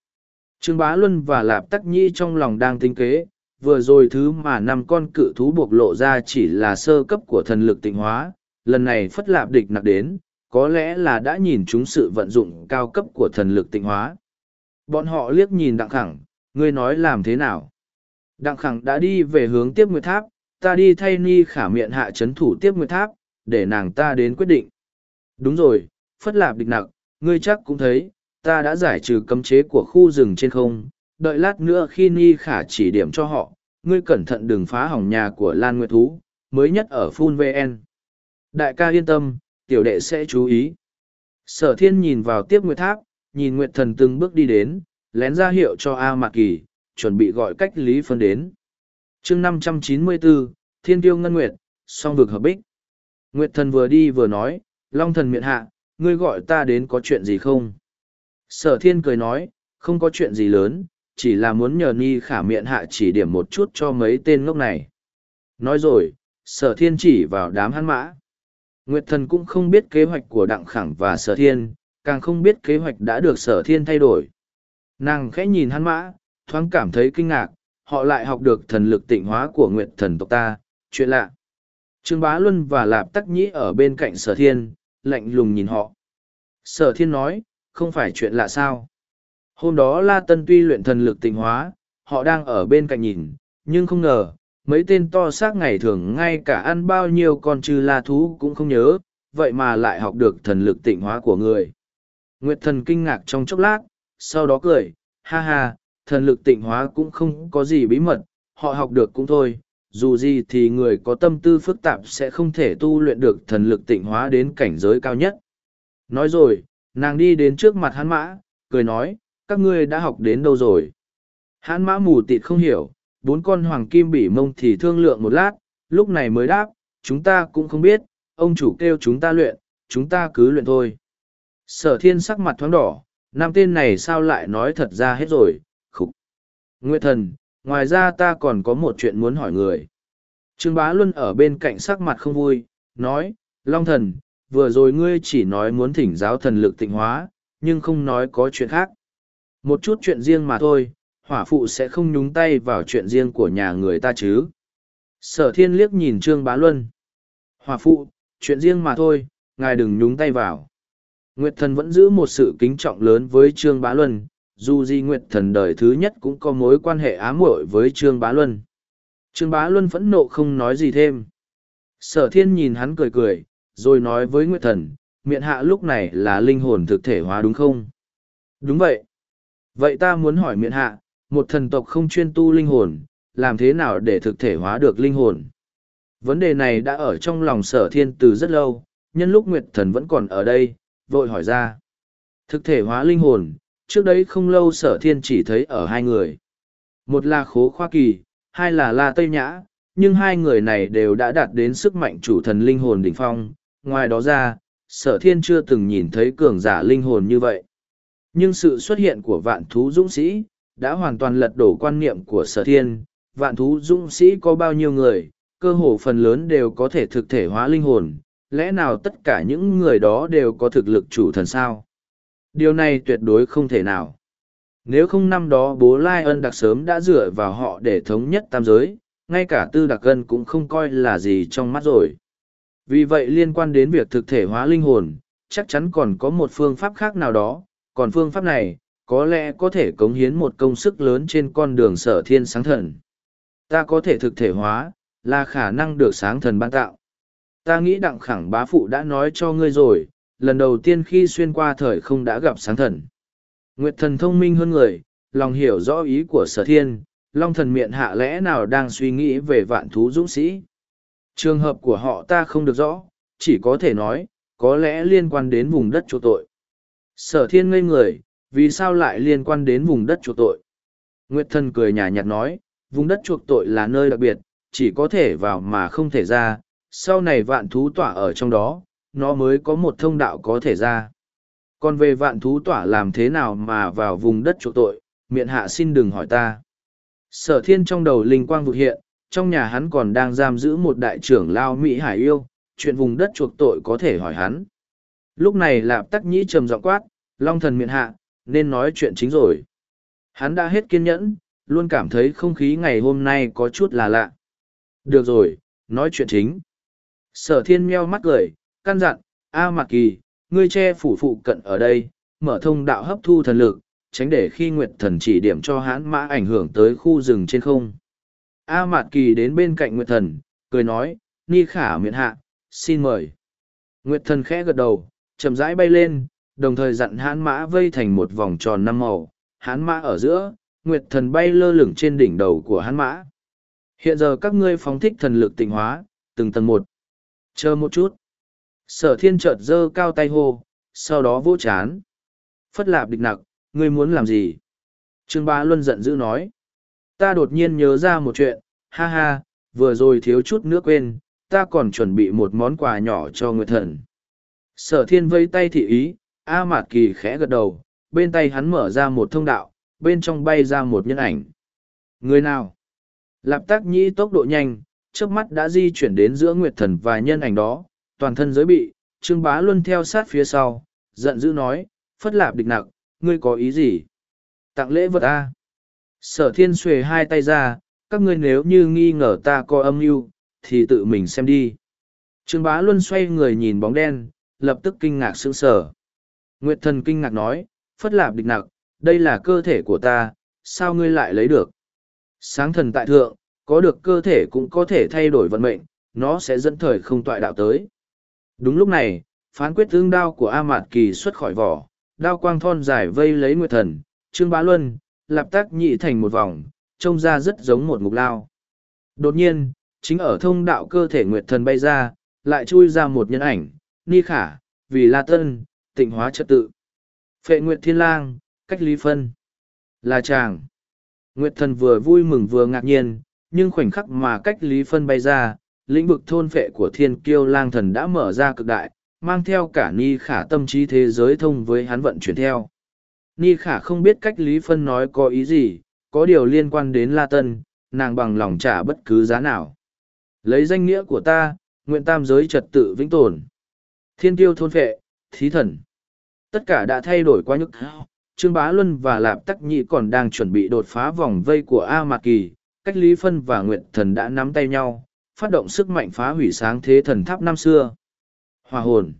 Trương Bá Luân và Lạp Tắc Nhi trong lòng đang tinh kế, vừa rồi thứ mà năm con cự thú buộc lộ ra chỉ là sơ cấp của thần lực tịnh hóa, lần này phất lạp địch nặc đến, có lẽ là đã nhìn chúng sự vận dụng cao cấp của thần lực tịnh hóa. Bọn họ liếc nhìn Đặng Khẳng, ngươi nói làm thế nào? Đặng Khẳng đã đi về hướng tiếp nguyệt tháp, ta đi thay ni khả miệng hạ chấn thủ tiếp nguyệt tháp, để nàng ta đến quyết định. Đúng rồi, phất lạp địch nặc, ngươi chắc cũng thấy, ta đã giải trừ cấm chế của khu rừng trên không, đợi lát nữa khi ni khả chỉ điểm cho họ, ngươi cẩn thận đừng phá hỏng nhà của Lan Nguyệt Thú, mới nhất ở Phun VN. Đại ca yên tâm, tiểu đệ sẽ chú ý. Sở thiên nhìn vào tiếp Nguyệt Tháp, nhìn Nguyệt Thần từng bước đi đến, lén ra hiệu cho A Mạc Kỳ, chuẩn bị gọi cách Lý Phân đến. chương năm trăm chín mươi bốn Thiên Tiêu Ngân Nguyệt, song vực hợp bích. Nguyệt Thần vừa đi vừa nói, Long Thần miệng hạ, ngươi gọi ta đến có chuyện gì không? Sở thiên cười nói, không có chuyện gì lớn, chỉ là muốn nhờ Ni khả miệng hạ chỉ điểm một chút cho mấy tên ngốc này. Nói rồi, sở thiên chỉ vào đám hắn mã. Nguyệt thần cũng không biết kế hoạch của Đặng Khẳng và sở thiên, càng không biết kế hoạch đã được sở thiên thay đổi. Nàng khẽ nhìn hắn mã, thoáng cảm thấy kinh ngạc, họ lại học được thần lực tịnh hóa của Nguyệt thần tộc ta, chuyện lạ. Trương Bá Luân và Lạp Tắc Nhĩ ở bên cạnh sở thiên, lạnh lùng nhìn họ. Sở thiên nói, không phải chuyện lạ sao. Hôm đó La Tân tuy luyện thần lực tịnh hóa, họ đang ở bên cạnh nhìn, nhưng không ngờ, mấy tên to xác ngày thường ngay cả ăn bao nhiêu con trừ la thú cũng không nhớ, vậy mà lại học được thần lực tịnh hóa của người. Nguyệt thần kinh ngạc trong chốc lát, sau đó cười, ha ha, thần lực tịnh hóa cũng không có gì bí mật, họ học được cũng thôi, dù gì thì người có tâm tư phức tạp sẽ không thể tu luyện được thần lực tịnh hóa đến cảnh giới cao nhất. Nói rồi, nàng đi đến trước mặt hắn mã, cười nói, các ngươi đã học đến đâu rồi? Hán mã mù tịt không hiểu, bốn con hoàng kim bỉ mông thì thương lượng một lát, lúc này mới đáp, chúng ta cũng không biết, ông chủ kêu chúng ta luyện, chúng ta cứ luyện thôi. Sở thiên sắc mặt thoáng đỏ, nam tên này sao lại nói thật ra hết rồi, khục. Nguyệt thần, ngoài ra ta còn có một chuyện muốn hỏi người. Trương Bá Luân ở bên cạnh sắc mặt không vui, nói, Long thần, vừa rồi ngươi chỉ nói muốn thỉnh giáo thần lực tịnh hóa, nhưng không nói có chuyện khác. Một chút chuyện riêng mà thôi, hỏa phụ sẽ không nhúng tay vào chuyện riêng của nhà người ta chứ. Sở thiên liếc nhìn Trương Bá Luân. Hỏa phụ, chuyện riêng mà thôi, ngài đừng nhúng tay vào. Nguyệt thần vẫn giữ một sự kính trọng lớn với Trương Bá Luân, dù Di Nguyệt thần đời thứ nhất cũng có mối quan hệ ám muội với Trương Bá Luân. Trương Bá Luân phẫn nộ không nói gì thêm. Sở thiên nhìn hắn cười cười, rồi nói với Nguyệt thần, miệng hạ lúc này là linh hồn thực thể hóa đúng không? Đúng vậy. Vậy ta muốn hỏi miệng hạ, một thần tộc không chuyên tu linh hồn, làm thế nào để thực thể hóa được linh hồn? Vấn đề này đã ở trong lòng sở thiên từ rất lâu, nhân lúc Nguyệt thần vẫn còn ở đây, vội hỏi ra. Thực thể hóa linh hồn, trước đấy không lâu sở thiên chỉ thấy ở hai người. Một là khố khoa kỳ, hai là la tây nhã, nhưng hai người này đều đã đạt đến sức mạnh chủ thần linh hồn đỉnh phong. Ngoài đó ra, sở thiên chưa từng nhìn thấy cường giả linh hồn như vậy. Nhưng sự xuất hiện của vạn thú dũng sĩ, đã hoàn toàn lật đổ quan niệm của sở thiên. Vạn thú dũng sĩ có bao nhiêu người, cơ hồ phần lớn đều có thể thực thể hóa linh hồn. Lẽ nào tất cả những người đó đều có thực lực chủ thần sao? Điều này tuyệt đối không thể nào. Nếu không năm đó bố Lai ân đặc sớm đã dựa vào họ để thống nhất tam giới, ngay cả tư đặc ân cũng không coi là gì trong mắt rồi. Vì vậy liên quan đến việc thực thể hóa linh hồn, chắc chắn còn có một phương pháp khác nào đó, còn phương pháp này, có lẽ có thể cống hiến một công sức lớn trên con đường sở thiên sáng thần. Ta có thể thực thể hóa, là khả năng được sáng thần ban tạo. Ta nghĩ đặng khẳng bá phụ đã nói cho ngươi rồi, lần đầu tiên khi xuyên qua thời không đã gặp sáng thần. Nguyệt thần thông minh hơn người, lòng hiểu rõ ý của sở thiên, long thần miệng hạ lẽ nào đang suy nghĩ về vạn thú dũng sĩ. Trường hợp của họ ta không được rõ, chỉ có thể nói, có lẽ liên quan đến vùng đất chỗ tội. Sở thiên ngây người, vì sao lại liên quan đến vùng đất chuộc tội? Nguyệt thần cười nhả nhạt nói, vùng đất chuộc tội là nơi đặc biệt, chỉ có thể vào mà không thể ra, sau này vạn thú tỏa ở trong đó, nó mới có một thông đạo có thể ra. Còn về vạn thú tỏa làm thế nào mà vào vùng đất chỗ tội, miệng hạ xin đừng hỏi ta. Sở thiên trong đầu linh quang vụt hiện, trong nhà hắn còn đang giam giữ một đại trưởng lao Mỹ Hải yêu, chuyện vùng đất chuộc tội có thể hỏi hắn. Lúc này lạp tắc nhĩ trầm giọng quát, long thần miện hạ, nên nói chuyện chính rồi. Hắn đã hết kiên nhẫn, luôn cảm thấy không khí ngày hôm nay có chút là lạ. Được rồi, nói chuyện chính. Sở thiên meo mắt gửi, căn dặn, A Mạc Kỳ, ngươi che phủ phụ cận ở đây, mở thông đạo hấp thu thần lực, tránh để khi Nguyệt Thần chỉ điểm cho hãn mã ảnh hưởng tới khu rừng trên không. A Mạt Kỳ đến bên cạnh Nguyệt Thần, cười nói, Ni khả miện hạ, xin mời. Nguyệt Thần khẽ gật đầu, chậm rãi bay lên, đồng thời dặn hãn mã vây thành một vòng tròn năm màu, hãn mã ở giữa, Nguyệt Thần bay lơ lửng trên đỉnh đầu của hãn mã. Hiện giờ các ngươi phóng thích thần lực tịnh hóa, từng tầng một. Chờ một chút. Sở thiên chợt giơ cao tay hô, sau đó vỗ chán. Phất lạp địch nặc, ngươi muốn làm gì? Trương Bá Luân giận dữ nói. Ta đột nhiên nhớ ra một chuyện, ha ha, vừa rồi thiếu chút nữa quên, ta còn chuẩn bị một món quà nhỏ cho Nguyệt Thần. Sở thiên vây tay thị ý, A Mạt Kỳ khẽ gật đầu, bên tay hắn mở ra một thông đạo, bên trong bay ra một nhân ảnh. Người nào? Lạp tác nhĩ tốc độ nhanh, trước mắt đã di chuyển đến giữa Nguyệt Thần và nhân ảnh đó, toàn thân giới bị, Trương Bá Luân theo sát phía sau, giận dữ nói, phất lạp địch nặc, ngươi có ý gì? Tặng lễ vật A. Sở thiên xuề hai tay ra, các ngươi nếu như nghi ngờ ta có âm mưu thì tự mình xem đi. Trương Bá Luân xoay người nhìn bóng đen, lập tức kinh ngạc sững sờ. Nguyệt thần kinh ngạc nói, phất lạp địch nặc, đây là cơ thể của ta, sao ngươi lại lấy được? Sáng thần tại thượng, có được cơ thể cũng có thể thay đổi vận mệnh, nó sẽ dẫn thời không toại đạo tới. Đúng lúc này, phán quyết tương đao của A Mạt Kỳ xuất khỏi vỏ, đao quang thon dài vây lấy Nguyệt thần, Trương Bá Luân, lạp tác nhị thành một vòng, trông ra rất giống một ngục lao. Đột nhiên, chính ở thông đạo cơ thể Nguyệt thần bay ra, lại chui ra một nhân ảnh, Ni Khả, vì La Tân, tịnh hóa trật tự. Phệ Nguyệt Thiên Lang, cách lý phân. Là chàng. Nguyệt thần vừa vui mừng vừa ngạc nhiên, nhưng khoảnh khắc mà cách lý phân bay ra, lĩnh vực thôn phệ của thiên kiêu lang thần đã mở ra cực đại, mang theo cả Ni Khả tâm trí thế giới thông với hắn vận chuyển theo. Ni Khả không biết cách Lý Phân nói có ý gì, có điều liên quan đến La Tân, nàng bằng lòng trả bất cứ giá nào. Lấy danh nghĩa của ta, nguyện tam giới trật tự vĩnh tồn. Thiên tiêu thôn phệ, thí thần. Tất cả đã thay đổi quá nhức Trương Bá Luân và Lạp Tắc Nhị còn đang chuẩn bị đột phá vòng vây của A Mạc Kỳ, cách Lý Phân và Nguyệt Thần đã nắm tay nhau, phát động sức mạnh phá hủy sáng thế thần tháp năm xưa. Hòa hồn.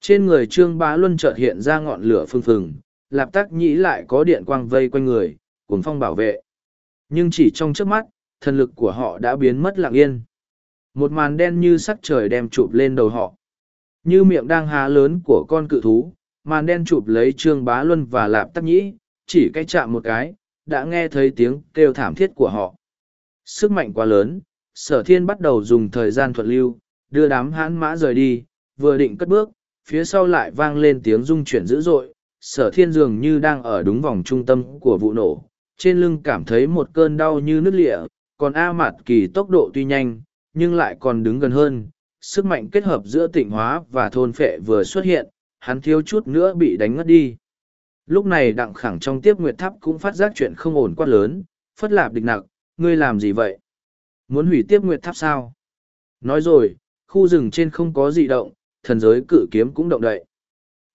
Trên người Trương Bá Luân chợt hiện ra ngọn lửa phương phừng, Lạp Tắc nhĩ lại có điện quang vây quanh người, cuốn phong bảo vệ. Nhưng chỉ trong trước mắt, thần lực của họ đã biến mất lặng yên. Một màn đen như sắc trời đem chụp lên đầu họ. Như miệng đang há lớn của con cự thú, màn đen chụp lấy Trương Bá Luân và Lạp Tắc Nhĩ, chỉ cách chạm một cái, đã nghe thấy tiếng kêu thảm thiết của họ. Sức mạnh quá lớn, sở thiên bắt đầu dùng thời gian thuận lưu, đưa đám hãn mã rời đi, vừa định cất bước, phía sau lại vang lên tiếng rung chuyển dữ dội, sở thiên dường như đang ở đúng vòng trung tâm của vụ nổ, trên lưng cảm thấy một cơn đau như nứt lịa, còn A Mạt Kỳ tốc độ tuy nhanh, nhưng lại còn đứng gần hơn, sức mạnh kết hợp giữa tịnh hóa và thôn phệ vừa xuất hiện, hắn thiếu chút nữa bị đánh ngất đi. Lúc này đặng khẳng trong tiếp nguyệt tháp cũng phát giác chuyện không ổn quá lớn, phất lạp địch nặc, ngươi làm gì vậy? Muốn hủy tiếp nguyệt tháp sao? Nói rồi, khu rừng trên không có gì động, thần giới cử kiếm cũng động đậy.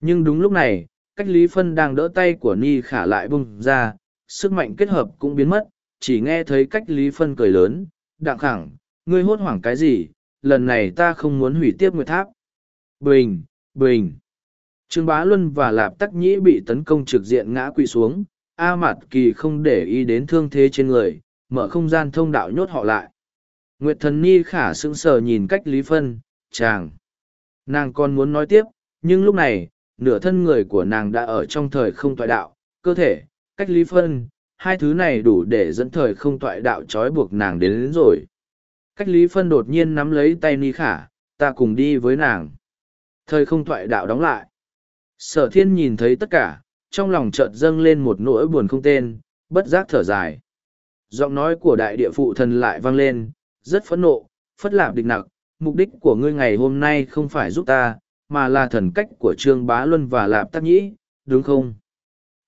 Nhưng đúng lúc này, cách Lý Phân đang đỡ tay của Ni khả lại bung ra, sức mạnh kết hợp cũng biến mất, chỉ nghe thấy cách Lý Phân cười lớn, đặng khẳng, ngươi hốt hoảng cái gì, lần này ta không muốn hủy tiếp nguyệt tháp. Bình, bình. Trương Bá Luân và Lạp Tắc Nhĩ bị tấn công trực diện ngã quỵ xuống, A Mạt Kỳ không để ý đến thương thế trên người, mở không gian thông đạo nhốt họ lại. Nguyệt thần Ni khả sững sờ nhìn cách Lý Phân, chàng. Nàng còn muốn nói tiếp, nhưng lúc này, nửa thân người của nàng đã ở trong thời không toại đạo, cơ thể, cách Lý Phân, hai thứ này đủ để dẫn thời không toại đạo trói buộc nàng đến, đến rồi. Cách Lý Phân đột nhiên nắm lấy tay Ni khả, ta cùng đi với nàng. Thời không toại đạo đóng lại. Sở thiên nhìn thấy tất cả, trong lòng chợt dâng lên một nỗi buồn không tên, bất giác thở dài. Giọng nói của đại địa phụ thần lại vang lên, rất phẫn nộ, phất lạp địch nặc, mục đích của ngươi ngày hôm nay không phải giúp ta, mà là thần cách của Trương Bá Luân và Lạp Tắc Nhĩ, đúng không?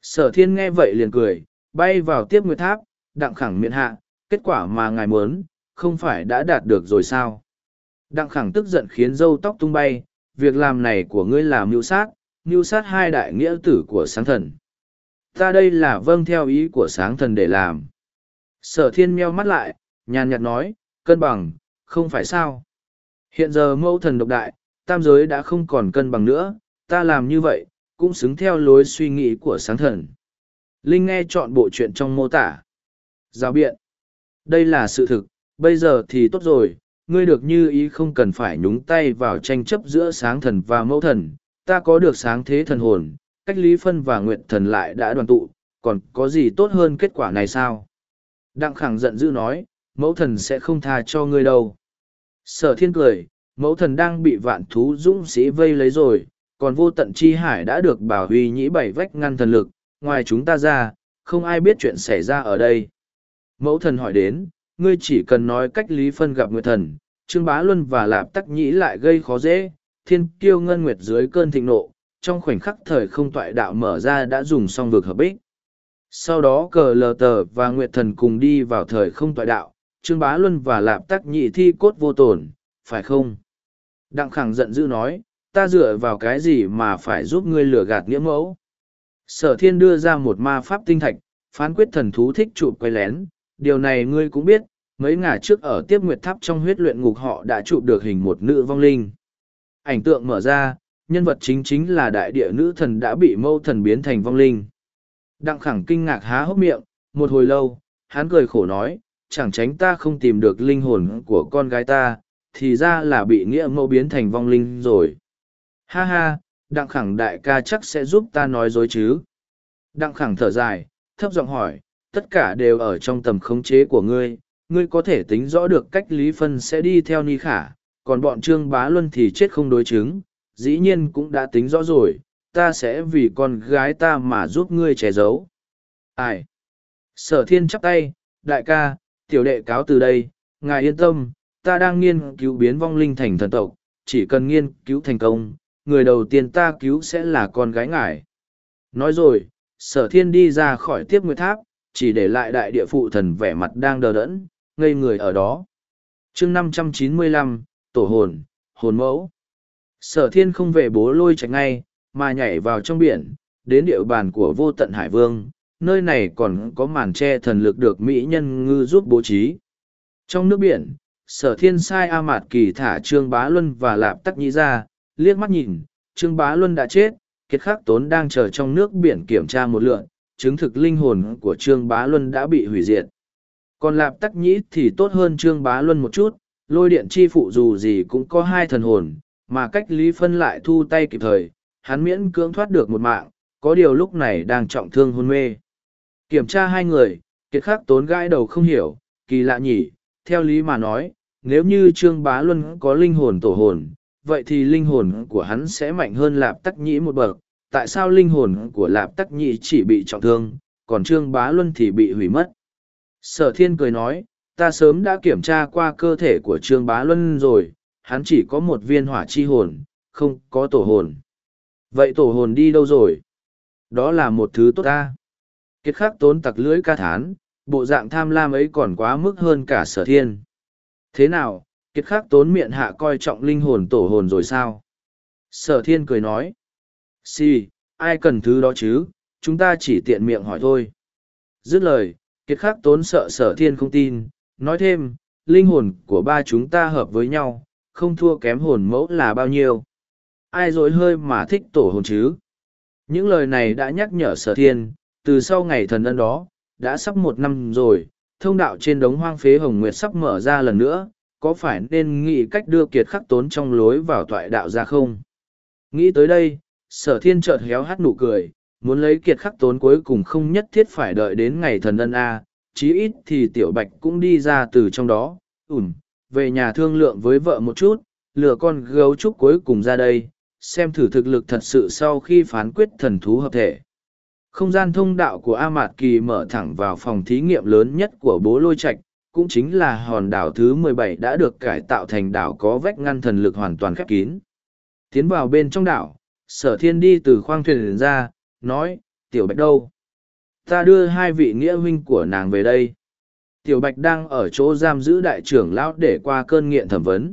Sở thiên nghe vậy liền cười, bay vào tiếp nguyệt tháp, đặng khẳng miệng hạ, kết quả mà ngài muốn, không phải đã đạt được rồi sao? Đặng khẳng tức giận khiến dâu tóc tung bay, việc làm này của ngươi là mưu sát, mưu sát hai đại nghĩa tử của sáng thần. Ta đây là vâng theo ý của sáng thần để làm. Sở thiên meo mắt lại, nhàn nhạt nói, cân bằng, không phải sao. Hiện giờ mẫu thần độc đại, tam giới đã không còn cân bằng nữa, ta làm như vậy, cũng xứng theo lối suy nghĩ của sáng thần. Linh nghe chọn bộ chuyện trong mô tả. Giáo biện. Đây là sự thực, bây giờ thì tốt rồi, ngươi được như ý không cần phải nhúng tay vào tranh chấp giữa sáng thần và mẫu thần, ta có được sáng thế thần hồn, cách lý phân và nguyện thần lại đã đoàn tụ, còn có gì tốt hơn kết quả này sao? Đặng khẳng giận dữ nói, mẫu thần sẽ không tha cho ngươi đâu. Sở thiên cười, mẫu thần đang bị vạn thú dũng sĩ vây lấy rồi, còn vô tận chi hải đã được bảo huy nhĩ bảy vách ngăn thần lực, ngoài chúng ta ra, không ai biết chuyện xảy ra ở đây. Mẫu thần hỏi đến, ngươi chỉ cần nói cách Lý Phân gặp Nguyệt Thần, Trương Bá Luân và Lạp Tắc Nhĩ lại gây khó dễ, thiên kiêu ngân nguyệt dưới cơn thịnh nộ, trong khoảnh khắc thời không toại đạo mở ra đã dùng xong vực hợp bích. Sau đó cờ lờ tờ và Nguyệt Thần cùng đi vào thời không toại đạo, Trương Bá Luân và Lạp Tắc Nhị thi cốt vô tổn, phải không? Đặng Khẳng giận dữ nói, ta dựa vào cái gì mà phải giúp ngươi lừa gạt nghĩa mẫu? Sở thiên đưa ra một ma pháp tinh thạch, phán quyết thần thú thích chụp quay lén, điều này ngươi cũng biết, mấy ngả trước ở tiếp nguyệt tháp trong huyết luyện ngục họ đã chụp được hình một nữ vong linh. Ảnh tượng mở ra, nhân vật chính chính là đại địa nữ thần đã bị mâu thần biến thành vong linh. Đặng khẳng kinh ngạc há hốc miệng, một hồi lâu, hắn cười khổ nói, chẳng tránh ta không tìm được linh hồn của con gái ta, thì ra là bị nghĩa mẫu biến thành vong linh rồi. Ha ha, đặng khẳng đại ca chắc sẽ giúp ta nói dối chứ. Đặng khẳng thở dài, thấp giọng hỏi, tất cả đều ở trong tầm khống chế của ngươi, ngươi có thể tính rõ được cách Lý Phân sẽ đi theo Ni Khả, còn bọn Trương Bá Luân thì chết không đối chứng, dĩ nhiên cũng đã tính rõ rồi, ta sẽ vì con gái ta mà giúp ngươi che giấu. Ai? Sở thiên chắp tay, đại ca, tiểu đệ cáo từ đây, ngài yên tâm, ta đang nghiên cứu biến vong linh thành thần tộc, chỉ cần nghiên cứu thành công, người đầu tiên ta cứu sẽ là con gái ngài. Nói rồi, sở thiên đi ra khỏi tiếp nguyệt tháp, chỉ để lại đại địa phụ thần vẻ mặt đang đờ đẫn, ngây người ở đó. chương năm trăm chín mươi lăm tổ hồn, hồn mẫu. Sở thiên không về bố lôi tránh ngay, mà nhảy vào trong biển, đến địa bàn của vô tận hải vương, nơi này còn có màn tre thần lực được mỹ nhân ngư giúp bố trí. Trong nước biển, sở thiên sai A Mạt Kỳ thả Trương Bá Luân và Lạp Tắc Nhĩ ra, liếc mắt nhìn, Trương Bá Luân đã chết, kiệt khắc tốn đang chờ trong nước biển kiểm tra một lượn, chứng thực linh hồn của Trương Bá Luân đã bị hủy diệt. Còn Lạp Tắc Nhĩ thì tốt hơn Trương Bá Luân một chút, lôi điện chi phụ dù gì cũng có hai thần hồn, mà cách Lý Phân lại thu tay kịp thời, hắn miễn cưỡng thoát được một mạng, có điều lúc này đang trọng thương hôn mê. Kiểm tra hai người, kiệt khắc tốn gãi đầu không hiểu, kỳ lạ nhỉ, theo lý mà nói, nếu như Trương Bá Luân có linh hồn tổ hồn, vậy thì linh hồn của hắn sẽ mạnh hơn Lạp Tắc Nhĩ một bậc. Tại sao linh hồn của Lạp Tắc Nhĩ chỉ bị trọng thương, còn Trương Bá Luân thì bị hủy mất? Sở thiên cười nói, ta sớm đã kiểm tra qua cơ thể của Trương Bá Luân rồi, hắn chỉ có một viên hỏa chi hồn, không có tổ hồn. Vậy tổ hồn đi đâu rồi? Đó là một thứ tốt ta. Kiệt khắc tốn tặc lưỡi ca thán, bộ dạng tham lam ấy còn quá mức hơn cả sở thiên. Thế nào, kiệt khắc tốn miệng hạ coi trọng linh hồn tổ hồn rồi sao? Sở thiên cười nói. Si, ai cần thứ đó chứ, chúng ta chỉ tiện miệng hỏi thôi. Dứt lời, kiệt khắc tốn sợ sở thiên không tin, nói thêm, linh hồn của ba chúng ta hợp với nhau, không thua kém hồn mẫu là bao nhiêu. Ai dối hơi mà thích tổ hồn chứ? Những lời này đã nhắc nhở sở thiên, từ sau ngày thần ân đó, đã sắp một năm rồi, thông đạo trên đống hoang phế hồng nguyệt sắp mở ra lần nữa, có phải nên nghĩ cách đưa kiệt khắc tốn trong lối vào toại đạo ra không? Nghĩ tới đây, sở thiên chợt héo hát nụ cười, muốn lấy kiệt khắc tốn cuối cùng không nhất thiết phải đợi đến ngày thần ân A, chí ít thì tiểu bạch cũng đi ra từ trong đó, ủn, về nhà thương lượng với vợ một chút, lừa con gấu trúc cuối cùng ra đây, xem thử thực lực thật sự sau khi phán quyết thần thú hợp thể. Không gian thông đạo của A Mạt Kỳ mở thẳng vào phòng thí nghiệm lớn nhất của bố lôi Trạch, cũng chính là hòn đảo thứ mười bảy đã được cải tạo thành đảo có vách ngăn thần lực hoàn toàn khép kín. Tiến vào bên trong đảo, sở thiên đi từ khoang thuyền ra, nói, tiểu bạch đâu? Ta đưa hai vị nghĩa huynh của nàng về đây. Tiểu bạch đang ở chỗ giam giữ đại trưởng lão để qua cơn nghiện thẩm vấn.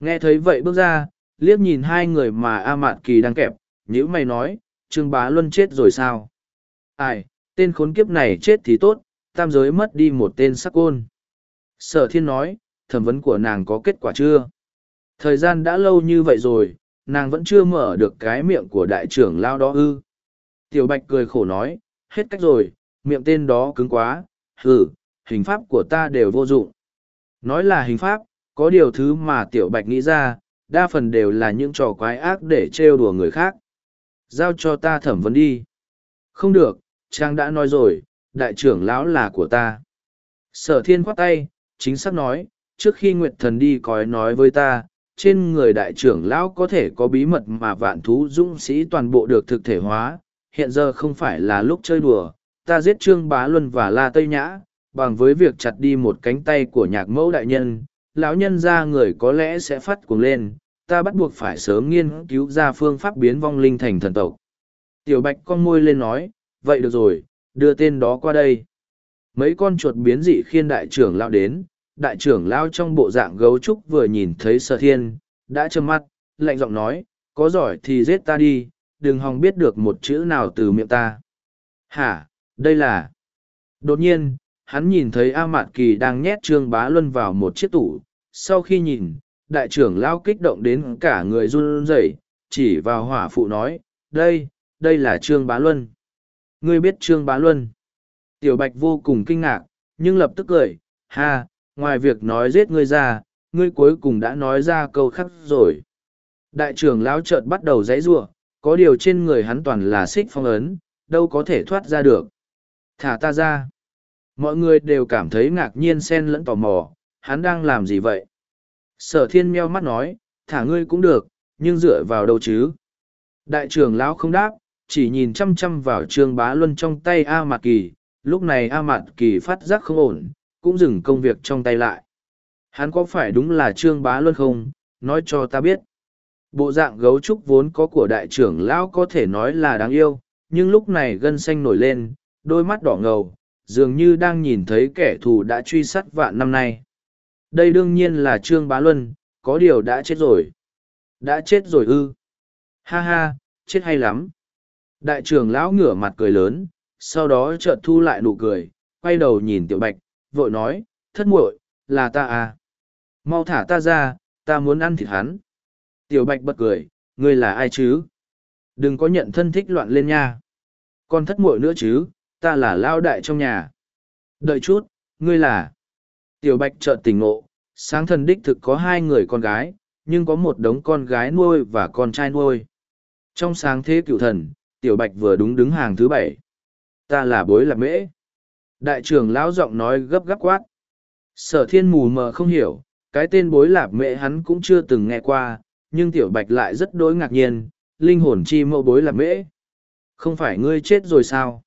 Nghe thấy vậy bước ra, liếc nhìn hai người mà A Mạt Kỳ đang kẹp, nhữ mày nói, Trương Bá Luân chết rồi sao? Ai, tên khốn kiếp này chết thì tốt, tam giới mất đi một tên sắc côn. Sở thiên nói, thẩm vấn của nàng có kết quả chưa? Thời gian đã lâu như vậy rồi, nàng vẫn chưa mở được cái miệng của đại trưởng lao đó ư. Tiểu Bạch cười khổ nói, hết cách rồi, miệng tên đó cứng quá, hừ, hình pháp của ta đều vô dụng. Nói là hình pháp, có điều thứ mà Tiểu Bạch nghĩ ra, đa phần đều là những trò quái ác để trêu đùa người khác. Giao cho ta thẩm vấn đi. Không được, Trang đã nói rồi, đại trưởng lão là của ta. Sở thiên khoát tay, chính xác nói, trước khi Nguyệt Thần đi cói nói với ta, trên người đại trưởng lão có thể có bí mật mà vạn thú dũng sĩ toàn bộ được thực thể hóa, hiện giờ không phải là lúc chơi đùa, ta giết Trương Bá Luân và La Tây Nhã, bằng với việc chặt đi một cánh tay của nhạc mẫu đại nhân, lão nhân ra người có lẽ sẽ phát cuồng lên, ta bắt buộc phải sớm nghiên cứu ra phương pháp biến vong linh thành thần tộc. Tiểu Bạch con môi lên nói, vậy được rồi, đưa tên đó qua đây. Mấy con chuột biến dị khiên đại trưởng lao đến, đại trưởng lao trong bộ dạng gấu trúc vừa nhìn thấy sở thiên, đã trầm mắt, lạnh giọng nói, có giỏi thì giết ta đi, đừng hòng biết được một chữ nào từ miệng ta. Hả, đây là... Đột nhiên, hắn nhìn thấy A mạn Kỳ đang nhét Trương Bá Luân vào một chiếc tủ. Sau khi nhìn, đại trưởng lao kích động đến cả người run rẩy, chỉ vào hỏa phụ nói, đây, đây là Trương Bá Luân. Ngươi biết Trương Bá Luân. Tiểu Bạch vô cùng kinh ngạc, nhưng lập tức cười, ha, ngoài việc nói giết ngươi ra, ngươi cuối cùng đã nói ra câu khắc rồi. Đại trưởng lão chợt bắt đầu dãy giụa, có điều trên người hắn toàn là xích phong ấn, đâu có thể thoát ra được. Thả ta ra. Mọi người đều cảm thấy ngạc nhiên xen lẫn tò mò, hắn đang làm gì vậy? Sở thiên meo mắt nói, thả ngươi cũng được, nhưng dựa vào đâu chứ? Đại trưởng lão không đáp, chỉ nhìn chăm chăm vào trương bá luân trong tay A Mạt Kỳ, lúc này A Mạt Kỳ phát giác không ổn, cũng dừng công việc trong tay lại. Hắn có phải đúng là trương bá luân không? Nói cho ta biết. Bộ dạng gấu trúc vốn có của đại trưởng lão có thể nói là đáng yêu, nhưng lúc này gân xanh nổi lên, đôi mắt đỏ ngầu, dường như đang nhìn thấy kẻ thù đã truy sát vạn năm nay. Đây đương nhiên là Trương Bá Luân, có điều đã chết rồi. Đã chết rồi ư. Ha ha, chết hay lắm. Đại trưởng lão ngửa mặt cười lớn, sau đó chợt thu lại nụ cười, quay đầu nhìn tiểu bạch, vội nói, thất muội, là ta à. Mau thả ta ra, ta muốn ăn thịt hắn. Tiểu bạch bật cười, ngươi là ai chứ? Đừng có nhận thân thích loạn lên nha. Còn thất muội nữa chứ, ta là lao đại trong nhà. Đợi chút, ngươi là... Tiểu bạch chợt tỉnh ngộ, sáng thần đích thực có hai người con gái, nhưng có một đống con gái nuôi và con trai nuôi. Trong sáng thế cựu thần, tiểu bạch vừa đúng đứng hàng thứ bảy. Ta là bối lạc mễ. Đại trưởng lão giọng nói gấp gáp quát. Sở thiên mù mờ không hiểu, cái tên bối lạp mễ hắn cũng chưa từng nghe qua, nhưng tiểu bạch lại rất đối ngạc nhiên, linh hồn chi mẫu bối lạp mễ. Không phải ngươi chết rồi sao?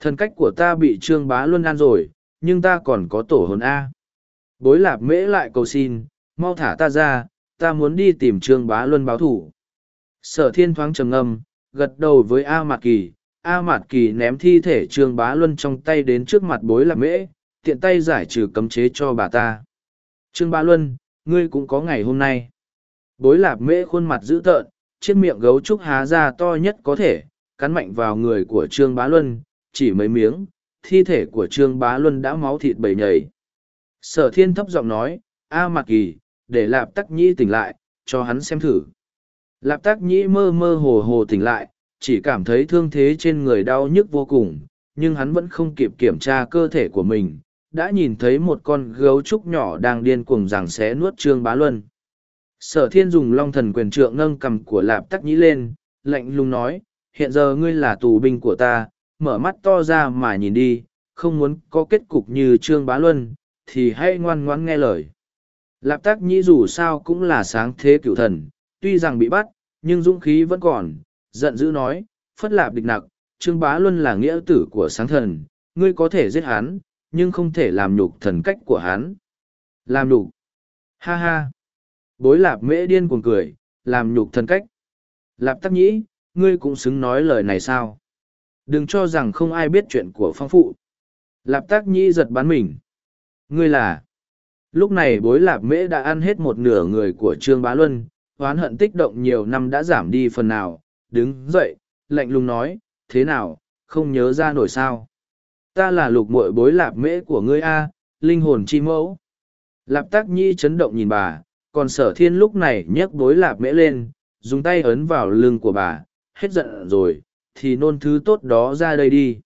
Thần cách của ta bị Trương Bá Luân ăn rồi, nhưng ta còn có tổ hồn A. Bối lạp mễ lại cầu xin, mau thả ta ra, ta muốn đi tìm Trương Bá Luân báo thủ. Sở thiên thoáng trầm ngâm, gật đầu với A Mạt Kỳ. A Mạt Kỳ ném thi thể Trương Bá Luân trong tay đến trước mặt bối lạp mễ, tiện tay giải trừ cấm chế cho bà ta. Trương Bá Luân, ngươi cũng có ngày hôm nay. Bối lạp mễ khuôn mặt dữ tợn, chiếc miệng gấu trúc há ra to nhất có thể, cắn mạnh vào người của Trương Bá Luân, chỉ mấy miếng, thi thể của Trương Bá Luân đã máu thịt bầy nhầy. Sở thiên thấp giọng nói, A Mạc Kỳ, để Lạp Tắc Nhĩ tỉnh lại, cho hắn xem thử. Lạp Tác Nhĩ mơ mơ hồ hồ tỉnh lại, chỉ cảm thấy thương thế trên người đau nhức vô cùng, nhưng hắn vẫn không kịp kiểm tra cơ thể của mình, đã nhìn thấy một con gấu trúc nhỏ đang điên cuồng rằng xé nuốt Trương Bá Luân. Sở thiên dùng long thần quyền trượng nâng cầm của Lạp Tắc Nhĩ lên, lạnh lùng nói, hiện giờ ngươi là tù binh của ta, mở mắt to ra mà nhìn đi, không muốn có kết cục như Trương Bá Luân, thì hãy ngoan ngoãn nghe lời. Lạp tác nhĩ dù sao cũng là sáng thế cựu thần, tuy rằng bị bắt, nhưng dũng khí vẫn còn, giận dữ nói, phất lạp địch nặc, Trương Bá Luân là nghĩa tử của sáng thần, ngươi có thể giết hắn, nhưng không thể làm nhục thần cách của hắn. Làm nhục. Ha ha. Bối lạp mễ điên cuồng cười, làm nhục thần cách. Lạp tắc nhĩ, ngươi cũng xứng nói lời này sao? Đừng cho rằng không ai biết chuyện của phong phụ. Lạp tác nhĩ giật bắn mình. Ngươi là. Lúc này bối lạp mễ đã ăn hết một nửa người của Trương Bá Luân, hoán hận tích động nhiều năm đã giảm đi phần nào, đứng dậy, lạnh lùng nói, thế nào, không nhớ ra nổi sao. Ta là lục muội bối lạp mễ của ngươi A, linh hồn chi mẫu. Lạp tác nhi chấn động nhìn bà, còn sở thiên lúc này nhấc bối lạp mễ lên, dùng tay ấn vào lưng của bà, hết giận rồi, thì nôn thứ tốt đó ra đây đi.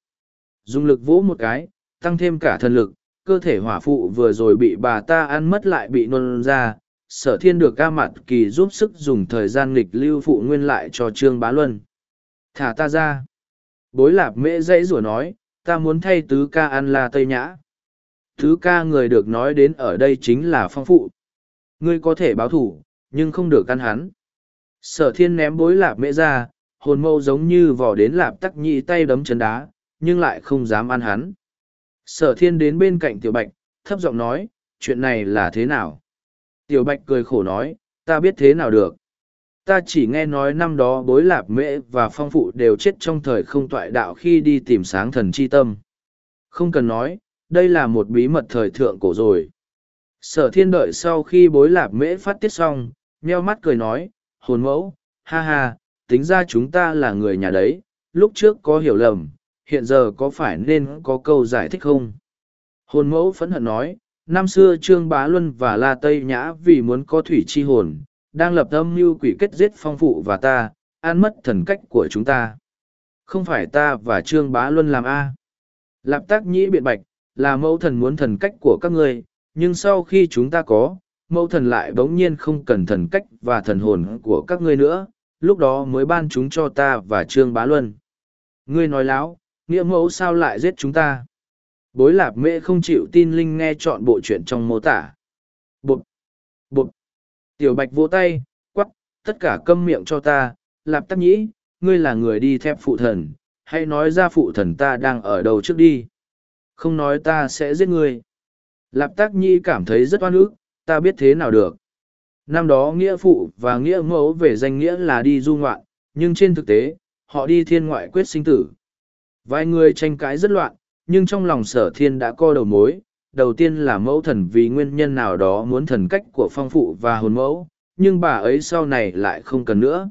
Dùng lực vỗ một cái, tăng thêm cả thần lực, cơ thể hỏa phụ vừa rồi bị bà ta ăn mất lại bị nôn ra. Sở thiên được ca mặt kỳ giúp sức dùng thời gian nghịch lưu phụ nguyên lại cho Trương Bá Luân. Thả ta ra. Bối lạp mễ dãy rủa nói, ta muốn thay tứ ca ăn la tây nhã. tứ ca người được nói đến ở đây chính là phong phụ. Ngươi có thể báo thủ, nhưng không được ăn hắn. Sở thiên ném bối lạp mễ ra, hồn mâu giống như vỏ đến lạp tắc nhị tay đấm chân đá, nhưng lại không dám ăn hắn. Sở thiên đến bên cạnh tiểu bạch, thấp giọng nói, chuyện này là thế nào? Tiểu bạch cười khổ nói, ta biết thế nào được. Ta chỉ nghe nói năm đó bối lạp mễ và phong phụ đều chết trong thời không toại đạo khi đi tìm sáng thần chi tâm. Không cần nói, đây là một bí mật thời thượng cổ rồi. Sở thiên đợi sau khi bối lạp mễ phát tiết xong, nheo mắt cười nói, hồn mẫu, ha ha, tính ra chúng ta là người nhà đấy, lúc trước có hiểu lầm, hiện giờ có phải nên có câu giải thích không? Hồn mẫu phẫn hận nói, năm xưa Trương Bá Luân và La Tây Nhã vì muốn có thủy chi hồn, đang lập âm mưu quỷ kết giết phong phụ và ta, ăn mất thần cách của chúng ta. Không phải ta và Trương Bá Luân làm A. Lạp tác nhĩ biện bạch, là mẫu thần muốn thần cách của các ngươi, nhưng sau khi chúng ta có, mẫu thần lại bỗng nhiên không cần thần cách và thần hồn của các ngươi nữa, lúc đó mới ban chúng cho ta và Trương Bá Luân. Ngươi nói láo, nghĩa mẫu sao lại giết chúng ta? Bối lạp mẹ không chịu tin Linh nghe chọn bộ chuyện trong mô tả. Bụt! Bụt! Tiểu bạch vỗ tay, quắc, tất cả câm miệng cho ta, lạp tắc nhĩ, ngươi là người đi thép phụ thần, hãy nói ra phụ thần ta đang ở đâu trước đi. Không nói ta sẽ giết ngươi. Lạp tác nhĩ cảm thấy rất oan ức, ta biết thế nào được. Năm đó nghĩa phụ và nghĩa mẫu về danh nghĩa là đi du ngoạn, nhưng trên thực tế, họ đi thiên ngoại quyết sinh tử. Vài người tranh cãi rất loạn, nhưng trong lòng sở thiên đã co đầu mối. Đầu tiên là mẫu thần vì nguyên nhân nào đó muốn thần cách của phong phụ và hồn mẫu, nhưng bà ấy sau này lại không cần nữa.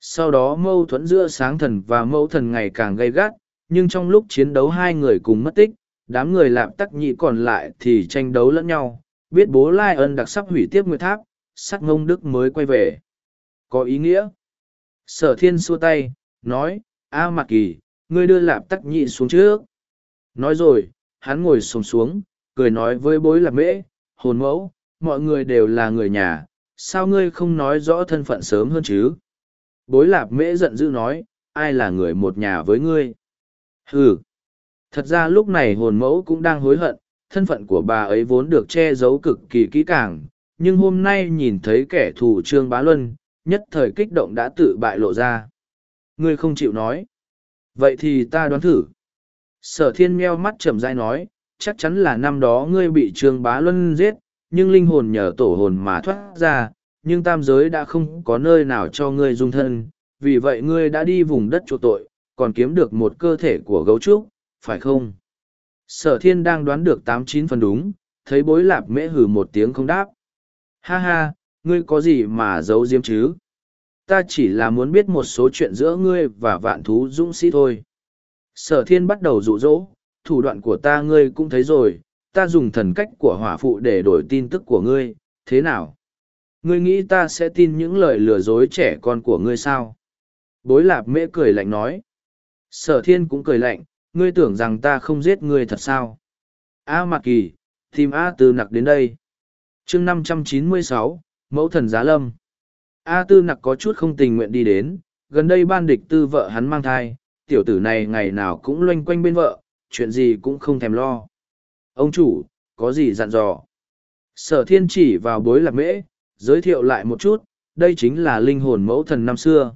Sau đó mâu thuẫn giữa sáng thần và mẫu thần ngày càng gay gắt, nhưng trong lúc chiến đấu hai người cùng mất tích, đám người lạp tắc nhị còn lại thì tranh đấu lẫn nhau, biết bố Lai ân đặc sắc hủy tiếp nguyệt tháp, sắc ngông đức mới quay về. Có ý nghĩa. Sở thiên xua tay, nói, A Mạc Kỳ, ngươi đưa lạp tắc nhị xuống trước. Nói rồi, hắn ngồi sồm xuống, cười nói với bối lạp mễ, hồn mẫu, mọi người đều là người nhà, sao ngươi không nói rõ thân phận sớm hơn chứ? Bối lạp mễ giận dữ nói, ai là người một nhà với ngươi? Hừ! Thật ra lúc này hồn mẫu cũng đang hối hận, thân phận của bà ấy vốn được che giấu cực kỳ kỹ càng, nhưng hôm nay nhìn thấy kẻ thù Trương Bá Luân, nhất thời kích động đã tự bại lộ ra. Ngươi không chịu nói. Vậy thì ta đoán thử. Sở thiên meo mắt chậm rãi nói, chắc chắn là năm đó ngươi bị Trương Bá Luân giết, nhưng linh hồn nhờ tổ hồn mà thoát ra, nhưng tam giới đã không có nơi nào cho ngươi dung thân, vì vậy ngươi đã đi vùng đất chỗ tội, còn kiếm được một cơ thể của gấu trúc, phải không? Sở thiên đang đoán được tám chín phần đúng, thấy bối lạp mễ hử một tiếng không đáp. Ha ha, ngươi có gì mà giấu diếm chứ? Ta chỉ là muốn biết một số chuyện giữa ngươi và vạn thú dũng sĩ thôi. Sở thiên bắt đầu rụ rỗ, thủ đoạn của ta ngươi cũng thấy rồi, ta dùng thần cách của hỏa phụ để đổi tin tức của ngươi, thế nào? Ngươi nghĩ ta sẽ tin những lời lừa dối trẻ con của ngươi sao? Bối lạp mễ cười lạnh nói. Sở thiên cũng cười lạnh, ngươi tưởng rằng ta không giết ngươi thật sao? A Mạc Kỳ, tìm A Tư Nặc đến đây. chương năm trăm chín mươi sáu, Mẫu Thần Giá Lâm. A Tư Nặc có chút không tình nguyện đi đến, gần đây ban địch tư vợ hắn mang thai, tiểu tử này ngày nào cũng loanh quanh bên vợ, chuyện gì cũng không thèm lo. Ông chủ, có gì dặn dò? Sở thiên chỉ vào bối lạc mễ, giới thiệu lại một chút, đây chính là linh hồn mẫu thần năm xưa.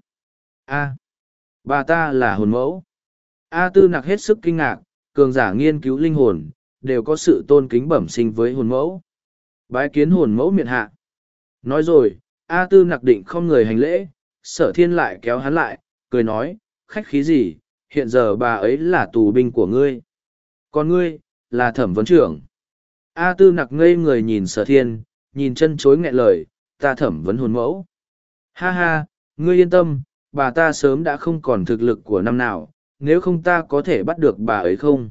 A. bà ta là hồn mẫu. A tư nặc hết sức kinh ngạc, cường giả nghiên cứu linh hồn, đều có sự tôn kính bẩm sinh với hồn mẫu. Bái kiến hồn mẫu miệng hạ. Nói rồi, A tư nặc định không người hành lễ, sở thiên lại kéo hắn lại, cười nói, khách khí gì, hiện giờ bà ấy là tù binh của ngươi. Còn ngươi, là thẩm vấn trưởng. A tư nặc ngây người nhìn sở thiên, nhìn chân chối nghẹn lời, ta thẩm vấn hồn mẫu. Ha ha, ngươi yên tâm, bà ta sớm đã không còn thực lực của năm nào, nếu không ta có thể bắt được bà ấy không?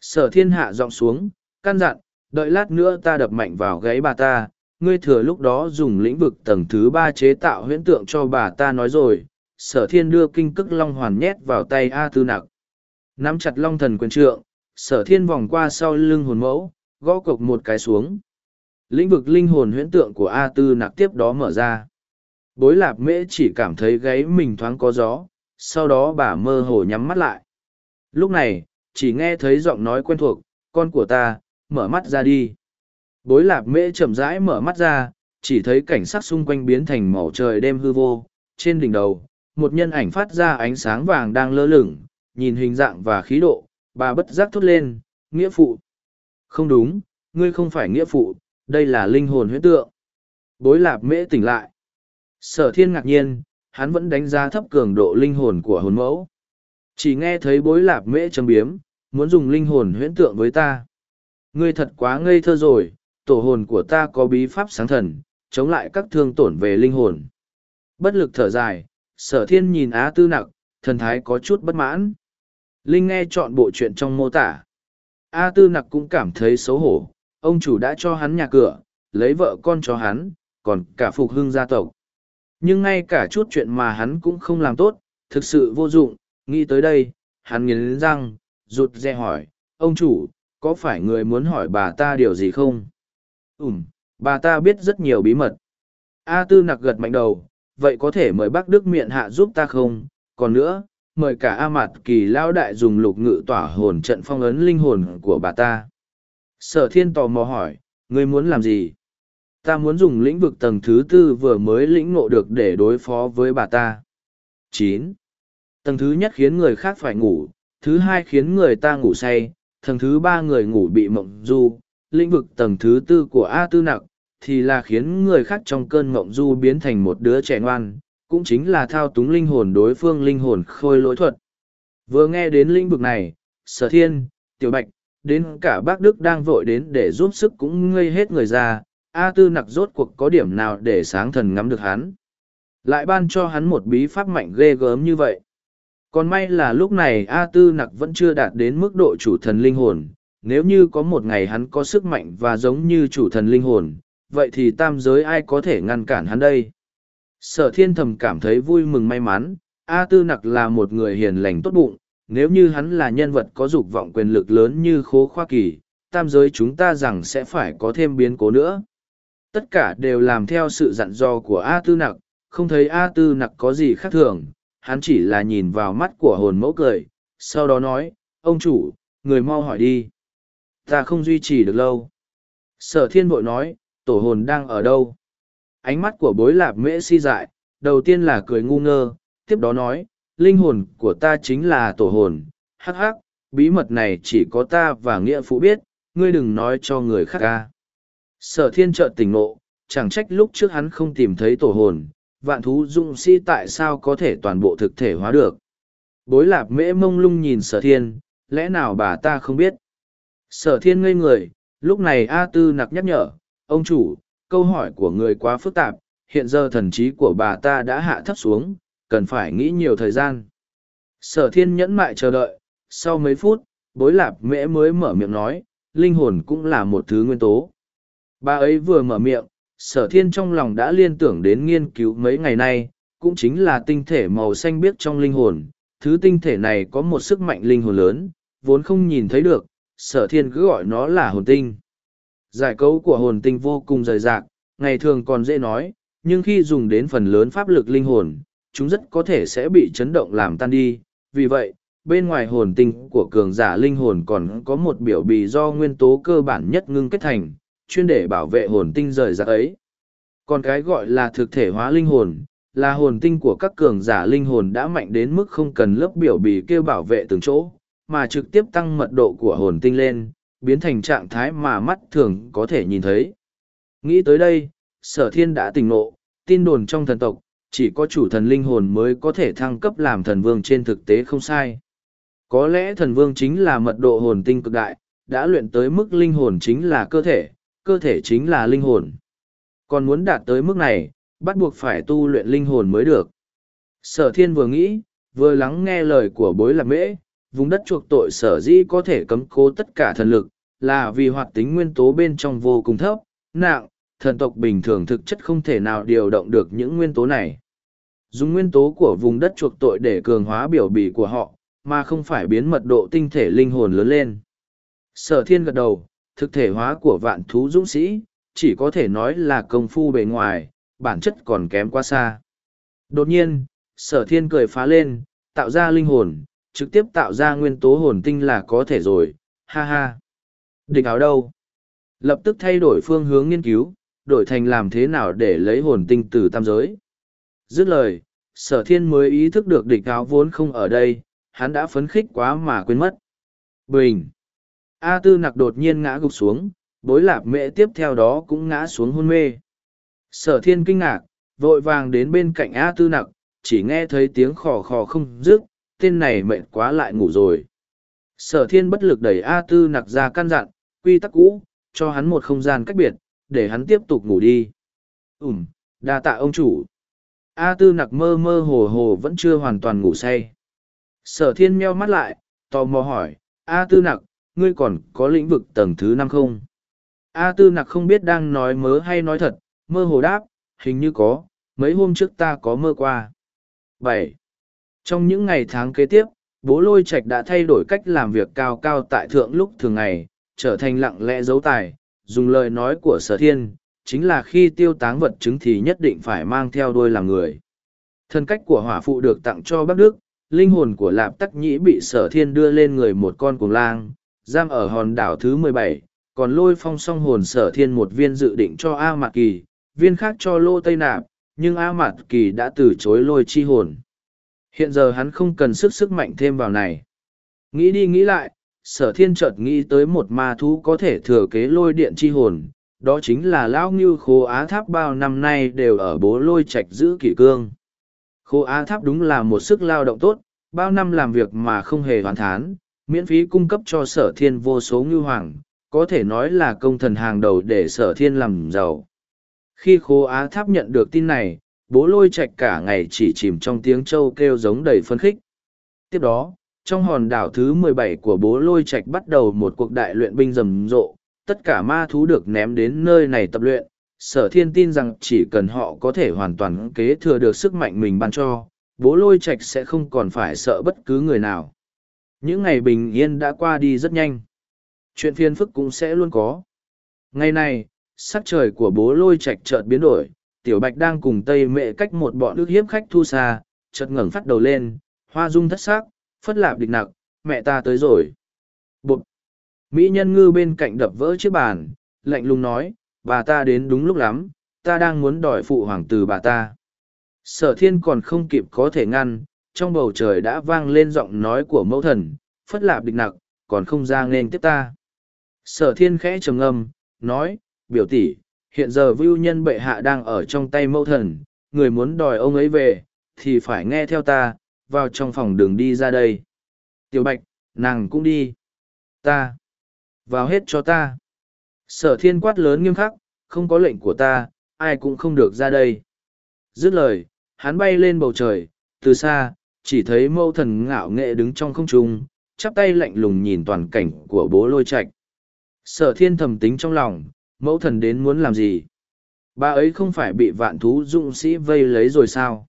Sở thiên hạ giọng xuống, căn dặn, đợi lát nữa ta đập mạnh vào gáy bà ta, ngươi thừa lúc đó dùng lĩnh vực tầng thứ ba chế tạo huyễn tượng cho bà ta nói rồi. Sở thiên đưa kinh cức long hoàn nhét vào tay A tư nặc. Nắm chặt long thần quyền trượng, sở thiên vòng qua sau lưng hồn mẫu, gõ cộc một cái xuống. Lĩnh vực linh hồn huyễn tượng của A tư nặc tiếp đó mở ra. Bối lạp mễ chỉ cảm thấy gáy mình thoáng có gió, sau đó bà mơ hồ nhắm mắt lại. Lúc này, chỉ nghe thấy giọng nói quen thuộc, con của ta, mở mắt ra đi. Bối lạp mễ chậm rãi mở mắt ra, chỉ thấy cảnh sắc xung quanh biến thành màu trời đêm hư vô. Trên đỉnh đầu, một nhân ảnh phát ra ánh sáng vàng đang lơ lửng, nhìn hình dạng và khí độ, bà bất giác thốt lên, nghĩa phụ. Không đúng, ngươi không phải nghĩa phụ, đây là linh hồn huyết tượng. Bối lạp mễ tỉnh lại. Sở thiên ngạc nhiên, hắn vẫn đánh giá thấp cường độ linh hồn của hồn mẫu. Chỉ nghe thấy bối lạp mễ châm biếm, muốn dùng linh hồn huyễn tượng với ta. Ngươi thật quá ngây thơ rồi, tổ hồn của ta có bí pháp sáng thần, chống lại các thương tổn về linh hồn. Bất lực thở dài, sở thiên nhìn Á Tư Nặc, thần thái có chút bất mãn. Linh nghe chọn bộ chuyện trong mô tả. A Tư Nặc cũng cảm thấy xấu hổ, ông chủ đã cho hắn nhà cửa, lấy vợ con cho hắn, còn cả phục hưng gia tộc. Nhưng ngay cả chút chuyện mà hắn cũng không làm tốt, thực sự vô dụng, nghĩ tới đây, hắn nghiến răng, rụt rè hỏi, ông chủ, có phải người muốn hỏi bà ta điều gì không? Ừm, bà ta biết rất nhiều bí mật. A Tư nặc gật mạnh đầu, vậy có thể mời bác Đức miệng hạ giúp ta không? Còn nữa, mời cả A Mạt Kỳ Lão Đại dùng lục ngự tỏa hồn trận phong ấn linh hồn của bà ta. Sở thiên tò mò hỏi, người muốn làm gì? Ta muốn dùng lĩnh vực tầng thứ tư vừa mới lĩnh ngộ được để đối phó với bà ta. Chín. Tầng thứ nhất khiến người khác phải ngủ, thứ hai khiến người ta ngủ say, tầng thứ ba người ngủ bị mộng du, lĩnh vực tầng thứ tư của A Tư Nặc, thì là khiến người khác trong cơn mộng du biến thành một đứa trẻ ngoan, cũng chính là thao túng linh hồn đối phương linh hồn khôi lỗi thuật. Vừa nghe đến lĩnh vực này, sở thiên, tiểu bạch, đến cả bác Đức đang vội đến để giúp sức cũng ngây hết người ra, A Tư Nặc rốt cuộc có điểm nào để sáng thần ngắm được hắn. Lại ban cho hắn một bí pháp mạnh ghê gớm như vậy. Còn may là lúc này A Tư Nặc vẫn chưa đạt đến mức độ chủ thần linh hồn, nếu như có một ngày hắn có sức mạnh và giống như chủ thần linh hồn, vậy thì tam giới ai có thể ngăn cản hắn đây? Sở thiên thầm cảm thấy vui mừng may mắn, A Tư Nặc là một người hiền lành tốt bụng, nếu như hắn là nhân vật có dục vọng quyền lực lớn như khố khoa kỳ, tam giới chúng ta rằng sẽ phải có thêm biến cố nữa. Tất cả đều làm theo sự dặn dò của A Tư Nặc, không thấy A Tư Nặc có gì khác thường, hắn chỉ là nhìn vào mắt của hồn mẫu cười, sau đó nói, ông chủ, người mau hỏi đi. Ta không duy trì được lâu. Sở thiên bội nói, tổ hồn đang ở đâu? Ánh mắt của bối lạp mễ si dại, đầu tiên là cười ngu ngơ, tiếp đó nói, linh hồn của ta chính là tổ hồn, hắc hắc, bí mật này chỉ có ta và nghĩa phụ biết, ngươi đừng nói cho người khác ca. Sở thiên trợ tỉnh ngộ, chẳng trách lúc trước hắn không tìm thấy tổ hồn, vạn thú dung si tại sao có thể toàn bộ thực thể hóa được. Bối lạp mễ mông lung nhìn sở thiên, lẽ nào bà ta không biết. Sở thiên ngây người, lúc này A Tư nặc nhắc nhở, ông chủ, câu hỏi của người quá phức tạp, hiện giờ thần trí của bà ta đã hạ thấp xuống, cần phải nghĩ nhiều thời gian. Sở thiên nhẫn mại chờ đợi, sau mấy phút, bối lạp mễ mới mở miệng nói, linh hồn cũng là một thứ nguyên tố. Bà ấy vừa mở miệng, sở thiên trong lòng đã liên tưởng đến nghiên cứu mấy ngày nay, cũng chính là tinh thể màu xanh biếc trong linh hồn. Thứ tinh thể này có một sức mạnh linh hồn lớn, vốn không nhìn thấy được, sở thiên cứ gọi nó là hồn tinh. Giải cấu của hồn tinh vô cùng rời rạc, ngày thường còn dễ nói, nhưng khi dùng đến phần lớn pháp lực linh hồn, chúng rất có thể sẽ bị chấn động làm tan đi. Vì vậy, bên ngoài hồn tinh của cường giả linh hồn còn có một biểu bì do nguyên tố cơ bản nhất ngưng kết thành, chuyên để bảo vệ hồn tinh rời rạc ấy. Còn cái gọi là thực thể hóa linh hồn, là hồn tinh của các cường giả linh hồn đã mạnh đến mức không cần lớp biểu bì kêu bảo vệ từng chỗ, mà trực tiếp tăng mật độ của hồn tinh lên, biến thành trạng thái mà mắt thường có thể nhìn thấy. Nghĩ tới đây, sở thiên đã tỉnh nộ, tin đồn trong thần tộc, chỉ có chủ thần linh hồn mới có thể thăng cấp làm thần vương trên thực tế không sai. Có lẽ thần vương chính là mật độ hồn tinh cực đại, đã luyện tới mức linh hồn chính là cơ thể, cơ thể chính là linh hồn. Còn muốn đạt tới mức này, bắt buộc phải tu luyện linh hồn mới được. Sở thiên vừa nghĩ, vừa lắng nghe lời của bối lạc mễ, vùng đất chuộc tội sở dĩ có thể cấm cố tất cả thần lực, là vì hoạt tính nguyên tố bên trong vô cùng thấp, nặng, thần tộc bình thường thực chất không thể nào điều động được những nguyên tố này. Dùng nguyên tố của vùng đất chuộc tội để cường hóa biểu bì của họ, mà không phải biến mật độ tinh thể linh hồn lớn lên. Sở thiên gật đầu, thực thể hóa của vạn thú dũng sĩ, chỉ có thể nói là công phu bề ngoài, bản chất còn kém quá xa. Đột nhiên, sở thiên cười phá lên, tạo ra linh hồn, trực tiếp tạo ra nguyên tố hồn tinh là có thể rồi, ha ha. Địch áo đâu? Lập tức thay đổi phương hướng nghiên cứu, đổi thành làm thế nào để lấy hồn tinh từ tam giới. Dứt lời, sở thiên mới ý thức được địch áo vốn không ở đây, hắn đã phấn khích quá mà quên mất. Bình! A tư nặc đột nhiên ngã gục xuống, bối lạp mẹ tiếp theo đó cũng ngã xuống hôn mê. Sở thiên kinh ngạc, vội vàng đến bên cạnh A tư nặc, chỉ nghe thấy tiếng khò khò không dứt, tên này mệt quá lại ngủ rồi. Sở thiên bất lực đẩy A tư nặc ra căn dặn, quy tắc cũ, cho hắn một không gian cách biệt, để hắn tiếp tục ngủ đi. Ừm, đa tạ ông chủ. A tư nặc mơ mơ hồ hồ vẫn chưa hoàn toàn ngủ say. Sở thiên meo mắt lại, tò mò hỏi, A tư nặc, ngươi còn có lĩnh vực tầng thứ năm không? A tư nặc không biết đang nói mớ hay nói thật, mơ hồ đáp, hình như có, mấy hôm trước ta có mơ qua. bảy Trong những ngày tháng kế tiếp, bố lôi Trạch đã thay đổi cách làm việc cao cao tại thượng lúc thường ngày, trở thành lặng lẽ dấu tài, dùng lời nói của sở thiên, chính là khi tiêu táng vật chứng thì nhất định phải mang theo đôi làm người. Thân cách của hỏa phụ được tặng cho Bắc Đức, linh hồn của Lạp Tắc Nhĩ bị sở thiên đưa lên người một con cuồng lang, giam ở hòn đảo thứ mười bảy, còn lôi phong song hồn sở thiên một viên dự định cho A Mạc Kỳ, viên khác cho Lô Tây Nạp, nhưng A Mạc Kỳ đã từ chối lôi chi hồn. Hiện giờ hắn không cần sức sức mạnh thêm vào này. Nghĩ đi nghĩ lại, sở thiên chợt nghĩ tới một ma thú có thể thừa kế lôi điện chi hồn, đó chính là lão ngưu khô á tháp bao năm nay đều ở bố lôi Trạch giữ kỷ cương. Khô á tháp đúng là một sức lao động tốt, bao năm làm việc mà không hề hoàn thán, miễn phí cung cấp cho sở thiên vô số ngưu hoàng, có thể nói là công thần hàng đầu để sở thiên làm giàu. Khi khô á tháp nhận được tin này, bố lôi Trạch cả ngày chỉ chìm trong tiếng trâu kêu giống đầy phấn khích. Tiếp đó, trong hòn đảo thứ mười bảy của bố lôi Trạch bắt đầu một cuộc đại luyện binh rầm rộ, tất cả ma thú được ném đến nơi này tập luyện. Sở thiên tin rằng chỉ cần họ có thể hoàn toàn kế thừa được sức mạnh mình ban cho, bố lôi Trạch sẽ không còn phải sợ bất cứ người nào. Những ngày bình yên đã qua đi rất nhanh. Chuyện phiền phức cũng sẽ luôn có. Ngày này, sắc trời của bố lôi Trạch chợt biến đổi, tiểu bạch đang cùng tây mẹ cách một bọn ước hiếp khách thu xa, chợt ngẩng phát đầu lên, hoa dung thất sắc phất lạp địch nặc, mẹ ta tới rồi. Bụt! Mỹ nhân ngư bên cạnh đập vỡ chiếc bàn, lạnh lùng nói, bà ta đến đúng lúc lắm, ta đang muốn đòi phụ hoàng từ bà ta. Sở thiên còn không kịp có thể ngăn, trong bầu trời đã vang lên giọng nói của mẫu thần, phất lạp địch nặc, còn không ra nên tiếp ta. Sở thiên khẽ trầm ngâm, nói, biểu tỷ, hiện giờ vưu nhân bệ hạ đang ở trong tay mẫu thần, người muốn đòi ông ấy về, thì phải nghe theo ta, vào trong phòng đường đi ra đây. Tiểu bạch, nàng cũng đi. Ta. Vào hết cho ta. Sở thiên quát lớn nghiêm khắc, không có lệnh của ta, ai cũng không được ra đây. Dứt lời, hắn bay lên bầu trời, từ xa, chỉ thấy mâu thần ngạo nghệ đứng trong không trung, chắp tay lạnh lùng nhìn toàn cảnh của bố lôi Trạch. Sở thiên thầm tính trong lòng, mẫu thần đến muốn làm gì? Bà ấy không phải bị vạn thú dũng sĩ vây lấy rồi sao?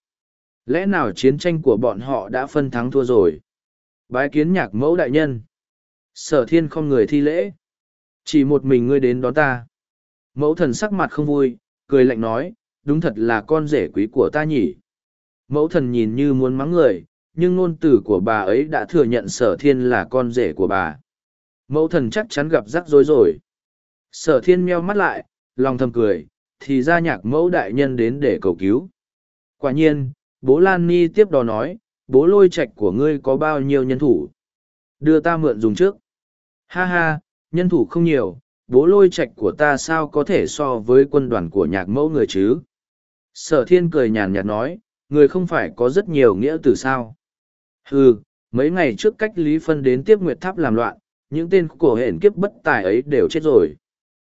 Lẽ nào chiến tranh của bọn họ đã phân thắng thua rồi? Bái kiến nhạc mẫu đại nhân. Sở thiên không người thi lễ. Chỉ một mình ngươi đến đón ta. Mẫu thần sắc mặt không vui, cười lạnh nói, đúng thật là con rể quý của ta nhỉ. Mẫu thần nhìn như muốn mắng người, nhưng ngôn từ của bà ấy đã thừa nhận sở thiên là con rể của bà. Mẫu thần chắc chắn gặp rắc rối rồi. Sở thiên meo mắt lại, lòng thầm cười, thì ra nhạc mẫu đại nhân đến để cầu cứu. Quả nhiên, bố Lan Ni tiếp đó nói, bố lôi Trạch của ngươi có bao nhiêu nhân thủ? Đưa ta mượn dùng trước. Ha ha, nhân thủ không nhiều, bố lôi Trạch của ta sao có thể so với quân đoàn của nhạc mẫu người chứ? Sở thiên cười nhàn nhạt nói, người không phải có rất nhiều nghĩa từ sao? Ừ, mấy ngày trước cách Lý Phân đến tiếp Nguyệt Tháp làm loạn, những tên cổ hển kiếp bất tài ấy đều chết rồi.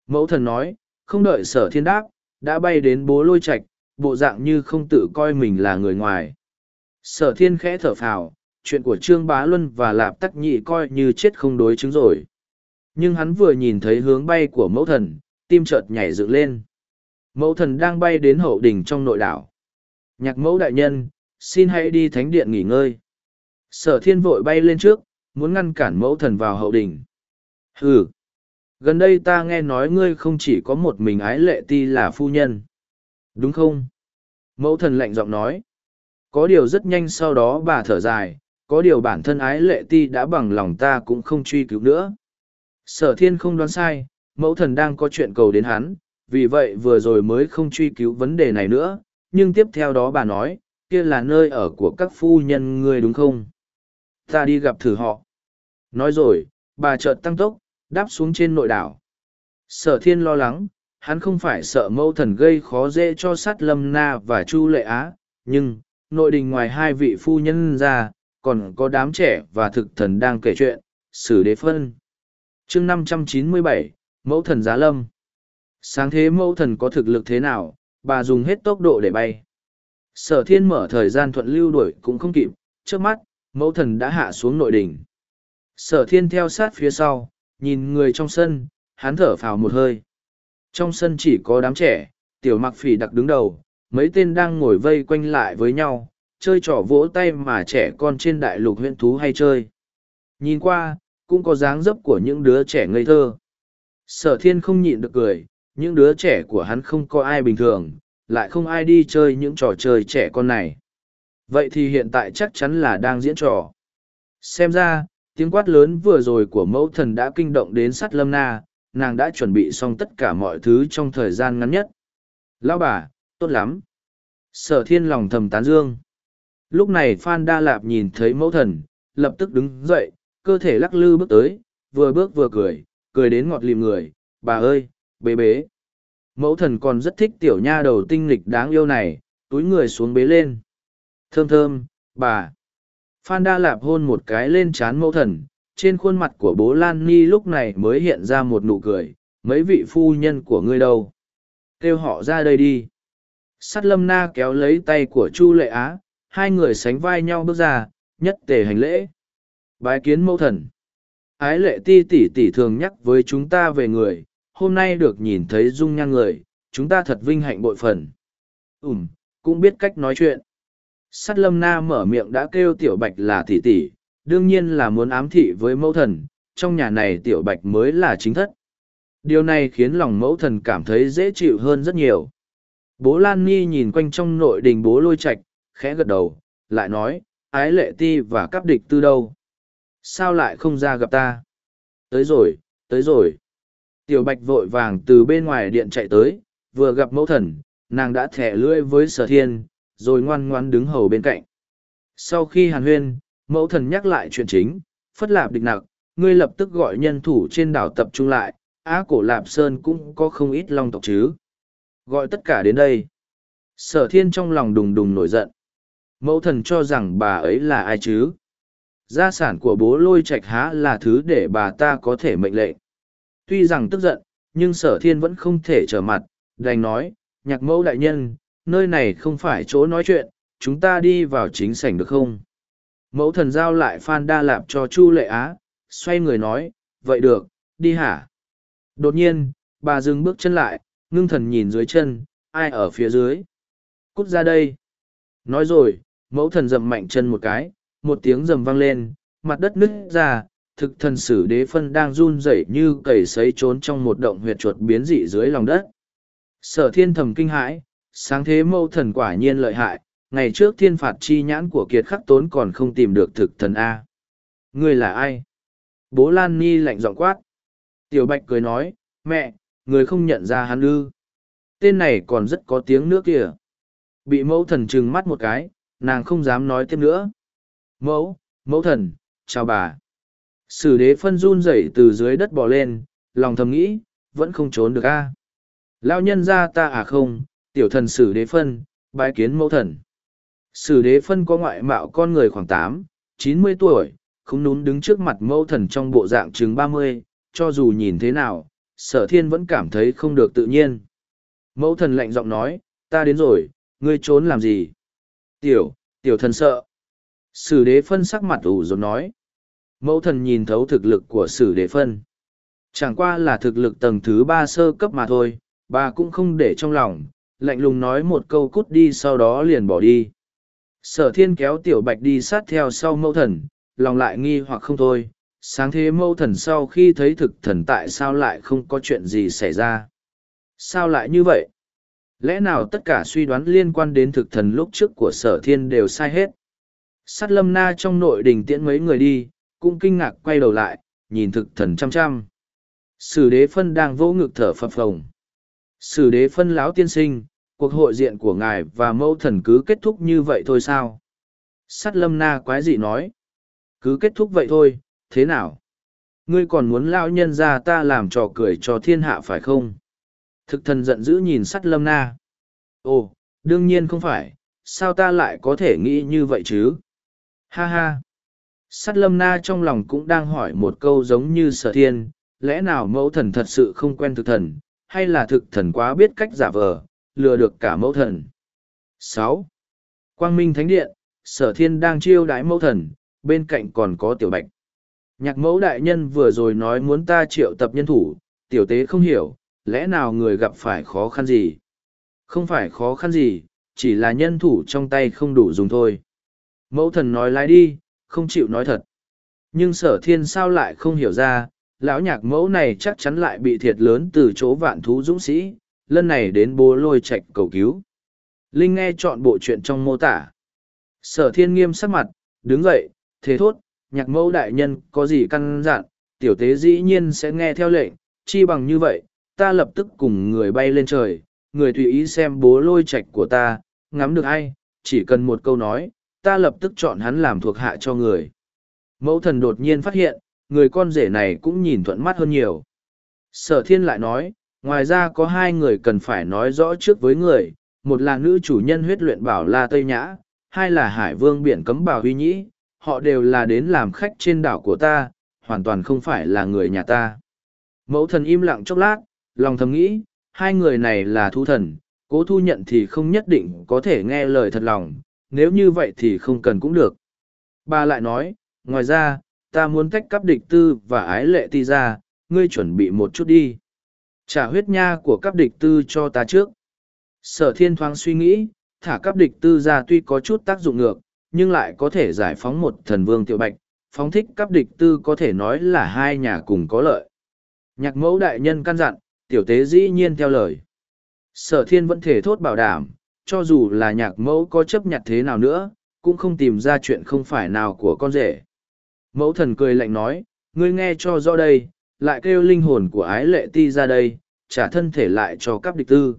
Mẫu thần nói, không đợi sở thiên đáp, đã bay đến bố lôi Trạch, bộ dạng như không tự coi mình là người ngoài. Sở thiên khẽ thở phào, chuyện của Trương Bá Luân và Lạp Tắc Nhị coi như chết không đối chứng rồi. Nhưng hắn vừa nhìn thấy hướng bay của mẫu thần, tim chợt nhảy dựng lên. Mẫu thần đang bay đến hậu đỉnh trong nội đảo. Nhạc mẫu đại nhân, xin hãy đi thánh điện nghỉ ngơi. Sở thiên vội bay lên trước, muốn ngăn cản mẫu thần vào hậu đỉnh. Hừ! Gần đây ta nghe nói ngươi không chỉ có một mình ái lệ ti là phu nhân. Đúng không? Mẫu thần lạnh giọng nói. Có điều rất nhanh sau đó bà thở dài, có điều bản thân ái lệ ti đã bằng lòng ta cũng không truy cứu nữa. Sở thiên không đoán sai, mẫu thần đang có chuyện cầu đến hắn, vì vậy vừa rồi mới không truy cứu vấn đề này nữa, nhưng tiếp theo đó bà nói, kia là nơi ở của các phu nhân ngươi đúng không? Ta đi gặp thử họ. Nói rồi, bà chợt tăng tốc, đáp xuống trên nội đảo. Sở thiên lo lắng, hắn không phải sợ mẫu thần gây khó dễ cho sát lâm na và chu lệ á, nhưng, nội đình ngoài hai vị phu nhân ra, còn có đám trẻ và thực thần đang kể chuyện, sử đế phân. chương năm trăm chín mươi bảy mẫu thần giá lâm. Sáng thế mẫu thần có thực lực thế nào, bà dùng hết tốc độ để bay. Sở thiên mở thời gian thuận lưu đuổi cũng không kịp, trước mắt, mẫu thần đã hạ xuống nội đỉnh. Sở thiên theo sát phía sau, nhìn người trong sân, hắn thở phào một hơi. Trong sân chỉ có đám trẻ, tiểu mặc phỉ đặc đứng đầu, mấy tên đang ngồi vây quanh lại với nhau, chơi trò vỗ tay mà trẻ con trên đại lục huyện thú hay chơi. Nhìn qua, cũng có dáng dấp của những đứa trẻ ngây thơ. Sở thiên không nhịn được cười, những đứa trẻ của hắn không có ai bình thường, lại không ai đi chơi những trò chơi trẻ con này. Vậy thì hiện tại chắc chắn là đang diễn trò. Xem ra, tiếng quát lớn vừa rồi của mẫu thần đã kinh động đến sắt lâm na, nàng đã chuẩn bị xong tất cả mọi thứ trong thời gian ngắn nhất. Lão bà, tốt lắm. Sở thiên lòng thầm tán dương. Lúc này Phan Đa Lạp nhìn thấy mẫu thần, lập tức đứng dậy, cơ thể lắc lư bước tới, vừa bước vừa cười, cười đến ngọt lìm người, bà ơi, bế bế. Mẫu thần còn rất thích tiểu nha đầu tinh lịch đáng yêu này, túi người xuống bế lên. Thơm thơm, bà. Phan Đa Lạp hôn một cái lên trán mẫu thần, trên khuôn mặt của bố Lan Ni lúc này mới hiện ra một nụ cười, mấy vị phu nhân của ngươi đâu? Kêu họ ra đây đi. Sắt lâm na kéo lấy tay của Chu Lệ Á, hai người sánh vai nhau bước ra, nhất tề hành lễ. Bái kiến mẫu thần. Ái lệ ti tỷ tỷ thường nhắc với chúng ta về người, hôm nay được nhìn thấy dung nhan người, chúng ta thật vinh hạnh bội phần. Ừm, cũng biết cách nói chuyện. Sắt lâm na mở miệng đã kêu tiểu bạch là tỷ tỷ, đương nhiên là muốn ám thị với mẫu thần, trong nhà này tiểu bạch mới là chính thất. Điều này khiến lòng mẫu thần cảm thấy dễ chịu hơn rất nhiều. Bố Lan nhi nhìn quanh trong nội đình bố lôi Trạch, khẽ gật đầu, lại nói, ái lệ ti và cắp địch tư đâu? Sao lại không ra gặp ta? Tới rồi, tới rồi. Tiểu bạch vội vàng từ bên ngoài điện chạy tới, vừa gặp mẫu thần, nàng đã thẻ lưỡi với sở thiên, rồi ngoan ngoan đứng hầu bên cạnh. Sau khi hàn huyên, mẫu thần nhắc lại chuyện chính, phất lạp địch nặc, ngươi lập tức gọi nhân thủ trên đảo tập trung lại, á cổ lạp sơn cũng có không ít long tộc chứ. Gọi tất cả đến đây. Sở thiên trong lòng đùng đùng nổi giận. Mẫu thần cho rằng bà ấy là ai chứ? Gia sản của bố lôi Trạch há là thứ để bà ta có thể mệnh lệnh. Tuy rằng tức giận, nhưng sở thiên vẫn không thể trở mặt, đành nói, nhạc mẫu đại nhân, nơi này không phải chỗ nói chuyện, chúng ta đi vào chính sảnh được không? Mẫu thần giao lại Phan Đa Lạp cho Chu Lệ Á, xoay người nói, vậy được, đi hả? Đột nhiên, bà dừng bước chân lại, ngưng thần nhìn dưới chân, ai ở phía dưới? Cút ra đây! Nói rồi, mẫu thần dầm mạnh chân một cái, một tiếng rầm vang lên, mặt đất nứt ra, thực thần sử đế phân đang run rẩy như cầy sấy trốn trong một động huyệt chuột biến dị dưới lòng đất. Sở thiên thầm kinh hãi, sáng thế mẫu thần quả nhiên lợi hại, ngày trước thiên phạt chi nhãn của kiệt khắc tốn còn không tìm được thực thần A. Ngươi là ai? Bố Lan Ni lạnh giọng quát. Tiểu Bạch cười nói, mẹ, người không nhận ra hắn ư. Tên này còn rất có tiếng nước kìa. Bị mẫu thần trừng mắt một cái, nàng không dám nói tiếp nữa. Mẫu, mẫu thần, chào bà. Sử đế phân run rẩy từ dưới đất bò lên, lòng thầm nghĩ, vẫn không trốn được a. Lao nhân ra ta à không, tiểu thần sử đế phân, bái kiến mẫu thần. Sử đế phân có ngoại mạo con người khoảng tám, chín mươi tuổi, không nún đứng trước mặt mẫu thần trong bộ dạng chừng ba mươi, cho dù nhìn thế nào, sở thiên vẫn cảm thấy không được tự nhiên. Mẫu thần lạnh giọng nói, ta đến rồi, ngươi trốn làm gì? Tiểu, tiểu thần sợ. Sử đế phân sắc mặt ủ rồi nói. Mẫu thần nhìn thấu thực lực của sử đế phân. Chẳng qua là thực lực tầng thứ ba sơ cấp mà thôi, bà cũng không để trong lòng, lạnh lùng nói một câu cút đi sau đó liền bỏ đi. Sở thiên kéo tiểu bạch đi sát theo sau mẫu thần, lòng lại nghi hoặc không thôi. Sáng thế mẫu thần sau khi thấy thực thần tại sao lại không có chuyện gì xảy ra? Sao lại như vậy? Lẽ nào tất cả suy đoán liên quan đến thực thần lúc trước của sở thiên đều sai hết? Sát lâm na trong nội đình tiễn mấy người đi, cũng kinh ngạc quay đầu lại, nhìn thực thần chăm chăm. Sử đế phân đang vỗ ngực thở phập phồng. Sử đế phân lão tiên sinh, cuộc hội diện của ngài và mẫu thần cứ kết thúc như vậy thôi sao? Sắt lâm na quái dị nói. Cứ kết thúc vậy thôi, thế nào? Ngươi còn muốn lao nhân ra ta làm trò cười cho thiên hạ phải không? Thực thần giận dữ nhìn sắt lâm na. Ồ, đương nhiên không phải, sao ta lại có thể nghĩ như vậy chứ? Ha ha! Sắt lâm na trong lòng cũng đang hỏi một câu giống như sở thiên, lẽ nào mẫu thần thật sự không quen thực thần, hay là thực thần quá biết cách giả vờ, lừa được cả mẫu thần? sáu Quang Minh Thánh Điện, sở thiên đang chiêu đái mẫu thần, bên cạnh còn có tiểu bạch. Nhạc mẫu đại nhân vừa rồi nói muốn ta triệu tập nhân thủ, tiểu tế không hiểu, lẽ nào người gặp phải khó khăn gì? Không phải khó khăn gì, chỉ là nhân thủ trong tay không đủ dùng thôi. Mẫu thần nói lái đi, không chịu nói thật. Nhưng sở thiên sao lại không hiểu ra, lão nhạc mẫu này chắc chắn lại bị thiệt lớn từ chỗ vạn thú dũng sĩ, lần này đến bố lôi Trạch cầu cứu. Linh nghe chọn bộ chuyện trong mô tả. Sở thiên nghiêm sắc mặt, đứng dậy, thế thốt, nhạc mẫu đại nhân có gì căn dặn, tiểu tế dĩ nhiên sẽ nghe theo lệnh, chi bằng như vậy, ta lập tức cùng người bay lên trời, người tùy ý xem bố lôi Trạch của ta, ngắm được ai, chỉ cần một câu nói, ta lập tức chọn hắn làm thuộc hạ cho người. Mẫu thần đột nhiên phát hiện, người con rể này cũng nhìn thuận mắt hơn nhiều. Sở thiên lại nói, ngoài ra có hai người cần phải nói rõ trước với người, một là nữ chủ nhân huyết luyện bảo La Tây Nhã, hai là hải vương biển cấm bảo huy nhĩ, họ đều là đến làm khách trên đảo của ta, hoàn toàn không phải là người nhà ta. Mẫu thần im lặng chốc lát, lòng thầm nghĩ, hai người này là thu thần, cố thu nhận thì không nhất định có thể nghe lời thật lòng, nếu như vậy thì không cần cũng được. Bà lại nói, ngoài ra, ta muốn tách cắp địch tư và ái lệ ti ra, ngươi chuẩn bị một chút đi. Trả huyết nha của cấp địch tư cho ta trước. Sở thiên thoáng suy nghĩ, thả cấp địch tư ra tuy có chút tác dụng ngược, nhưng lại có thể giải phóng một thần vương tiểu bạch, phóng thích cấp địch tư có thể nói là hai nhà cùng có lợi. Nhạc mẫu đại nhân căn dặn, tiểu tế dĩ nhiên theo lời. Sở thiên vẫn thể thốt bảo đảm, cho dù là nhạc mẫu có chấp nhận thế nào nữa, cũng không tìm ra chuyện không phải nào của con rể. Mẫu thần cười lạnh nói, ngươi nghe cho rõ đây, lại kêu linh hồn của ái lệ ti ra đây, trả thân thể lại cho các địch tư.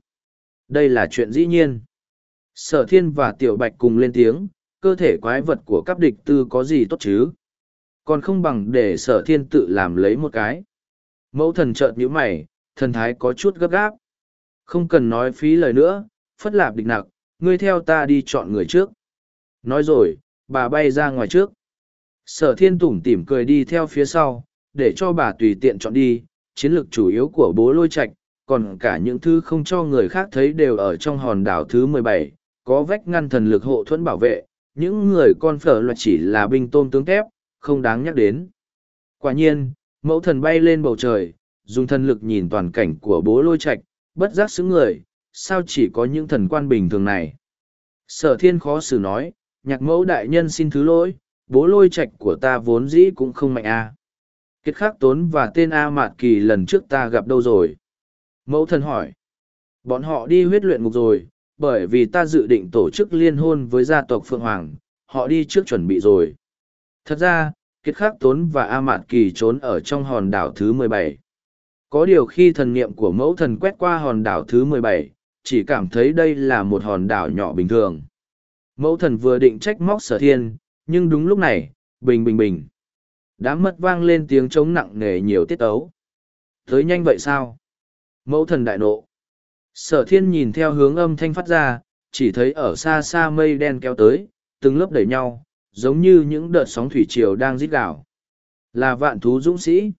Đây là chuyện dĩ nhiên. Sở thiên và tiểu bạch cùng lên tiếng, cơ thể quái vật của các địch tư có gì tốt chứ? Còn không bằng để sở thiên tự làm lấy một cái. Mẫu thần chợt nhíu mày, thần thái có chút gấp gáp. Không cần nói phí lời nữa, phất lạp địch nặc, ngươi theo ta đi chọn người trước. Nói rồi, bà bay ra ngoài trước. Sở thiên tủm tỉm cười đi theo phía sau, để cho bà tùy tiện chọn đi, chiến lược chủ yếu của bố lôi Trạch, còn cả những thứ không cho người khác thấy đều ở trong hòn đảo thứ mười bảy, có vách ngăn thần lực hộ thuẫn bảo vệ, những người con phở loại chỉ là binh tôm tướng thép, không đáng nhắc đến. Quả nhiên, mẫu thần bay lên bầu trời, dùng thần lực nhìn toàn cảnh của bố lôi Trạch, bất giác xứng người, sao chỉ có những thần quan bình thường này. Sở thiên khó xử nói, nhạc mẫu đại nhân xin thứ lỗi, bố lôi Trạch của ta vốn dĩ cũng không mạnh a Kiệt khắc tốn và tên A Mạt Kỳ lần trước ta gặp đâu rồi? Mẫu thần hỏi. Bọn họ đi huyết luyện ngục rồi, bởi vì ta dự định tổ chức liên hôn với gia tộc Phượng Hoàng, họ đi trước chuẩn bị rồi. Thật ra, Kiệt khắc tốn và A Mạt Kỳ trốn ở trong hòn đảo thứ mười bảy. Có điều khi thần niệm của mẫu thần quét qua hòn đảo thứ mười bảy, chỉ cảm thấy đây là một hòn đảo nhỏ bình thường. Mẫu thần vừa định trách móc sở thiên, nhưng đúng lúc này, bình bình bình đám mất vang lên tiếng trống nặng nề nhiều tiết ấu tới nhanh vậy sao? Mẫu thần đại nộ. Sở thiên nhìn theo hướng âm thanh phát ra, chỉ thấy ở xa xa mây đen kéo tới, từng lớp đẩy nhau, giống như những đợt sóng thủy triều đang rít gào. Là vạn thú dũng sĩ.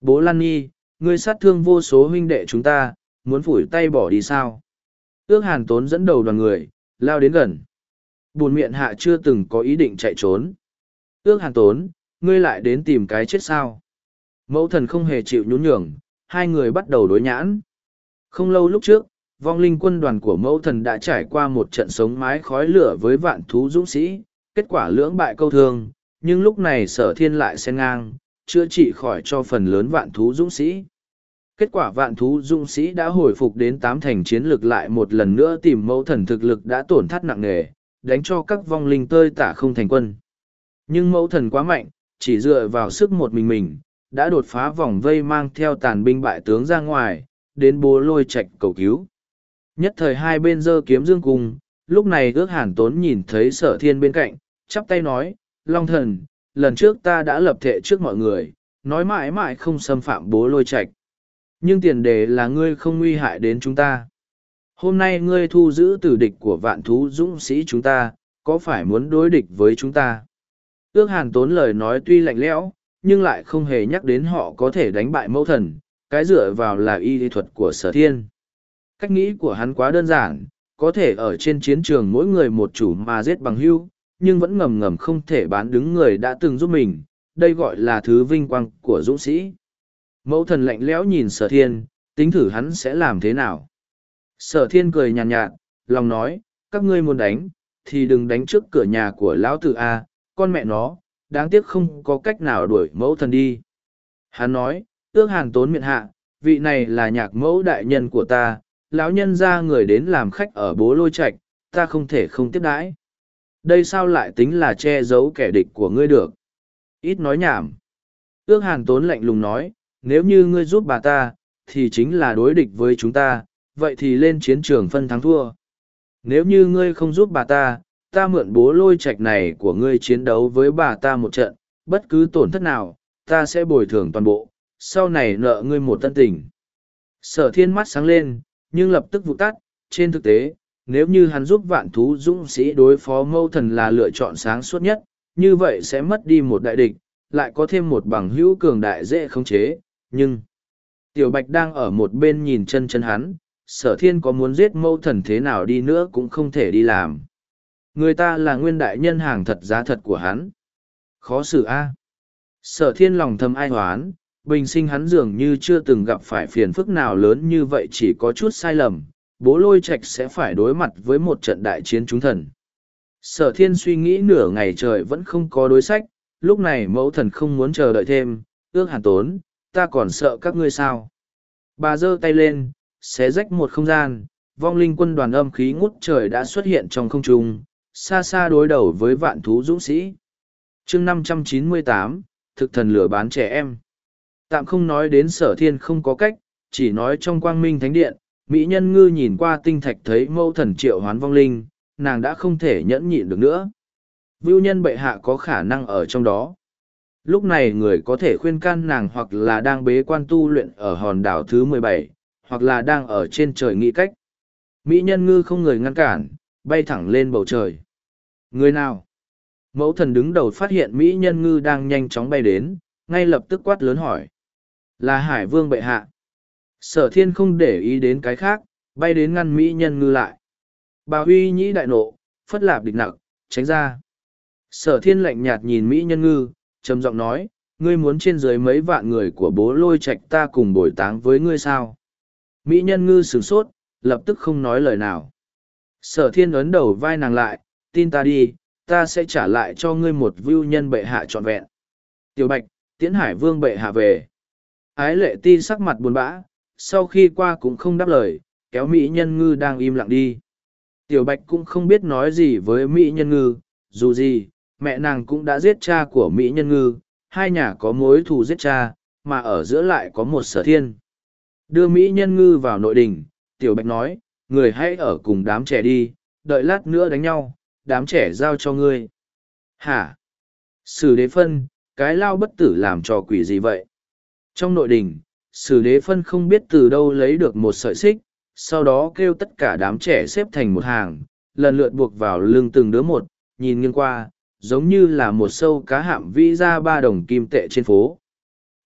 Bố lan nhi, ngươi sát thương vô số huynh đệ chúng ta, muốn phủi tay bỏ đi sao? Ước hàn tốn dẫn đầu đoàn người, lao đến gần. Bùn miệng hạ chưa từng có ý định chạy trốn. Ước hàn tốn ngươi lại đến tìm cái chết sao. Mẫu thần không hề chịu nhún nhường, hai người bắt đầu đối nhãn. Không lâu lúc trước, vong linh quân đoàn của mẫu thần đã trải qua một trận sống mái khói lửa với vạn thú dũng sĩ, kết quả lưỡng bại câu thương, nhưng lúc này sở thiên lại xen ngang, chữa trị khỏi cho phần lớn vạn thú dũng sĩ. Kết quả vạn thú dũng sĩ đã hồi phục đến tám thành chiến lực lại một lần nữa tìm mẫu thần thực lực đã tổn thất nặng nề, đánh cho các vong linh tơi tả không thành quân. Nhưng mẫu thần quá mạnh, chỉ dựa vào sức một mình mình, đã đột phá vòng vây mang theo tàn binh bại tướng ra ngoài, đến bố lôi Trạch cầu cứu. Nhất thời hai bên giơ kiếm dương cung, lúc này ước hàn tốn nhìn thấy sở thiên bên cạnh, chắp tay nói, Long thần, lần trước ta đã lập thệ trước mọi người, nói mãi mãi không xâm phạm bố lôi Trạch. Nhưng tiền đề là ngươi không nguy hại đến chúng ta. Hôm nay ngươi thu giữ tử địch của vạn thú dũng sĩ chúng ta, có phải muốn đối địch với chúng ta? Ước hàn tốn lời nói tuy lạnh lẽo, nhưng lại không hề nhắc đến họ có thể đánh bại mẫu thần, cái dựa vào là y lý thuật của sở thiên. Cách nghĩ của hắn quá đơn giản, có thể ở trên chiến trường mỗi người một chủ mà giết bằng hưu, nhưng vẫn ngầm ngầm không thể bán đứng người đã từng giúp mình, đây gọi là thứ vinh quang của dũng sĩ. Mẫu thần lạnh lẽo nhìn sở thiên, tính thử hắn sẽ làm thế nào. Sở thiên cười nhàn nhạt, nhạt, lòng nói, các ngươi muốn đánh, thì đừng đánh trước cửa nhà của lão tử A, con mẹ nó, đáng tiếc không có cách nào đuổi mẫu thần đi. Hắn nói, ước hàn tốn miệng hạ, vị này là nhạc mẫu đại nhân của ta, lão nhân ra người đến làm khách ở bố lôi Trạch, ta không thể không tiếp đãi. Đây sao lại tính là che giấu kẻ địch của ngươi được? Ít nói nhảm. Ước hàn tốn lạnh lùng nói, nếu như ngươi giúp bà ta, thì chính là đối địch với chúng ta, vậy thì lên chiến trường phân thắng thua. Nếu như ngươi không giúp bà ta, ta mượn bố lôi Trạch này của ngươi chiến đấu với bà ta một trận, bất cứ tổn thất nào, ta sẽ bồi thường toàn bộ, sau này nợ ngươi một tân tình. Sở thiên mắt sáng lên, nhưng lập tức vụ tắt, trên thực tế, nếu như hắn giúp vạn thú dũng sĩ đối phó mâu thần là lựa chọn sáng suốt nhất, như vậy sẽ mất đi một đại địch, lại có thêm một bằng hữu cường đại dễ khống chế, nhưng... Tiểu Bạch đang ở một bên nhìn chân chân hắn, sở thiên có muốn giết mâu thần thế nào đi nữa cũng không thể đi làm. Người ta là nguyên đại nhân hàng thật giá thật của hắn. Khó xử a Sở thiên lòng thầm ai hoán, bình sinh hắn dường như chưa từng gặp phải phiền phức nào lớn như vậy chỉ có chút sai lầm, bố lôi Trạch sẽ phải đối mặt với một trận đại chiến chúng thần. Sở thiên suy nghĩ nửa ngày trời vẫn không có đối sách, lúc này mẫu thần không muốn chờ đợi thêm, ước hàn tốn, ta còn sợ các ngươi sao. Bà giơ tay lên, xé rách một không gian, vong linh quân đoàn âm khí ngút trời đã xuất hiện trong không trung, xa xa đối đầu với vạn thú dũng sĩ. chương năm trăm chín mươi tám thực thần lửa bán trẻ em. Tạm không nói đến sở thiên không có cách, chỉ nói trong quang minh thánh điện, Mỹ nhân ngư nhìn qua tinh thạch thấy mâu thần triệu hoán vong linh, nàng đã không thể nhẫn nhịn được nữa. Vưu nhân bệ hạ có khả năng ở trong đó. Lúc này người có thể khuyên can nàng hoặc là đang bế quan tu luyện ở hòn đảo thứ mười bảy, hoặc là đang ở trên trời nghị cách. Mỹ nhân ngư không người ngăn cản, bay thẳng lên bầu trời. Người nào? Mẫu thần đứng đầu phát hiện Mỹ nhân ngư đang nhanh chóng bay đến, ngay lập tức quát lớn hỏi. Là Hải Vương bệ hạ. Sở thiên không để ý đến cái khác, bay đến ngăn Mỹ nhân ngư lại. Bà huy nhĩ đại nộ, phất lạp địch nặng, tránh ra. Sở thiên lạnh nhạt nhìn Mỹ nhân ngư, trầm giọng nói, ngươi muốn trên dưới mấy vạn người của bố lôi Trạch ta cùng bồi táng với ngươi sao. Mỹ nhân ngư sửng sốt, lập tức không nói lời nào. Sở thiên ấn đầu vai nàng lại, tin ta đi, ta sẽ trả lại cho ngươi một vưu nhân bệ hạ trọn vẹn. Tiểu Bạch, tiễn hải vương bệ hạ về. Ái lệ ti sắc mặt buồn bã, sau khi qua cũng không đáp lời, kéo Mỹ nhân ngư đang im lặng đi. Tiểu Bạch cũng không biết nói gì với Mỹ nhân ngư, dù gì, mẹ nàng cũng đã giết cha của Mỹ nhân ngư, hai nhà có mối thù giết cha, mà ở giữa lại có một sở thiên. Đưa Mỹ nhân ngư vào nội đình, Tiểu Bạch nói, người hãy ở cùng đám trẻ đi, đợi lát nữa đánh nhau, đám trẻ giao cho ngươi. Hả? Sử đế phân, cái lao bất tử làm trò quỷ gì vậy? Trong nội đình, sử đế phân không biết từ đâu lấy được một sợi xích, sau đó kêu tất cả đám trẻ xếp thành một hàng, lần lượt buộc vào lưng từng đứa một, nhìn nghiêng qua, giống như là một sâu cá hạm vĩ ra ba đồng kim tệ trên phố.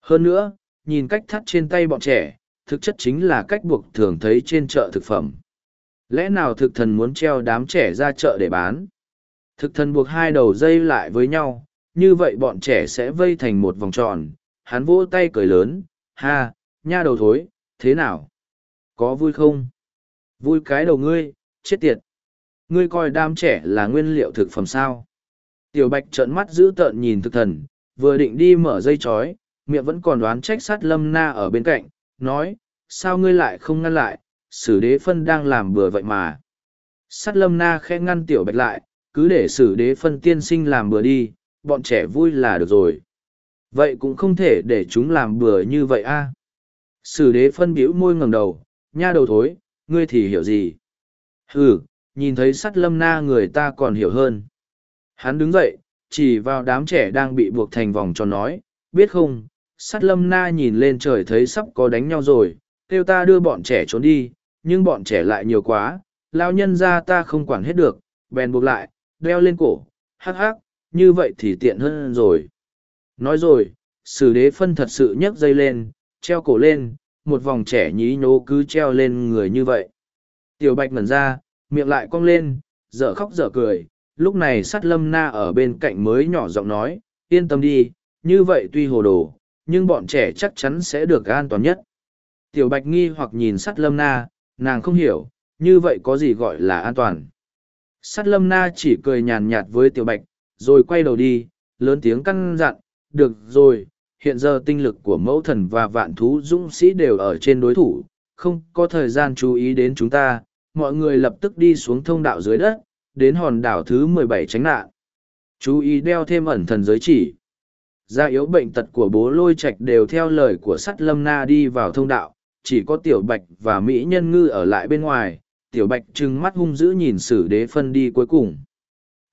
Hơn nữa, nhìn cách thắt trên tay bọn trẻ, thực chất chính là cách buộc thường thấy trên chợ thực phẩm. Lẽ nào thực thần muốn treo đám trẻ ra chợ để bán? Thực thần buộc hai đầu dây lại với nhau, như vậy bọn trẻ sẽ vây thành một vòng tròn. Hắn vỗ tay cười lớn, ha, nha đầu thối, thế nào? Có vui không? Vui cái đầu ngươi, chết tiệt. Ngươi coi đám trẻ là nguyên liệu thực phẩm sao? Tiểu bạch trợn mắt giữ tợn nhìn thực thần, vừa định đi mở dây chói, miệng vẫn còn đoán trách sát lâm na ở bên cạnh, nói, sao ngươi lại không ngăn lại, sử đế phân đang làm bừa vậy mà. Sát lâm na khẽ ngăn tiểu bạch lại, cứ để sử đế phân tiên sinh làm bừa đi, bọn trẻ vui là được rồi. vậy cũng không thể để chúng làm bừa như vậy a sử đế phân bĩu môi ngẩng đầu nha đầu thối ngươi thì hiểu gì ừ nhìn thấy sắt lâm na người ta còn hiểu hơn hắn đứng dậy chỉ vào đám trẻ đang bị buộc thành vòng tròn nói biết không sắt lâm na nhìn lên trời thấy sắp có đánh nhau rồi kêu ta đưa bọn trẻ trốn đi nhưng bọn trẻ lại nhiều quá, lao nhân ra ta không quản hết được, bèn buộc lại, đeo lên cổ, hắc hắc, như vậy thì tiện hơn rồi. Nói rồi, sử đế phân thật sự nhấc dây lên, treo cổ lên, một vòng trẻ nhí nhố cứ treo lên người như vậy. Tiểu bạch ngẩn ra, miệng lại cong lên, dở khóc dở cười, lúc này sát lâm na ở bên cạnh mới nhỏ giọng nói, yên tâm đi, như vậy tuy hồ đồ, nhưng bọn trẻ chắc chắn sẽ được an toàn nhất. Tiểu bạch nghi hoặc nhìn sát lâm na nàng không hiểu, như vậy có gì gọi là an toàn. Sắt lâm na chỉ cười nhàn nhạt với tiểu bạch, rồi quay đầu đi, lớn tiếng căn dặn, được rồi, hiện giờ tinh lực của mẫu thần và vạn thú dũng sĩ đều ở trên đối thủ, không có thời gian chú ý đến chúng ta, mọi người lập tức đi xuống thông đạo dưới đất, đến hòn đảo thứ mười bảy tránh nạn. Chú ý đeo thêm ẩn thần giới chỉ. Gia yếu bệnh tật của bố lôi trạch đều theo lời của sắt lâm na đi vào thông đạo chỉ có tiểu bạch và mỹ nhân ngư ở lại bên ngoài, tiểu bạch trừng mắt hung dữ nhìn sử đế phân đi cuối cùng.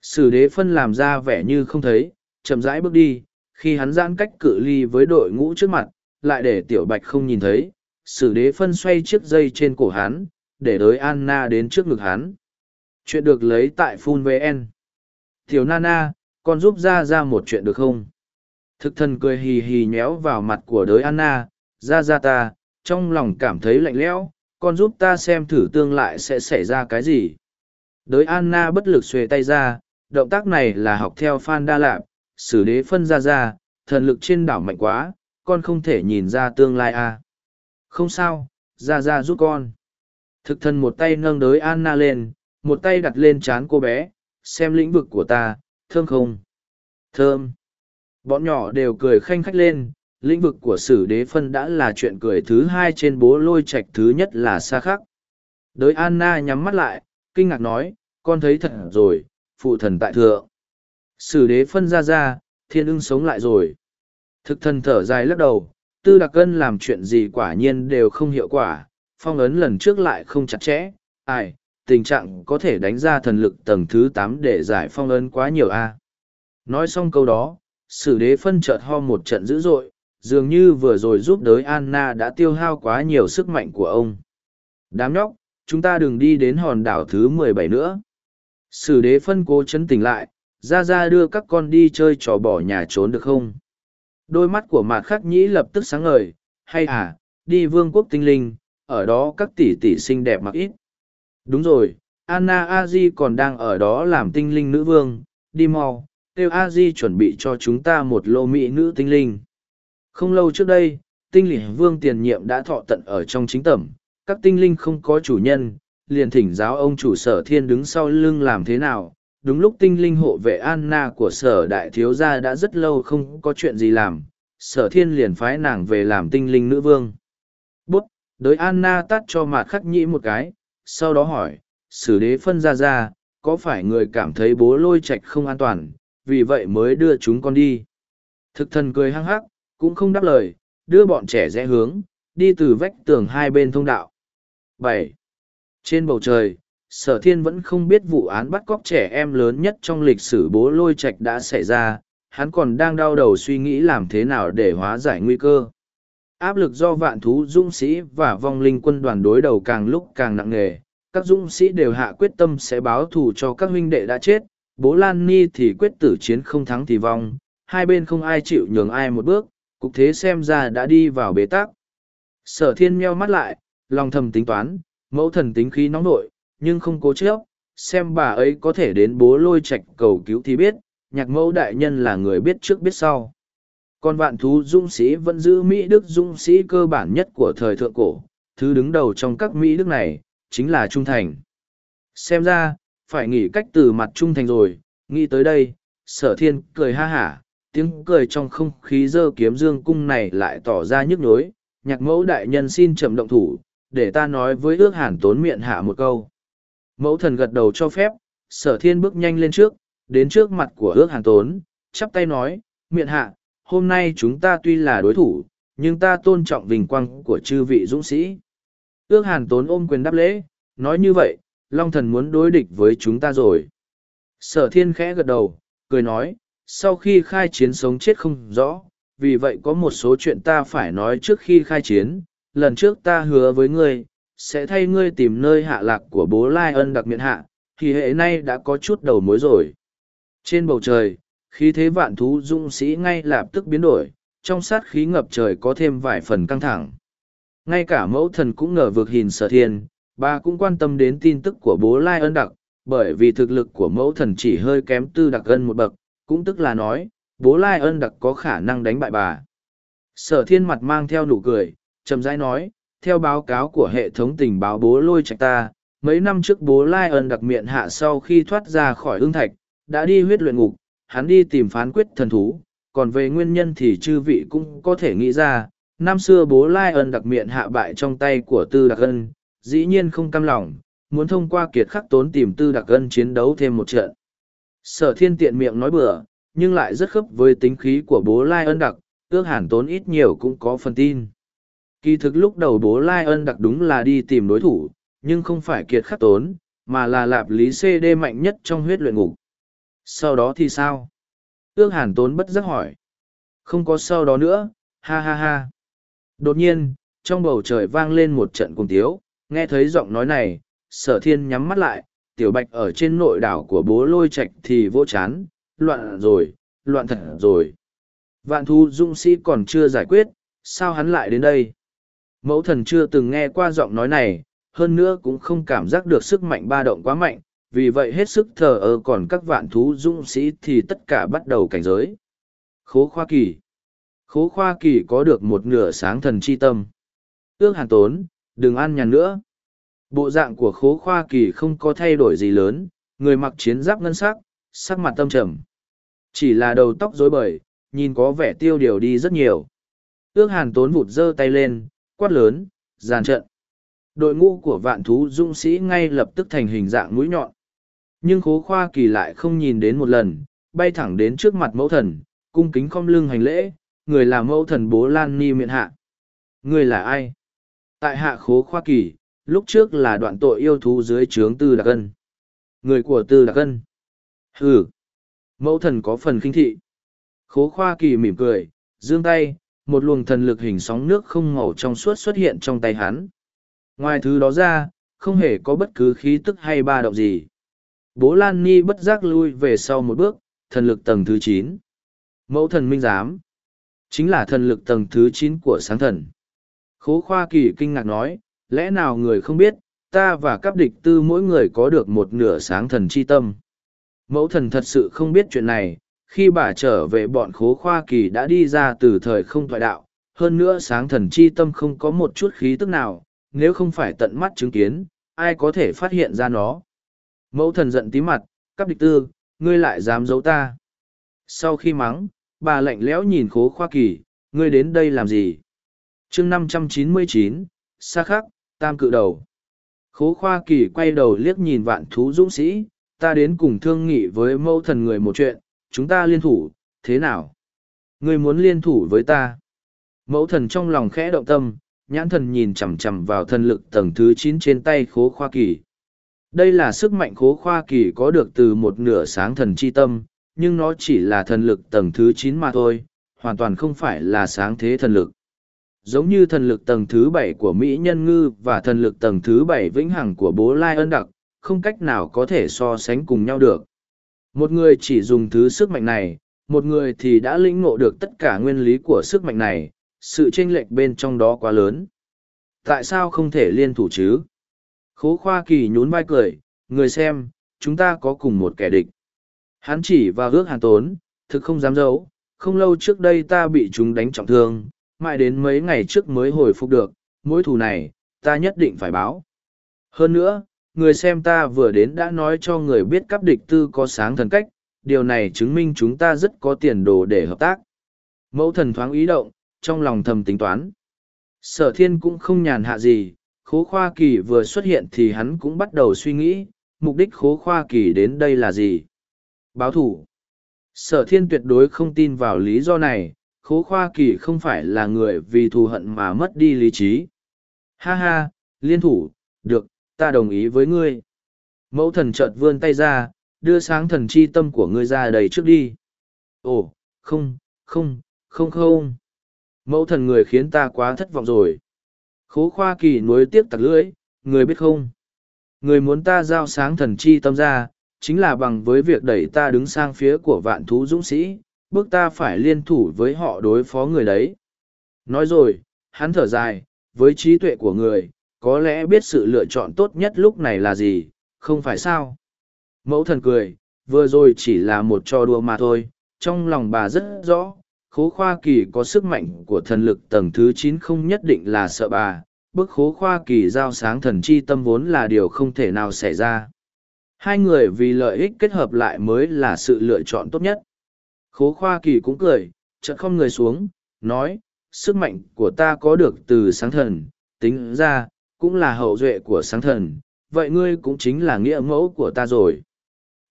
Sử đế phân làm ra vẻ như không thấy, chậm rãi bước đi, khi hắn giãn cách cự ly với đội ngũ trước mặt, lại để tiểu bạch không nhìn thấy, sử đế phân xoay chiếc dây trên cổ hắn, để đới anna đến trước ngực hắn. Chuyện được lấy tại phun vn tiểu nana, con giúp ra ra một chuyện được không? Thực thần cười hì hì nhéo vào mặt của đới anna ra ra ta trong lòng cảm thấy lạnh lẽo, con giúp ta xem thử tương lại sẽ xảy ra cái gì. Đới anna bất lực xuề tay ra, động tác này là học theo phan đa lạp xử đế phân ra ra, thần lực trên đảo mạnh quá, con không thể nhìn ra tương lai à. không sao, ra ra giúp con. Thực thần một tay nâng đới anna lên, một tay đặt lên trán cô bé, xem lĩnh vực của ta, thơm không? Thơm. Bọn nhỏ đều cười khanh khách lên lĩnh vực của sử đế phân đã là chuyện cười thứ hai trên bố lôi trạch thứ nhất là xa khắc. Đới anna nhắm mắt lại, kinh ngạc nói, con thấy thật rồi, phụ thần tại thượng. Sử đế phân ra ra, thiên ưng sống lại rồi. Thực thần thở dài lắc đầu, tư đặc cân làm chuyện gì quả nhiên đều không hiệu quả, phong ấn lần trước lại không chặt chẽ. Ai, tình trạng có thể đánh ra thần lực tầng thứ tám để giải phong ấn quá nhiều a. Nói xong câu đó, sử đế phân chợt ho một trận dữ dội dường như vừa rồi giúp đới anna đã tiêu hao quá nhiều sức mạnh của ông. Đám nhóc, chúng ta đừng đi đến hòn đảo thứ mười bảy nữa. Sử đế phân cố chấn tỉnh lại, ra ra đưa các con đi chơi trò bỏ nhà trốn được không? Đôi mắt của mạt khắc nhĩ lập tức sáng ngời, hay à đi vương quốc tinh linh, ở đó các tỷ tỷ xinh đẹp mặc ít. Đúng rồi, anna Aji còn đang ở đó làm tinh linh nữ vương, đi mau kêu Aji chuẩn bị cho chúng ta một lô mỹ nữ tinh linh không lâu trước đây tinh linh vương tiền nhiệm đã thọ tận ở trong chính tẩm các tinh linh không có chủ nhân liền thỉnh giáo ông chủ sở thiên đứng sau lưng làm thế nào đúng lúc tinh linh hộ vệ Anna của sở đại thiếu gia đã rất lâu không có chuyện gì làm, sở thiên liền phái nàng về làm tinh linh nữ vương. Bút, đới Anna tắt cho mặt khắc nhĩ một cái, sau đó hỏi, sử đế phân ra ra, có phải người cảm thấy bố lôi Trạch không an toàn, vì vậy mới đưa chúng con đi. Thực thần cười hăng hắc, cũng không đáp lời, đưa bọn trẻ rẽ hướng, đi từ vách tường hai bên thông đạo. bảy Trên bầu trời, sở thiên vẫn không biết vụ án bắt cóc trẻ em lớn nhất trong lịch sử bố lôi Trạch đã xảy ra, hắn còn đang đau đầu suy nghĩ làm thế nào để hóa giải nguy cơ. Áp lực do vạn thú dũng sĩ và vong linh quân đoàn đối đầu càng lúc càng nặng nề, các dũng sĩ đều hạ quyết tâm sẽ báo thù cho các huynh đệ đã chết, bố Lan Ni thì quyết tử chiến không thắng thì vong, hai bên không ai chịu nhường ai một bước, cục thế xem ra đã đi vào bế tắc. Sở thiên meo mắt lại, lòng thầm tính toán, mẫu thần tính khí nóng nội, nhưng không cố chấp, xem bà ấy có thể đến bố lôi Trạch cầu cứu thì biết, nhạc mẫu đại nhân là người biết trước biết sau. Còn vạn thú dũng sĩ vẫn giữ Mỹ Đức dũng sĩ cơ bản nhất của thời thượng cổ, thứ đứng đầu trong các Mỹ Đức này, chính là trung thành. Xem ra, phải nghĩ cách từ mặt trung thành rồi, nghĩ tới đây, sở thiên cười ha hả, tiếng cười trong không khí dơ kiếm dương cung này lại tỏ ra nhức nhối, nhạc mẫu đại nhân xin chậm động thủ, để ta nói với ước hàn tốn miệng hạ một câu. Mẫu thần gật đầu cho phép, sở thiên bước nhanh lên trước, đến trước mặt của ước hàn tốn, chắp tay nói, miệng hạ, hôm nay chúng ta tuy là đối thủ, nhưng ta tôn trọng vinh quang của chư vị dũng sĩ. Ước hàn tốn ôm quyền đáp lễ, nói như vậy, Long thần muốn đối địch với chúng ta rồi. Sở thiên khẽ gật đầu, cười nói, sau khi khai chiến sống chết không rõ, vì vậy có một số chuyện ta phải nói trước khi khai chiến. Lần trước ta hứa với ngươi, sẽ thay ngươi tìm nơi hạ lạc của bố Lai ân đặc miệng hạ, thì hệ nay đã có chút đầu mối rồi. Trên bầu trời, khí thế vạn thú dũng sĩ ngay lập tức biến đổi, trong sát khí ngập trời có thêm vài phần căng thẳng. Ngay cả mẫu thần cũng ngờ vực hình sở thiên, bà cũng quan tâm đến tin tức của bố Lai ân đặc, bởi vì thực lực của mẫu thần chỉ hơi kém tư đặc ân một bậc, cũng tức là nói, bố Lai ân đặc có khả năng đánh bại bà. Sở thiên mặt mang theo nụ cười, chậm rãi nói, theo báo cáo của hệ thống tình báo bố lôi trạch ta, mấy năm trước bố Lai ân đặc miệng hạ sau khi thoát ra khỏi ương thạch, đã đi huyết luyện ngục, hắn đi tìm phán quyết thần thú, còn về nguyên nhân thì chư vị cũng có thể nghĩ ra, năm xưa bố Lai ân đặc miệng hạ bại trong tay của tư đặc ân, dĩ nhiên không cam lòng, muốn thông qua kiệt khắc tốn tìm tư đặc ân chiến đấu thêm một trận. Sở thiên tiện miệng nói bừa, nhưng lại rất khớp với tính khí của bố Lai ân đặc, ước hẳn tốn ít nhiều cũng có phần tin. Kỳ thực lúc đầu bố Lai ân đặc đúng là đi tìm đối thủ, nhưng không phải kiệt khắc tốn, mà là lạp lý CD mạnh nhất trong huyết luyện ngục. Sau đó thì sao? Ước hàn tốn bất giác hỏi. Không có sau đó nữa, ha ha ha. Đột nhiên, trong bầu trời vang lên một trận cùng tiếu, nghe thấy giọng nói này, sở thiên nhắm mắt lại, tiểu bạch ở trên nội đảo của bố lôi Trạch thì vô chán, loạn rồi, loạn thật rồi. Vạn thu dung sĩ còn chưa giải quyết, sao hắn lại đến đây? Mẫu thần chưa từng nghe qua giọng nói này, hơn nữa cũng không cảm giác được sức mạnh ba động quá mạnh, vì vậy hết sức thờ ơ còn các vạn thú dung sĩ thì tất cả bắt đầu cảnh giới. Khố khoa kỳ Khố khoa kỳ có được một nửa sáng thần chi tâm. Ước hàn tốn, đừng ăn nhàn nữa. Bộ dạng của khố khoa kỳ không có thay đổi gì lớn, người mặc chiến giáp ngân sắc, sắc mặt tâm trầm. Chỉ là đầu tóc rối bời, nhìn có vẻ tiêu điều đi rất nhiều. Ước hàn tốn vụt giơ tay lên, quát lớn, giàn trận. Đội ngũ của vạn thú dũng sĩ ngay lập tức thành hình dạng mũi nhọn. Nhưng khố khoa kỳ lại không nhìn đến một lần, bay thẳng đến trước mặt mẫu thần, cung kính khom lưng hành lễ, người là mẫu thần bố Lan Ni miệng hạ. Người là ai? Tại hạ khố khoa kỳ, lúc trước là đoạn tội yêu thú dưới trướng tư đặc ân. Người của tư đặc ân. Hừ. Mẫu thần có phần kinh thị. Khố khoa kỳ mỉm cười, giương tay, một luồng thần lực hình sóng nước không màu trong suốt xuất hiện trong tay hắn. Ngoài thứ đó ra, không hề có bất cứ khí tức hay ba động gì. Bố Lan Ni bất giác lui về sau một bước, thần lực tầng thứ chín. Mẫu thần minh giám. Chính là thần lực tầng thứ chín của sáng thần. Khố khoa kỳ kinh ngạc nói, lẽ nào người không biết, ta và các địch tư mỗi người có được một nửa sáng thần chi tâm. Mẫu thần thật sự không biết chuyện này, khi bà trở về bọn khố khoa kỳ đã đi ra từ thời không thoại đạo, hơn nữa sáng thần chi tâm không có một chút khí tức nào, nếu không phải tận mắt chứng kiến, ai có thể phát hiện ra nó. Mẫu thần giận tí mặt, các địch tư, ngươi lại dám giấu ta. Sau khi mắng, bà lạnh lẽo nhìn khố khoa kỳ, ngươi đến đây làm gì? chương năm trăm chín mươi chín xa khắc, tam cự đầu. Khố khoa kỳ quay đầu liếc nhìn vạn thú dũng sĩ, ta đến cùng thương nghị với mẫu thần người một chuyện, chúng ta liên thủ, thế nào? Ngươi muốn liên thủ với ta? Mẫu thần trong lòng khẽ động tâm, nhãn thần nhìn chằm chằm vào thần lực tầng thứ chín trên tay khố khoa kỳ. Đây là sức mạnh khố khoa kỳ có được từ một nửa sáng thần chi tâm, nhưng nó chỉ là thần lực tầng thứ chín mà thôi, hoàn toàn không phải là sáng thế thần lực. Giống như thần lực tầng thứ bảy của Mỹ Nhân Ngư và thần lực tầng thứ bảy vĩnh hằng của bố Lai ân đặc, không cách nào có thể so sánh cùng nhau được. Một người chỉ dùng thứ sức mạnh này, một người thì đã lĩnh ngộ được tất cả nguyên lý của sức mạnh này, sự chênh lệch bên trong đó quá lớn. Tại sao không thể liên thủ chứ? Khố khoa kỳ nhún vai cười, người xem, chúng ta có cùng một kẻ địch. Hắn chỉ và ước hàn tốn, thực không dám giấu, không lâu trước đây ta bị chúng đánh trọng thương, mãi đến mấy ngày trước mới hồi phục được, mối thù này, ta nhất định phải báo. Hơn nữa, người xem ta vừa đến đã nói cho người biết cắp địch tư có sáng thần cách, điều này chứng minh chúng ta rất có tiền đồ để hợp tác. Mẫu thần thoáng ý động, trong lòng thầm tính toán. Sở thiên cũng không nhàn hạ gì, khố khoa kỳ vừa xuất hiện thì hắn cũng bắt đầu suy nghĩ, mục đích khố khoa kỳ đến đây là gì? Báo thủ. Sở thiên tuyệt đối không tin vào lý do này, khố khoa kỳ không phải là người vì thù hận mà mất đi lý trí. Ha ha, liên thủ, được, ta đồng ý với ngươi. Mẫu thần chợt vươn tay ra, đưa sáng thần chi tâm của ngươi ra đầy trước đi. Ồ, không, không, không không. Mẫu thần người khiến ta quá thất vọng rồi. Khố khoa kỳ nuối tiếc tặc lưỡi, người biết không? Người muốn ta giao sáng thần chi tâm ra, chính là bằng với việc đẩy ta đứng sang phía của vạn thú dũng sĩ, bước ta phải liên thủ với họ đối phó người đấy. Nói rồi, hắn thở dài, với trí tuệ của người, có lẽ biết sự lựa chọn tốt nhất lúc này là gì, không phải sao? Mẫu thần cười, vừa rồi chỉ là một trò đùa mà thôi, trong lòng bà rất rõ, khố khoa kỳ có sức mạnh của thần lực tầng thứ chín không nhất định là sợ bà, bức khố khoa kỳ giao sáng thần chi tâm vốn là điều không thể nào xảy ra. Hai người vì lợi ích kết hợp lại mới là sự lựa chọn tốt nhất. Khố khoa kỳ cũng cười, chợt không người xuống, nói, sức mạnh của ta có được từ sáng thần, tính ra, cũng là hậu duệ của sáng thần, vậy ngươi cũng chính là nghĩa mẫu của ta rồi.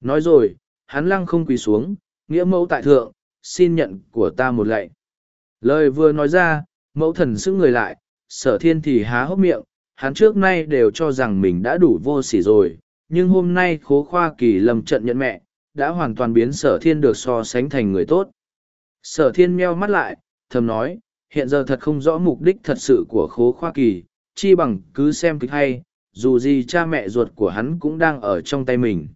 Nói rồi, hắn lăng không quỳ xuống, nghĩa mẫu tại thượng, xin nhận của ta một lạy. Lời vừa nói ra, mẫu thần sức người lại, sở thiên thì há hốc miệng, hắn trước nay đều cho rằng mình đã đủ vô sỉ rồi, nhưng hôm nay khố khoa kỳ lầm trận nhận mẹ, đã hoàn toàn biến sở thiên được so sánh thành người tốt. Sở thiên meo mắt lại, thầm nói, hiện giờ thật không rõ mục đích thật sự của khố khoa kỳ, chi bằng cứ xem kịch hay, dù gì cha mẹ ruột của hắn cũng đang ở trong tay mình.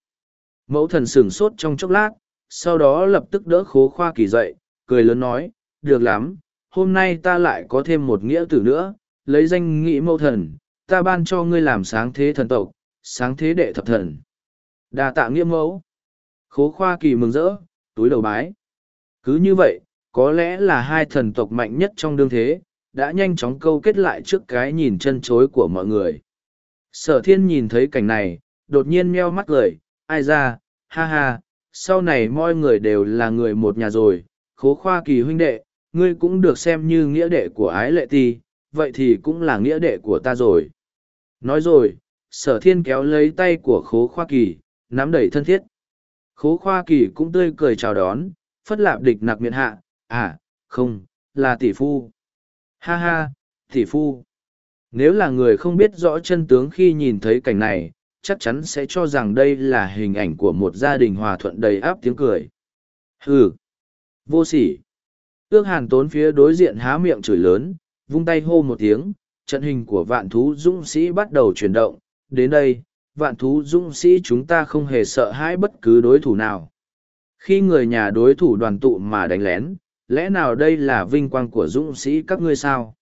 Mẫu thần sửng sốt trong chốc lát, sau đó lập tức đỡ khố khoa kỳ dậy, cười lớn nói, được lắm, hôm nay ta lại có thêm một nghĩa tử nữa, lấy danh nghị mẫu thần, ta ban cho ngươi làm sáng thế thần tộc, sáng thế đệ thập thần. đa tạ nghĩa mẫu. Khố khoa kỳ mừng rỡ, túi đầu bái. Cứ như vậy, có lẽ là hai thần tộc mạnh nhất trong đương thế, đã nhanh chóng câu kết lại trước cái nhìn chân chối của mọi người. Sở thiên nhìn thấy cảnh này, đột nhiên meo mắt cười, ai ra, ha ha, sau này mọi người đều là người một nhà rồi, khố khoa kỳ huynh đệ, ngươi cũng được xem như nghĩa đệ của ái lệ ti, vậy thì cũng là nghĩa đệ của ta rồi. Nói rồi, sở thiên kéo lấy tay của khố khoa kỳ, nắm đẩy thân thiết. Khố khoa kỳ cũng tươi cười chào đón, phất lạp địch nặc miệng hạ, à, không, là tỷ phu. Ha ha, tỷ phu. Nếu là người không biết rõ chân tướng khi nhìn thấy cảnh này, chắc chắn sẽ cho rằng đây là hình ảnh của một gia đình hòa thuận đầy áp tiếng cười. Hừ! Vô sỉ! Ước hàn tốn phía đối diện há miệng chửi lớn, vung tay hô một tiếng, trận hình của vạn thú dũng sĩ bắt đầu chuyển động. Đến đây, vạn thú dũng sĩ chúng ta không hề sợ hãi bất cứ đối thủ nào. Khi người nhà đối thủ đoàn tụ mà đánh lén, lẽ nào đây là vinh quang của dũng sĩ các ngươi sao?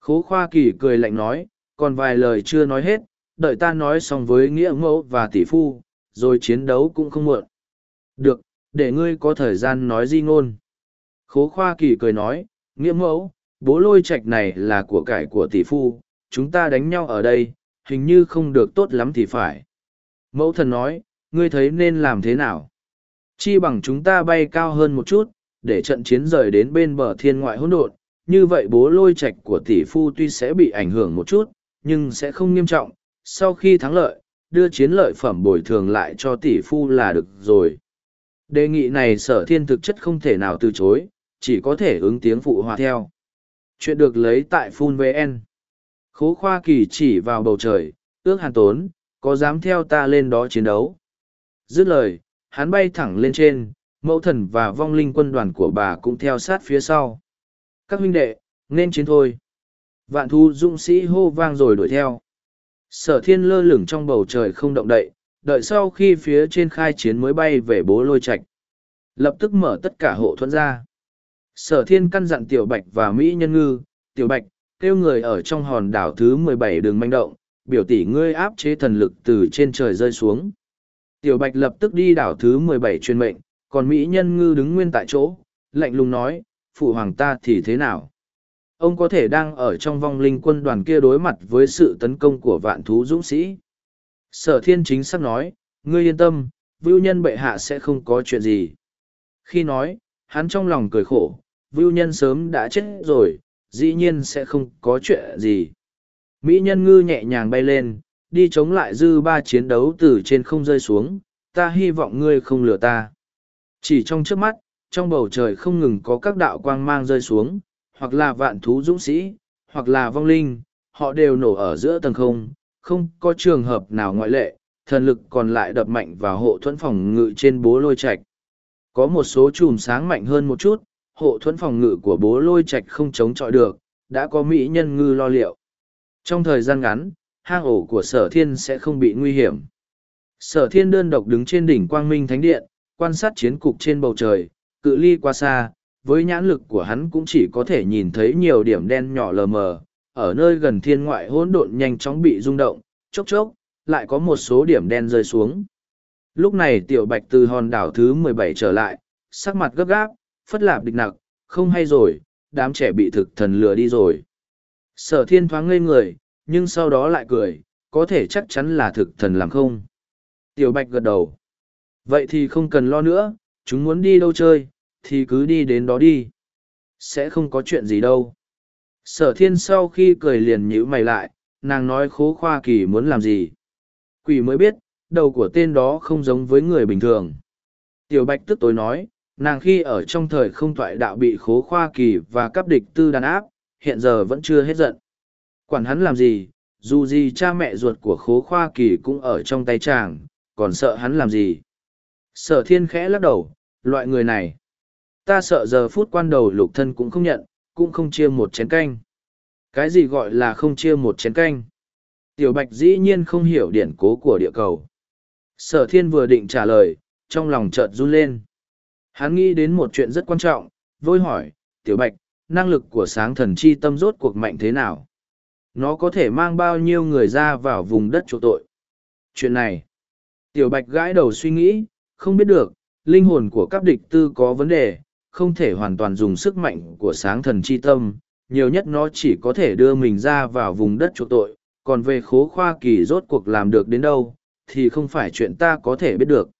Khố khoa kỳ cười lạnh nói, còn vài lời chưa nói hết, đợi ta nói xong với nghĩa mẫu và tỷ phu, rồi chiến đấu cũng không muộn. Được, để ngươi có thời gian nói di ngôn. Khố khoa kỳ cười nói, nghĩa mẫu, bố lôi Trạch này là của cải của tỷ phu, chúng ta đánh nhau ở đây, hình như không được tốt lắm thì phải. Mẫu thần nói, ngươi thấy nên làm thế nào? Chi bằng chúng ta bay cao hơn một chút, để trận chiến rời đến bên bờ thiên ngoại hỗn độn, như vậy bố lôi Trạch của tỷ phu tuy sẽ bị ảnh hưởng một chút, nhưng sẽ không nghiêm trọng, sau khi thắng lợi, đưa chiến lợi phẩm bồi thường lại cho tỷ phu là được rồi. Đề nghị này sở thiên thực chất không thể nào từ chối, chỉ có thể ứng tiếng phụ hòa theo. Chuyện được lấy tại Full VN. Khố khoa kỳ chỉ vào bầu trời, ước hàn tốn, có dám theo ta lên đó chiến đấu. Dứt lời, hắn bay thẳng lên trên, mẫu thần và vong linh quân đoàn của bà cũng theo sát phía sau. Các huynh đệ, nên chiến thôi. Vạn thu dũng sĩ hô vang rồi đuổi theo. Sở thiên lơ lửng trong bầu trời không động đậy, đợi sau khi phía trên khai chiến mới bay về bố lôi Trạch Lập tức mở tất cả hộ thuẫn ra. Sở thiên căn dặn Tiểu Bạch và Mỹ Nhân Ngư, Tiểu Bạch, kêu người ở trong hòn đảo thứ mười bảy đường manh động, biểu tỷ ngươi áp chế thần lực từ trên trời rơi xuống. Tiểu Bạch lập tức đi đảo thứ mười bảy chuyên mệnh, còn Mỹ Nhân Ngư đứng nguyên tại chỗ, lạnh lùng nói, phụ hoàng ta thì thế nào? ông có thể đang ở trong vong linh quân đoàn kia đối mặt với sự tấn công của vạn thú dũng sĩ. Sở thiên chính sắp nói, ngươi yên tâm, vưu nhân bệ hạ sẽ không có chuyện gì. Khi nói, hắn trong lòng cười khổ, vưu nhân sớm đã chết rồi, dĩ nhiên sẽ không có chuyện gì. Mỹ nhân ngư nhẹ nhàng bay lên, đi chống lại dư ba chiến đấu từ trên không rơi xuống, ta hy vọng ngươi không lừa ta. Chỉ trong trước mắt, trong bầu trời không ngừng có các đạo quang mang rơi xuống, hoặc là vạn thú dũng sĩ, hoặc là vong linh, họ đều nổ ở giữa tầng không, không có trường hợp nào ngoại lệ, thần lực còn lại đập mạnh vào hộ thuẫn phòng ngự trên bố lôi Trạch. Có một số chùm sáng mạnh hơn một chút, hộ thuẫn phòng ngự của bố lôi Trạch không chống chọi được, đã có mỹ nhân ngư lo liệu. Trong thời gian ngắn, hang ổ của sở thiên sẽ không bị nguy hiểm. Sở thiên đơn độc đứng trên đỉnh quang minh thánh điện, quan sát chiến cục trên bầu trời, cự ly qua xa, với nhãn lực của hắn cũng chỉ có thể nhìn thấy nhiều điểm đen nhỏ lờ mờ, ở nơi gần thiên ngoại hỗn độn nhanh chóng bị rung động, chốc chốc, lại có một số điểm đen rơi xuống. Lúc này tiểu bạch từ hòn đảo thứ mười bảy trở lại, sắc mặt gấp gáp, phất lạp địch nặc, không hay rồi, đám trẻ bị thực thần lừa đi rồi. Sở thiên thoáng ngây người, nhưng sau đó lại cười, có thể chắc chắn là thực thần làm không. Tiểu bạch gật đầu. Vậy thì không cần lo nữa, chúng muốn đi đâu chơi, thì cứ đi đến đó đi. Sẽ không có chuyện gì đâu. Sở thiên sau khi cười liền nhữ mày lại, nàng nói khố khoa kỳ muốn làm gì. Quỷ mới biết, đầu của tên đó không giống với người bình thường. Tiểu bạch tức tối nói, nàng khi ở trong thời không thoại đạo bị khố khoa kỳ và cắp địch tư đàn áp, hiện giờ vẫn chưa hết giận. Quản hắn làm gì, dù gì cha mẹ ruột của khố khoa kỳ cũng ở trong tay chàng, còn sợ hắn làm gì. Sở thiên khẽ lắc đầu, loại người này. Ta sợ giờ phút quan đầu lục thân cũng không nhận, cũng không chia một chén canh. Cái gì gọi là không chia một chén canh? Tiểu Bạch dĩ nhiên không hiểu điển cố của địa cầu. Sở thiên vừa định trả lời, trong lòng chợt run lên. Hắn nghĩ đến một chuyện rất quan trọng, vôi hỏi, Tiểu Bạch, năng lực của sáng thần chi tâm rốt cuộc mạnh thế nào? Nó có thể mang bao nhiêu người ra vào vùng đất chỗ tội? Chuyện này, Tiểu Bạch gãi đầu suy nghĩ, không biết được, linh hồn của các địch tư có vấn đề, không thể hoàn toàn dùng sức mạnh của sáng thần chi tâm, nhiều nhất nó chỉ có thể đưa mình ra vào vùng đất chỗ tội, còn về khố khoa kỳ rốt cuộc làm được đến đâu, thì không phải chuyện ta có thể biết được.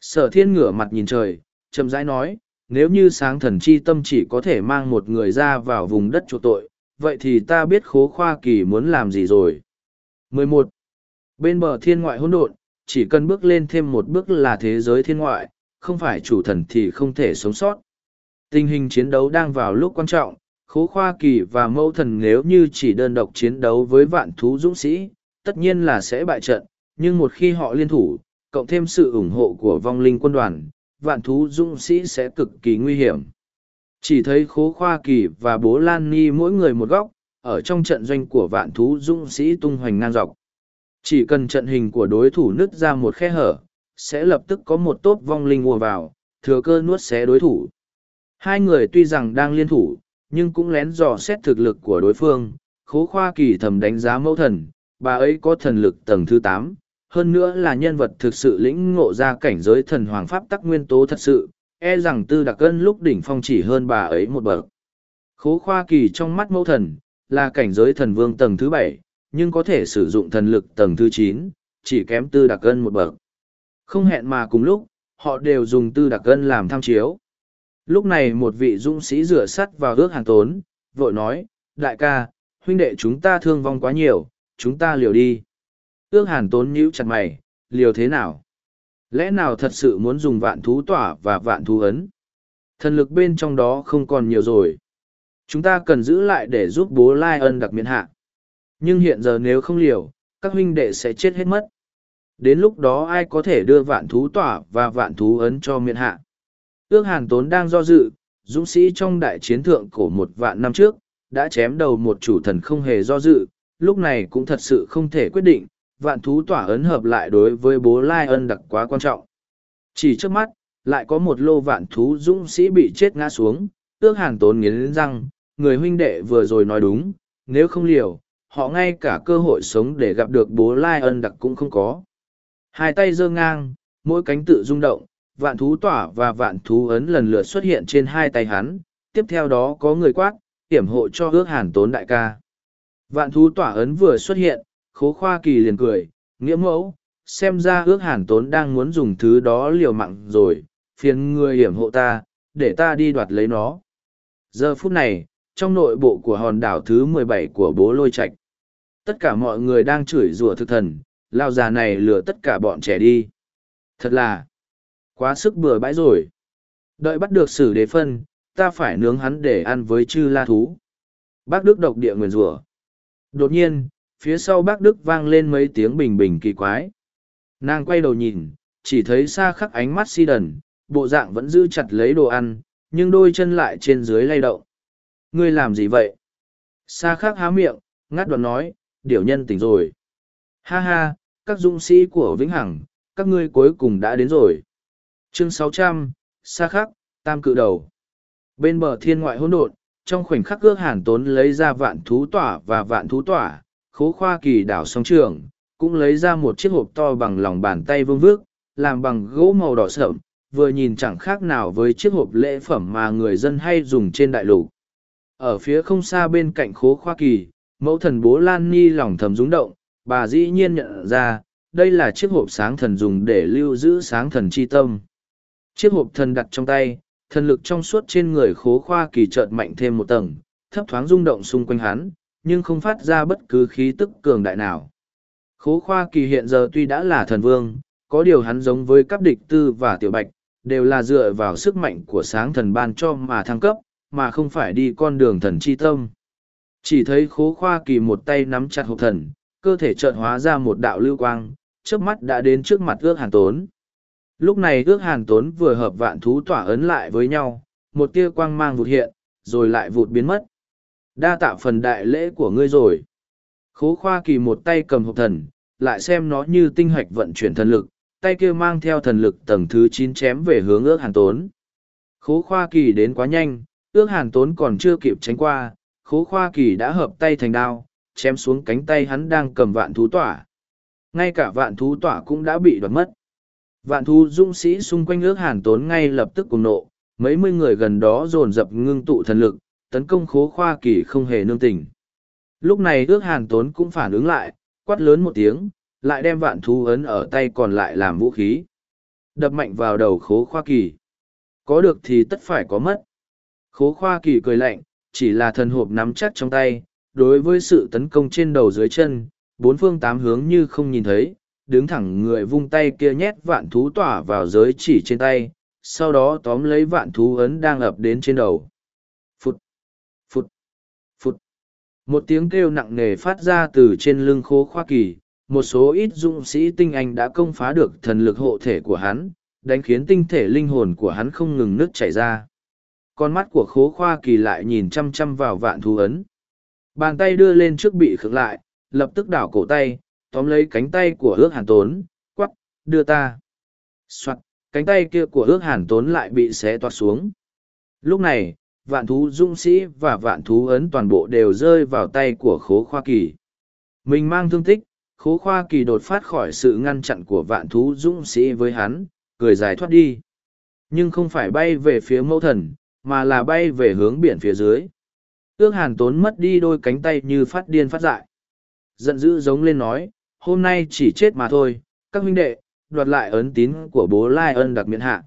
Sở thiên ngửa mặt nhìn trời, chậm rãi nói, nếu như sáng thần chi tâm chỉ có thể mang một người ra vào vùng đất chỗ tội, vậy thì ta biết khố khoa kỳ muốn làm gì rồi. 11. Bên bờ thiên ngoại hỗn độn, chỉ cần bước lên thêm một bước là thế giới thiên ngoại, không phải chủ thần thì không thể sống sót. Tình hình chiến đấu đang vào lúc quan trọng, khố khoa kỳ và mẫu thần nếu như chỉ đơn độc chiến đấu với vạn thú dũng sĩ, tất nhiên là sẽ bại trận, nhưng một khi họ liên thủ, cộng thêm sự ủng hộ của vong linh quân đoàn, vạn thú dũng sĩ sẽ cực kỳ nguy hiểm. Chỉ thấy khố khoa kỳ và bố Lan Ni mỗi người một góc, ở trong trận doanh của vạn thú dũng sĩ tung hoành ngang dọc. Chỉ cần trận hình của đối thủ nứt ra một khe hở, sẽ lập tức có một tốp vong linh ùa vào, thừa cơ nuốt xé đối thủ. Hai người tuy rằng đang liên thủ, nhưng cũng lén dò xét thực lực của đối phương, khố khoa kỳ thầm đánh giá mẫu thần, bà ấy có thần lực tầng thứ tám, hơn nữa là nhân vật thực sự lĩnh ngộ ra cảnh giới thần hoàng pháp tắc nguyên tố thật sự, e rằng tư đặc cân lúc đỉnh phong chỉ hơn bà ấy một bậc. Khố khoa kỳ trong mắt mẫu thần, là cảnh giới thần vương tầng thứ bảy, nhưng có thể sử dụng thần lực tầng thứ chín, chỉ kém tư đặc cân một bậc. Không hẹn mà cùng lúc, họ đều dùng tư đặc cân làm tham chiếu. Lúc này một vị dũng sĩ rửa sắt vào ước hàng tốn, vội nói, đại ca, huynh đệ chúng ta thương vong quá nhiều, chúng ta liều đi. Ước hàn tốn nhíu chặt mày, liều thế nào? Lẽ nào thật sự muốn dùng vạn thú tỏa và vạn thú ấn? Thần lực bên trong đó không còn nhiều rồi. Chúng ta cần giữ lại để giúp bố Lai ân đặc miễn hạ. Nhưng hiện giờ nếu không liều, các huynh đệ sẽ chết hết mất. Đến lúc đó ai có thể đưa vạn thú tỏa và vạn thú ấn cho miễn hạ? Ước hàn tốn đang do dự, dũng sĩ trong đại chiến thượng cổ một vạn năm trước, đã chém đầu một chủ thần không hề do dự, lúc này cũng thật sự không thể quyết định, vạn thú tỏa ấn hợp lại đối với bố Lai ân đặc quá quan trọng. Chỉ trước mắt, lại có một lô vạn thú dũng sĩ bị chết ngã xuống, ước hàn tốn nghiến răng, người huynh đệ vừa rồi nói đúng, nếu không liều, họ ngay cả cơ hội sống để gặp được bố Lai ân đặc cũng không có. Hai tay giơ ngang, mỗi cánh tự rung động, vạn thú tỏa và vạn thú ấn lần lượt xuất hiện trên hai tay hắn, tiếp theo đó có người quát, hiểm hộ cho ước hàn tốn đại ca. Vạn thú tỏa ấn vừa xuất hiện, khố khoa kỳ liền cười, nghĩa mẫu, xem ra ước hàn tốn đang muốn dùng thứ đó liều mạng rồi, phiền người hiểm hộ ta, để ta đi đoạt lấy nó. Giờ phút này, trong nội bộ của hòn đảo thứ mười bảy của bố lôi Trạch, tất cả mọi người đang chửi rủa thực thần, lao già này lừa tất cả bọn trẻ đi. Thật là, Quá sức bừa bãi rồi. Đợi bắt được sử đế phân, ta phải nướng hắn để ăn với chư la thú. Bác Đức độc địa nguyền rủa. Đột nhiên, phía sau bác Đức vang lên mấy tiếng bình bình kỳ quái. Nàng quay đầu nhìn, chỉ thấy xa khắc ánh mắt si đần, bộ dạng vẫn giữ chặt lấy đồ ăn, nhưng đôi chân lại trên dưới lay động. Ngươi làm gì vậy? Xa khắc há miệng, ngắt đoạn nói, điểu nhân tỉnh rồi. Ha ha, các dũng sĩ của Vĩnh Hằng, các ngươi cuối cùng đã đến rồi. Chương 600, xa khắc, tam cự đầu. Bên bờ thiên ngoại hỗn độn, trong khoảnh khắc ước hàn tốn lấy ra vạn thú tỏa và vạn thú tỏa, khố khoa kỳ đảo song trường, cũng lấy ra một chiếc hộp to bằng lòng bàn tay vương vước, làm bằng gỗ màu đỏ sợm, vừa nhìn chẳng khác nào với chiếc hộp lễ phẩm mà người dân hay dùng trên đại lục. Ở phía không xa bên cạnh khố khoa kỳ, mẫu thần bố Lan Ni lòng thầm rúng động, bà dĩ nhiên nhận ra, đây là chiếc hộp sáng thần dùng để lưu giữ sáng thần chi tâm. Chiếc hộp thần đặt trong tay, thần lực trong suốt trên người khố khoa kỳ chợt mạnh thêm một tầng, thấp thoáng rung động xung quanh hắn, nhưng không phát ra bất cứ khí tức cường đại nào. Khố khoa kỳ hiện giờ tuy đã là thần vương, có điều hắn giống với các địch tư và tiểu bạch, đều là dựa vào sức mạnh của sáng thần ban cho mà thăng cấp, mà không phải đi con đường thần chi tâm. Chỉ thấy khố khoa kỳ một tay nắm chặt hộp thần, cơ thể chợt hóa ra một đạo lưu quang, trước mắt đã đến trước mặt ước hàn tốn. Lúc này ước hàn tốn vừa hợp vạn thú tỏa ấn lại với nhau, một tia quang mang vụt hiện, rồi lại vụt biến mất. Đa tạ phần đại lễ của ngươi rồi. Khố khoa kỳ một tay cầm hộp thần, lại xem nó như tinh hoạch vận chuyển thần lực, tay kia mang theo thần lực tầng thứ chín chém về hướng ước hàn tốn. Khố khoa kỳ đến quá nhanh, ước hàn tốn còn chưa kịp tránh qua, khố khoa kỳ đã hợp tay thành đao, chém xuống cánh tay hắn đang cầm vạn thú tỏa. Ngay cả vạn thú tỏa cũng đã bị đoạt mất. Vạn thú dũng sĩ xung quanh ước hàn tốn ngay lập tức cùng nộ, mấy mươi người gần đó dồn dập ngưng tụ thần lực, tấn công khố khoa kỳ không hề nương tình. Lúc này ước hàn tốn cũng phản ứng lại, quát lớn một tiếng, lại đem vạn thú ấn ở tay còn lại làm vũ khí. Đập mạnh vào đầu khố khoa kỳ. Có được thì tất phải có mất. Khố khoa kỳ cười lạnh, chỉ là thần hộp nắm chắc trong tay, đối với sự tấn công trên đầu dưới chân, bốn phương tám hướng như không nhìn thấy, đứng thẳng người vung tay kia nhét vạn thú tỏa vào giới chỉ trên tay, sau đó tóm lấy vạn thú ấn đang ập đến trên đầu. Phụt, phụt, phụt. Một tiếng kêu nặng nề phát ra từ trên lưng khố khoa kỳ, một số ít dũng sĩ tinh anh đã công phá được thần lực hộ thể của hắn, đánh khiến tinh thể linh hồn của hắn không ngừng nước chảy ra. Con mắt của khố khoa kỳ lại nhìn chăm chăm vào vạn thú ấn. Bàn tay đưa lên trước bị khựng lại, lập tức đảo cổ tay, tóm lấy cánh tay của ước hàn tốn, quắp đưa ta. soặt cánh tay kia của ước hàn tốn lại bị xé toạt xuống. Lúc này, vạn thú dũng sĩ và vạn thú ấn toàn bộ đều rơi vào tay của khố khoa kỳ. Mình mang thương tích, khố khoa kỳ đột phát khỏi sự ngăn chặn của vạn thú dũng sĩ với hắn, cười dài thoát đi. Nhưng không phải bay về phía mẫu thần, mà là bay về hướng biển phía dưới. Ước hàn tốn mất đi đôi cánh tay như phát điên phát dại. Giận dữ giống lên nói, hôm nay chỉ chết mà thôi, các huynh đệ, đoạt lại ấn tín của bố Lai ân đặc miễn hạ.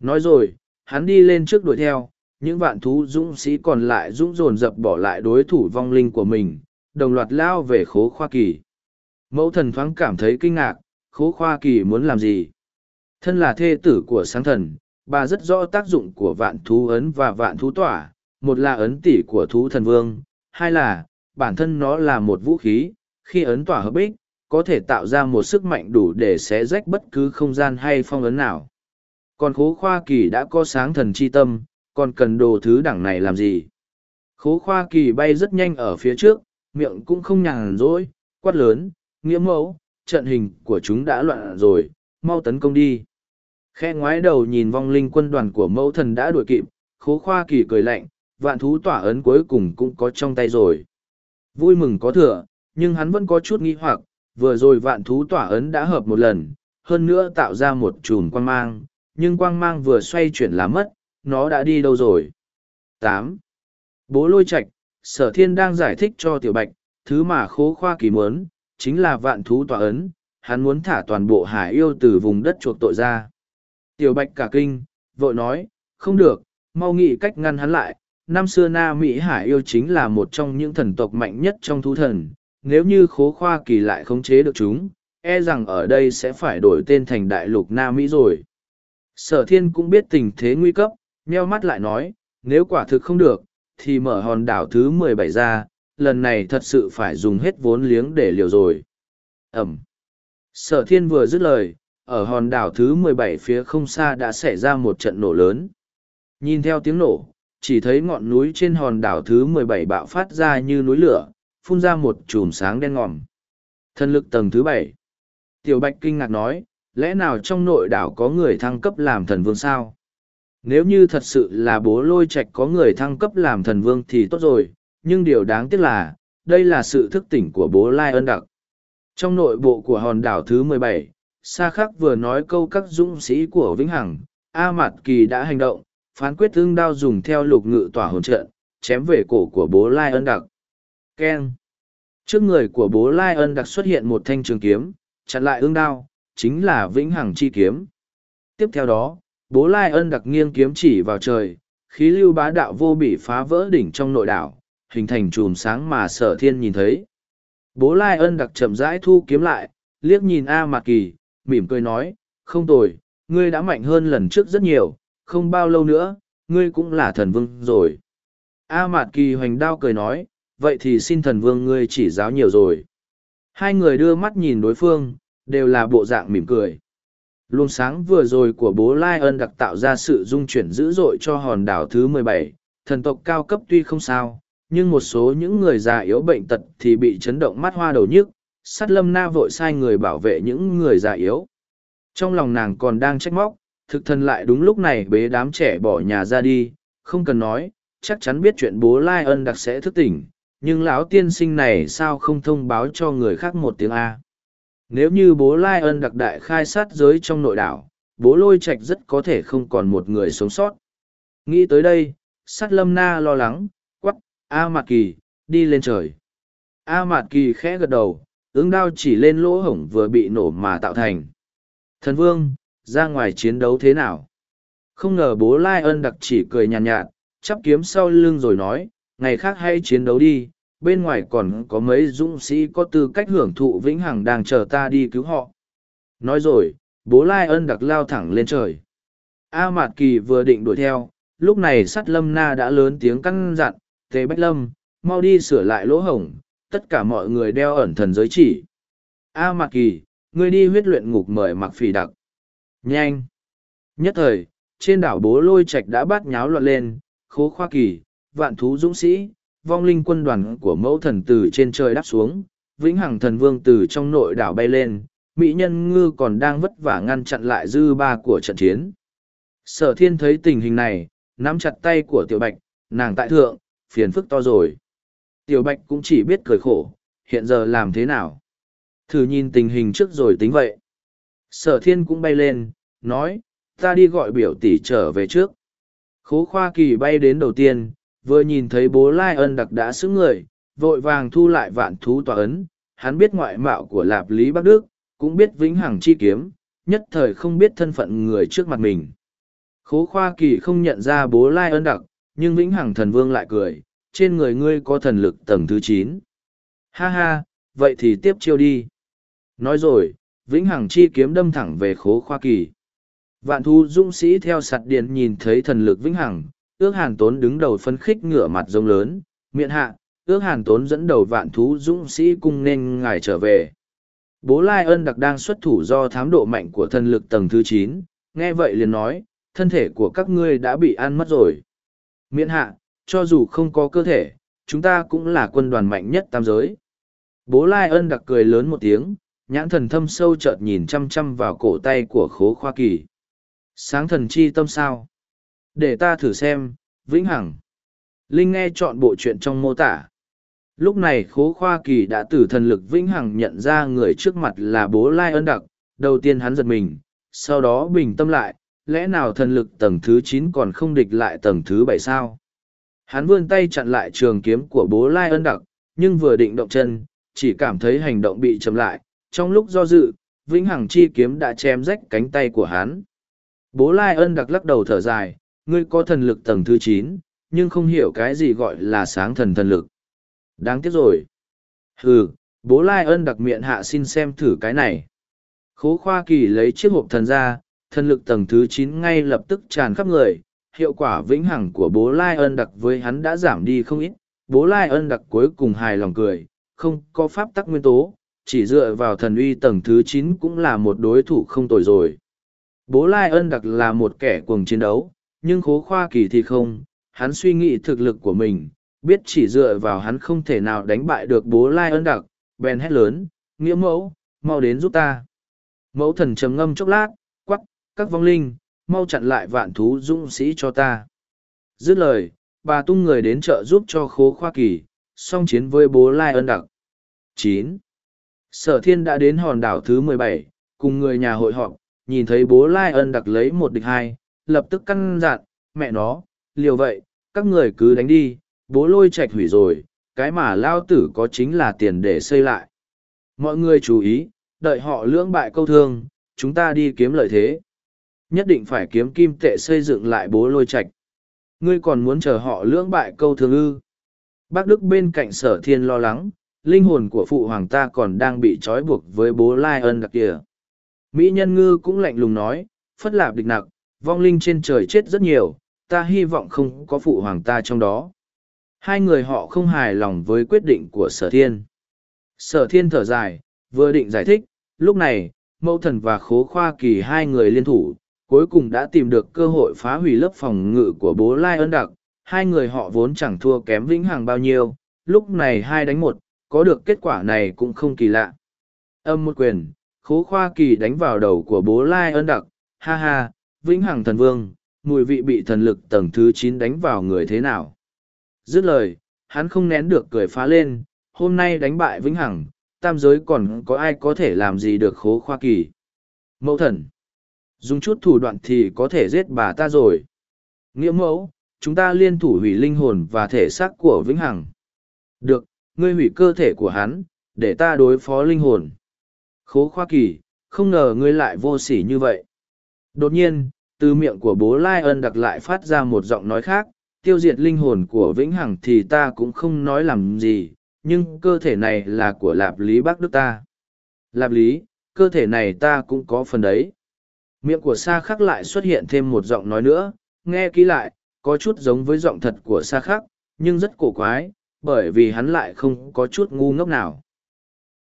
Nói rồi, hắn đi lên trước đuổi theo, những vạn thú dũng sĩ còn lại dũng dồn dập bỏ lại đối thủ vong linh của mình, đồng loạt lao về khố khoa kỳ. Mẫu thần thoáng cảm thấy kinh ngạc, khố khoa kỳ muốn làm gì? Thân là thê tử của sáng thần, bà rất rõ tác dụng của vạn thú ấn và vạn thú tỏa, một là ấn tỷ của thú thần vương, hai là, bản thân nó là một vũ khí, khi ấn tỏa hợp ích, có thể tạo ra một sức mạnh đủ để xé rách bất cứ không gian hay phong ấn nào. Còn khố khoa kỳ đã có sáng thần chi tâm, còn cần đồ thứ đẳng này làm gì? Khố khoa kỳ bay rất nhanh ở phía trước, miệng cũng không nhàn rỗi, quát lớn, nghĩa mẫu, trận hình của chúng đã loạn rồi, mau tấn công đi. Khe ngoái đầu nhìn vong linh quân đoàn của mẫu thần đã đuổi kịp, khố khoa kỳ cười lạnh, vạn thú tỏa ấn cuối cùng cũng có trong tay rồi. Vui mừng có thừa, nhưng hắn vẫn có chút nghi hoặc, vừa rồi vạn thú tỏa ấn đã hợp một lần, hơn nữa tạo ra một chùm quang mang, nhưng quang mang vừa xoay chuyển là mất, nó đã đi đâu rồi. tám Bố lôi Trạch, sở thiên đang giải thích cho tiểu bạch, thứ mà khố khoa kỳ muốn, chính là vạn thú tỏa ấn, hắn muốn thả toàn bộ hải yêu từ vùng đất chuộc tội ra. Tiểu bạch cả kinh, vội nói, không được, mau nghĩ cách ngăn hắn lại, năm xưa Na Mỹ Hải yêu chính là một trong những thần tộc mạnh nhất trong thú thần, nếu như khố khoa kỳ lại khống chế được chúng, e rằng ở đây sẽ phải đổi tên thành đại lục Na Mỹ rồi. Sở thiên cũng biết tình thế nguy cấp, nheo mắt lại nói, nếu quả thực không được, thì mở hòn đảo thứ mười bảy ra, lần này thật sự phải dùng hết vốn liếng để liều rồi. Ẩm. Sở thiên vừa dứt lời, ở hòn đảo thứ mười bảy phía không xa đã xảy ra một trận nổ lớn. Nhìn theo tiếng nổ, chỉ thấy ngọn núi trên hòn đảo thứ mười bảy bạo phát ra như núi lửa, phun ra một chùm sáng đen ngòm. Thân lực tầng thứ bảy. Tiểu Bạch kinh ngạc nói, lẽ nào trong nội đảo có người thăng cấp làm thần vương sao? Nếu như thật sự là bố lôi Trạch có người thăng cấp làm thần vương thì tốt rồi, nhưng điều đáng tiếc là, đây là sự thức tỉnh của bố Lai ân đặc. Trong nội bộ của hòn đảo thứ mười bảy, Sa Khắc vừa nói câu các dũng sĩ của Vĩnh Hằng, A Mạt Kỳ đã hành động, phán quyết tương đao dùng theo lục ngự tỏa hồn trận, chém về cổ của bố Lai ân đặc. Keng! Trước người của bố Lai ân đặc xuất hiện một thanh trường kiếm, chặn lại ương đao, chính là Vĩnh Hằng chi kiếm. Tiếp theo đó, bố Lai ân đặc nghiêng kiếm chỉ vào trời, khí lưu bá đạo vô bị phá vỡ đỉnh trong nội đảo, hình thành chùm sáng mà sở thiên nhìn thấy. Bố Lai ân đặc chậm rãi thu kiếm lại, liếc nhìn A Mạc Kỳ, mỉm cười nói, không tồi, ngươi đã mạnh hơn lần trước rất nhiều, không bao lâu nữa, ngươi cũng là thần vương rồi. A Mạt Kỳ hoành đao cười nói, vậy thì xin thần vương ngươi chỉ giáo nhiều rồi. Hai người đưa mắt nhìn đối phương, đều là bộ dạng mỉm cười. Luồng sáng vừa rồi của bố Lai ân đặc tạo ra sự dung chuyển dữ dội cho hòn đảo thứ mười bảy. thần tộc cao cấp tuy không sao, nhưng một số những người già yếu bệnh tật thì bị chấn động mắt hoa đầu nhức, Sắt lâm na vội sai người bảo vệ những người già yếu. Trong lòng nàng còn đang trách móc, thực thần lại đúng lúc này bế đám trẻ bỏ nhà ra đi, không cần nói, chắc chắn biết chuyện bố Lai ân đặc sẽ thức tỉnh, nhưng lão tiên sinh này sao không thông báo cho người khác một tiếng A. Nếu như bố Lai ân đặc đại khai sát giới trong nội đảo, bố lôi Trạch rất có thể không còn một người sống sót. Nghĩ tới đây, sát lâm na lo lắng, quắp A Mạt Kỳ, đi lên trời. A Mạt Kỳ khẽ gật đầu, ứng đao chỉ lên lỗ hổng vừa bị nổ mà tạo thành. Thần vương, ra ngoài chiến đấu thế nào? Không ngờ bố Lai ân đặc chỉ cười nhàn nhạt, nhạt, chắp kiếm sau lưng rồi nói, ngày khác hay chiến đấu đi, bên ngoài còn có mấy dũng sĩ có tư cách hưởng thụ vĩnh hằng đang chờ ta đi cứu họ. Nói rồi, bố Lai ân đặc lao thẳng lên trời. A Mạt Kỳ vừa định đuổi theo, lúc này sắt lâm na đã lớn tiếng căn dặn, Tề Bách Lâm, mau đi sửa lại lỗ hổng, tất cả mọi người đeo ẩn thần giới chỉ. A mạt Kỳ, ngươi đi huyết luyện ngục mời mặc phỉ đặc. Nhanh! Nhất thời, trên đảo bố lôi Trạch đã bắt nháo loạn lên, khố khoa kỳ, vạn thú dũng sĩ, vong linh quân đoàn của mẫu thần từ trên trời đáp xuống, vĩnh hằng thần vương từ trong nội đảo bay lên, mỹ nhân ngư còn đang vất vả ngăn chặn lại dư ba của trận chiến. Sở thiên thấy tình hình này, nắm chặt tay của tiểu bạch, nàng tại thượng, phiền phức to rồi. Tiểu bạch cũng chỉ biết cười khổ, hiện giờ làm thế nào? Thử nhìn tình hình trước rồi tính vậy. Sở thiên cũng bay lên, nói, ta đi gọi biểu tỷ trở về trước. Khố khoa kỳ bay đến đầu tiên, vừa nhìn thấy bố Lai ân đặc đã xứng người, vội vàng thu lại vạn thú tòa ấn. Hắn biết ngoại mạo của Lạp Lý Bắc Đức, cũng biết vĩnh hằng chi kiếm, nhất thời không biết thân phận người trước mặt mình. Khố khoa kỳ không nhận ra bố Lai ân đặc, nhưng vĩnh hằng thần vương lại cười, trên người ngươi có thần lực tầng thứ chín. Ha ha, vậy thì tiếp chiêu đi. Nói rồi, vĩnh hằng chi kiếm đâm thẳng về khố khoa kỳ. Vạn thu dũng sĩ theo sạt điện nhìn thấy thần lực vĩnh hằng, ước hàn tốn đứng đầu phân khích ngửa mặt rông lớn, miệng hạ, ước hàn tốn dẫn đầu vạn thú dũng sĩ cung nên ngài trở về. Bố Lai ân đặc đang xuất thủ do thám độ mạnh của thần lực tầng thứ chín, nghe vậy liền nói, thân thể của các ngươi đã bị ăn mất rồi. Miễn hạ, cho dù không có cơ thể, chúng ta cũng là quân đoàn mạnh nhất tam giới. Bố Lai ân đặc cười lớn một tiếng, nhãn thần thâm sâu chợt nhìn chăm chăm vào cổ tay của khố khoa kỳ. Sáng thần chi tâm sao? Để ta thử xem, vĩnh hằng. Linh nghe chọn bộ chuyện trong mô tả. Lúc này khố khoa kỳ đã từ thần lực vĩnh hằng nhận ra người trước mặt là bố Lai ân đặc, đầu tiên hắn giật mình, sau đó bình tâm lại, lẽ nào thần lực tầng thứ chín còn không địch lại tầng thứ bảy sao? Hắn vươn tay chặn lại trường kiếm của bố Lai ân đặc, nhưng vừa định động chân, chỉ cảm thấy hành động bị chậm lại. Trong lúc do dự, Vĩnh Hằng chi kiếm đã chém rách cánh tay của hắn. Bố Lai ân đặc lắc đầu thở dài, ngươi có thần lực tầng thứ chín, nhưng không hiểu cái gì gọi là sáng thần thần lực. Đáng tiếc rồi. Hừ, bố Lai ân đặc miệng hạ xin xem thử cái này. Khố khoa kỳ lấy chiếc hộp thần ra, thần lực tầng thứ chín ngay lập tức tràn khắp người, hiệu quả vĩnh hằng của bố Lai ân đặc với hắn đã giảm đi không ít, bố Lai ân đặc cuối cùng hài lòng cười, không có pháp tắc nguyên tố, chỉ dựa vào thần uy tầng thứ chín cũng là một đối thủ không tồi rồi. Bố Lai ân đặc là một kẻ cuồng chiến đấu, nhưng khố khoa kỳ thì không, hắn suy nghĩ thực lực của mình, biết chỉ dựa vào hắn không thể nào đánh bại được bố Lai ân đặc, bèn hét lớn, nghĩa mẫu, mau đến giúp ta. Mẫu thần trầm ngâm chốc lát, quắc, các vong linh, mau chặn lại vạn thú dũng sĩ cho ta. Dứt lời, bà tung người đến chợ giúp cho khố khoa kỳ, song chiến với bố Lai ân đặc. chín Sở thiên đã đến hòn đảo thứ mười bảy, cùng người nhà hội họp, nhìn thấy bố Lai ân đặc lấy một địch hai, lập tức căn dặn, mẹ nó, liều vậy, các người cứ đánh đi, bố lôi Trạch hủy rồi, cái mà lao tử có chính là tiền để xây lại. Mọi người chú ý, đợi họ lưỡng bại câu thương, chúng ta đi kiếm lợi thế. Nhất định phải kiếm kim tệ xây dựng lại bố lôi Trạch. Ngươi còn muốn chờ họ lưỡng bại câu thương ư. Bác Đức bên cạnh sở thiên lo lắng, linh hồn của phụ hoàng ta còn đang bị trói buộc với bố lai ân đặc kìa. Mỹ nhân ngư cũng lạnh lùng nói, phất lạp địch nặc, vong linh trên trời chết rất nhiều, ta hy vọng không có phụ hoàng ta trong đó. Hai người họ không hài lòng với quyết định của sở thiên. Sở thiên thở dài, vừa định giải thích, lúc này, mẫu thần và khố khoa kỳ hai người liên thủ, cuối cùng đã tìm được cơ hội phá hủy lớp phòng ngự của bố Lai ơn đặc. Hai người họ vốn chẳng thua kém vĩnh hằng bao nhiêu, lúc này hai đánh một, có được kết quả này cũng không kỳ lạ. Âm một quyền, khố khoa kỳ đánh vào đầu của bố Lai ơn đặc, ha ha, vĩnh hằng thần vương, mùi vị bị thần lực tầng thứ chín đánh vào người thế nào. Dứt lời, hắn không nén được cười phá lên, hôm nay đánh bại vĩnh hằng, tam giới còn có ai có thể làm gì được khố khoa kỳ. Mẫu thần, dùng chút thủ đoạn thì có thể giết bà ta rồi. Nghĩa mẫu, chúng ta liên thủ hủy linh hồn và thể xác của vĩnh hằng. Được, ngươi hủy cơ thể của hắn, để ta đối phó linh hồn. Khố khoa kỳ, không ngờ ngươi lại vô sỉ như vậy. Đột nhiên, từ miệng của bố Lai ân đặc lại phát ra một giọng nói khác, tiêu diệt linh hồn của Vĩnh Hằng thì ta cũng không nói làm gì, nhưng cơ thể này là của Lạp Lý Bắc Đức ta. Lạp Lý, cơ thể này ta cũng có phần đấy. Miệng của Sa Khắc lại xuất hiện thêm một giọng nói nữa, nghe kỹ lại, có chút giống với giọng thật của Sa Khắc, nhưng rất cổ quái, bởi vì hắn lại không có chút ngu ngốc nào.